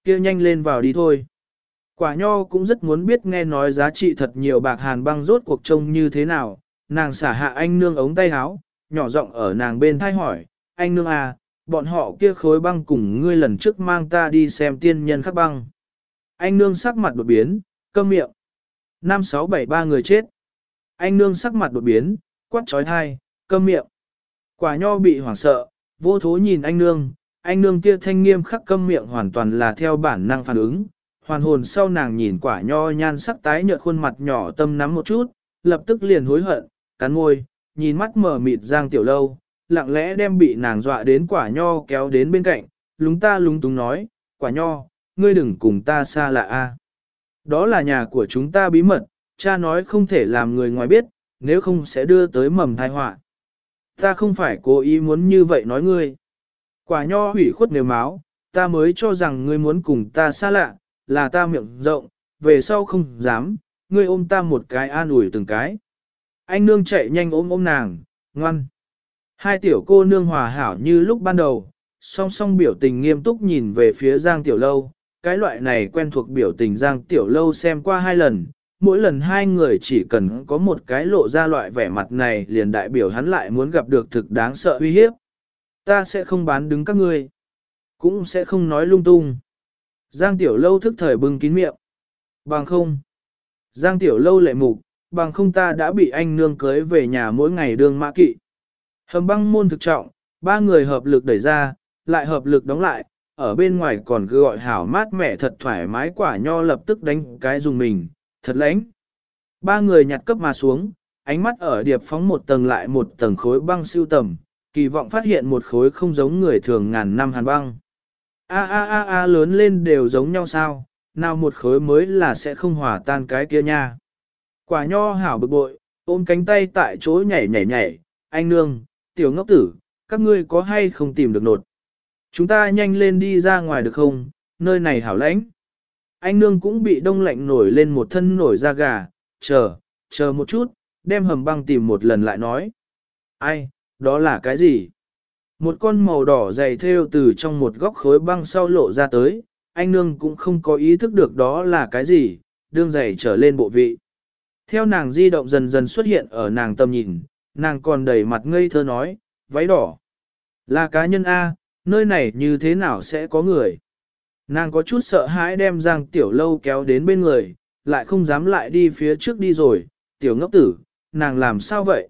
kia nhanh lên vào đi thôi. Quả nho cũng rất muốn biết nghe nói giá trị thật nhiều bạc hàn băng rốt cuộc trông như thế nào, nàng xả hạ anh nương ống tay áo, nhỏ giọng ở nàng bên thai hỏi, anh nương à, bọn họ kia khối băng cùng ngươi lần trước mang ta đi xem tiên nhân khắc băng. Anh nương sắc mặt đột biến, câm miệng. Năm sáu bảy ba người chết. Anh nương sắc mặt đột biến, quát trói thai, câm miệng. Quả nho bị hoảng sợ, vô thố nhìn anh nương, anh nương kia thanh nghiêm khắc câm miệng hoàn toàn là theo bản năng phản ứng. Hoàn hồn sau nàng nhìn quả nho nhan sắc tái nhợt khuôn mặt nhỏ tâm nắm một chút, lập tức liền hối hận, cắn môi, nhìn mắt mở mịt giang tiểu lâu, lặng lẽ đem bị nàng dọa đến quả nho kéo đến bên cạnh, lúng ta lúng túng nói, quả nho, ngươi đừng cùng ta xa lạ a. Đó là nhà của chúng ta bí mật, cha nói không thể làm người ngoài biết, nếu không sẽ đưa tới mầm tai họa. Ta không phải cố ý muốn như vậy nói ngươi. Quả nho hủy khuất nếu máu, ta mới cho rằng ngươi muốn cùng ta xa lạ, là ta miệng rộng, về sau không dám, ngươi ôm ta một cái an ủi từng cái. Anh nương chạy nhanh ôm ôm nàng, ngoan. Hai tiểu cô nương hòa hảo như lúc ban đầu, song song biểu tình nghiêm túc nhìn về phía Giang Tiểu Lâu. Cái loại này quen thuộc biểu tình Giang Tiểu Lâu xem qua hai lần, mỗi lần hai người chỉ cần có một cái lộ ra loại vẻ mặt này liền đại biểu hắn lại muốn gặp được thực đáng sợ uy hiếp. Ta sẽ không bán đứng các ngươi, cũng sẽ không nói lung tung. Giang Tiểu Lâu thức thời bưng kín miệng. Bằng không. Giang Tiểu Lâu lệ mục, bằng không ta đã bị anh nương cưới về nhà mỗi ngày đương mã kỵ. Hầm băng môn thực trọng, ba người hợp lực đẩy ra, lại hợp lực đóng lại, ở bên ngoài còn cứ gọi hảo mát mẻ thật thoải mái quả nho lập tức đánh cái dùng mình, thật lãnh. Ba người nhặt cấp mà xuống, ánh mắt ở điệp phóng một tầng lại một tầng khối băng siêu tầm, kỳ vọng phát hiện một khối không giống người thường ngàn năm hàn băng. A a a a lớn lên đều giống nhau sao, nào một khối mới là sẽ không hòa tan cái kia nha. Quả nho hảo bực bội, ôm cánh tay tại chỗ nhảy nhảy nhảy, anh nương, tiểu ngốc tử, các ngươi có hay không tìm được nột. Chúng ta nhanh lên đi ra ngoài được không, nơi này hảo lãnh. Anh nương cũng bị đông lạnh nổi lên một thân nổi da gà, chờ, chờ một chút, đem hầm băng tìm một lần lại nói. Ai, đó là cái gì? Một con màu đỏ dày theo từ trong một góc khối băng sau lộ ra tới, anh nương cũng không có ý thức được đó là cái gì, đương dày trở lên bộ vị. Theo nàng di động dần dần xuất hiện ở nàng tầm nhìn, nàng còn đầy mặt ngây thơ nói, váy đỏ. Là cá nhân A, nơi này như thế nào sẽ có người? Nàng có chút sợ hãi đem Giang Tiểu Lâu kéo đến bên người, lại không dám lại đi phía trước đi rồi, Tiểu ngốc tử, nàng làm sao vậy?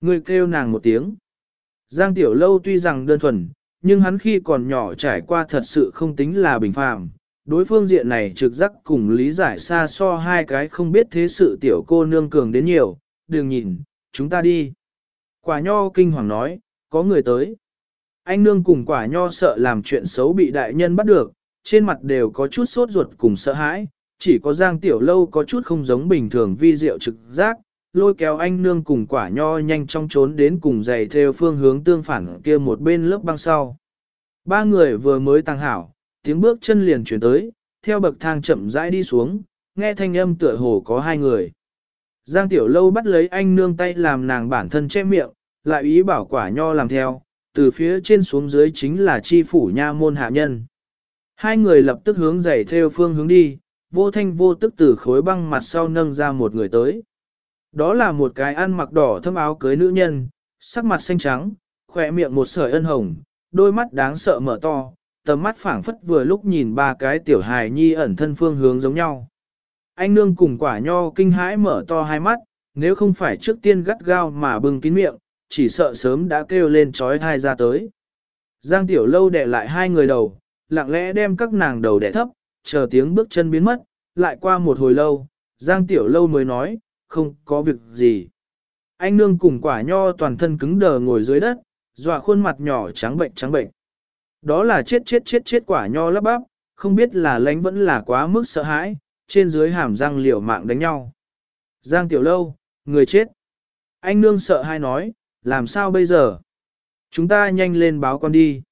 Người kêu nàng một tiếng. Giang Tiểu Lâu tuy rằng đơn thuần, nhưng hắn khi còn nhỏ trải qua thật sự không tính là bình phàm. Đối phương diện này trực giác cùng lý giải xa so hai cái không biết thế sự tiểu cô nương cường đến nhiều, đừng nhìn, chúng ta đi. Quả nho kinh hoàng nói, có người tới. Anh nương cùng quả nho sợ làm chuyện xấu bị đại nhân bắt được, trên mặt đều có chút sốt ruột cùng sợ hãi, chỉ có giang tiểu lâu có chút không giống bình thường vi diệu trực giác, lôi kéo anh nương cùng quả nho nhanh chóng trốn đến cùng giày theo phương hướng tương phản kia một bên lớp băng sau. Ba người vừa mới tăng hảo, tiếng bước chân liền chuyển tới, theo bậc thang chậm rãi đi xuống, nghe thanh âm tựa hồ có hai người. Giang Tiểu Lâu bắt lấy anh nương tay làm nàng bản thân che miệng, lại ý bảo quả nho làm theo, từ phía trên xuống dưới chính là chi phủ nha môn hạ nhân. Hai người lập tức hướng giày theo phương hướng đi, vô thanh vô tức từ khối băng mặt sau nâng ra một người tới. Đó là một cái ăn mặc đỏ thâm áo cưới nữ nhân, sắc mặt xanh trắng, khỏe miệng một sợi ân hồng, đôi mắt đáng sợ mở to, tầm mắt phảng phất vừa lúc nhìn ba cái tiểu hài nhi ẩn thân phương hướng giống nhau. Anh nương cùng quả nho kinh hãi mở to hai mắt, nếu không phải trước tiên gắt gao mà bưng kín miệng, chỉ sợ sớm đã kêu lên trói thai ra tới. Giang Tiểu Lâu đẻ lại hai người đầu, lặng lẽ đem các nàng đầu đẻ thấp, chờ tiếng bước chân biến mất, lại qua một hồi lâu, Giang Tiểu Lâu mới nói, không có việc gì. Anh nương cùng quả nho toàn thân cứng đờ ngồi dưới đất, dọa khuôn mặt nhỏ trắng bệnh trắng bệnh. Đó là chết chết chết chết quả nho lắp bắp, không biết là lánh vẫn là quá mức sợ hãi, trên dưới hàm răng liều mạng đánh nhau. Giang Tiểu Lâu, người chết. Anh nương sợ hai nói, làm sao bây giờ? Chúng ta nhanh lên báo con đi.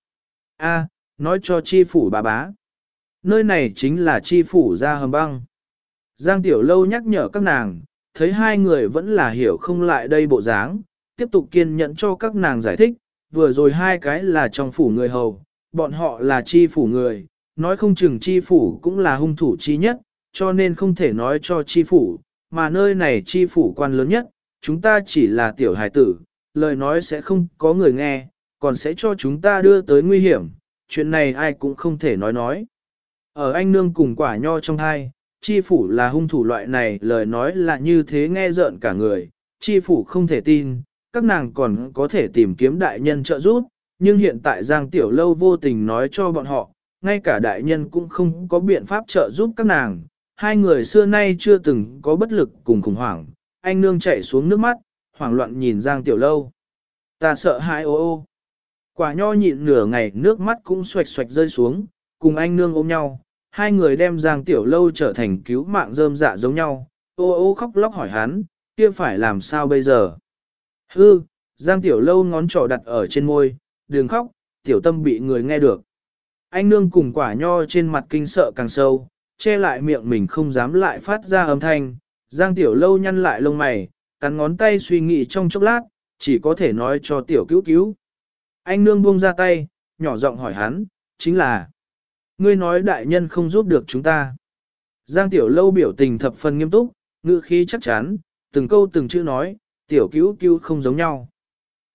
A, nói cho chi phủ bà bá. Nơi này chính là chi phủ ra hầm băng. Giang Tiểu Lâu nhắc nhở các nàng, thấy hai người vẫn là hiểu không lại đây bộ dáng, tiếp tục kiên nhẫn cho các nàng giải thích, vừa rồi hai cái là trong phủ người hầu, bọn họ là chi phủ người, nói không chừng chi phủ cũng là hung thủ chi nhất, cho nên không thể nói cho chi phủ, mà nơi này chi phủ quan lớn nhất, chúng ta chỉ là tiểu hài tử, lời nói sẽ không có người nghe, còn sẽ cho chúng ta đưa tới nguy hiểm, chuyện này ai cũng không thể nói nói. Ở anh nương cùng quả nho trong hai, chi phủ là hung thủ loại này lời nói là như thế nghe rợn cả người, chi phủ không thể tin, các nàng còn có thể tìm kiếm đại nhân trợ giúp, nhưng hiện tại Giang Tiểu Lâu vô tình nói cho bọn họ, ngay cả đại nhân cũng không có biện pháp trợ giúp các nàng, hai người xưa nay chưa từng có bất lực cùng khủng hoảng, anh nương chạy xuống nước mắt, hoảng loạn nhìn Giang Tiểu Lâu. Ta sợ hãi ô ô. Quả nho nhịn nửa ngày nước mắt cũng xoạch xoạch rơi xuống, cùng anh nương ôm nhau, hai người đem Giang Tiểu Lâu trở thành cứu mạng rơm dạ giống nhau, ô ô khóc lóc hỏi hắn, kia phải làm sao bây giờ? Hư, Giang Tiểu Lâu ngón trỏ đặt ở trên môi, đừng khóc, Tiểu Tâm bị người nghe được. Anh nương cùng quả nho trên mặt kinh sợ càng sâu, che lại miệng mình không dám lại phát ra âm thanh, Giang Tiểu Lâu nhăn lại lông mày, cắn ngón tay suy nghĩ trong chốc lát, chỉ có thể nói cho Tiểu cứu cứu. Anh nương buông ra tay, nhỏ giọng hỏi hắn, chính là, ngươi nói đại nhân không giúp được chúng ta. Giang Tiểu Lâu biểu tình thập phần nghiêm túc, ngữ khí chắc chắn, từng câu từng chữ nói, Tiểu cứu cứu không giống nhau.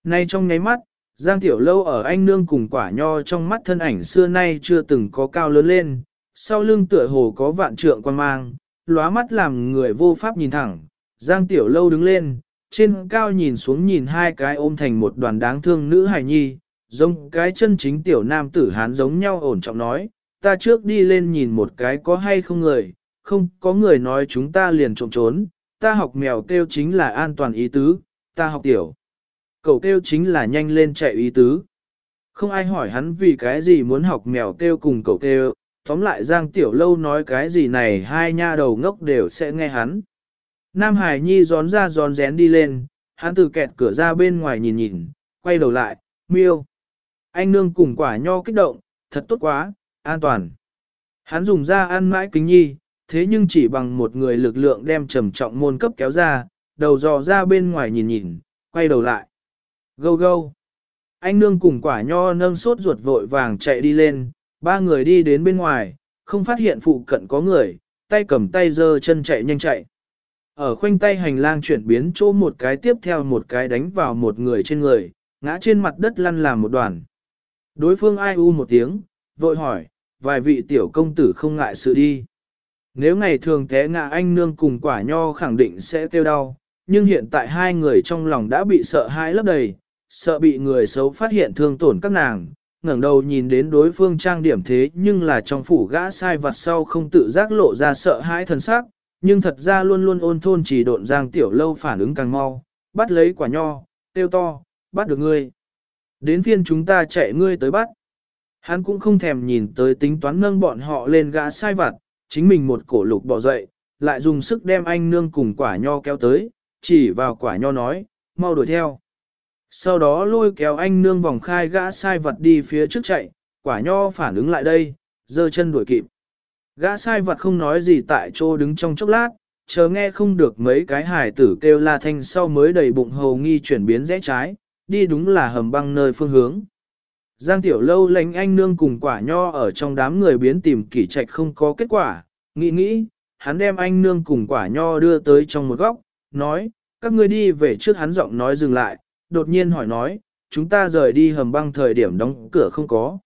Nay trong nháy mắt, Giang Tiểu Lâu ở anh nương cùng quả nho trong mắt thân ảnh xưa nay chưa từng có cao lớn lên, sau lưng tựa hồ có vạn trượng quan mang, lóa mắt làm người vô pháp nhìn thẳng. Giang Tiểu Lâu đứng lên, trên cao nhìn xuống nhìn hai cái ôm thành một đoàn đáng thương nữ hài nhi, giống cái chân chính tiểu nam tử hán giống nhau ổn trọng nói, ta trước đi lên nhìn một cái có hay không người, không có người nói chúng ta liền trộm trốn, ta học mèo kêu chính là an toàn ý tứ, ta học tiểu. Cậu kêu chính là nhanh lên chạy ý tứ. Không ai hỏi hắn vì cái gì muốn học mèo kêu cùng cậu kêu, tóm lại Giang Tiểu Lâu nói cái gì này hai nha đầu ngốc đều sẽ nghe hắn. Nam Hải Nhi gión ra gión rén đi lên, hắn từ kẹt cửa ra bên ngoài nhìn nhìn, quay đầu lại, miêu. Anh nương cùng quả nho kích động, thật tốt quá, an toàn. Hắn dùng ra ăn mãi kính nhi, thế nhưng chỉ bằng một người lực lượng đem trầm trọng môn cấp kéo ra, đầu dò ra bên ngoài nhìn nhìn, quay đầu lại. Gâu gâu. Anh nương cùng quả nho nâng sốt ruột vội vàng chạy đi lên, ba người đi đến bên ngoài, không phát hiện phụ cận có người, tay cầm tay giơ chân chạy nhanh chạy. Ở khoanh tay hành lang chuyển biến chỗ một cái tiếp theo một cái đánh vào một người trên người, ngã trên mặt đất lăn làm một đoàn. Đối phương ai u một tiếng, vội hỏi, vài vị tiểu công tử không ngại sự đi. Nếu ngày thường té ngã anh nương cùng quả nho khẳng định sẽ kêu đau, nhưng hiện tại hai người trong lòng đã bị sợ hãi lấp đầy, sợ bị người xấu phát hiện thương tổn các nàng, ngẩng đầu nhìn đến đối phương trang điểm thế nhưng là trong phủ gã sai vặt sau không tự giác lộ ra sợ hãi thần sắc, nhưng thật ra luôn luôn ôn thôn chỉ độn giang tiểu lâu phản ứng càng mau, bắt lấy quả nho, tiêu to, bắt được ngươi. Đến phiên chúng ta chạy ngươi tới bắt. Hắn cũng không thèm nhìn tới tính toán nâng bọn họ lên gã sai vặt, chính mình một cổ lục bỏ dậy, lại dùng sức đem anh nương cùng quả nho kéo tới, chỉ vào quả nho nói, mau đuổi theo. Sau đó lôi kéo anh nương vòng khai gã sai vật đi phía trước chạy, quả nho phản ứng lại đây, giơ chân đuổi kịp. Gã sai vật không nói gì tại chỗ đứng trong chốc lát, chờ nghe không được mấy cái hải tử kêu la thanh sau mới đầy bụng hầu nghi chuyển biến rẽ trái, đi đúng là hầm băng nơi phương hướng. Giang tiểu lâu lánh anh nương cùng quả nho ở trong đám người biến tìm kỷ trạch không có kết quả, nghĩ nghĩ, hắn đem anh nương cùng quả nho đưa tới trong một góc, nói, các ngươi đi về trước hắn giọng nói dừng lại, đột nhiên hỏi nói, chúng ta rời đi hầm băng thời điểm đóng cửa không có.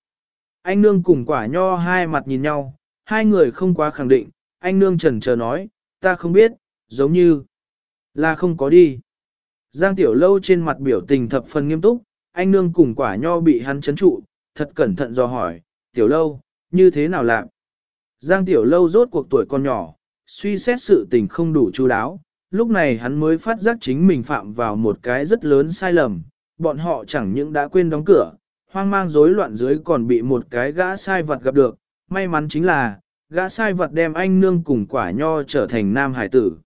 Anh nương cùng quả nho hai mặt nhìn nhau, hai người không quá khẳng định, anh nương trần chờ nói, ta không biết, giống như, Là không có đi. Giang Tiểu Lâu trên mặt biểu tình thập phần nghiêm túc, anh nương cùng quả nho bị hắn chấn trụ, thật cẩn thận do hỏi, Tiểu Lâu, như thế nào làm? Giang Tiểu Lâu rốt cuộc tuổi con nhỏ, suy xét sự tình không đủ chu đáo, lúc này hắn mới phát giác chính mình phạm vào một cái rất lớn sai lầm, bọn họ chẳng những đã quên đóng cửa, hoang mang rối loạn dưới còn bị một cái gã sai vật gặp được, may mắn chính là, gã sai vật đem anh nương cùng quả nho trở thành nam hải tử.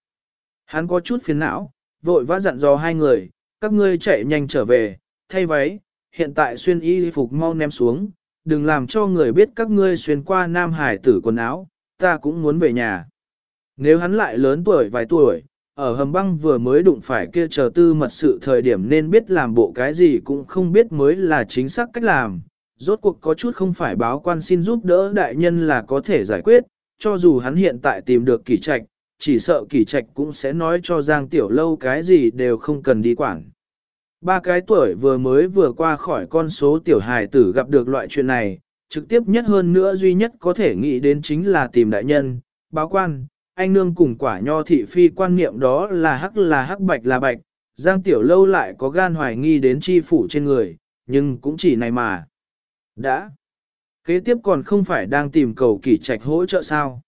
Hắn có chút phiền não, vội vã dặn dò hai người, các ngươi chạy nhanh trở về, thay váy, hiện tại xuyên y phục mau ném xuống, đừng làm cho người biết các ngươi xuyên qua nam hải tử quần áo, ta cũng muốn về nhà. Nếu hắn lại lớn tuổi vài tuổi, ở hầm băng vừa mới đụng phải kia chờ tư mật sự thời điểm nên biết làm bộ cái gì cũng không biết mới là chính xác cách làm. Rốt cuộc có chút không phải báo quan xin giúp đỡ đại nhân là có thể giải quyết, cho dù hắn hiện tại tìm được kỳ trạch, chỉ sợ kỳ trạch cũng sẽ nói cho Giang Tiểu Lâu cái gì đều không cần đi quản. Ba cái tuổi vừa mới vừa qua khỏi con số tiểu hài tử gặp được loại chuyện này, trực tiếp nhất hơn nữa duy nhất có thể nghĩ đến chính là tìm đại nhân, báo quan, anh nương cùng quả nho thị phi quan niệm đó là hắc là hắc bạch là bạch, Giang Tiểu Lâu lại có gan hoài nghi đến chi phủ trên người, nhưng cũng chỉ này mà. Đã. Kế tiếp còn không phải đang tìm cầu kỳ trạch hỗ trợ sao.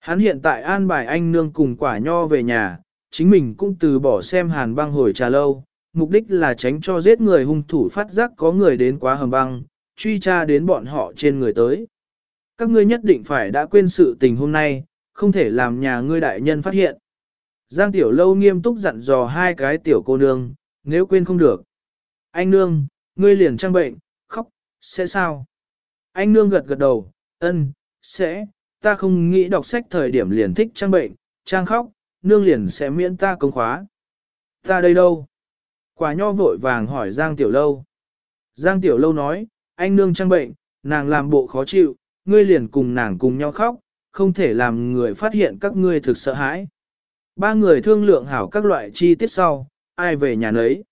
Hắn hiện tại an bài anh nương cùng quả nho về nhà, chính mình cũng từ bỏ xem hàn băng hồi trà lâu, mục đích là tránh cho giết người hung thủ phát giác có người đến quá hầm băng, truy tra đến bọn họ trên người tới. Các ngươi nhất định phải đã quên sự tình hôm nay, không thể làm nhà ngươi đại nhân phát hiện. Giang Tiểu Lâu nghiêm túc dặn dò hai cái tiểu cô nương, nếu quên không được. Anh nương, ngươi liền trang bệnh, khóc, sẽ sao? Anh nương gật gật đầu, ân, sẽ, ta không nghĩ đọc sách thời điểm liền thích trang bệnh, trang khóc, nương liền sẽ miễn ta công khóa. Ta đây đâu? Quả nho vội vàng hỏi Giang Tiểu Lâu. Giang Tiểu Lâu nói, anh nương trang bệnh, nàng làm bộ khó chịu, ngươi liền cùng nàng cùng nhau khóc, không thể làm người phát hiện các ngươi thực sợ hãi. Ba người thương lượng hảo các loại chi tiết sau, ai về nhà nấy.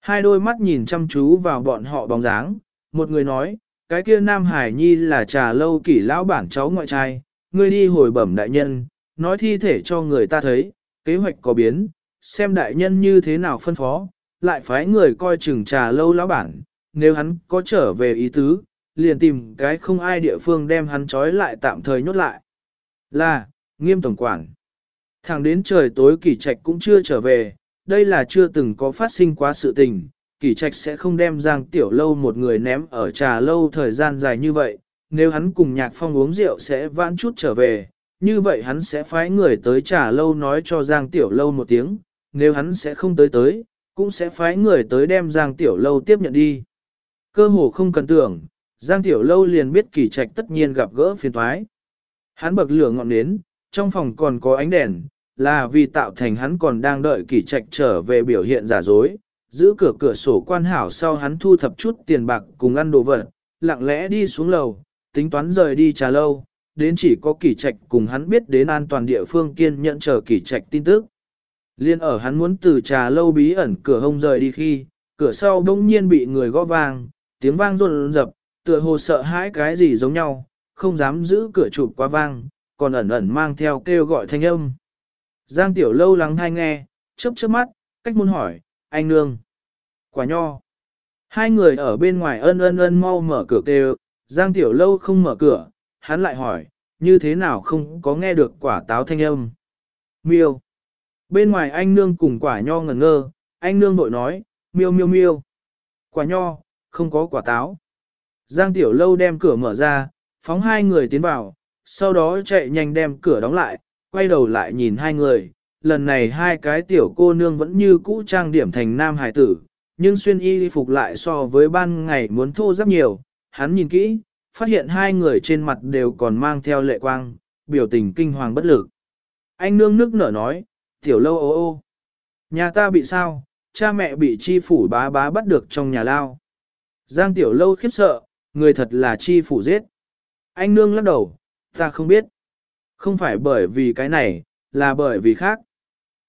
Hai đôi mắt nhìn chăm chú vào bọn họ bóng dáng, một người nói, cái kia Nam Hải Nhi là trà lâu kỷ lão bản cháu ngoại trai, ngươi đi hồi bẩm đại nhân, nói thi thể cho người ta thấy, kế hoạch có biến, xem đại nhân như thế nào phân phó, lại phái người coi chừng trà lâu lão bản, nếu hắn có trở về ý tứ, liền tìm cái không ai địa phương đem hắn trói lại tạm thời nhốt lại. Là, nghiêm tổng quản. Thẳng đến trời tối kỷ trạch cũng chưa trở về, đây là chưa từng có phát sinh quá sự tình, kỷ trạch sẽ không đem giang tiểu lâu một người ném ở trà lâu thời gian dài như vậy, nếu hắn cùng nhạc phong uống rượu sẽ vãn chút trở về, như vậy hắn sẽ phái người tới trà lâu nói cho giang tiểu lâu một tiếng, nếu hắn sẽ không tới tới, cũng sẽ phái người tới đem giang tiểu lâu tiếp nhận đi. Cơ hồ không cần tưởng, giang tiểu lâu liền biết kỷ trạch tất nhiên gặp gỡ phiền thoái. Hắn bậc lửa ngọn nến, trong phòng còn có ánh đèn, là vì tạo thành hắn còn đang đợi kỷ trạch trở về biểu hiện giả dối. Giữ cửa cửa sổ quan hảo sau hắn thu thập chút tiền bạc cùng ăn đồ vật, lặng lẽ đi xuống lầu, tính toán rời đi trà lâu, đến chỉ có kỷ trạch cùng hắn biết đến an toàn địa phương kiên nhận chờ kỷ trạch tin tức. Liên ở hắn muốn từ trà lâu bí ẩn cửa hông rời đi khi, cửa sau bỗng nhiên bị người gõ vang, tiếng vang rộn rập, tựa hồ sợ hãi cái gì giống nhau, không dám giữ cửa chụp quá vang, còn ẩn ẩn mang theo kêu gọi thanh âm. Giang Tiểu Lâu lắng hay nghe, chớp chớp mắt, cách muốn hỏi, anh nương. Quả nho. Hai người ở bên ngoài ân ân ân mau mở cửa kêu, Giang Tiểu Lâu không mở cửa, hắn lại hỏi, như thế nào không có nghe được quả táo thanh âm. Miêu. Bên ngoài anh nương cùng quả nho ngẩn ngơ, anh nương bội nói, miêu miêu miêu. Quả nho, không có quả táo. Giang Tiểu Lâu đem cửa mở ra, phóng hai người tiến vào, sau đó chạy nhanh đem cửa đóng lại, quay đầu lại nhìn hai người, lần này hai cái tiểu cô nương vẫn như cũ trang điểm thành nam hải tử, nhưng xuyên y phục lại so với ban ngày muốn thô rất nhiều, hắn nhìn kỹ, phát hiện hai người trên mặt đều còn mang theo lệ quang, biểu tình kinh hoàng bất lực. Anh nương nước nở nói, tiểu lâu ô ô, nhà ta bị sao, cha mẹ bị chi phủ bá bá bắt được trong nhà lao. Giang tiểu lâu khiếp sợ, người thật là chi phủ giết. Anh nương lắc đầu, ta không biết. Không phải bởi vì cái này, là bởi vì khác.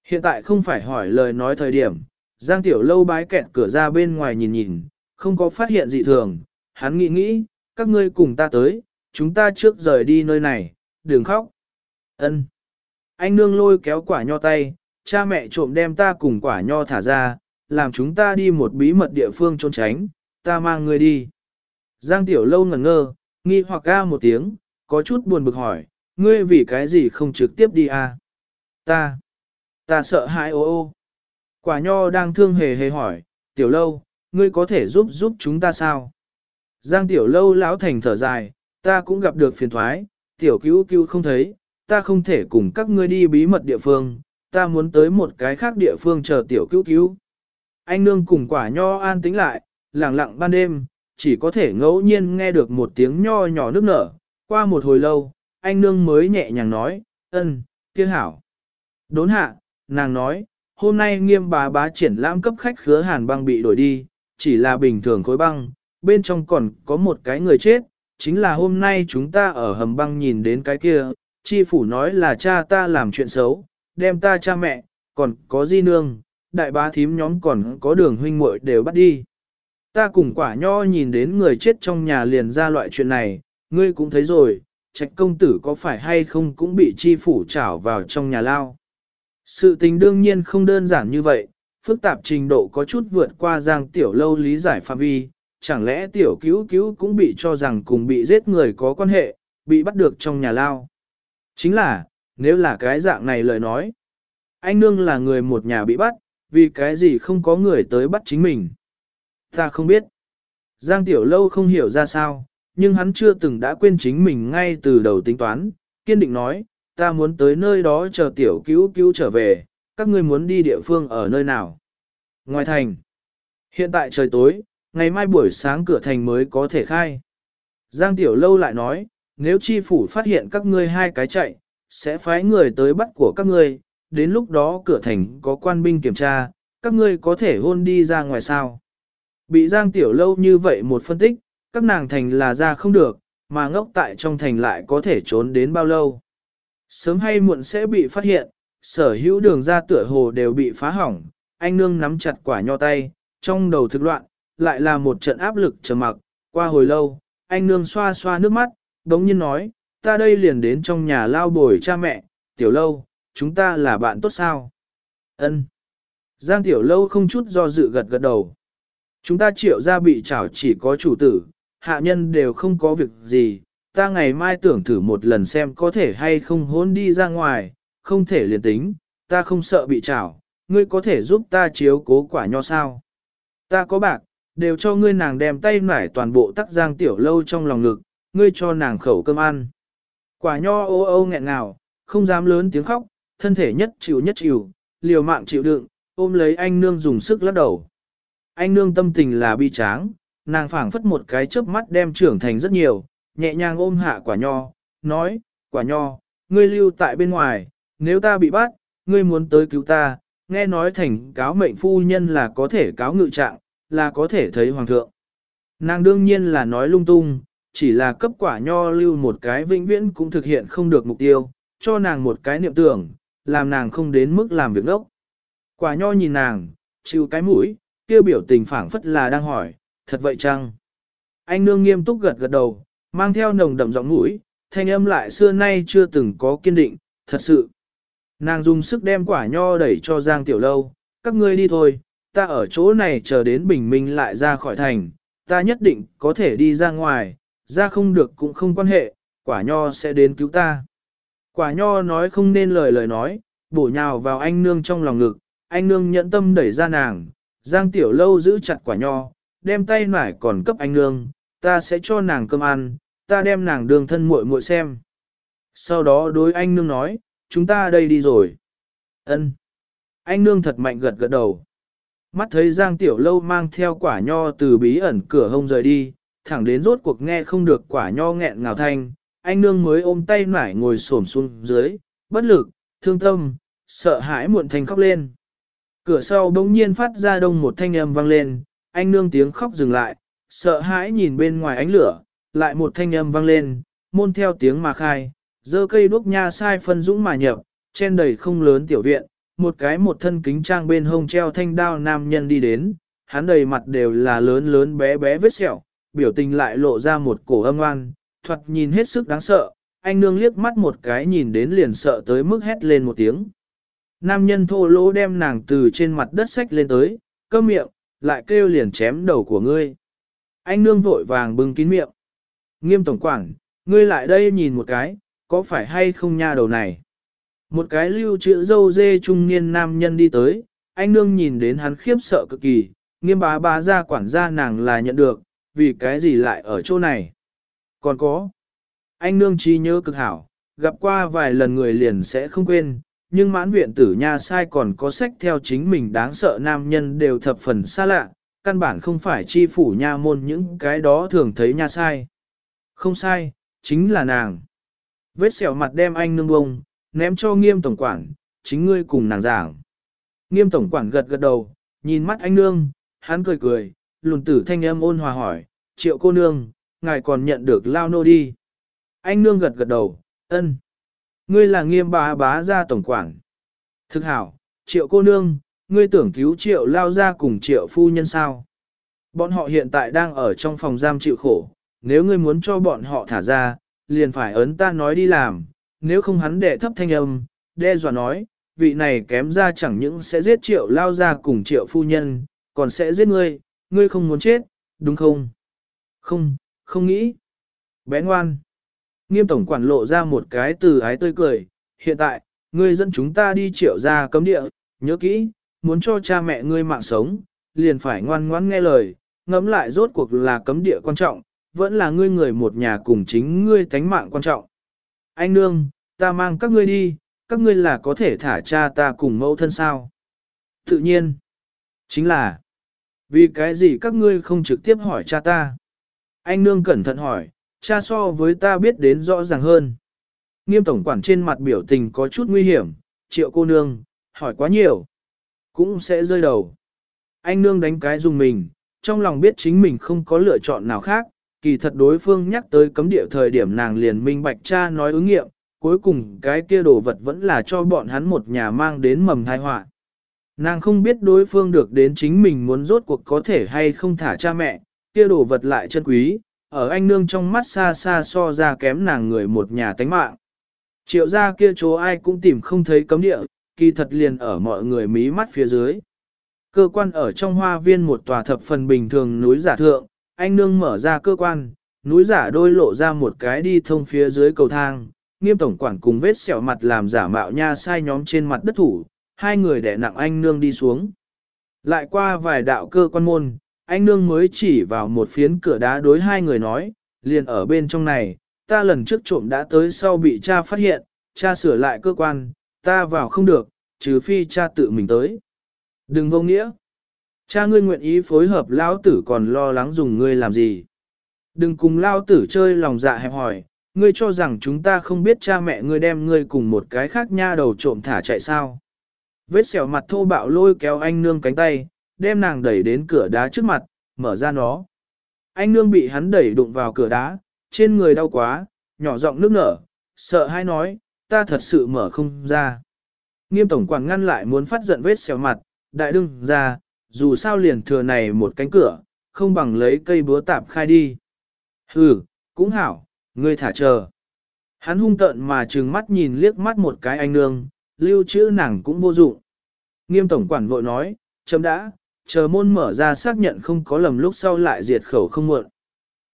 Hiện tại không phải hỏi lời nói thời điểm, Giang Tiểu Lâu bái kẹt cửa ra bên ngoài nhìn nhìn, không có phát hiện gì thường, hắn nghĩ nghĩ, các ngươi cùng ta tới, chúng ta trước rời đi nơi này, đừng khóc. Ân. Anh nương lôi kéo quả nho tay, cha mẹ trộm đem ta cùng quả nho thả ra, làm chúng ta đi một bí mật địa phương trốn tránh, ta mang người đi. Giang Tiểu Lâu ngẩn ngơ, nghi hoặc ca một tiếng, có chút buồn bực hỏi, ngươi vì cái gì không trực tiếp đi à? Ta, ta sợ hãi ô ô. Quả nho đang thương hề hề hỏi, Tiểu Lâu, ngươi có thể giúp giúp chúng ta sao? Giang Tiểu Lâu lão thành thở dài, ta cũng gặp được phiền thoái, Tiểu cứu cứu không thấy, ta không thể cùng các ngươi đi bí mật địa phương, ta muốn tới một cái khác địa phương chờ Tiểu cứu cứu. Anh nương cùng quả nho an tính lại, lặng lặng ban đêm, chỉ có thể ngẫu nhiên nghe được một tiếng nho nhỏ nước nở. Qua một hồi lâu, anh nương mới nhẹ nhàng nói, ân, kia hảo. Đốn hạ, nàng nói, hôm nay nghiêm bà bá triển lãm cấp khách khứa hàn băng bị đổi đi, chỉ là bình thường khối băng, bên trong còn có một cái người chết, chính là hôm nay chúng ta ở hầm băng nhìn đến cái kia, chi phủ nói là cha ta làm chuyện xấu, đem ta cha mẹ, còn có di nương, đại bá thím nhóm còn có đường huynh muội đều bắt đi. Ta cùng quả nho nhìn đến người chết trong nhà liền ra loại chuyện này, ngươi cũng thấy rồi, trạch công tử có phải hay không cũng bị chi phủ trảo vào trong nhà lao. Sự tình đương nhiên không đơn giản như vậy, phức tạp trình độ có chút vượt qua giang tiểu lâu lý giải phạm vi, chẳng lẽ tiểu cứu cứu cũng bị cho rằng cùng bị giết người có quan hệ, bị bắt được trong nhà lao. Chính là, nếu là cái dạng này lời nói, anh nương là người một nhà bị bắt, vì cái gì không có người tới bắt chính mình. Ta không biết. Giang Tiểu Lâu không hiểu ra sao, nhưng hắn chưa từng đã quên chính mình ngay từ đầu tính toán, kiên định nói, ta muốn tới nơi đó chờ Tiểu cứu cứu trở về, các ngươi muốn đi địa phương ở nơi nào. Ngoài thành, hiện tại trời tối, ngày mai buổi sáng cửa thành mới có thể khai. Giang Tiểu Lâu lại nói, nếu chi phủ phát hiện các ngươi hai cái chạy, sẽ phái người tới bắt của các ngươi, đến lúc đó cửa thành có quan binh kiểm tra, các ngươi có thể hôn đi ra ngoài sao. Bị Giang Tiểu Lâu như vậy một phân tích, các nàng thành là ra không được, mà ngốc tại trong thành lại có thể trốn đến bao lâu. Sớm hay muộn sẽ bị phát hiện, sở hữu đường ra tựa hồ đều bị phá hỏng, anh nương nắm chặt quả nho tay, trong đầu thực loạn, lại là một trận áp lực trầm mặc, qua hồi lâu, anh nương xoa xoa nước mắt, đống nhiên nói, ta đây liền đến trong nhà lao bồi cha mẹ, tiểu lâu, chúng ta là bạn tốt sao? Ân. Giang tiểu lâu không chút do dự gật gật đầu. Chúng ta triệu ra bị trảo chỉ có chủ tử, hạ nhân đều không có việc gì, ta ngày mai tưởng thử một lần xem có thể hay không hôn đi ra ngoài, không thể liền tính, ta không sợ bị trảo, ngươi có thể giúp ta chiếu cố quả nho sao. Ta có bạc, đều cho ngươi nàng đem tay nải toàn bộ tắc giang tiểu lâu trong lòng ngực, ngươi cho nàng khẩu cơm ăn. Quả nho ô ô nghẹn ngào, không dám lớn tiếng khóc, thân thể nhất chịu nhất chịu, liều mạng chịu đựng, ôm lấy anh nương dùng sức lắc đầu. Anh nương tâm tình là bi tráng, nàng phảng phất một cái chớp mắt đem trưởng thành rất nhiều, nhẹ nhàng ôm hạ quả nho, nói, quả nho, ngươi lưu tại bên ngoài, nếu ta bị bắt, ngươi muốn tới cứu ta, nghe nói thành cáo mệnh phu nhân là có thể cáo ngự trạng, là có thể thấy hoàng thượng. Nàng đương nhiên là nói lung tung, chỉ là cấp quả nho lưu một cái vĩnh viễn cũng thực hiện không được mục tiêu, cho nàng một cái niệm tưởng, làm nàng không đến mức làm việc đốc. Quả nho nhìn nàng, chịu cái mũi, kêu biểu tình phảng phất là đang hỏi, thật vậy chăng? Anh nương nghiêm túc gật gật đầu, mang theo nồng đậm giọng mũi, thanh âm lại xưa nay chưa từng có kiên định, thật sự. Nàng dùng sức đem quả nho đẩy cho Giang Tiểu Lâu, các ngươi đi thôi, ta ở chỗ này chờ đến bình minh lại ra khỏi thành, ta nhất định có thể đi ra ngoài, ra không được cũng không quan hệ, quả nho sẽ đến cứu ta. Quả nho nói không nên lời lời nói, bổ nhào vào anh nương trong lòng ngực, anh nương nhẫn tâm đẩy ra nàng, Giang Tiểu Lâu giữ chặt quả nho, đem tay nải còn cấp anh nương, ta sẽ cho nàng cơm ăn, ta đem nàng đường thân muội muội xem. Sau đó đối anh nương nói, chúng ta đây đi rồi. Ân. Anh nương thật mạnh gật gật đầu. Mắt thấy Giang Tiểu Lâu mang theo quả nho từ bí ẩn cửa hông rời đi, thẳng đến rốt cuộc nghe không được quả nho nghẹn ngào thanh, anh nương mới ôm tay nải ngồi xổm xuống dưới, bất lực, thương tâm, sợ hãi muộn thành khóc lên. Cửa sau bỗng nhiên phát ra đông một thanh âm vang lên, anh nương tiếng khóc dừng lại, sợ hãi nhìn bên ngoài ánh lửa, lại một thanh âm vang lên, môn theo tiếng mà khai, dơ cây đuốc nha sai phân dũng mà nhập, trên đầy không lớn tiểu viện, một cái một thân kính trang bên hông treo thanh đao nam nhân đi đến, hắn đầy mặt đều là lớn lớn bé bé vết sẹo, biểu tình lại lộ ra một cổ âm oan, thoạt nhìn hết sức đáng sợ, anh nương liếc mắt một cái nhìn đến liền sợ tới mức hét lên một tiếng. nam nhân thô lỗ đem nàng từ trên mặt đất sách lên tới, cơm miệng, lại kêu liền chém đầu của ngươi. Anh nương vội vàng bưng kín miệng. Nghiêm tổng quản, ngươi lại đây nhìn một cái, có phải hay không nha đầu này? Một cái lưu trữ dâu dê trung niên nam nhân đi tới, anh nương nhìn đến hắn khiếp sợ cực kỳ, nghiêm bá bá ra quản gia nàng là nhận được, vì cái gì lại ở chỗ này? Còn có, anh nương trí nhớ cực hảo, gặp qua vài lần người liền sẽ không quên, nhưng mãn viện tử nha sai còn có sách theo chính mình đáng sợ nam nhân đều thập phần xa lạ, căn bản không phải chi phủ nha môn những cái đó thường thấy nha sai. Không sai, chính là nàng. Vết sẹo mặt đem anh nương bông, ném cho nghiêm tổng quản, chính ngươi cùng nàng giảng. Nghiêm tổng quản gật gật đầu, nhìn mắt anh nương, hắn cười cười, lùn tử thanh âm ôn hòa hỏi, triệu cô nương, ngài còn nhận được lao nô đi. Anh nương gật gật đầu, ân. Ngươi là nghiêm bá bá gia tổng quản. Thực hảo, triệu cô nương, ngươi tưởng cứu triệu lao ra cùng triệu phu nhân sao. Bọn họ hiện tại đang ở trong phòng giam chịu khổ, nếu ngươi muốn cho bọn họ thả ra, liền phải ấn ta nói đi làm, nếu không hắn đệ thấp thanh âm, đe dọa nói, vị này kém ra chẳng những sẽ giết triệu lao ra cùng triệu phu nhân, còn sẽ giết ngươi, ngươi không muốn chết, đúng không? Không, không nghĩ. Bé ngoan. Nghiêm tổng quản lộ ra một cái từ ái tươi cười, hiện tại, ngươi dẫn chúng ta đi triệu ra cấm địa, nhớ kỹ, muốn cho cha mẹ ngươi mạng sống, liền phải ngoan ngoãn nghe lời, ngẫm lại rốt cuộc là cấm địa quan trọng, vẫn là ngươi người một nhà cùng chính ngươi tánh mạng quan trọng. Anh nương, ta mang các ngươi đi, các ngươi là có thể thả cha ta cùng mẫu thân sao? Tự nhiên, chính là, vì cái gì các ngươi không trực tiếp hỏi cha ta? Anh nương cẩn thận hỏi, cha so với ta biết đến rõ ràng hơn. Nghiêm tổng quản trên mặt biểu tình có chút nguy hiểm, triệu cô nương, hỏi quá nhiều, cũng sẽ rơi đầu. Anh nương đánh cái dùng mình, trong lòng biết chính mình không có lựa chọn nào khác, kỳ thật đối phương nhắc tới cấm địa thời điểm nàng liền minh bạch cha nói ứng nghiệm, cuối cùng cái kia đồ vật vẫn là cho bọn hắn một nhà mang đến mầm thai họa. Nàng không biết đối phương được đến chính mình muốn rốt cuộc có thể hay không thả cha mẹ, kia đồ vật lại chân quý, ở anh nương trong mắt xa xa so ra kém nàng người một nhà tánh mạng. Triệu gia kia chỗ ai cũng tìm không thấy cấm địa, kỳ thật liền ở mọi người mí mắt phía dưới. Cơ quan ở trong hoa viên một tòa thập phần bình thường núi giả thượng, anh nương mở ra cơ quan, núi giả đôi lộ ra một cái đi thông phía dưới cầu thang, nghiêm tổng quản cùng vết sẹo mặt làm giả mạo nha sai nhóm trên mặt đất thủ, hai người đè nặng anh nương đi xuống. Lại qua vài đạo cơ quan môn, anh nương mới chỉ vào một phiến cửa đá đối hai người nói, liền ở bên trong này, ta lần trước trộm đã tới sau bị cha phát hiện, cha sửa lại cơ quan, ta vào không được, trừ phi cha tự mình tới. Đừng vô nghĩa. Cha ngươi nguyện ý phối hợp lão tử còn lo lắng dùng ngươi làm gì. Đừng cùng lao tử chơi lòng dạ hẹp hỏi, ngươi cho rằng chúng ta không biết cha mẹ ngươi đem ngươi cùng một cái khác nha đầu trộm thả chạy sao. Vết sẹo mặt thô bạo lôi kéo anh nương cánh tay, đem nàng đẩy đến cửa đá trước mặt, mở ra nó. Anh nương bị hắn đẩy đụng vào cửa đá, trên người đau quá, nhỏ giọng nước nở, sợ hai nói, ta thật sự mở không ra. Nghiêm tổng quản ngăn lại muốn phát giận vết xẻo mặt, đại đương ra, dù sao liền thừa này một cánh cửa, không bằng lấy cây búa tạp khai đi. Hừ, cũng hảo, ngươi thả chờ. Hắn hung tợn mà trừng mắt nhìn liếc mắt một cái anh nương, lưu trữ nàng cũng vô dụng. Nghiêm tổng quản vội nói, chấm đã, chờ môn mở ra xác nhận không có lầm lúc sau lại diệt khẩu không muộn.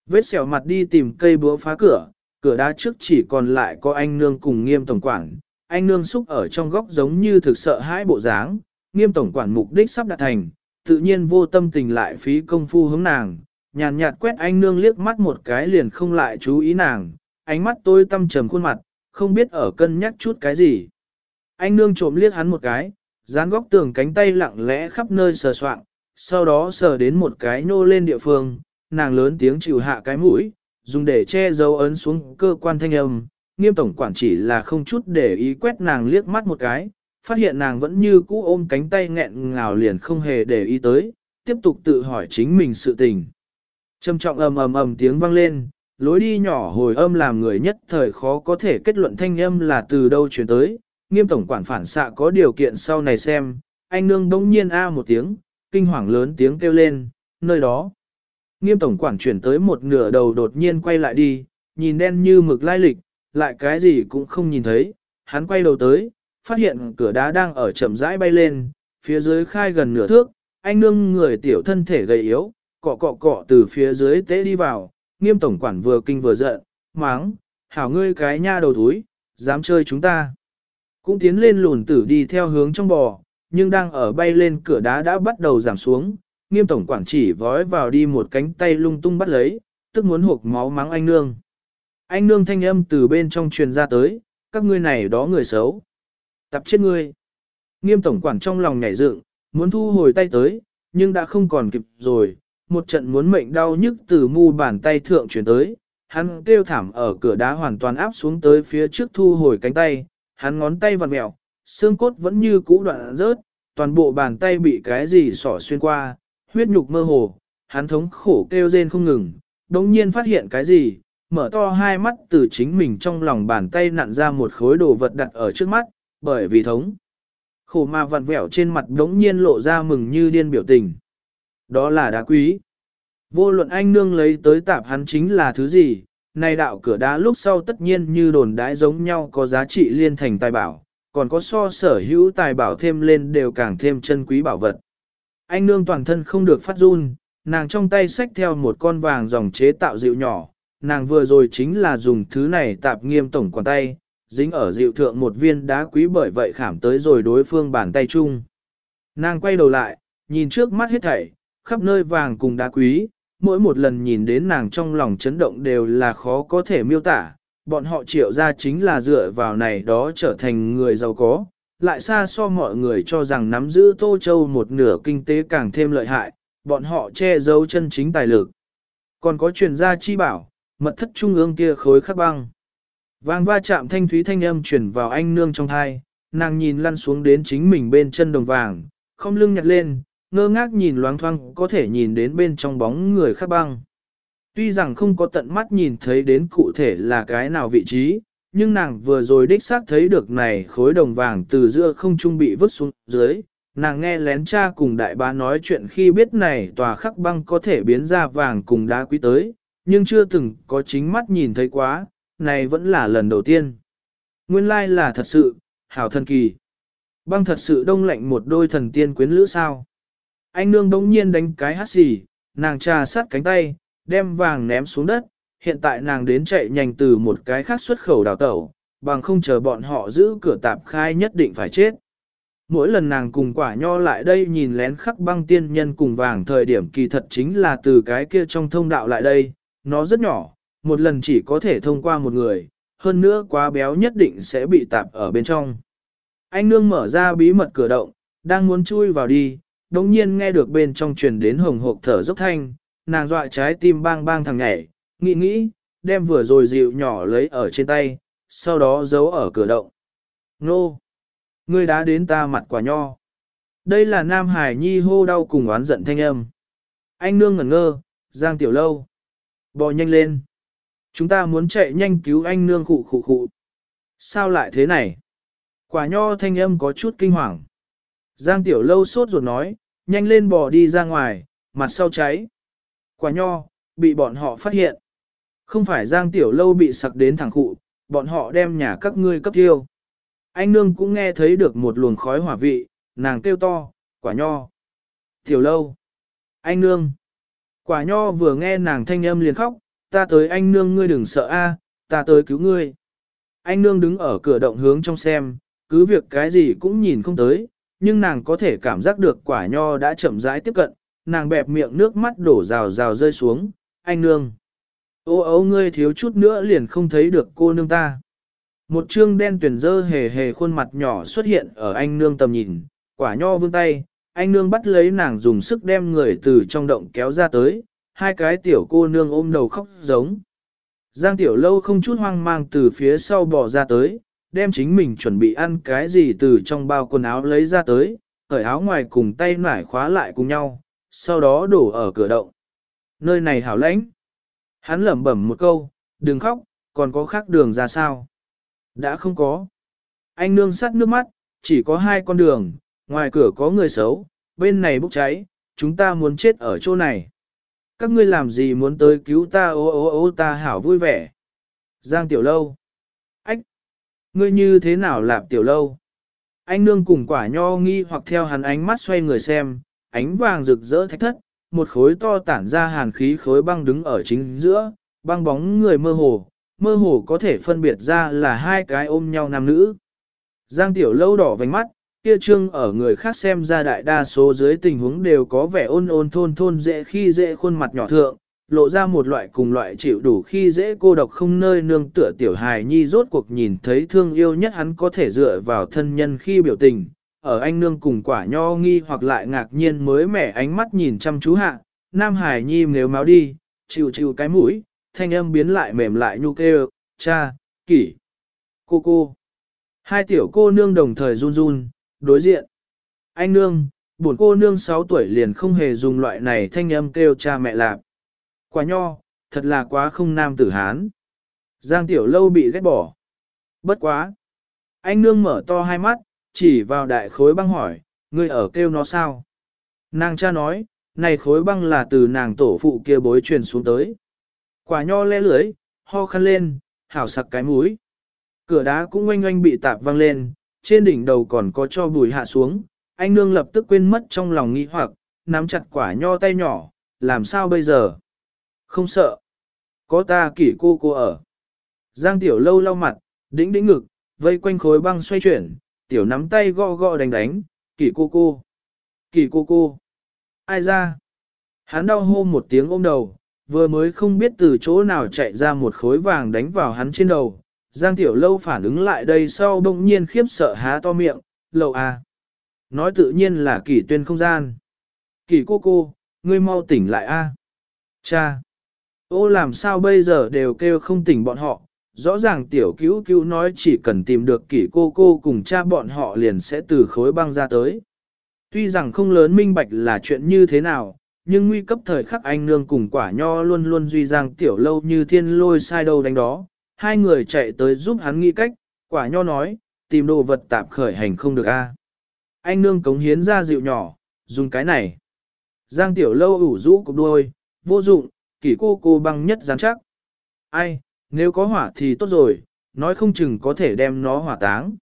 Vết xẻo mặt đi tìm cây búa phá cửa, cửa đá trước chỉ còn lại có anh nương cùng nghiêm tổng quản. Anh nương xúc ở trong góc giống như thực sợ hãi bộ dáng, nghiêm tổng quản mục đích sắp đạt thành, tự nhiên vô tâm tình lại phí công phu hướng nàng, nhàn nhạt quét anh nương liếc mắt một cái liền không lại chú ý nàng, ánh mắt tôi tâm trầm khuôn mặt, không biết ở cân nhắc chút cái gì. Anh nương trộm liếc hắn một cái, dán góc tường cánh tay lặng lẽ khắp nơi sờ soạn, sau đó sờ đến một cái nô lên địa phương, nàng lớn tiếng chịu hạ cái mũi, dùng để che dấu ấn xuống cơ quan thanh âm, nghiêm tổng quản chỉ là không chút để ý quét nàng liếc mắt một cái, phát hiện nàng vẫn như cũ ôm cánh tay nghẹn ngào liền không hề để ý tới, tiếp tục tự hỏi chính mình sự tình. Trầm trọng ầm ầm ầm tiếng vang lên, lối đi nhỏ hồi âm làm người nhất thời khó có thể kết luận thanh âm là từ đâu chuyển tới, nghiêm tổng quản phản xạ có điều kiện sau này xem, anh nương đông nhiên a một tiếng, kinh hoàng lớn tiếng kêu lên, nơi đó. Nghiêm tổng quản chuyển tới một nửa đầu đột nhiên quay lại đi, nhìn đen như mực lai lịch, lại cái gì cũng không nhìn thấy, hắn quay đầu tới, phát hiện cửa đá đang ở chậm rãi bay lên, phía dưới khai gần nửa thước, anh nương người tiểu thân thể gầy yếu, cọ cọ cọ từ phía dưới tế đi vào, nghiêm tổng quản vừa kinh vừa giận, máng, hảo ngươi cái nha đầu thúi, dám chơi chúng ta. Cũng tiến lên lùn tử đi theo hướng trong bò, nhưng đang ở bay lên cửa đá đã bắt đầu giảm xuống, nghiêm tổng quản chỉ vói vào đi một cánh tay lung tung bắt lấy, tức muốn hộp máu mắng anh nương. Anh nương thanh âm từ bên trong truyền ra tới, các ngươi này đó người xấu. Tập chết ngươi. Nghiêm tổng quản trong lòng nhảy dựng, muốn thu hồi tay tới, nhưng đã không còn kịp rồi, một trận muốn mệnh đau nhức từ mu bàn tay thượng chuyển tới, hắn kêu thảm ở cửa đá hoàn toàn áp xuống tới phía trước thu hồi cánh tay, hắn ngón tay vặn mẹo, xương cốt vẫn như cũ đoạn rớt, toàn bộ bàn tay bị cái gì sỏ xuyên qua, huyết nhục mơ hồ, hắn thống khổ kêu rên không ngừng, đống nhiên phát hiện cái gì, mở to hai mắt từ chính mình trong lòng bàn tay nặn ra một khối đồ vật đặt ở trước mắt, bởi vì thống. Khổ mà vặn vẹo trên mặt đống nhiên lộ ra mừng như điên biểu tình. Đó là đá quý. Vô luận anh nương lấy tới tạp hắn chính là thứ gì, này đạo cửa đá lúc sau tất nhiên như đồn đái giống nhau có giá trị liên thành tài bảo, còn có so sở hữu tài bảo thêm lên đều càng thêm chân quý bảo vật. Anh nương toàn thân không được phát run, nàng trong tay xách theo một con vàng dòng chế tạo dịu nhỏ, nàng vừa rồi chính là dùng thứ này tạp nghiêm tổng quản tay, dính ở dịu thượng một viên đá quý bởi vậy khảm tới rồi đối phương bàn tay chung. Nàng quay đầu lại, nhìn trước mắt hết thảy, khắp nơi vàng cùng đá quý, mỗi một lần nhìn đến nàng trong lòng chấn động đều là khó có thể miêu tả, bọn họ triệu ra chính là dựa vào này đó trở thành người giàu có, lại xa so mọi người cho rằng nắm giữ Tô Châu một nửa kinh tế càng thêm lợi hại, bọn họ che giấu chân chính tài lực. Còn có truyền gia chi bảo, mật thất trung ương kia khối khắc băng. vang va chạm thanh thúy thanh âm truyền vào anh nương trong thai, nàng nhìn lăn xuống đến chính mình bên chân đồng vàng, không lưng nhặt lên, ngơ ngác nhìn loáng thoáng có thể nhìn đến bên trong bóng người khắc băng. Tuy rằng không có tận mắt nhìn thấy đến cụ thể là cái nào vị trí, nhưng nàng vừa rồi đích xác thấy được này khối đồng vàng từ giữa không trung bị vứt xuống dưới. Nàng nghe lén cha cùng đại bá nói chuyện khi biết này tòa khắc băng có thể biến ra vàng cùng đá quý tới, nhưng chưa từng có chính mắt nhìn thấy quá, này vẫn là lần đầu tiên. Nguyên lai là thật sự, hảo thần kỳ. Băng thật sự đông lạnh một đôi thần tiên quyến lữ sao. Anh nương đống nhiên đánh cái hát xì, nàng trà sát cánh tay, đem vàng ném xuống đất, hiện tại nàng đến chạy nhanh từ một cái khác xuất khẩu đào tẩu, bằng không chờ bọn họ giữ cửa tạp khai nhất định phải chết. Mỗi lần nàng cùng quả nho lại đây nhìn lén khắc băng tiên nhân cùng vàng thời điểm kỳ thật chính là từ cái kia trong thông đạo lại đây, nó rất nhỏ, một lần chỉ có thể thông qua một người, hơn nữa quá béo nhất định sẽ bị tạp ở bên trong. Anh nương mở ra bí mật cửa động, đang muốn chui vào đi, đồng nhiên nghe được bên trong truyền đến hồng hộp thở dốc thanh, nàng dọa trái tim bang bang thằng nhảy, nghĩ nghĩ, đem vừa rồi dịu nhỏ lấy ở trên tay, sau đó giấu ở cửa động. Nô! Ngươi đã đến ta mặt quả nho. Đây là Nam Hải Nhi hô đau cùng oán giận thanh âm. Anh nương ngẩn ngơ, Giang Tiểu Lâu. Bò nhanh lên. Chúng ta muốn chạy nhanh cứu anh nương khụ khụ khụ. Sao lại thế này? Quả nho thanh âm có chút kinh hoàng. Giang Tiểu Lâu sốt ruột nói, nhanh lên bò đi ra ngoài, mặt sau cháy. Quả nho, bị bọn họ phát hiện. Không phải Giang Tiểu Lâu bị sặc đến thẳng khụ, bọn họ đem nhà các ngươi cấp tiêu. Anh nương cũng nghe thấy được một luồng khói hỏa vị, nàng kêu to, quả nho. Tiểu Lâu. Anh nương. Quả nho vừa nghe nàng thanh âm liền khóc, ta tới anh nương ngươi đừng sợ a, ta tới cứu ngươi. Anh nương đứng ở cửa động hướng trong xem, cứ việc cái gì cũng nhìn không tới, nhưng nàng có thể cảm giác được quả nho đã chậm rãi tiếp cận, nàng bẹp miệng nước mắt đổ rào rào rơi xuống, anh nương. Ô ấu ngươi thiếu chút nữa liền không thấy được cô nương ta. Một trương đen tuyển dơ hề hề khuôn mặt nhỏ xuất hiện ở anh nương tầm nhìn, quả nho vươn tay, anh nương bắt lấy nàng dùng sức đem người từ trong động kéo ra tới, hai cái tiểu cô nương ôm đầu khóc giống. Giang tiểu lâu không chút hoang mang từ phía sau bỏ ra tới, đem chính mình chuẩn bị ăn cái gì từ trong bao quần áo lấy ra tới, cởi áo ngoài cùng tay nải khóa lại cùng nhau, sau đó đổ ở cửa động. Nơi này hảo lãnh. Hắn lẩm bẩm một câu, đừng khóc, còn có khác đường ra sao? Đã không có. Anh nương sắt nước mắt, chỉ có hai con đường, ngoài cửa có người xấu, bên này bốc cháy, chúng ta muốn chết ở chỗ này. Các ngươi làm gì muốn tới cứu ta ô ô ô ta hảo vui vẻ. Giang Tiểu Lâu. Ngươi như thế nào lạp Tiểu Lâu? Anh nương cùng quả nho nghi hoặc theo hắn ánh mắt xoay người xem, ánh vàng rực rỡ thách thất, một khối to tản ra hàn khí khối băng đứng ở chính giữa, băng bóng người mơ hồ, mơ hồ có thể phân biệt ra là hai cái ôm nhau nam nữ. Giang tiểu lâu đỏ vành mắt, kia trương ở người khác xem ra đại đa số dưới tình huống đều có vẻ ôn ôn thôn thôn dễ khi dễ khuôn mặt nhỏ thượng, lộ ra một loại cùng loại chịu đủ khi dễ cô độc không nơi nương tựa tiểu hài nhi rốt cuộc nhìn thấy thương yêu nhất hắn có thể dựa vào thân nhân khi biểu tình, ở anh nương cùng quả nho nghi hoặc lại ngạc nhiên mới mẻ ánh mắt nhìn chăm chú hạ, nam hài nhi nếu máu đi, chịu chịu cái mũi, thanh âm biến lại mềm lại nhu kêu, cha, kỷ, cô cô. Hai tiểu cô nương đồng thời run run, đối diện. Anh nương, buồn cô nương 6 tuổi liền không hề dùng loại này thanh âm kêu cha mẹ lạp. Quả nho, thật là quá không nam tử hán. Giang tiểu lâu bị ghét bỏ. Bất quá. Anh nương mở to hai mắt, chỉ vào đại khối băng hỏi, ngươi ở kêu nó sao? Nàng cha nói, này khối băng là từ nàng tổ phụ kia bối truyền xuống tới. Quả nho le lưới, ho khăn lên, hảo sặc cái mũi. Cửa đá cũng oanh oanh bị tạp văng lên, trên đỉnh đầu còn có cho bùi hạ xuống. Anh nương lập tức quên mất trong lòng nghĩ hoặc, nắm chặt quả nho tay nhỏ, làm sao bây giờ? Không sợ. Có ta kỷ cô cô ở. Giang tiểu lâu lau mặt, đĩnh đĩnh ngực, vây quanh khối băng xoay chuyển, tiểu nắm tay gõ gõ đánh đánh, kỷ cô cô. Kỷ cô cô. Ai ra? Hắn đau hô một tiếng ôm đầu, vừa mới không biết từ chỗ nào chạy ra một khối vàng đánh vào hắn trên đầu. Giang tiểu lâu phản ứng lại đây sau bỗng nhiên khiếp sợ há to miệng, lậu à. Nói tự nhiên là kỷ tuyên không gian. Kỷ cô cô, ngươi mau tỉnh lại a. Cha. Ô làm sao bây giờ đều kêu không tỉnh bọn họ, rõ ràng tiểu cứu cứu nói chỉ cần tìm được kỷ cô cô cùng cha bọn họ liền sẽ từ khối băng ra tới. Tuy rằng không lớn minh bạch là chuyện như thế nào, nhưng nguy cấp thời khắc anh nương cùng quả nho luôn luôn duy giang tiểu lâu như thiên lôi sai đâu đánh đó. Hai người chạy tới giúp hắn nghĩ cách, quả nho nói, tìm đồ vật tạp khởi hành không được a. Anh nương cống hiến ra dịu nhỏ, dùng cái này. Giang tiểu lâu ủ rũ cục đuôi, vô dụng, kỷ cô cô băng nhất rắn chắc. Ai, nếu có hỏa thì tốt rồi, nói không chừng có thể đem nó hỏa táng.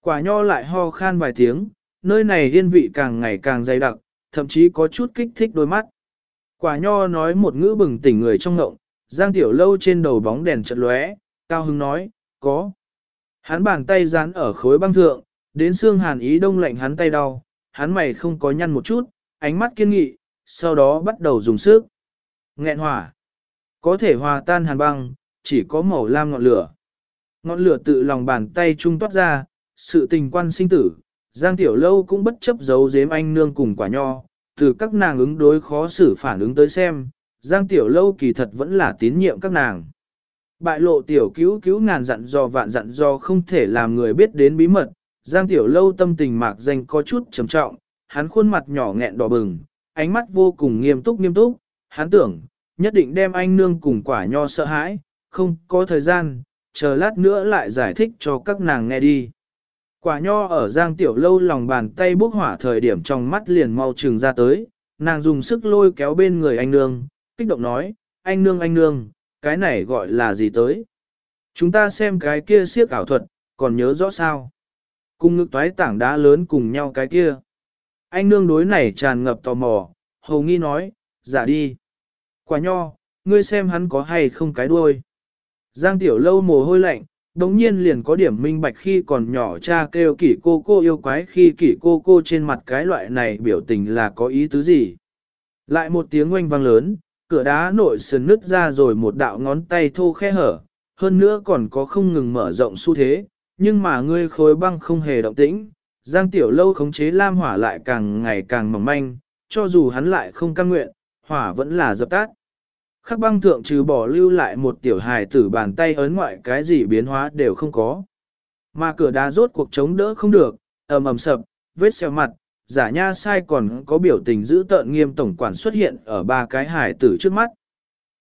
Quả nho lại ho khan vài tiếng, nơi này yên vị càng ngày càng dày đặc, thậm chí có chút kích thích đôi mắt. Quả nho nói một ngữ bừng tỉnh người trong ngộng, giang tiểu lâu trên đầu bóng đèn chợt lóe, cao hưng nói, có. Hắn bàn tay dán ở khối băng thượng, đến xương hàn ý đông lạnh hắn tay đau, hắn mày không có nhăn một chút, ánh mắt kiên nghị, sau đó bắt đầu dùng sức. Nghẹn hỏa. Có thể hòa tan hàn băng, chỉ có màu lam ngọn lửa. Ngọn lửa tự lòng bàn tay trung toát ra, sự tình quan sinh tử. Giang Tiểu Lâu cũng bất chấp giấu giếm anh nương cùng quả nho, từ các nàng ứng đối khó xử phản ứng tới xem, Giang Tiểu Lâu kỳ thật vẫn là tín nhiệm các nàng. Bại lộ Tiểu cứu cứu ngàn dặn do vạn dặn do không thể làm người biết đến bí mật, Giang Tiểu Lâu tâm tình mạc danh có chút trầm trọng, hắn khuôn mặt nhỏ nghẹn đỏ bừng, ánh mắt vô cùng nghiêm túc nghiêm túc, hắn tưởng, nhất định đem anh nương cùng quả nho sợ hãi, không có thời gian, chờ lát nữa lại giải thích cho các nàng nghe đi. Quả nho ở giang tiểu lâu lòng bàn tay bốc hỏa thời điểm trong mắt liền mau trừng ra tới, nàng dùng sức lôi kéo bên người anh nương, kích động nói, anh nương anh nương, cái này gọi là gì tới? Chúng ta xem cái kia siếc ảo thuật, còn nhớ rõ sao? Cùng ngực toái tảng đá lớn cùng nhau cái kia. Anh nương đối này tràn ngập tò mò, hầu nghi nói, giả đi. Quả nho, ngươi xem hắn có hay không cái đuôi. Giang tiểu lâu mồ hôi lạnh, đống nhiên liền có điểm minh bạch khi còn nhỏ cha kêu kỷ cô cô yêu quái khi kỷ cô cô trên mặt cái loại này biểu tình là có ý tứ gì. Lại một tiếng oanh vang lớn, cửa đá nội sườn nứt ra rồi một đạo ngón tay thô khe hở, hơn nữa còn có không ngừng mở rộng xu thế, nhưng mà ngươi khối băng không hề động tĩnh. Giang tiểu lâu khống chế lam hỏa lại càng ngày càng mỏng manh, cho dù hắn lại không căn nguyện, hỏa vẫn là dập tắt. Khắc băng thượng trừ bỏ lưu lại một tiểu hài tử bàn tay ấn ngoại cái gì biến hóa đều không có. Mà cửa đá rốt cuộc chống đỡ không được, ầm ầm sập, vết xeo mặt, giả nha sai còn có biểu tình giữ tợn nghiêm tổng quản xuất hiện ở ba cái hài tử trước mắt.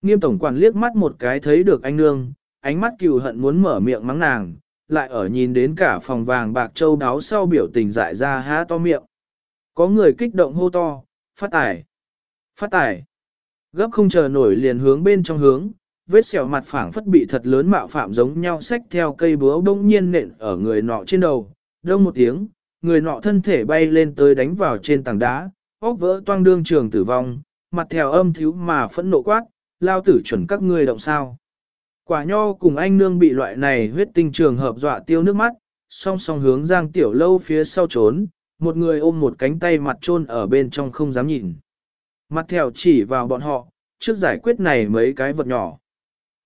Nghiêm tổng quản liếc mắt một cái thấy được anh nương, ánh mắt cừu hận muốn mở miệng mắng nàng, lại ở nhìn đến cả phòng vàng bạc châu đáo sau biểu tình dại ra há to miệng. Có người kích động hô to, phát tải phát tài. Gấp không chờ nổi liền hướng bên trong hướng, vết sẹo mặt phẳng phất bị thật lớn mạo phạm giống nhau xách theo cây búa bỗng nhiên nện ở người nọ trên đầu, đông một tiếng, người nọ thân thể bay lên tới đánh vào trên tảng đá, óc vỡ toang đương trường tử vong, mặt theo âm thiếu mà phẫn nộ quát, lao tử chuẩn các ngươi động sao. Quả nho cùng anh nương bị loại này huyết tinh trường hợp dọa tiêu nước mắt, song song hướng giang tiểu lâu phía sau trốn, một người ôm một cánh tay mặt trôn ở bên trong không dám nhìn. Mặt theo chỉ vào bọn họ, trước giải quyết này mấy cái vật nhỏ.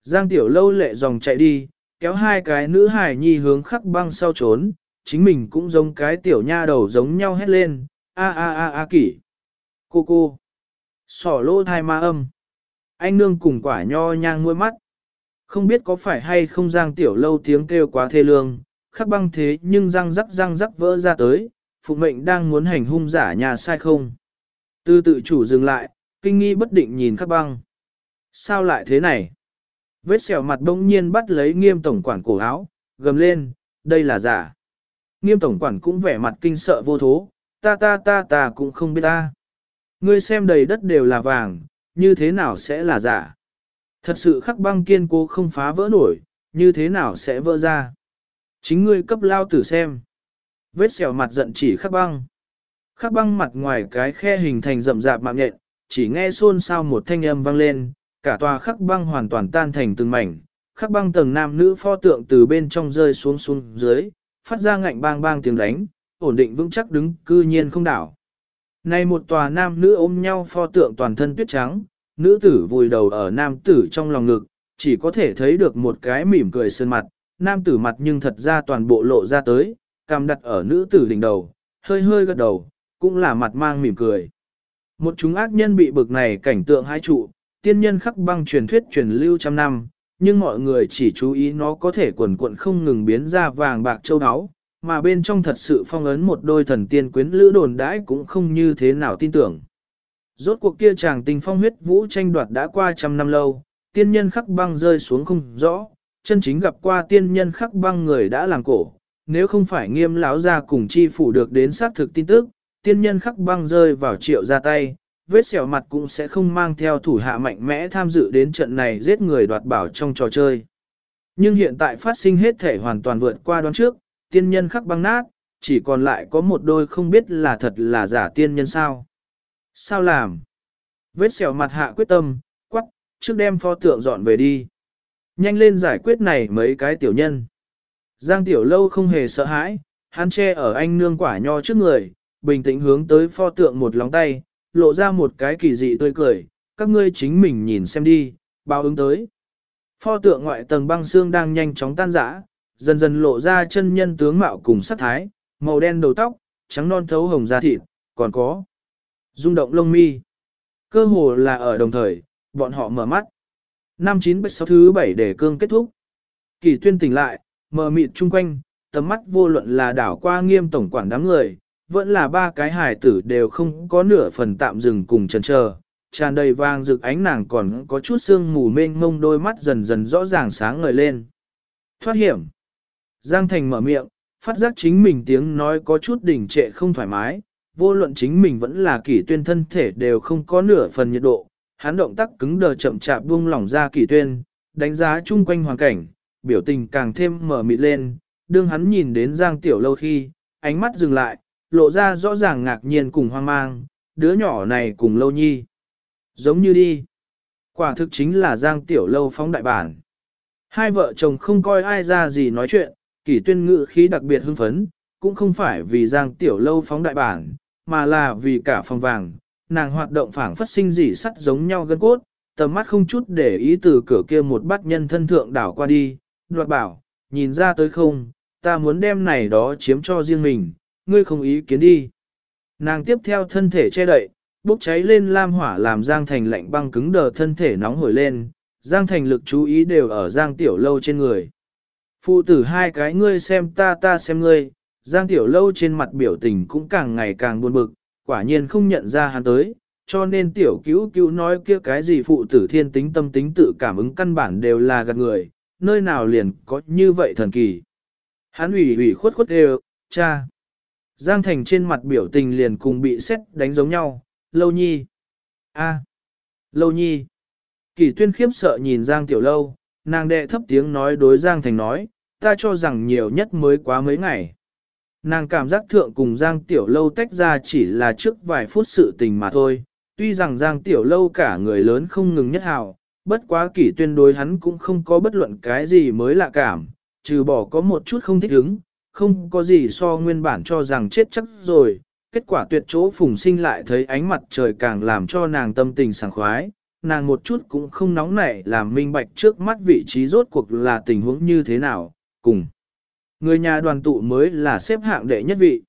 Giang tiểu lâu lệ dòng chạy đi, kéo hai cái nữ hài nhi hướng khắc băng sau trốn, chính mình cũng giống cái tiểu nha đầu giống nhau hét lên, a a a a kỷ. Cô cô. Sỏ lô thai ma âm. Anh nương cùng quả nho nhang nuôi mắt. Không biết có phải hay không giang tiểu lâu tiếng kêu quá thê lương, khắc băng thế nhưng răng rắc răng rắc vỡ ra tới, phụ mệnh đang muốn hành hung giả nhà sai không. Tư tự chủ dừng lại, kinh nghi bất định nhìn khắc băng. Sao lại thế này? Vết sẹo mặt bỗng nhiên bắt lấy nghiêm tổng quản cổ áo, gầm lên, đây là giả. Nghiêm tổng quản cũng vẻ mặt kinh sợ vô thố, ta ta ta ta cũng không biết ta. Ngươi xem đầy đất đều là vàng, như thế nào sẽ là giả? Thật sự khắc băng kiên cố không phá vỡ nổi, như thế nào sẽ vỡ ra? Chính ngươi cấp lao tử xem. Vết sẹo mặt giận chỉ khắc băng. Khắc băng mặt ngoài cái khe hình thành rậm rạp mạng nhện, chỉ nghe xôn xao một thanh âm vang lên, cả tòa khắc băng hoàn toàn tan thành từng mảnh. Khắc băng tầng nam nữ pho tượng từ bên trong rơi xuống xuống dưới, phát ra ngạnh bang bang tiếng đánh, ổn định vững chắc đứng cư nhiên không đảo. Này một tòa nam nữ ôm nhau pho tượng toàn thân tuyết trắng, nữ tử vùi đầu ở nam tử trong lòng ngực, chỉ có thể thấy được một cái mỉm cười sơn mặt, nam tử mặt nhưng thật ra toàn bộ lộ ra tới, cằm đặt ở nữ tử đỉnh đầu, hơi hơi gật đầu, cũng là mặt mang mỉm cười. Một chúng ác nhân bị bực này cảnh tượng hai trụ, tiên nhân khắc băng truyền thuyết truyền lưu trăm năm, nhưng mọi người chỉ chú ý nó có thể quần cuộn không ngừng biến ra vàng bạc châu áo, mà bên trong thật sự phong ấn một đôi thần tiên quyến lữ đồn đãi cũng không như thế nào tin tưởng. Rốt cuộc kia chàng tình phong huyết vũ tranh đoạt đã qua trăm năm lâu, tiên nhân khắc băng rơi xuống không rõ, chân chính gặp qua tiên nhân khắc băng người đã làm cổ, nếu không phải nghiêm lão ra cùng chi phủ được đến xác thực tin tức, tiên nhân khắc băng rơi vào triệu ra tay, vết sẹo mặt cũng sẽ không mang theo thủ hạ mạnh mẽ tham dự đến trận này giết người đoạt bảo trong trò chơi. Nhưng hiện tại phát sinh hết thể hoàn toàn vượt qua đoán trước, tiên nhân khắc băng nát, chỉ còn lại có một đôi không biết là thật là giả tiên nhân sao. Sao làm? Vết sẹo mặt hạ quyết tâm, quắc, trước đem pho tượng dọn về đi. Nhanh lên giải quyết này mấy cái tiểu nhân. Giang tiểu lâu không hề sợ hãi, hắn che ở anh nương quả nho trước người, bình tĩnh hướng tới pho tượng một lóng tay, lộ ra một cái kỳ dị tươi cười, các ngươi chính mình nhìn xem đi, báo ứng tới. Pho tượng ngoại tầng băng xương đang nhanh chóng tan rã, dần dần lộ ra chân nhân tướng mạo cùng sắc thái, màu đen đầu tóc, trắng non thấu hồng da thịt, còn có rung động lông mi. Cơ hồ là ở đồng thời, bọn họ mở mắt. Năm chín bách sáu thứ bảy để cương kết thúc. Kỳ tuyên tỉnh lại, mở mịt chung quanh, tầm mắt vô luận là đảo qua nghiêm tổng quản đám người, vẫn là ba cái hài tử đều không có nửa phần tạm dừng cùng chần chờ, tràn đầy vang rực ánh nàng còn có chút sương mù mênh mông đôi mắt dần dần rõ ràng sáng ngời lên. Thoát hiểm. Giang Thành mở miệng, phát giác chính mình tiếng nói có chút đỉnh trệ không thoải mái, vô luận chính mình vẫn là kỷ tuyên thân thể đều không có nửa phần nhiệt độ, hắn động tác cứng đờ chậm chạp buông lỏng ra kỷ tuyên, đánh giá chung quanh hoàn cảnh, biểu tình càng thêm mở mịt lên, đương hắn nhìn đến Giang Tiểu Lâu khi, ánh mắt dừng lại, lộ ra rõ ràng ngạc nhiên cùng hoang mang, đứa nhỏ này cùng Lâu Nhi. Giống như đi. Quả thực chính là Giang Tiểu Lâu phóng đại bản. Hai vợ chồng không coi ai ra gì nói chuyện, kỷ tuyên ngự khí đặc biệt hưng phấn, cũng không phải vì Giang Tiểu Lâu phóng đại bản, mà là vì cả phòng vàng, nàng hoạt động phảng phất sinh dị sắt giống nhau gân cốt, tầm mắt không chút để ý từ cửa kia một bát nhân thân thượng đảo qua đi, đoạt bảo, nhìn ra tới không, ta muốn đem này đó chiếm cho riêng mình, ngươi không ý kiến đi. Nàng tiếp theo thân thể che đậy, bốc cháy lên lam hỏa làm Giang Thành lạnh băng cứng đờ thân thể nóng hổi lên, Giang Thành lực chú ý đều ở Giang Tiểu Lâu trên người. Phụ tử hai cái ngươi xem ta ta xem ngươi, Giang Tiểu Lâu trên mặt biểu tình cũng càng ngày càng buồn bực, quả nhiên không nhận ra hắn tới, cho nên Tiểu Cứu Cứu nói kia cái gì phụ tử thiên tính tâm tính tự cảm ứng căn bản đều là gạt người, nơi nào liền có như vậy thần kỳ. Hắn ủy ủy khuất khuất đều, cha. Giang Thành trên mặt biểu tình liền cùng bị xét đánh giống nhau, lâu nhi. a lâu nhi. Kỳ tuyên khiếp sợ nhìn Giang Tiểu Lâu, nàng đệ thấp tiếng nói đối Giang Thành nói, ta cho rằng nhiều nhất mới quá mấy ngày. Nàng cảm giác thượng cùng Giang Tiểu Lâu tách ra chỉ là trước vài phút sự tình mà thôi, tuy rằng Giang Tiểu Lâu cả người lớn không ngừng nhất hào, bất quá kỷ tuyên đối hắn cũng không có bất luận cái gì mới lạ cảm, trừ bỏ có một chút không thích ứng, không có gì so nguyên bản cho rằng chết chắc rồi, kết quả tuyệt chỗ phùng sinh lại thấy ánh mặt trời càng làm cho nàng tâm tình sảng khoái, nàng một chút cũng không nóng nảy làm minh bạch trước mắt vị trí rốt cuộc là tình huống như thế nào, cùng. Người nhà đoàn tụ mới là xếp hạng đệ nhất vị.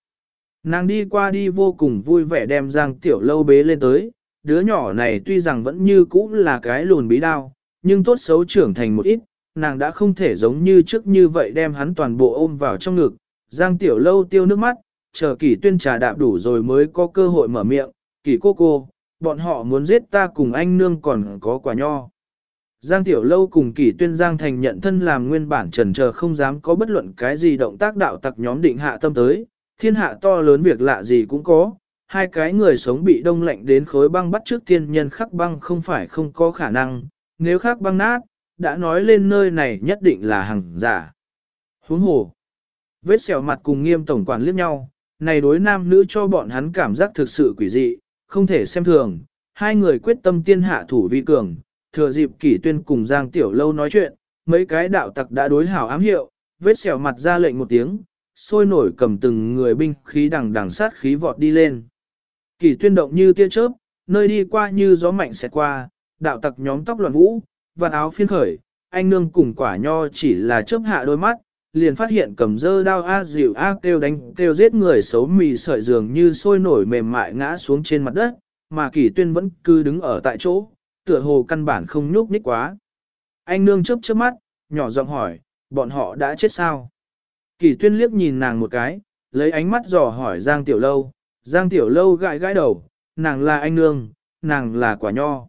Nàng đi qua đi vô cùng vui vẻ đem Giang Tiểu Lâu bế lên tới, đứa nhỏ này tuy rằng vẫn như cũ là cái lùn bí đao, nhưng tốt xấu trưởng thành một ít, nàng đã không thể giống như trước như vậy đem hắn toàn bộ ôm vào trong ngực. Giang Tiểu Lâu tiêu nước mắt, chờ kỷ tuyên trà đạp đủ rồi mới có cơ hội mở miệng, kỷ cô cô, bọn họ muốn giết ta cùng anh nương còn có quả nho. Giang Tiểu Lâu cùng kỷ tuyên Giang Thành nhận thân làm nguyên bản trần chờ không dám có bất luận cái gì động tác đạo tặc nhóm định hạ tâm tới, thiên hạ to lớn việc lạ gì cũng có, hai cái người sống bị đông lạnh đến khối băng bắt trước tiên nhân khắc băng không phải không có khả năng, nếu khắc băng nát, đã nói lên nơi này nhất định là hàng giả. Huống hồ, vết sẹo mặt cùng nghiêm tổng quản liếc nhau, này đối nam nữ cho bọn hắn cảm giác thực sự quỷ dị, không thể xem thường, hai người quyết tâm tiên hạ thủ vi cường, thừa dịp kỷ tuyên cùng Giang Tiểu Lâu nói chuyện, mấy cái đạo tặc đã đối hảo ám hiệu, vết sẹo mặt ra lệnh một tiếng, sôi nổi cầm từng người binh khí đằng đằng sát khí vọt đi lên. Kỷ tuyên động như tia chớp, nơi đi qua như gió mạnh xẹt qua, đạo tặc nhóm tóc loạn vũ, vạt áo phiên khởi, anh nương cùng quả nho chỉ là chớp hạ đôi mắt, liền phát hiện cầm dơ đao A dịu A kêu đánh kêu giết người xấu mì sợi dường như sôi nổi mềm mại ngã xuống trên mặt đất, mà kỳ tuyên vẫn cứ đứng ở tại chỗ, tựa hồ căn bản không nhúc nhích quá. Anh nương chớp chớp mắt, nhỏ giọng hỏi, bọn họ đã chết sao? kỳ tuyên liếc nhìn nàng một cái, lấy ánh mắt dò hỏi Giang Tiểu Lâu, Giang Tiểu Lâu gãi gãi đầu, nàng là anh nương, nàng là quả nho.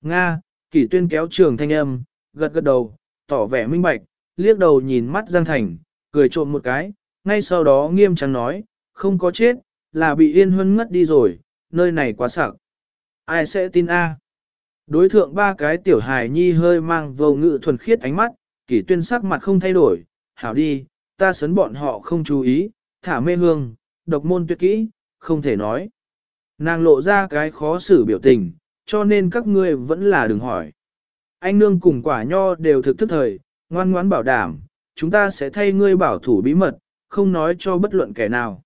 Nga, kỷ tuyên kéo trường thanh âm, gật gật đầu, tỏ vẻ minh bạch, liếc đầu nhìn mắt Giang Thành, cười trộm một cái, ngay sau đó nghiêm trang nói, không có chết, là bị yên huân ngất đi rồi, nơi này quá sặc. Ai sẽ tin a? Đối thượng ba cái tiểu hài nhi hơi mang vô ngự thuần khiết ánh mắt, kỷ tuyên sắc mặt không thay đổi, hảo đi, ta sấn bọn họ không chú ý, thả mê hương, độc môn tuyệt kỹ, không thể nói. Nàng lộ ra cái khó xử biểu tình, cho nên các ngươi vẫn là đừng hỏi. Anh nương cùng quả nho đều thực thức thời, ngoan ngoãn bảo đảm, chúng ta sẽ thay ngươi bảo thủ bí mật, không nói cho bất luận kẻ nào.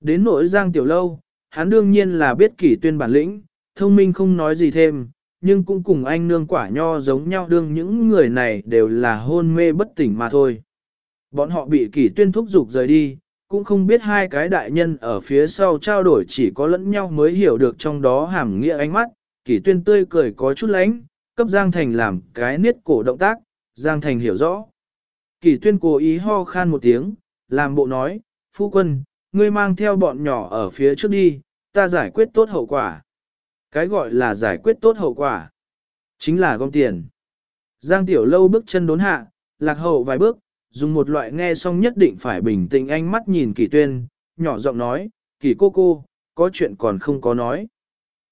Đến nỗi giang tiểu lâu, hắn đương nhiên là biết kỷ tuyên bản lĩnh, thông minh không nói gì thêm, nhưng cũng cùng anh nương quả nho giống nhau đương những người này đều là hôn mê bất tỉnh mà thôi. Bọn họ bị kỷ tuyên thúc giục rời đi, cũng không biết hai cái đại nhân ở phía sau trao đổi chỉ có lẫn nhau mới hiểu được trong đó hàm nghĩa ánh mắt, kỷ tuyên tươi cười có chút lánh, cấp Giang Thành làm cái niết cổ động tác, Giang Thành hiểu rõ. Kỷ tuyên cố ý ho khan một tiếng, làm bộ nói, phu quân, ngươi mang theo bọn nhỏ ở phía trước đi, ta giải quyết tốt hậu quả. Cái gọi là giải quyết tốt hậu quả, chính là gom tiền. Giang Tiểu Lâu bước chân đốn hạ, lạc hậu vài bước, dùng một loại nghe xong nhất định phải bình tĩnh ánh mắt nhìn kỳ tuyên, nhỏ giọng nói, kỳ cô cô, có chuyện còn không có nói.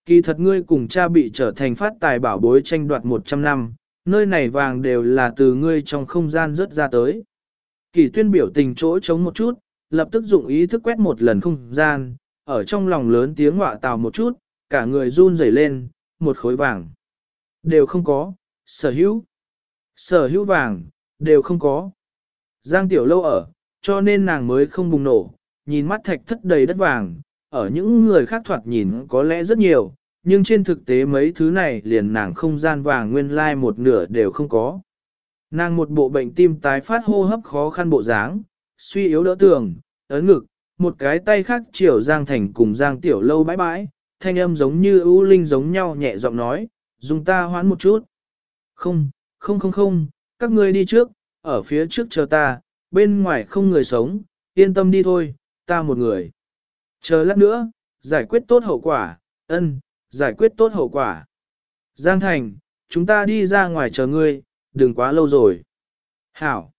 Kỳ thật ngươi cùng cha bị trở thành phát tài bảo bối tranh đoạt 100 năm, nơi này vàng đều là từ ngươi trong không gian rớt ra tới. Kỳ tuyên biểu tình chỗ chống một chút, lập tức dụng ý thức quét một lần không gian, ở trong lòng lớn tiếng ngọa tào một chút, cả người run rẩy lên, một khối vàng. Đều không có, sở hữu. Sở hữu vàng, đều không có. Giang Tiểu Lâu ở, cho nên nàng mới không bùng nổ, nhìn mắt thạch thất đầy đất vàng, ở những người khác thoạt nhìn có lẽ rất nhiều, nhưng trên thực tế mấy thứ này liền nàng không gian vàng nguyên lai like một nửa đều không có. Nàng một bộ bệnh tim tái phát hô hấp khó khăn bộ dáng, suy yếu đỡ tường, ấn ngực, một cái tay khác chiều Giang Thành cùng Giang Tiểu Lâu bãi bãi, thanh âm giống như ưu linh giống nhau nhẹ giọng nói, dùng ta hoãn một chút. Không, không không không, các ngươi đi trước, ở phía trước chờ ta, bên ngoài không người sống, yên tâm đi thôi, ta một người. Chờ lát nữa, giải quyết tốt hậu quả, ân, giải quyết tốt hậu quả. Giang Thành, chúng ta đi ra ngoài chờ ngươi, đừng quá lâu rồi. Hảo.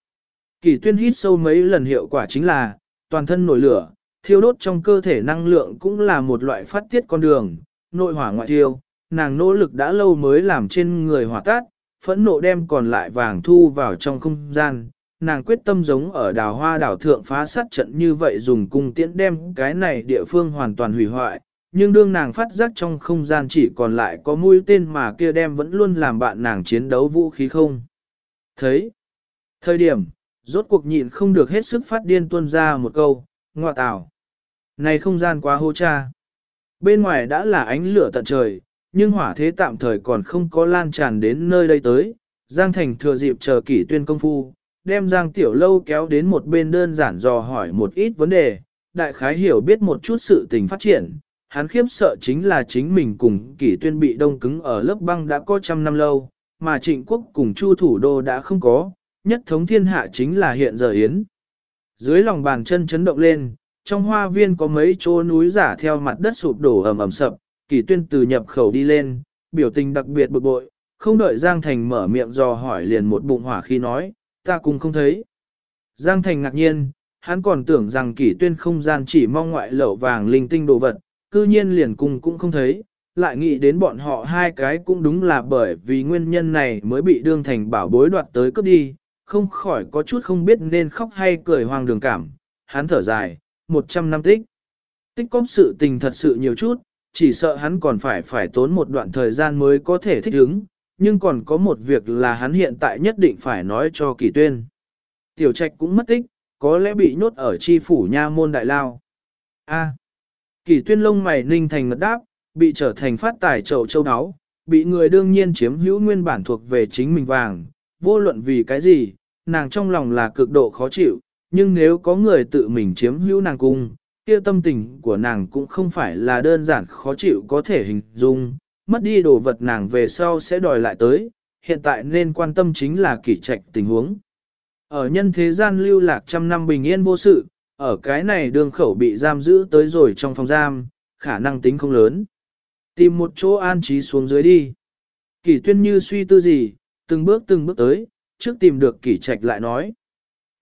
Kỳ tuyên hít sâu mấy lần hiệu quả chính là, toàn thân nổi lửa, thiêu đốt trong cơ thể năng lượng cũng là một loại phát tiết con đường, nội hỏa ngoại thiêu, nàng nỗ lực đã lâu mới làm trên người hỏa tát, phẫn nộ đem còn lại vàng thu vào trong không gian, nàng quyết tâm giống ở đào hoa đảo thượng phá sát trận như vậy dùng cung tiễn đem cái này địa phương hoàn toàn hủy hoại, nhưng đương nàng phát giác trong không gian chỉ còn lại có mũi tên mà kia đem vẫn luôn làm bạn nàng chiến đấu vũ khí không. Thấy, thời điểm, rốt cuộc nhịn không được hết sức phát điên tuôn ra một câu, ngọa tảo. Này không gian quá hô cha. Bên ngoài đã là ánh lửa tận trời, nhưng hỏa thế tạm thời còn không có lan tràn đến nơi đây tới. Giang Thành thừa dịp chờ kỷ tuyên công phu, đem Giang Tiểu Lâu kéo đến một bên đơn giản dò hỏi một ít vấn đề, đại khái hiểu biết một chút sự tình phát triển. Hắn khiếp sợ chính là chính mình cùng kỷ tuyên bị đông cứng ở lớp băng đã có trăm năm lâu, mà trịnh quốc cùng chu thủ đô đã không có, nhất thống thiên hạ chính là hiện giờ Yến. Dưới lòng bàn chân chấn động lên, trong hoa viên có mấy chỗ núi giả theo mặt đất sụp đổ ầm ầm sập, kỳ tuyên từ nhập khẩu đi lên, biểu tình đặc biệt bực bội, không đợi Giang Thành mở miệng dò hỏi liền một bụng hỏa khi nói, ta cũng không thấy. Giang Thành ngạc nhiên, hắn còn tưởng rằng kỷ tuyên không gian chỉ mong ngoại lẩu vàng linh tinh đồ vật, cư nhiên liền cùng cũng không thấy, lại nghĩ đến bọn họ hai cái cũng đúng là bởi vì nguyên nhân này mới bị đương thành bảo bối đoạt tới cướp đi, không khỏi có chút không biết nên khóc hay cười hoang đường cảm, hắn thở dài, 100 năm tích. Tích cóp sự tình thật sự nhiều chút, chỉ sợ hắn còn phải phải tốn một đoạn thời gian mới có thể thích ứng, nhưng còn có một việc là hắn hiện tại nhất định phải nói cho kỳ tuyên. Tiểu trạch cũng mất tích, có lẽ bị nhốt ở chi phủ nha môn đại lao. A. Kỳ tuyên lông mày ninh thành ngật đáp, bị trở thành phát tài trầu châu đáo, bị người đương nhiên chiếm hữu nguyên bản thuộc về chính mình vàng, vô luận vì cái gì, nàng trong lòng là cực độ khó chịu, nhưng nếu có người tự mình chiếm hữu nàng cung, kia tâm tình của nàng cũng không phải là đơn giản khó chịu có thể hình dung, mất đi đồ vật nàng về sau sẽ đòi lại tới, hiện tại nên quan tâm chính là kỷ trạch tình huống. Ở nhân thế gian lưu lạc trăm năm bình yên vô sự, ở cái này đường khẩu bị giam giữ tới rồi trong phòng giam, khả năng tính không lớn. Tìm một chỗ an trí xuống dưới đi. Kỷ tuyên như suy tư gì, từng bước từng bước tới, trước tìm được kỷ trạch lại nói.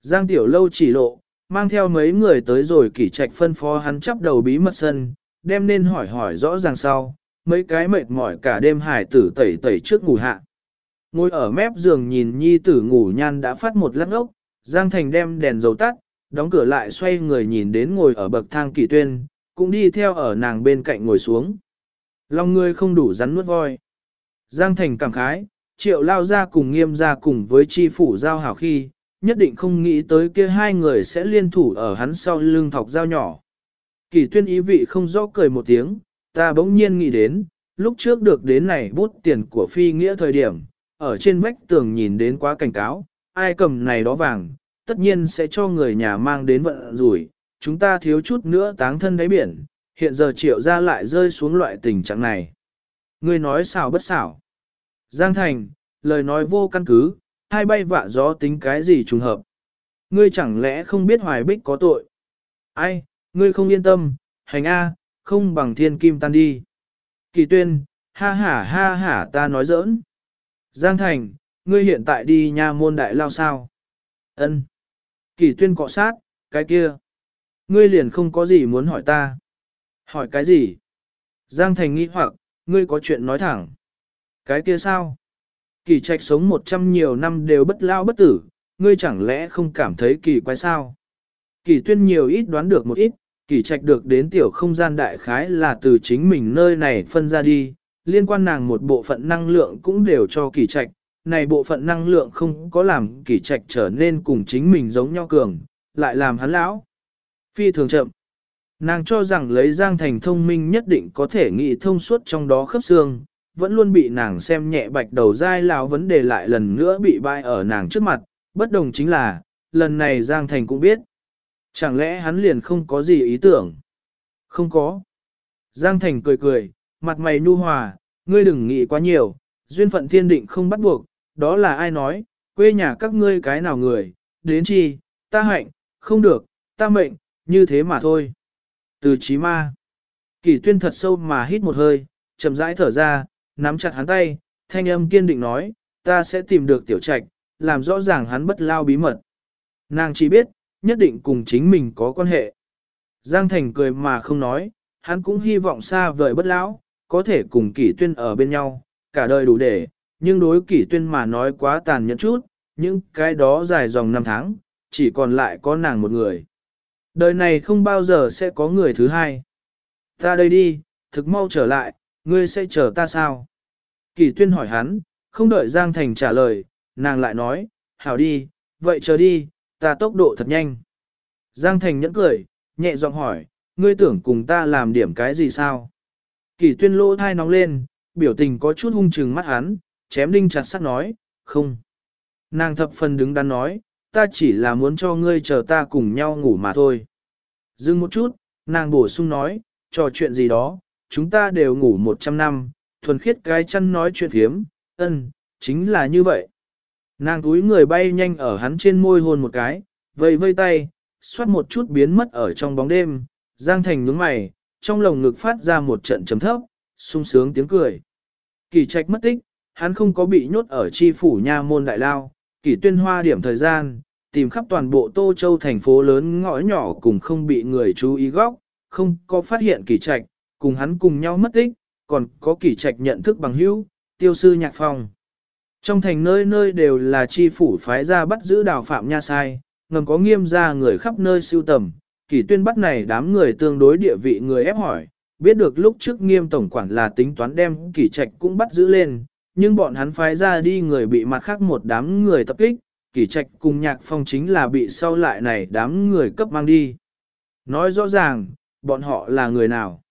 Giang Tiểu Lâu chỉ lộ, mang theo mấy người tới rồi kỷ trạch phân phó hắn chắp đầu bí mật sân, đem nên hỏi hỏi rõ ràng sau, mấy cái mệt mỏi cả đêm hải tử tẩy tẩy trước ngủ hạ. Ngồi ở mép giường nhìn nhi tử ngủ nhan đã phát một lát ốc, Giang Thành đem đèn dầu tắt, đóng cửa lại xoay người nhìn đến ngồi ở bậc thang kỷ tuyên, cũng đi theo ở nàng bên cạnh ngồi xuống. Lòng người không đủ rắn nuốt voi. Giang Thành cảm khái, triệu lao ra cùng nghiêm ra cùng với chi phủ giao hảo khi, nhất định không nghĩ tới kia hai người sẽ liên thủ ở hắn sau lưng thọc dao nhỏ. Kỳ tuyên ý vị không rõ cười một tiếng, ta bỗng nhiên nghĩ đến, lúc trước được đến này bút tiền của phi nghĩa thời điểm, ở trên vách tường nhìn đến quá cảnh cáo, ai cầm này đó vàng, tất nhiên sẽ cho người nhà mang đến vận rủi, chúng ta thiếu chút nữa táng thân đáy biển, hiện giờ triệu ra lại rơi xuống loại tình trạng này. Ngươi nói xảo bất xảo. Giang Thành, lời nói vô căn cứ, hai bay vạ gió tính cái gì trùng hợp. Ngươi chẳng lẽ không biết hoài bích có tội? Ai, ngươi không yên tâm, hành A, không bằng thiên kim tan đi. Kỳ tuyên, ha ha ha ha ta nói giỡn. Giang Thành, ngươi hiện tại đi nha môn đại lao sao? Ân. Kỳ tuyên cọ sát, cái kia. Ngươi liền không có gì muốn hỏi ta. Hỏi cái gì? Giang Thành nghĩ hoặc, ngươi có chuyện nói thẳng. Cái kia sao? Kỳ trạch sống một trăm nhiều năm đều bất lao bất tử, ngươi chẳng lẽ không cảm thấy kỳ quái sao? Kỳ tuyên nhiều ít đoán được một ít, kỳ trạch được đến tiểu không gian đại khái là từ chính mình nơi này phân ra đi, liên quan nàng một bộ phận năng lượng cũng đều cho kỳ trạch, này bộ phận năng lượng không có làm kỳ trạch trở nên cùng chính mình giống nhau cường, lại làm hắn lão. Phi thường chậm. Nàng cho rằng lấy Giang Thành thông minh nhất định có thể nghĩ thông suốt trong đó khớp xương, vẫn luôn bị nàng xem nhẹ bạch đầu dai lão vấn đề lại lần nữa bị bại ở nàng trước mặt, bất đồng chính là, lần này Giang Thành cũng biết. Chẳng lẽ hắn liền không có gì ý tưởng? Không có. Giang Thành cười cười, mặt mày nhu hòa, ngươi đừng nghĩ quá nhiều, duyên phận thiên định không bắt buộc, đó là ai nói, quê nhà các ngươi cái nào người, đến chi, ta hạnh, không được, ta mệnh, như thế mà thôi. Từ chí ma. kỷ tuyên thật sâu mà hít một hơi, chậm rãi thở ra, nắm chặt hắn tay, thanh âm kiên định nói, ta sẽ tìm được tiểu trạch, làm rõ ràng hắn bất lao bí mật. Nàng chỉ biết, nhất định cùng chính mình có quan hệ. Giang Thành cười mà không nói, hắn cũng hy vọng xa vời bất lão, có thể cùng kỷ tuyên ở bên nhau, cả đời đủ để, nhưng đối kỷ tuyên mà nói quá tàn nhẫn chút, những cái đó dài dòng năm tháng, chỉ còn lại có nàng một người. Đời này không bao giờ sẽ có người thứ hai. Ta đây đi, thực mau trở lại, ngươi sẽ chờ ta sao? Kỳ tuyên hỏi hắn, không đợi Giang Thành trả lời, nàng lại nói, hảo đi, vậy chờ đi, ta tốc độ thật nhanh. Giang Thành nhẫn cười, nhẹ giọng hỏi, ngươi tưởng cùng ta làm điểm cái gì sao? Kỳ tuyên lỗ thai nóng lên, biểu tình có chút hung trừng mắt hắn, chém đinh chặt sắt nói, không. Nàng thập phần đứng đắn nói, ta chỉ là muốn cho ngươi chờ ta cùng nhau ngủ mà thôi. Dừng một chút, nàng bổ sung nói, trò chuyện gì đó, chúng ta đều ngủ một trăm năm, thuần khiết cái chăn nói chuyện hiếm, ân, chính là như vậy. Nàng túi người bay nhanh ở hắn trên môi hôn một cái, vây vây tay, xoát một chút biến mất ở trong bóng đêm, Giang Thành nhướng mày, trong lồng ngực phát ra một trận chấm thấp, sung sướng tiếng cười. Kỳ trạch mất tích, hắn không có bị nhốt ở chi phủ nha môn đại lao, kỳ tuyên hoa điểm thời gian, tìm khắp toàn bộ Tô Châu thành phố lớn ngõ nhỏ cùng không bị người chú ý góc, không có phát hiện kỳ trạch, cùng hắn cùng nhau mất tích, còn có kỳ trạch nhận thức bằng hữu, tiêu sư nhạc phòng. Trong thành nơi nơi đều là chi phủ phái ra bắt giữ đào phạm nha sai, ngầm có nghiêm ra người khắp nơi siêu tầm, kỳ tuyên bắt này đám người tương đối địa vị người ép hỏi, biết được lúc trước nghiêm tổng quản là tính toán đem kỳ trạch cũng bắt giữ lên, nhưng bọn hắn phái ra đi người bị mặt khác một đám người tập kích, kỳ trạch cùng nhạc phong chính là bị sau lại này đám người cấp mang đi. Nói rõ ràng, bọn họ là người nào?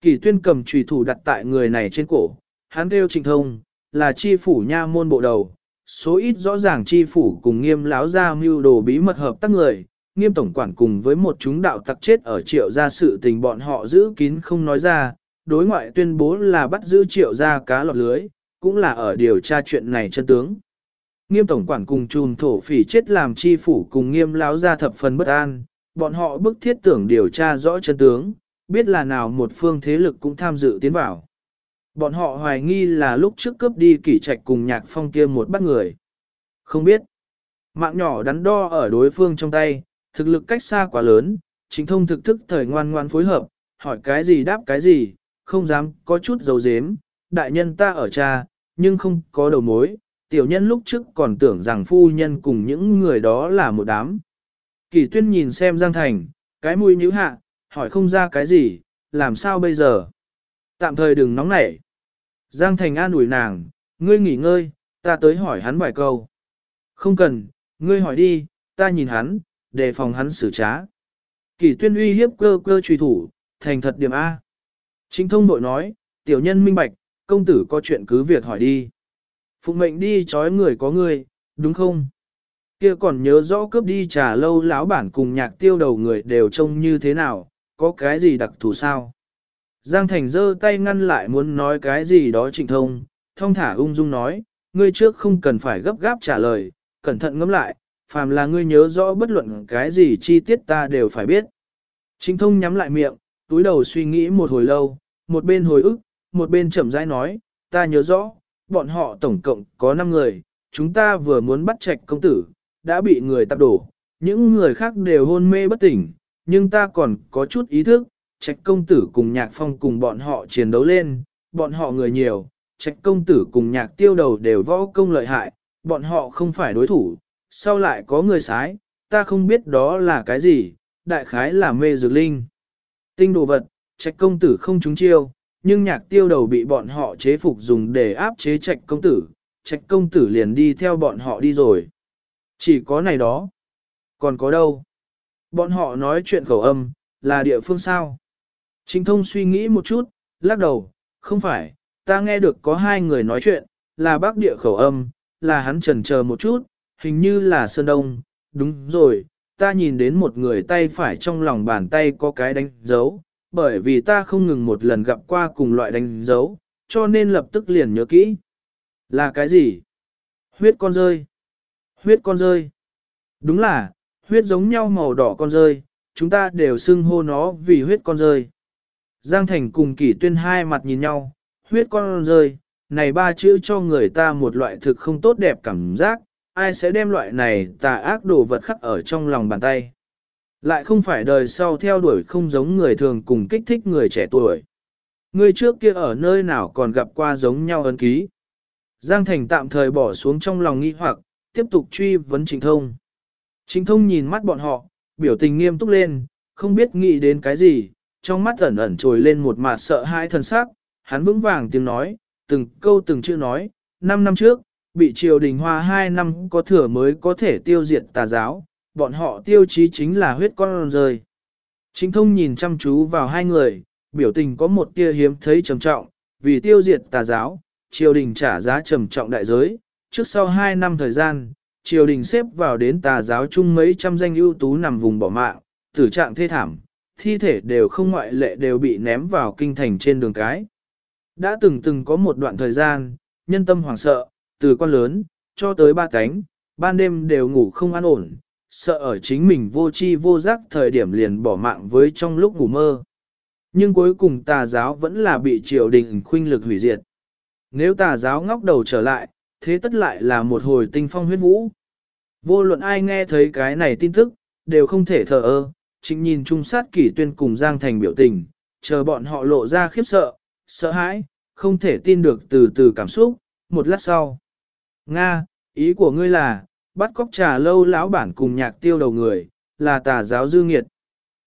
Kỳ tuyên cầm trùy thủ đặt tại người này trên cổ, hắn kêu trình thông, là chi phủ nha môn bộ đầu. Số ít rõ ràng chi phủ cùng nghiêm láo ra mưu đồ bí mật hợp tác người, nghiêm tổng quản cùng với một chúng đạo tặc chết ở triệu gia sự tình bọn họ giữ kín không nói ra, đối ngoại tuyên bố là bắt giữ triệu gia cá lọt lưới, cũng là ở điều tra chuyện này chân tướng. Nghiêm tổng quản cùng trùn thổ phỉ chết làm chi phủ cùng nghiêm láo ra thập phần bất an, bọn họ bức thiết tưởng điều tra rõ chân tướng, biết là nào một phương thế lực cũng tham dự tiến vào. Bọn họ hoài nghi là lúc trước cướp đi kỷ trạch cùng nhạc phong kia một bắt người. Không biết. Mạng nhỏ đắn đo ở đối phương trong tay, thực lực cách xa quá lớn, chính thông thực thức thời ngoan ngoan phối hợp, hỏi cái gì đáp cái gì, không dám có chút dấu dếm, đại nhân ta ở cha, nhưng không có đầu mối, tiểu nhân lúc trước còn tưởng rằng phu nhân cùng những người đó là một đám. Kỳ tuyên nhìn xem Giang Thành, cái mũi nhíu hạ, hỏi không ra cái gì, làm sao bây giờ? Tạm thời đừng nóng nảy. Giang Thành an ủi nàng, ngươi nghỉ ngơi, ta tới hỏi hắn vài câu. Không cần, ngươi hỏi đi, ta nhìn hắn, đề phòng hắn xử trá. Kỳ tuyên uy hiếp cơ cơ truy thủ, thành thật điểm A. Chính thông bội nói, tiểu nhân minh bạch, công tử có chuyện cứ việc hỏi đi. Phụng mệnh đi chói người có người, đúng không? Kia còn nhớ rõ cướp đi trà lâu lão bản cùng nhạc tiêu đầu người đều trông như thế nào, có cái gì đặc thù sao? Giang Thành giơ tay ngăn lại muốn nói cái gì đó trịnh thông, thông thả ung dung nói, ngươi trước không cần phải gấp gáp trả lời, cẩn thận ngẫm lại, phàm là ngươi nhớ rõ bất luận cái gì chi tiết ta đều phải biết. Trịnh thông nhắm lại miệng, túi đầu suy nghĩ một hồi lâu, một bên hồi ức, một bên chậm rãi nói, ta nhớ rõ, bọn họ tổng cộng có 5 người, chúng ta vừa muốn bắt trạch công tử, đã bị người tạp đổ, những người khác đều hôn mê bất tỉnh, nhưng ta còn có chút ý thức, trạch công tử cùng nhạc phong cùng bọn họ chiến đấu lên, bọn họ người nhiều, trạch công tử cùng nhạc tiêu đầu đều võ công lợi hại, bọn họ không phải đối thủ, sau lại có người sái, ta không biết đó là cái gì, đại khái là mê dược linh. Tinh đồ vật, trạch công tử không trúng chiêu, nhưng nhạc tiêu đầu bị bọn họ chế phục dùng để áp chế trạch công tử, trạch công tử liền đi theo bọn họ đi rồi. Chỉ có này đó. Còn có đâu? Bọn họ nói chuyện khẩu âm, là địa phương sao? Trình thông suy nghĩ một chút, lắc đầu, không phải, ta nghe được có hai người nói chuyện, là bác địa khẩu âm, là hắn trần chờ một chút, hình như là Sơn Đông, đúng rồi, ta nhìn đến một người tay phải trong lòng bàn tay có cái đánh dấu, bởi vì ta không ngừng một lần gặp qua cùng loại đánh dấu, cho nên lập tức liền nhớ kỹ. Là cái gì? Huyết con rơi. Huyết con rơi. Đúng là, huyết giống nhau màu đỏ con rơi, chúng ta đều xưng hô nó vì huyết con rơi. Giang Thành cùng kỷ tuyên hai mặt nhìn nhau, huyết con rơi, này ba chữ cho người ta một loại thực không tốt đẹp cảm giác, ai sẽ đem loại này tà ác đồ vật khắc ở trong lòng bàn tay. Lại không phải đời sau theo đuổi không giống người thường cùng kích thích người trẻ tuổi. Người trước kia ở nơi nào còn gặp qua giống nhau ấn ký. Giang Thành tạm thời bỏ xuống trong lòng nghi hoặc, tiếp tục truy vấn Trịnh Thông. Trịnh Thông nhìn mắt bọn họ, biểu tình nghiêm túc lên, không biết nghĩ đến cái gì, trong mắt ẩn ẩn trồi lên một mặt sợ hãi thần sắc, hắn vững vàng tiếng nói, từng câu từng chữ nói, năm năm trước, bị triều đình hoa hai năm có thừa mới có thể tiêu diệt tà giáo, bọn họ tiêu chí chính là huyết con rơi. Chính thông nhìn chăm chú vào hai người, biểu tình có một tia hiếm thấy trầm trọng, vì tiêu diệt tà giáo, triều đình trả giá trầm trọng đại giới, trước sau hai năm thời gian, triều đình xếp vào đến tà giáo chung mấy trăm danh ưu tú nằm vùng bỏ mạng, tử trạng thê thảm, thi thể đều không ngoại lệ đều bị ném vào kinh thành trên đường cái. Đã từng từng có một đoạn thời gian, nhân tâm hoảng sợ, từ con lớn, cho tới ba cánh, ban đêm đều ngủ không an ổn, sợ ở chính mình vô chi vô giác thời điểm liền bỏ mạng với trong lúc ngủ mơ. Nhưng cuối cùng tà giáo vẫn là bị triều đình khuynh lực hủy diệt. Nếu tà giáo ngóc đầu trở lại, thế tất lại là một hồi tinh phong huyết vũ. Vô luận ai nghe thấy cái này tin tức, đều không thể thờ ơ, chính nhìn trung sát kỷ tuyên cùng Giang Thành biểu tình, chờ bọn họ lộ ra khiếp sợ, sợ hãi, không thể tin được từ từ cảm xúc, một lát sau. Nga, ý của ngươi là, bắt cóc trà lâu lão bản cùng nhạc tiêu đầu người, là tà giáo dư nghiệt.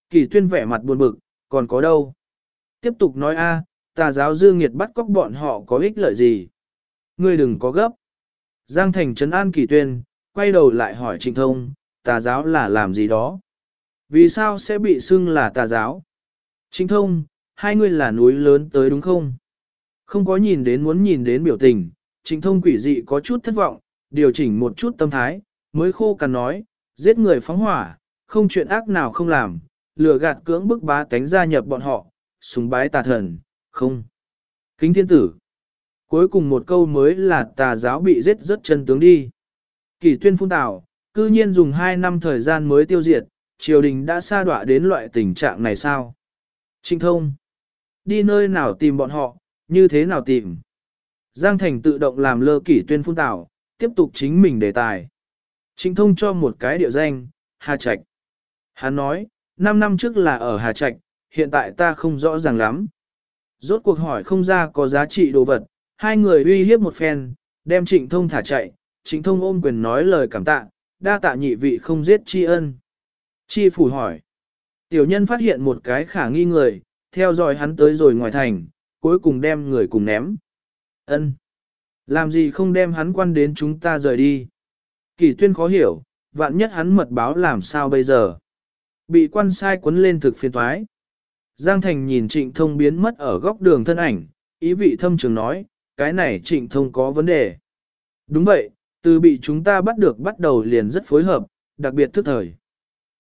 Kỳ tuyên vẻ mặt buồn bực, còn có đâu? Tiếp tục nói a, tà giáo dư nghiệt bắt cóc bọn họ có ích lợi gì? Ngươi đừng có gấp. Giang Thành trấn an kỳ tuyên, quay đầu lại hỏi trịnh thông, tà giáo là làm gì đó? Vì sao sẽ bị xưng là tà giáo? chính thông, hai người là núi lớn tới đúng không? Không có nhìn đến muốn nhìn đến biểu tình, chính thông quỷ dị có chút thất vọng, điều chỉnh một chút tâm thái, mới khô cằn nói, giết người phóng hỏa, không chuyện ác nào không làm, lừa gạt cưỡng bức bá tánh gia nhập bọn họ, súng bái tà thần, không. Kính thiên tử. Cuối cùng một câu mới là tà giáo bị giết rất chân tướng đi. Kỳ tuyên phun tảo cư nhiên dùng 2 năm thời gian mới tiêu diệt, triều đình đã sa đọa đến loại tình trạng này sao? Trinh thông. Đi nơi nào tìm bọn họ, như thế nào tìm? Giang Thành tự động làm lơ kỷ tuyên phun tảo, tiếp tục chính mình đề tài. Trinh thông cho một cái địa danh, Hà Trạch. Hắn nói, 5 năm trước là ở Hà Trạch, hiện tại ta không rõ ràng lắm. Rốt cuộc hỏi không ra có giá trị đồ vật, hai người uy hiếp một phen, đem trịnh thông thả chạy, trịnh thông ôm quyền nói lời cảm tạ, đa tạ nhị vị không giết tri ân. Chi phủ hỏi, tiểu nhân phát hiện một cái khả nghi người, theo dõi hắn tới rồi ngoài thành, cuối cùng đem người cùng ném. ân Làm gì không đem hắn quan đến chúng ta rời đi? Kỳ tuyên khó hiểu, vạn nhất hắn mật báo làm sao bây giờ? Bị quan sai quấn lên thực phiền toái. Giang Thành nhìn trịnh thông biến mất ở góc đường thân ảnh, ý vị thâm trường nói, cái này trịnh thông có vấn đề. Đúng vậy, từ bị chúng ta bắt được bắt đầu liền rất phối hợp, đặc biệt thức thời.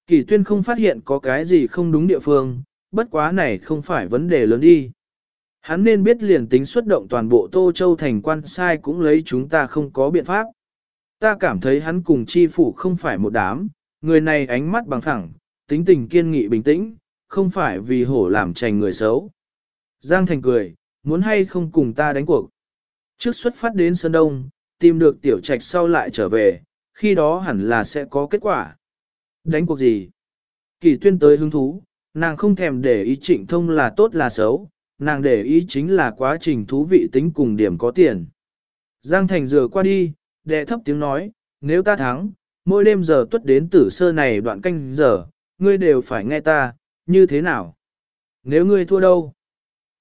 Kỳ tuyên không phát hiện có cái gì không đúng địa phương, bất quá này không phải vấn đề lớn đi. Hắn nên biết liền tính xuất động toàn bộ Tô Châu thành quan sai cũng lấy chúng ta không có biện pháp. Ta cảm thấy hắn cùng chi phủ không phải một đám, người này ánh mắt bằng thẳng, tính tình kiên nghị bình tĩnh, không phải vì hổ làm trành người xấu. Giang Thành cười, muốn hay không cùng ta đánh cuộc. Trước xuất phát đến Sơn Đông, tìm được tiểu trạch sau lại trở về, khi đó hẳn là sẽ có kết quả. Đánh cuộc gì? Kỳ tuyên tới hứng thú, nàng không thèm để ý trịnh thông là tốt là xấu, nàng để ý chính là quá trình thú vị tính cùng điểm có tiền. Giang Thành rửa qua đi, đệ thấp tiếng nói, nếu ta thắng, mỗi đêm giờ tuất đến tử sơ này đoạn canh giờ, ngươi đều phải nghe ta, như thế nào? Nếu ngươi thua đâu?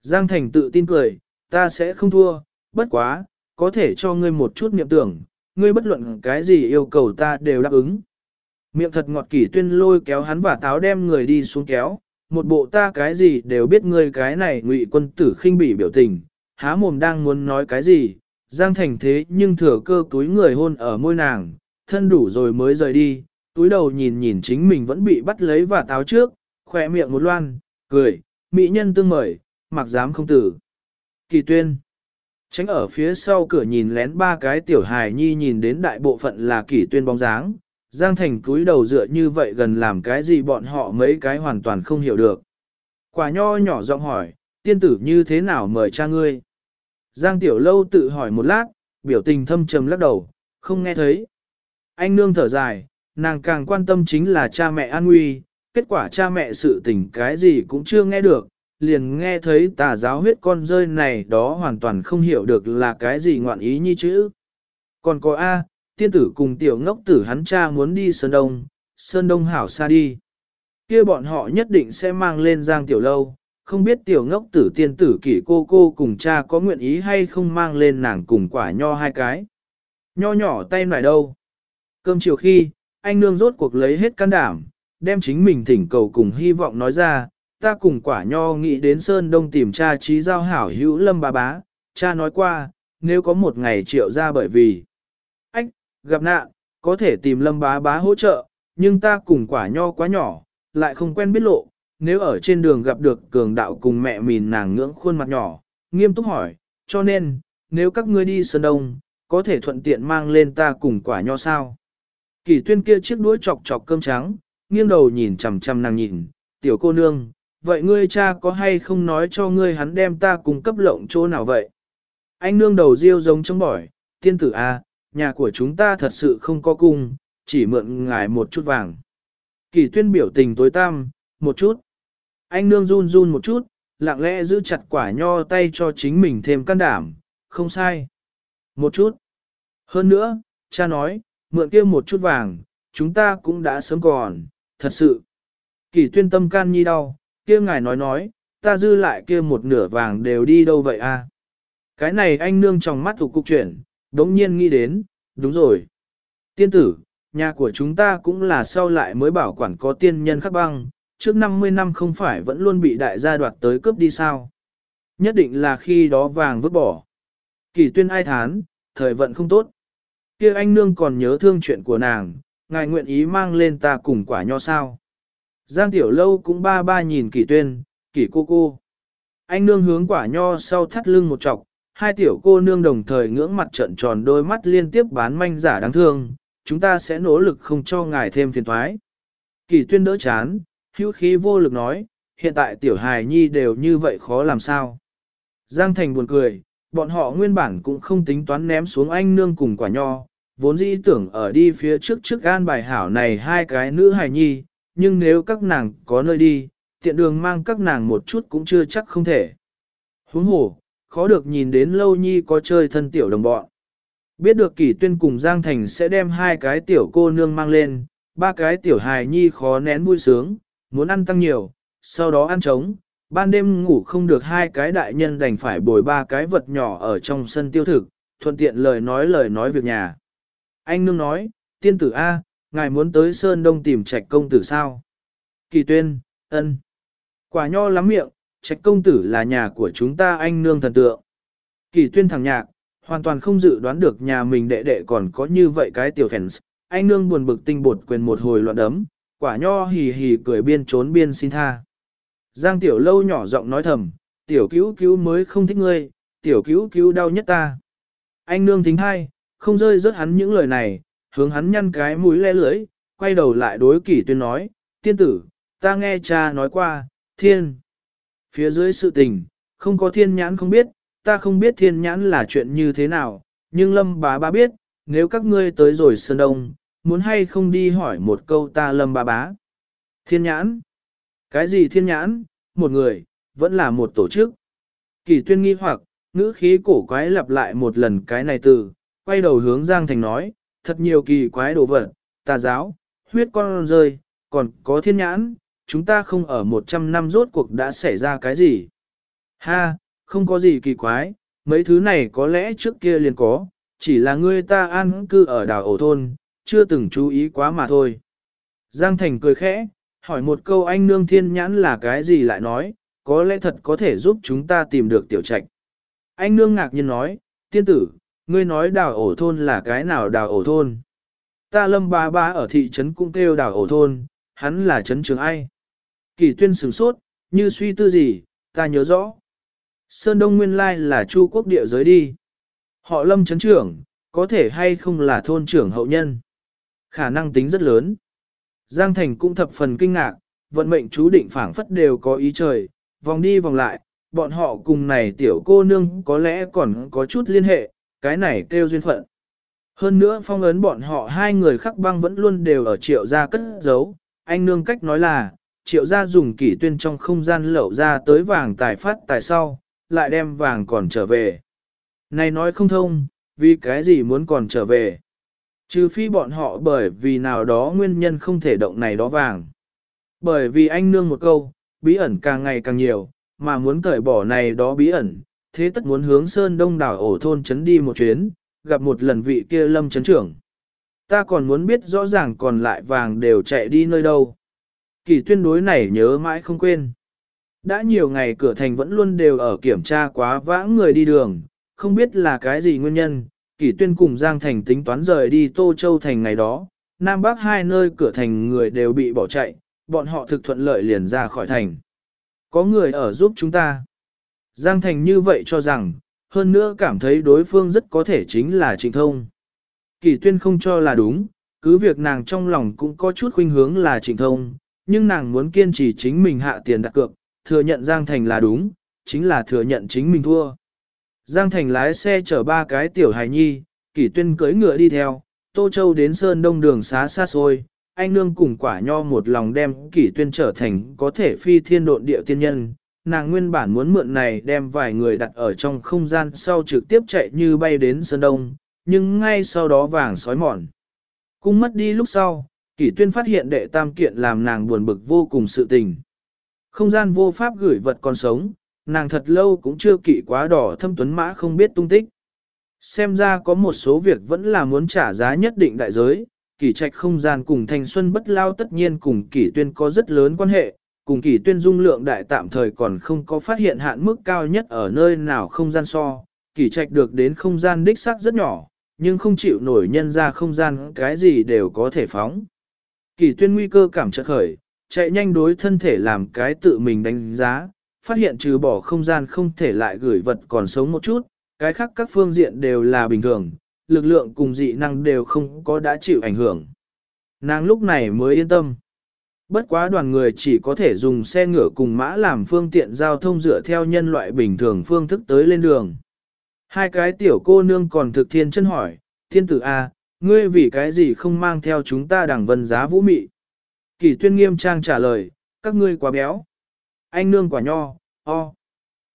Giang Thành tự tin cười, ta sẽ không thua, bất quá, có thể cho ngươi một chút niệm tưởng, ngươi bất luận cái gì yêu cầu ta đều đáp ứng. Miệng thật ngọt kỷ tuyên lôi kéo hắn và táo đem người đi xuống kéo, một bộ ta cái gì đều biết ngươi cái này ngụy quân tử khinh bỉ biểu tình, há mồm đang muốn nói cái gì, Giang Thành thế nhưng thừa cơ túi người hôn ở môi nàng, thân đủ rồi mới rời đi, túi đầu nhìn nhìn chính mình vẫn bị bắt lấy và táo trước, khỏe miệng một loan, cười, mỹ nhân tương mời, mặc dám không tử. Kỳ tuyên. Tránh ở phía sau cửa nhìn lén ba cái tiểu hài nhi nhìn đến đại bộ phận là kỳ tuyên bóng dáng, Giang Thành cúi đầu dựa như vậy gần làm cái gì bọn họ mấy cái hoàn toàn không hiểu được. Quả nho nhỏ giọng hỏi, tiên tử như thế nào mời cha ngươi? Giang Tiểu Lâu tự hỏi một lát, biểu tình thâm trầm lắc đầu, không nghe thấy. Anh nương thở dài, nàng càng quan tâm chính là cha mẹ an nguy, kết quả cha mẹ sự tình cái gì cũng chưa nghe được, liền nghe thấy tà giáo huyết con rơi này đó hoàn toàn không hiểu được là cái gì ngoạn ý như chữ. Còn có A, tiên tử cùng tiểu ngốc tử hắn cha muốn đi Sơn Đông, Sơn Đông hảo xa đi. kia bọn họ nhất định sẽ mang lên giang tiểu lâu, không biết tiểu ngốc tử tiên tử kỷ cô cô cùng cha có nguyện ý hay không mang lên nàng cùng quả nho hai cái. Nho nhỏ tay nải đâu. Cơm chiều khi, anh nương rốt cuộc lấy hết can đảm, đem chính mình thỉnh cầu cùng hy vọng nói ra, ta cùng quả nho nghĩ đến Sơn Đông tìm cha trí giao hảo hữu lâm bà bá, cha nói qua, nếu có một ngày triệu ra bởi vì gặp nạn, có thể tìm lâm bá bá hỗ trợ, nhưng ta cùng quả nho quá nhỏ, lại không quen biết lộ, nếu ở trên đường gặp được cường đạo cùng mẹ mìn nàng ngưỡng khuôn mặt nhỏ, nghiêm túc hỏi, cho nên, nếu các ngươi đi Sơn Đông, có thể thuận tiện mang lên ta cùng quả nho sao? Kỳ tuyên kia chiếc đuôi chọc chọc cơm trắng, nghiêng đầu nhìn chằm chằm nàng nhìn, tiểu cô nương, vậy ngươi cha có hay không nói cho ngươi hắn đem ta cùng cấp lộng chỗ nào vậy? Anh nương đầu riêu giống trong bỏi, tiên tử A, nhà của chúng ta thật sự không có cung, chỉ mượn ngài một chút vàng. Kỳ tuyên biểu tình tối tăm, một chút. Anh nương run run một chút, lặng lẽ giữ chặt quả nho tay cho chính mình thêm can đảm, không sai. Một chút. Hơn nữa, cha nói, mượn kia một chút vàng, chúng ta cũng đã sớm còn, thật sự. Kỳ tuyên tâm can nhi đau, kia ngài nói nói, ta dư lại kia một nửa vàng đều đi đâu vậy a? Cái này anh nương trong mắt thủ cục chuyển, đống nhiên nghĩ đến, đúng rồi. Tiên tử, nhà của chúng ta cũng là sau lại mới bảo quản có tiên nhân khắc băng, trước 50 năm không phải vẫn luôn bị đại gia đoạt tới cướp đi sao. Nhất định là khi đó vàng vứt bỏ. Kỳ tuyên ai thán, thời vận không tốt. kia anh nương còn nhớ thương chuyện của nàng, ngài nguyện ý mang lên ta cùng quả nho sao. Giang tiểu lâu cũng ba ba nhìn kỳ tuyên, kỳ cô cô. Anh nương hướng quả nho sau thắt lưng một chọc, hai tiểu cô nương đồng thời ngưỡng mặt trận tròn đôi mắt liên tiếp bán manh giả đáng thương, chúng ta sẽ nỗ lực không cho ngài thêm phiền thoái. Kỳ tuyên đỡ chán, hữu khí vô lực nói, hiện tại tiểu hài nhi đều như vậy khó làm sao. Giang Thành buồn cười, bọn họ nguyên bản cũng không tính toán ném xuống anh nương cùng quả nho, vốn dĩ tưởng ở đi phía trước trước gan bài hảo này hai cái nữ hài nhi, nhưng nếu các nàng có nơi đi, tiện đường mang các nàng một chút cũng chưa chắc không thể. Huống hồ, khó được nhìn đến lâu nhi có chơi thân tiểu đồng bọn. Biết được kỷ tuyên cùng Giang Thành sẽ đem hai cái tiểu cô nương mang lên, ba cái tiểu hài nhi khó nén vui sướng, muốn ăn tăng nhiều, sau đó ăn trống, ban đêm ngủ không được hai cái đại nhân đành phải bồi ba cái vật nhỏ ở trong sân tiêu thực, thuận tiện lời nói lời nói việc nhà. Anh nương nói, tiên tử A, ngài muốn tới Sơn Đông tìm trạch công tử sao? Kỳ tuyên, ân. Quả nho lắm miệng, trạch công tử là nhà của chúng ta anh nương thần tượng. Kỳ tuyên thẳng nhạc, hoàn toàn không dự đoán được nhà mình đệ đệ còn có như vậy cái tiểu fans. Anh nương buồn bực tinh bột quyền một hồi loạn đấm, quả nho hì hì cười biên trốn biên xin tha. Giang tiểu lâu nhỏ giọng nói thầm, tiểu cứu cứu mới không thích ngươi, tiểu cứu cứu đau nhất ta. Anh nương thính hai, không rơi rớt hắn những lời này, hướng hắn nhăn cái mũi le lưỡi, quay đầu lại đối kỷ tuyên nói, tiên tử, ta nghe cha nói qua, thiên. Phía dưới sự tình, không có thiên nhãn không biết, ta không biết thiên nhãn là chuyện như thế nào, nhưng lâm bá bá biết, nếu các ngươi tới rồi Sơn Đông, muốn hay không đi hỏi một câu ta lâm bá bá. Thiên nhãn? Cái gì thiên nhãn? Một người, vẫn là một tổ chức. Kỳ tuyên nghi hoặc, ngữ khí cổ quái lặp lại một lần cái này từ, quay đầu hướng Giang Thành nói, thật nhiều kỳ quái đồ vật, tà giáo, huyết con rơi, còn có thiên nhãn, chúng ta không ở 100 năm rốt cuộc đã xảy ra cái gì. Ha, không có gì kỳ quái, mấy thứ này có lẽ trước kia liền có, chỉ là ngươi ta an cư ở đảo ổ thôn, chưa từng chú ý quá mà thôi. Giang Thành cười khẽ, hỏi một câu anh nương thiên nhãn là cái gì lại nói, có lẽ thật có thể giúp chúng ta tìm được tiểu trạch. Anh nương ngạc nhiên nói, tiên tử, ngươi nói đào ổ thôn là cái nào đào ổ thôn? Ta lâm ba ba ở thị trấn cũng kêu đào ổ thôn, hắn là trấn trường ai? Kỳ tuyên sửng sốt, như suy tư gì, ta nhớ rõ. Sơn Đông nguyên lai là Chu quốc địa giới đi. Họ lâm chấn trưởng, có thể hay không là thôn trưởng hậu nhân. Khả năng tính rất lớn. Giang Thành cũng thập phần kinh ngạc, vận mệnh chú định phảng phất đều có ý trời, vòng đi vòng lại, bọn họ cùng này tiểu cô nương có lẽ còn có chút liên hệ, cái này kêu duyên phận. Hơn nữa phong ấn bọn họ hai người khắc băng vẫn luôn đều ở triệu gia cất giấu, anh nương cách nói là, triệu gia dùng kỷ tuyên trong không gian lậu ra tới vàng tài phát tài sau, lại đem vàng còn trở về. Này nói không thông, vì cái gì muốn còn trở về. Trừ phi bọn họ bởi vì nào đó nguyên nhân không thể động này đó vàng. Bởi vì anh nương một câu, bí ẩn càng ngày càng nhiều, mà muốn cởi bỏ này đó bí ẩn, thế tất muốn hướng Sơn Đông đảo ổ thôn chấn đi một chuyến, gặp một lần vị kia lâm chấn trưởng. Ta còn muốn biết rõ ràng còn lại vàng đều chạy đi nơi đâu. Kỳ tuyên đối này nhớ mãi không quên. Đã nhiều ngày cửa thành vẫn luôn đều ở kiểm tra quá vãng người đi đường, không biết là cái gì nguyên nhân, Kỳ tuyên cùng Giang Thành tính toán rời đi Tô Châu Thành ngày đó, Nam Bắc hai nơi cửa thành người đều bị bỏ chạy, bọn họ thực thuận lợi liền ra khỏi thành. Có người ở giúp chúng ta. Giang Thành như vậy cho rằng, hơn nữa cảm thấy đối phương rất có thể chính là trịnh thông. Kỳ tuyên không cho là đúng, cứ việc nàng trong lòng cũng có chút khuynh hướng là trịnh thông, nhưng nàng muốn kiên trì chính mình hạ tiền đặt cược, thừa nhận Giang Thành là đúng, chính là thừa nhận chính mình thua. Giang Thành lái xe chở ba cái tiểu hài nhi, kỷ tuyên cưỡi ngựa đi theo, Tô Châu đến Sơn Đông đường xá xa xôi, anh nương cùng quả nho một lòng đem kỷ tuyên trở thành có thể phi thiên độn địa tiên nhân. Nàng nguyên bản muốn mượn này đem vài người đặt ở trong không gian sau trực tiếp chạy như bay đến Sơn Đông, nhưng ngay sau đó vàng sói mòn. Cung mất đi lúc sau, kỷ tuyên phát hiện đệ tam kiện làm nàng buồn bực vô cùng sự tình. Không gian vô pháp gửi vật còn sống, nàng thật lâu cũng chưa kỵ quá đỏ thâm tuấn mã không biết tung tích. Xem ra có một số việc vẫn là muốn trả giá nhất định đại giới, kỷ trạch không gian cùng thanh xuân bất lao tất nhiên cùng kỷ tuyên có rất lớn quan hệ, cùng kỷ tuyên dung lượng đại tạm thời còn không có phát hiện hạn mức cao nhất ở nơi nào không gian so, kỷ trạch được đến không gian đích xác rất nhỏ, nhưng không chịu nổi nhân ra không gian cái gì đều có thể phóng. Kỳ tuyên nguy cơ cảm chợt khởi, chạy nhanh đối thân thể làm cái tự mình đánh giá, phát hiện trừ bỏ không gian không thể lại gửi vật còn sống một chút, cái khác các phương diện đều là bình thường, lực lượng cùng dị năng đều không có đã chịu ảnh hưởng. Nàng lúc này mới yên tâm. Bất quá đoàn người chỉ có thể dùng xe ngựa cùng mã làm phương tiện giao thông dựa theo nhân loại bình thường phương thức tới lên đường. Hai cái tiểu cô nương còn thực thiên chân hỏi, thiên tử A, ngươi vì cái gì không mang theo chúng ta đảng vân giá vũ mị? Kỳ tuyên nghiêm trang trả lời, các ngươi quá béo. Anh nương quả nho, o.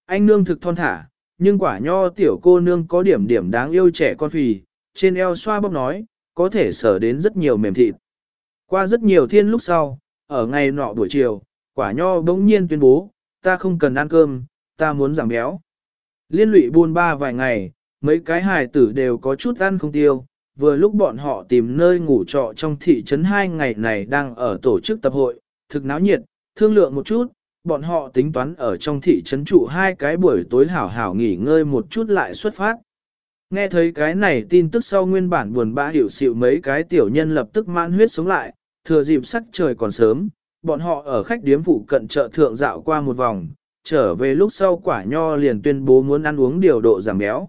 Anh nương thực thon thả, nhưng quả nho tiểu cô nương có điểm điểm đáng yêu trẻ con phì, trên eo xoa bóp nói, có thể sở đến rất nhiều mềm thịt. Qua rất nhiều thiên lúc sau, ở ngày nọ buổi chiều, quả nho bỗng nhiên tuyên bố, ta không cần ăn cơm, ta muốn giảm béo. Liên lụy buôn ba vài ngày, mấy cái hài tử đều có chút ăn không tiêu, vừa lúc bọn họ tìm nơi ngủ trọ trong thị trấn hai ngày này đang ở tổ chức tập hội, thực náo nhiệt, thương lượng một chút, bọn họ tính toán ở trong thị trấn trụ hai cái buổi tối hảo hảo nghỉ ngơi một chút lại xuất phát. Nghe thấy cái này tin tức sau nguyên bản buồn bã hiểu xịu mấy cái tiểu nhân lập tức mãn huyết sống lại, thừa dịp sắc trời còn sớm, bọn họ ở khách điếm phụ cận chợ thượng dạo qua một vòng, trở về lúc sau quả nho liền tuyên bố muốn ăn uống điều độ giảm béo.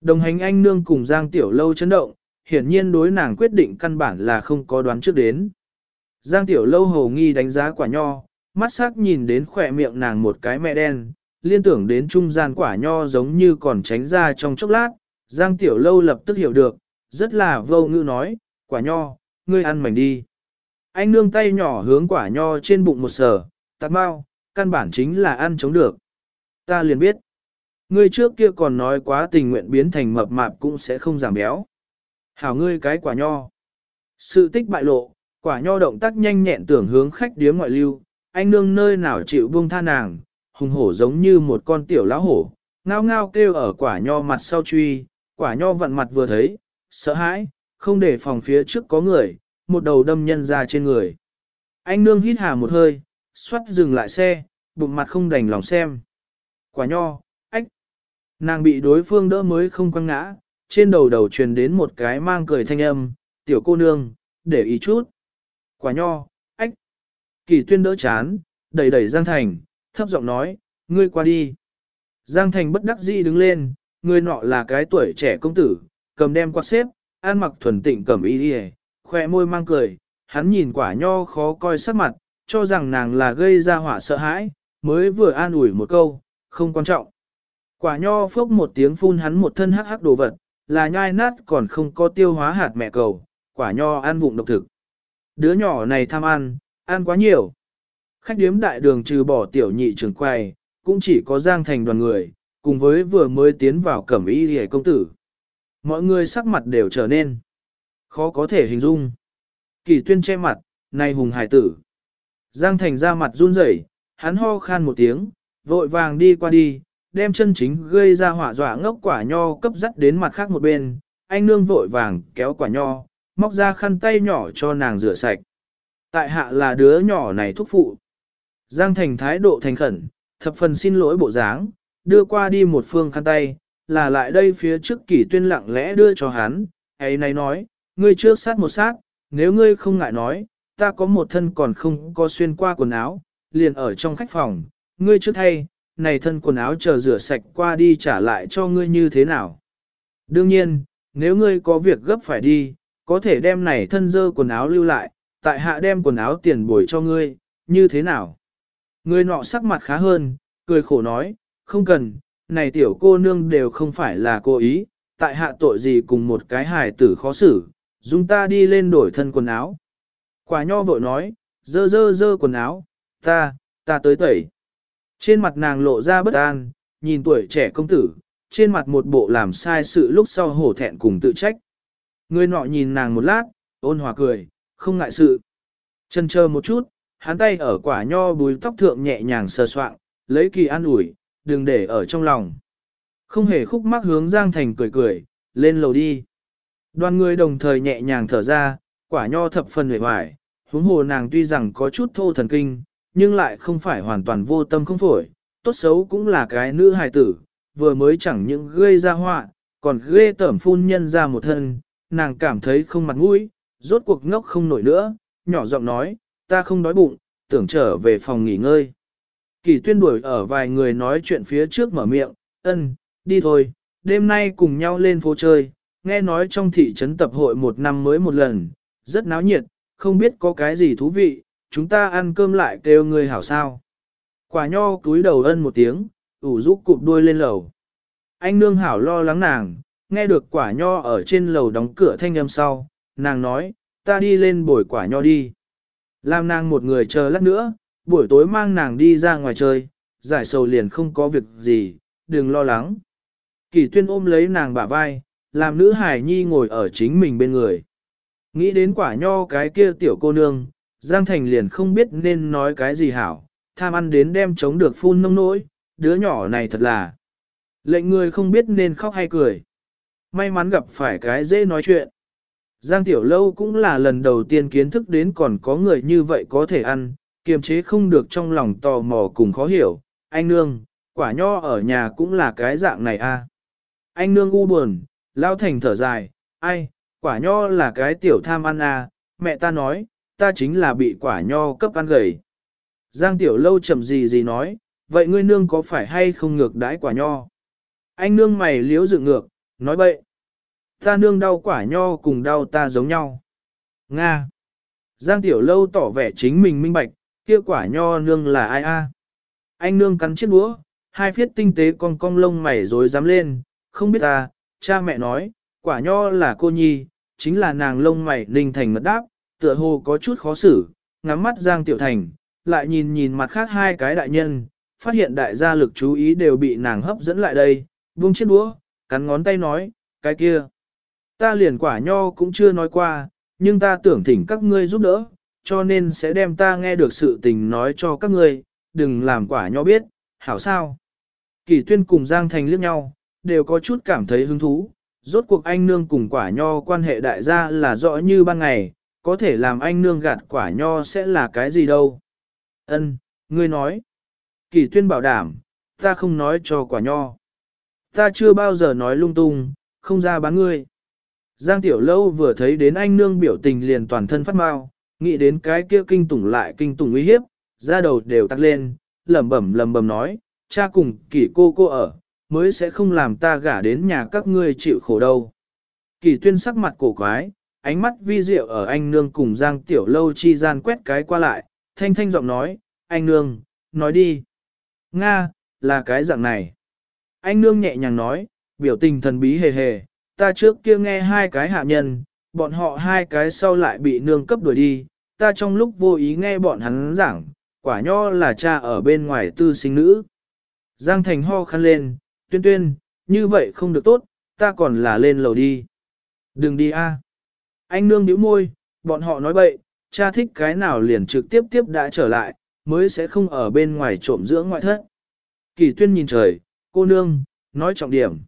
Đồng hành anh nương cùng Giang Tiểu Lâu chấn động, hiển nhiên đối nàng quyết định căn bản là không có đoán trước đến. Giang Tiểu Lâu hầu nghi đánh giá quả nho, mắt sắc nhìn đến khỏe miệng nàng một cái mẹ đen, liên tưởng đến trung gian quả nho giống như còn tránh ra trong chốc lát, Giang Tiểu Lâu lập tức hiểu được, rất là vô ngữ nói, quả nho, ngươi ăn mảnh đi. Anh nương tay nhỏ hướng quả nho trên bụng một sở, tạt mau, căn bản chính là ăn chống được. Ta liền biết, ngươi trước kia còn nói quá tình nguyện biến thành mập mạp cũng sẽ không giảm béo. Hảo ngươi cái quả nho. Sự tích bại lộ, quả nho động tác nhanh nhẹn tưởng hướng khách điếm ngoại lưu, anh nương nơi nào chịu buông tha nàng, hùng hổ giống như một con tiểu lão hổ, ngao ngao kêu ở quả nho mặt sau truy, quả nho vặn mặt vừa thấy, sợ hãi, không để phòng phía trước có người, một đầu đâm nhân ra trên người. Anh nương hít hà một hơi, xoát dừng lại xe, bụng mặt không đành lòng xem. Quả nho, ách. Nàng bị đối phương đỡ mới không quăng ngã, trên đầu đầu truyền đến một cái mang cười thanh âm, tiểu cô nương, để ý chút. Quả nho, ách. Kỳ tuyên đỡ chán, đẩy đẩy Giang Thành, thấp giọng nói, ngươi qua đi. Giang Thành bất đắc dĩ đứng lên, người nọ là cái tuổi trẻ công tử, cầm đem quạt xếp, ăn mặc thuần tịnh cầm y đi khoe môi mang cười, hắn nhìn quả nho khó coi sắc mặt, cho rằng nàng là gây ra hỏa sợ hãi, mới vừa an ủi một câu, không quan trọng. Quả nho phốc một tiếng phun hắn một thân hắc hắc đồ vật, là nhai nát còn không có tiêu hóa hạt mẹ cầu, quả nho ăn vụng độc thực. Đứa nhỏ này tham ăn, ăn quá nhiều. Khách điếm đại đường trừ bỏ tiểu nhị trường quay, cũng chỉ có giang thành đoàn người, cùng với vừa mới tiến vào cẩm y hề công tử. Mọi người sắc mặt đều trở nên Khó có thể hình dung. Kỳ tuyên che mặt, này hùng hải tử. Giang thành ra mặt run rẩy, hắn ho khan một tiếng, vội vàng đi qua đi, đem chân chính gây ra hỏa dọa ngốc quả nho cấp dắt đến mặt khác một bên, anh nương vội vàng kéo quả nho, móc ra khăn tay nhỏ cho nàng rửa sạch. Tại hạ là đứa nhỏ này thúc phụ. Giang thành thái độ thành khẩn, thập phần xin lỗi bộ dáng, đưa qua đi một phương khăn tay, là lại đây phía trước kỷ tuyên lặng lẽ đưa cho hắn, ấy này nói, ngươi trước sát một sát, nếu ngươi không ngại nói, ta có một thân còn không có xuyên qua quần áo, liền ở trong khách phòng, ngươi trước thay, này thân quần áo chờ rửa sạch qua đi trả lại cho ngươi như thế nào. Đương nhiên, nếu ngươi có việc gấp phải đi, có thể đem này thân dơ quần áo lưu lại, tại hạ đem quần áo tiền bồi cho ngươi, như thế nào. Ngươi nọ sắc mặt khá hơn, cười khổ nói, không cần, này tiểu cô nương đều không phải là cô ý, tại hạ tội gì cùng một cái hài tử khó xử, dùng ta đi lên đổi thân quần áo. Quả nho vội nói, dơ dơ dơ quần áo, ta, ta tới tẩy. Trên mặt nàng lộ ra bất an, nhìn tuổi trẻ công tử, trên mặt một bộ làm sai sự lúc sau hổ thẹn cùng tự trách. Người nọ nhìn nàng một lát, ôn hòa cười, không ngại sự. Chân chờ một chút, hắn tay ở quả nho bùi tóc thượng nhẹ nhàng sờ soạng, lấy kỳ an ủi, đừng để ở trong lòng. Không hề khúc mắc hướng Giang Thành cười cười, lên lầu đi. Đoàn người đồng thời nhẹ nhàng thở ra, quả nho thập phần hề hoài, huống hồ nàng tuy rằng có chút thô thần kinh, nhưng lại không phải hoàn toàn vô tâm không phổi, tốt xấu cũng là cái nữ hài tử, vừa mới chẳng những gây ra họa, còn ghê tởm phun nhân ra một thân, nàng cảm thấy không mặt mũi, rốt cuộc ngốc không nổi nữa, nhỏ giọng nói, ta không đói bụng, tưởng trở về phòng nghỉ ngơi. Kỳ tuyên đuổi ở vài người nói chuyện phía trước mở miệng, ân, đi thôi, đêm nay cùng nhau lên phố chơi, nghe nói trong thị trấn tập hội một năm mới một lần, rất náo nhiệt, không biết có cái gì thú vị, chúng ta ăn cơm lại kêu người hảo sao. Quả nho túi đầu ân một tiếng, ủ rũ cụp đuôi lên lầu. Anh nương hảo lo lắng nàng, nghe được quả nho ở trên lầu đóng cửa thanh âm sau, nàng nói, ta đi lên bồi quả nho đi. Làm nàng một người chờ lát nữa, buổi tối mang nàng đi ra ngoài chơi, giải sầu liền không có việc gì, đừng lo lắng. Kỳ tuyên ôm lấy nàng bả vai, làm nữ hải nhi ngồi ở chính mình bên người. Nghĩ đến quả nho cái kia tiểu cô nương, Giang Thành liền không biết nên nói cái gì hảo, tham ăn đến đem chống được phun nông nỗi, đứa nhỏ này thật là. Lệnh người không biết nên khóc hay cười. May mắn gặp phải cái dễ nói chuyện. Giang Tiểu Lâu cũng là lần đầu tiên kiến thức đến còn có người như vậy có thể ăn, kiềm chế không được trong lòng tò mò cùng khó hiểu. Anh nương, quả nho ở nhà cũng là cái dạng này a. À? Anh nương u buồn, lao thành thở dài, ai, quả nho là cái tiểu tham ăn à, mẹ ta nói, ta chính là bị quả nho cấp ăn gầy. Giang tiểu lâu chậm gì gì nói, vậy ngươi nương có phải hay không ngược đãi quả nho? Anh nương mày liếu dự ngược, nói bậy. Ta nương đau quả nho cùng đau ta giống nhau. Nga. Giang tiểu lâu tỏ vẻ chính mình minh bạch, kia quả nho nương là ai a? Anh nương cắn chiếc đũa, hai phiết tinh tế con cong lông mày rồi dám lên, không biết ta, cha mẹ nói, quả nho là cô nhi, chính là nàng lông mày ninh thành mật đáp, tựa hồ có chút khó xử, ngắm mắt Giang Tiểu Thành, lại nhìn nhìn mặt khác hai cái đại nhân, phát hiện đại gia lực chú ý đều bị nàng hấp dẫn lại đây, buông chiếc đũa, cắn ngón tay nói, cái kia. Ta liền quả nho cũng chưa nói qua, nhưng ta tưởng thỉnh các ngươi giúp đỡ, cho nên sẽ đem ta nghe được sự tình nói cho các ngươi, đừng làm quả nho biết, hảo sao. Kỳ tuyên cùng Giang Thành liếc nhau, đều có chút cảm thấy hứng thú. Rốt cuộc anh nương cùng quả nho quan hệ đại gia là rõ như ban ngày, có thể làm anh nương gạt quả nho sẽ là cái gì đâu. Ân, ngươi nói. Kỳ tuyên bảo đảm, ta không nói cho quả nho. Ta chưa bao giờ nói lung tung, không ra bán ngươi. Giang Tiểu Lâu vừa thấy đến anh nương biểu tình liền toàn thân phát mau, nghĩ đến cái kia kinh tủng lại kinh tủng uy hiếp, ra đầu đều tắt lên, lẩm bẩm lẩm bẩm nói, cha cùng kỷ cô cô ở, mới sẽ không làm ta gả đến nhà các ngươi chịu khổ đâu. Kỳ tuyên sắc mặt cổ quái, ánh mắt vi diệu ở anh nương cùng Giang Tiểu Lâu chi gian quét cái qua lại, thanh thanh giọng nói, anh nương, nói đi. Nga, là cái dạng này. Anh nương nhẹ nhàng nói, biểu tình thần bí hề hề, ta trước kia nghe hai cái hạ nhân, bọn họ hai cái sau lại bị nương cấp đuổi đi, ta trong lúc vô ý nghe bọn hắn giảng, quả nho là cha ở bên ngoài tư sinh nữ. Giang Thành ho khăn lên, tuyên tuyên, như vậy không được tốt, ta còn là lên lầu đi. Đừng đi a. Anh nương nhíu môi, bọn họ nói bậy, cha thích cái nào liền trực tiếp tiếp đã trở lại, mới sẽ không ở bên ngoài trộm dưỡng ngoại thất. Kỳ tuyên nhìn trời, cô nương, nói trọng điểm.